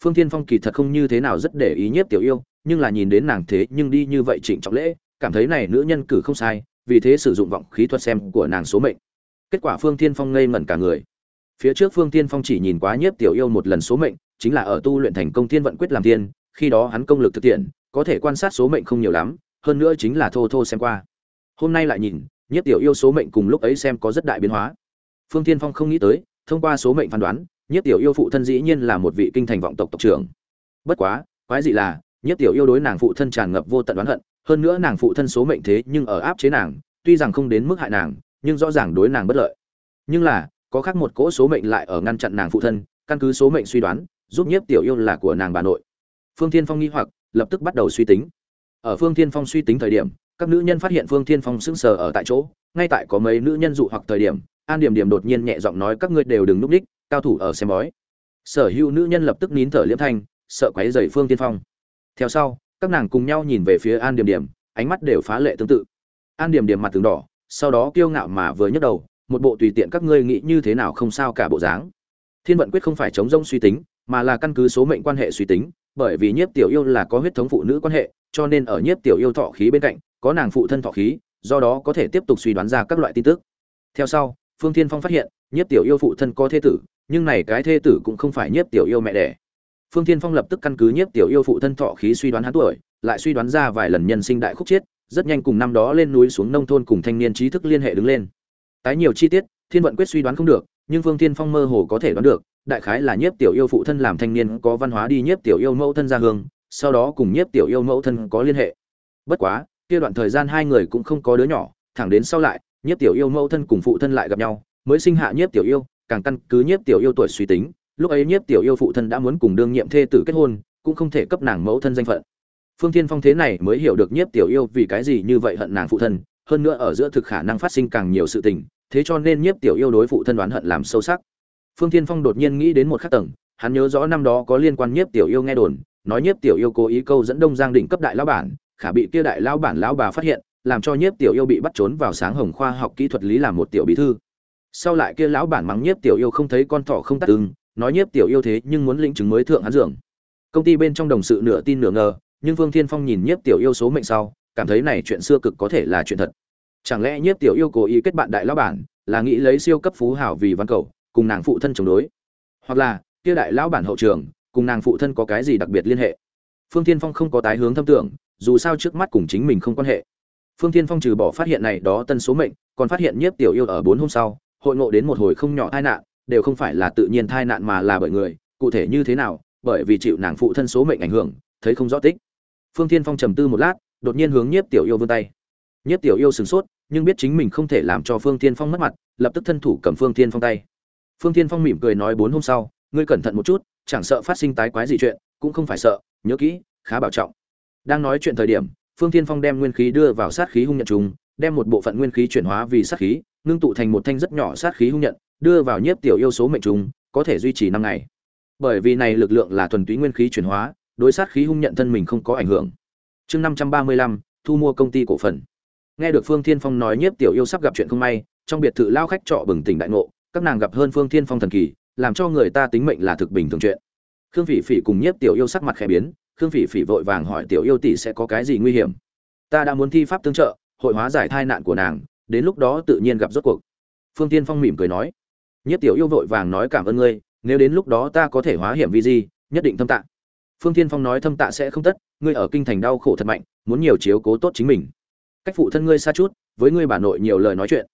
Phương thiên phong kỳ thật không như thế nào rất để ý nhất tiểu yêu, nhưng là nhìn đến nàng thế nhưng đi như vậy trịnh trọng lễ, cảm thấy này nữ nhân cử không sai vì thế sử dụng vọng khí thuật xem của nàng số mệnh. Kết quả phương thiên phong ngây ngẩn cả người. Phía trước phương thiên phong chỉ nhìn quá nhiếp tiểu yêu một lần số mệnh, chính là ở tu luyện thành công thiên vận quyết làm tiên khi đó hắn công lực thực tiễn, có thể quan sát số mệnh không nhiều lắm, hơn nữa chính là thô thô xem qua. Hôm nay lại nhìn, nhiếp tiểu yêu số mệnh cùng lúc ấy xem có rất đại biến hóa. Phương thiên phong không nghĩ tới, thông qua số mệnh phán đoán, nhiếp tiểu yêu phụ thân dĩ nhiên là một vị kinh thành vọng tộc tộc trưởng. Bất quá, quái dị là, nhiếp tiểu yêu đối nàng phụ thân tràn ngập vô tận oán hận hơn nữa nàng phụ thân số mệnh thế nhưng ở áp chế nàng, tuy rằng không đến mức hại nàng, nhưng rõ ràng đối nàng bất lợi. Nhưng là, có khác một cỗ số mệnh lại ở ngăn chặn nàng phụ thân, căn cứ số mệnh suy đoán, giúp nhiếp tiểu yêu là của nàng bà nội. Phương thiên phong nghi hoặc, lập tức bắt đầu suy tính. Ở phương thiên phong suy tính thời điểm, các nữ nhân phát hiện phương thiên phong sững sờ ở tại chỗ, ngay tại có mấy nữ nhân dụ hoặc thời điểm, an điểm điểm đột nhiên nhẹ giọng nói, các ngươi đều đừng núp đích cao thủ ở xem bói. Sở hữu nữ nhân lập tức nín thở liễm thanh, sợ quấy rầy phương thiên phong. Theo sau các nàng cùng nhau nhìn về phía an điểm điểm, ánh mắt đều phá lệ tương tự. An điểm điểm mặt tường đỏ, sau đó kiêu ngạo mà vừa nhấc đầu, một bộ tùy tiện các ngươi nghĩ như thế nào không sao cả bộ dáng. Thiên vận quyết không phải chống rông suy tính, mà là căn cứ số mệnh quan hệ suy tính, bởi vì nhiếp tiểu yêu là có huyết thống phụ nữ quan hệ, cho nên ở nhiếp tiểu yêu thọ khí bên cạnh, có nàng phụ thân thọ khí, do đó có thể tiếp tục suy đoán ra các loại tin tức. Theo sau, phương thiên phong phát hiện, nhiếp tiểu yêu phụ thân có thế tử, nhưng này cái thê tử cũng không phải nhiếp tiểu yêu mẹ đẻ phương thiên phong lập tức căn cứ nhiếp tiểu yêu phụ thân thọ khí suy đoán hắn tuổi lại suy đoán ra vài lần nhân sinh đại khúc chết, rất nhanh cùng năm đó lên núi xuống nông thôn cùng thanh niên trí thức liên hệ đứng lên. Tái nhiều chi tiết thiên vận quyết suy đoán không được nhưng phương thiên phong mơ hồ có thể đoán được đại khái là nhiếp tiểu yêu phụ thân làm thanh niên có văn hóa đi nhiếp tiểu yêu mẫu thân ra hương sau đó cùng nhiếp tiểu yêu mẫu thân có liên hệ. Bất quá kia đoạn thời gian hai người cũng không có đứa nhỏ thẳng đến sau lại nhiếp tiểu yêu mẫu thân cùng phụ thân lại gặp nhau mới sinh hạ nhiếp tiểu yêu càng căn cứ nhiếp tiểu yêu tuổi suy tính lúc ấy nhiếp tiểu yêu phụ thân đã muốn cùng đương nhiệm thê tử kết hôn, cũng không thể cấp nàng mẫu thân danh phận. Phương thiên phong thế này mới hiểu được nhiếp tiểu yêu vì cái gì như vậy hận nàng phụ thân, hơn nữa ở giữa thực khả năng phát sinh càng nhiều sự tình, thế cho nên nhiếp tiểu yêu đối phụ thân đoán hận làm sâu sắc. Phương thiên phong đột nhiên nghĩ đến một khắc tầng, hắn nhớ rõ năm đó có liên quan nhiếp tiểu yêu nghe đồn, nói nhiếp tiểu yêu cố ý câu dẫn đông giang đỉnh cấp đại lão bản, khả bị kia đại lão bản lão bà phát hiện, làm cho nhiếp tiểu yêu bị bắt trốn vào sáng hồng khoa học kỹ thuật lý làm một tiểu bí thư. Sau lại kia lão bản mắng nhiếp tiểu yêu không thấy con thỏ không tắt ưng nói nhiếp tiểu yêu thế nhưng muốn lĩnh chứng mới thượng hắn dường. Công ty bên trong đồng sự nửa tin nửa ngờ, nhưng vương thiên phong nhìn nhiếp tiểu yêu số mệnh sau, cảm thấy này chuyện xưa cực có thể là chuyện thật. Chẳng lẽ nhiếp tiểu yêu cố ý kết bạn đại lão bản, là nghĩ lấy siêu cấp phú hảo vì văn cầu, cùng nàng phụ thân chống đối? Hoặc là, kia đại lão bản hậu trường, cùng nàng phụ thân có cái gì đặc biệt liên hệ? Phương thiên phong không có tái hướng thâm tưởng, dù sao trước mắt cùng chính mình không quan hệ. Phương thiên phong trừ bỏ phát hiện này đó tân số mệnh, còn phát hiện nhiếp tiểu yêu ở bốn hôm sau, hội ngộ đến một hồi không nhỏ tai nạn đều không phải là tự nhiên tai nạn mà là bởi người, cụ thể như thế nào, bởi vì chịu nàng phụ thân số mệnh ảnh hưởng, thấy không rõ tích. Phương thiên phong trầm tư một lát, đột nhiên hướng nhiếp tiểu yêu vươn tay. Nhiếp tiểu yêu sửng sốt, nhưng biết chính mình không thể làm cho phương thiên phong mất mặt, lập tức thân thủ cầm phương thiên phong tay. Phương thiên phong mỉm cười nói bốn hôm sau, ngươi cẩn thận một chút, chẳng sợ phát sinh tái quái gì chuyện, cũng không phải sợ, nhớ kỹ, khá bảo trọng. Đang nói chuyện thời điểm, phương thiên phong đem nguyên khí đưa vào sát khí hung nhận trùng, đem một bộ phận nguyên khí chuyển hóa vì sát khí, ngưng tụ thành một thanh rất nhỏ sát khí hung nhận đưa vào nhiếp tiểu yêu số mệnh trùng, có thể duy trì năm ngày. Bởi vì này lực lượng là thuần túy nguyên khí chuyển hóa, đối sát khí hung nhận thân mình không có ảnh hưởng. Chương năm trăm ba mươi lăm, thu mua công ty cổ phần. Nghe được phương thiên phong nói nhiếp tiểu yêu sắp gặp chuyện không may, trong biệt thự lao khách trọ bừng tỉnh đại ngộ, các nàng gặp hơn phương thiên phong thần kỳ, làm cho người ta tính mệnh là thực bình thường chuyện. Khương phỉ phỉ cùng nhiếp tiểu yêu sắc mặt khẽ biến, khương phỉ phỉ vội vàng hỏi tiểu yêu tỷ sẽ có cái gì nguy hiểm. Ta đã muốn thi pháp tương trợ, hội hóa giải thai nạn của nàng, đến lúc đó tự nhiên gặp rốt cuộc. Phương thiên phong mỉm cười nói nhiếp tiểu yêu vội vàng nói cảm ơn ngươi, nếu đến lúc đó ta có thể hóa hiểm vi di, nhất định thâm tạ. Phương tiên phong nói thâm tạ sẽ không tất, ngươi ở kinh thành đau khổ thật mạnh, muốn nhiều chiếu cố tốt chính mình. Cách phụ thân ngươi xa chút, với ngươi bà nội nhiều lời nói chuyện.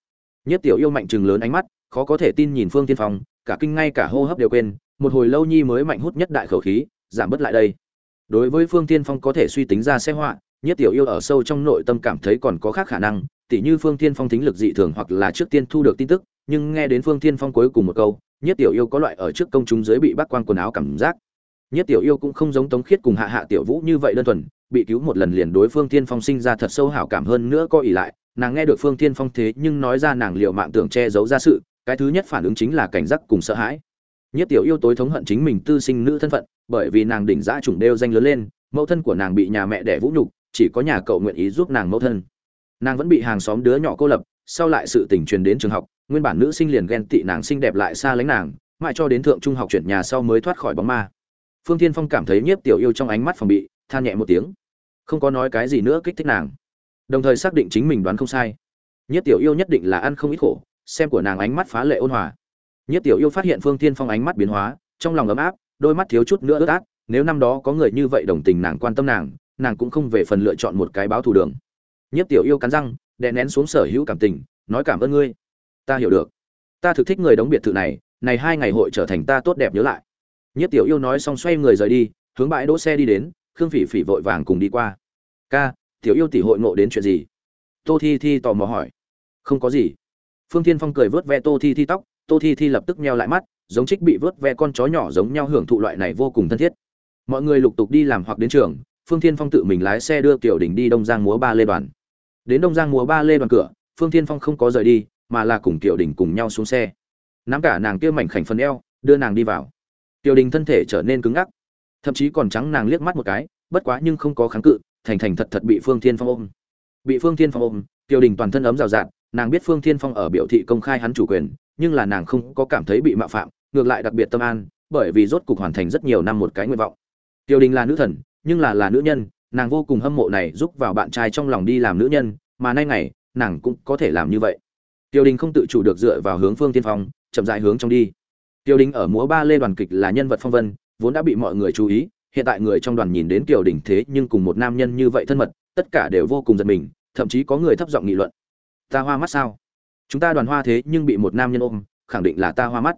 Nhất tiểu yêu mạnh chừng lớn ánh mắt, khó có thể tin nhìn phương tiên phong, cả kinh ngay cả hô hấp đều quên, một hồi lâu nhi mới mạnh hút nhất đại khẩu khí, giảm bớt lại đây. Đối với phương tiên phong có thể suy tính ra sẽ họa, nhất tiểu yêu ở sâu trong nội tâm cảm thấy còn có khác khả năng, tỉ như phương tiên phong thính lực dị thường hoặc là trước tiên thu được tin tức nhưng nghe đến phương thiên phong cuối cùng một câu, nhất tiểu yêu có loại ở trước công chúng dưới bị bác quan quần áo cảm giác. Nhất tiểu yêu cũng không giống tống khiết cùng hạ hạ tiểu vũ như vậy đơn thuần, bị cứu một lần liền đối phương thiên phong sinh ra thật sâu hảo cảm hơn nữa có ỉ lại. Nàng nghe được phương thiên phong thế nhưng nói ra nàng liệu mạng tưởng che giấu ra sự, cái thứ nhất phản ứng chính là cảnh giác cùng sợ hãi. Nhất tiểu yêu tối thống hận chính mình tư sinh nữ thân phận, bởi vì nàng đỉnh giã trùng đeo danh lớn lên, mẫu thân của nàng bị nhà mẹ đẻ vũ nhục, chỉ có nhà cậu nguyện ý giúp nàng mẫu thân. Nàng vẫn bị hàng xóm đứa nhỏ cô lập, sau lại sự tình truyền đến trường học nguyên bản nữ sinh liền ghen tị nàng xinh đẹp lại xa lánh nàng, mãi cho đến thượng trung học chuyển nhà sau mới thoát khỏi bóng ma. Phương thiên phong cảm thấy nhiếp tiểu yêu trong ánh mắt phòng bị, than nhẹ một tiếng. Không có nói cái gì nữa kích thích nàng. Đồng thời xác định chính mình đoán không sai. Nhiếp tiểu yêu nhất định là ăn không ít khổ, xem của nàng ánh mắt phá lệ ôn hòa. Nhiếp tiểu yêu phát hiện phương thiên phong ánh mắt biến hóa, trong lòng ấm áp, đôi mắt thiếu chút nữa ướt át, nếu năm đó có người như vậy đồng tình nàng quan tâm nàng nàng cũng không về phần lựa chọn một cái báo thù đường. Nhiếp tiểu yêu cắn răng, đè nén xuống sở hữu cảm tình, nói cảm ơn ngươi ta hiểu được. Ta thực thích người đóng biệt thự này này hai ngày hội trở thành ta tốt đẹp nhớ lại. Nhất tiểu yêu nói xong xoay người rời đi, hướng bãi đỗ xe đi đến, khương phỉ phỉ vội vàng cùng đi qua. Ca, tiểu yêu tỷ hội ngộ đến chuyện gì? Tô thi thi tò mò hỏi. Không có gì. Phương thiên phong cười vớt ve tô thi thi tóc, tô thi thi lập tức meo lại mắt, giống trích bị vớt ve con chó nhỏ giống nhau hưởng thụ loại này vô cùng thân thiết. Mọi người lục tục đi làm hoặc đến trường, phương thiên phong tự mình lái xe đưa tiểu đình đi đông giang múa ba lê đoàn. Đến đông giang múa ba lê đoàn cửa, phương thiên phong không có rời đi mà là cùng tiểu đình cùng nhau xuống xe. Nắm cả nàng kia mảnh khảnh phần eo, đưa nàng đi vào. Tiểu đình thân thể trở nên cứng ngắc, thậm chí còn trắng nàng liếc mắt một cái, bất quá nhưng không có kháng cự, thành thành thật thật bị phương thiên phong ôm. Bị phương thiên phong ôm, tiểu đình toàn thân ấm rào rạt, nàng biết phương thiên phong ở biểu thị công khai hắn chủ quyền, nhưng là nàng không có cảm thấy bị mạo phạm, ngược lại đặc biệt tâm an, bởi vì rốt cục hoàn thành rất nhiều năm một cái nguyện vọng. Tiểu đình là nữ thần, nhưng là là nữ nhân, nàng vô cùng hâm mộ này giúp vào bạn trai trong lòng đi làm nữ nhân, mà nay ngày, nàng cũng có thể làm như vậy. Tiêu đình không tự chủ được dựa vào hướng phương tiên phong, chậm dại hướng trong đi. Tiêu đình ở múa ba lê đoàn kịch là nhân vật phong vân, vốn đã bị mọi người chú ý, hiện tại người trong đoàn nhìn đến Tiêu đình thế nhưng cùng một nam nhân như vậy thân mật, tất cả đều vô cùng giật mình, thậm chí có người thấp giọng nghị luận. Ta hoa mắt sao? Chúng ta đoàn hoa thế nhưng bị một nam nhân ôm, khẳng định là ta hoa mắt.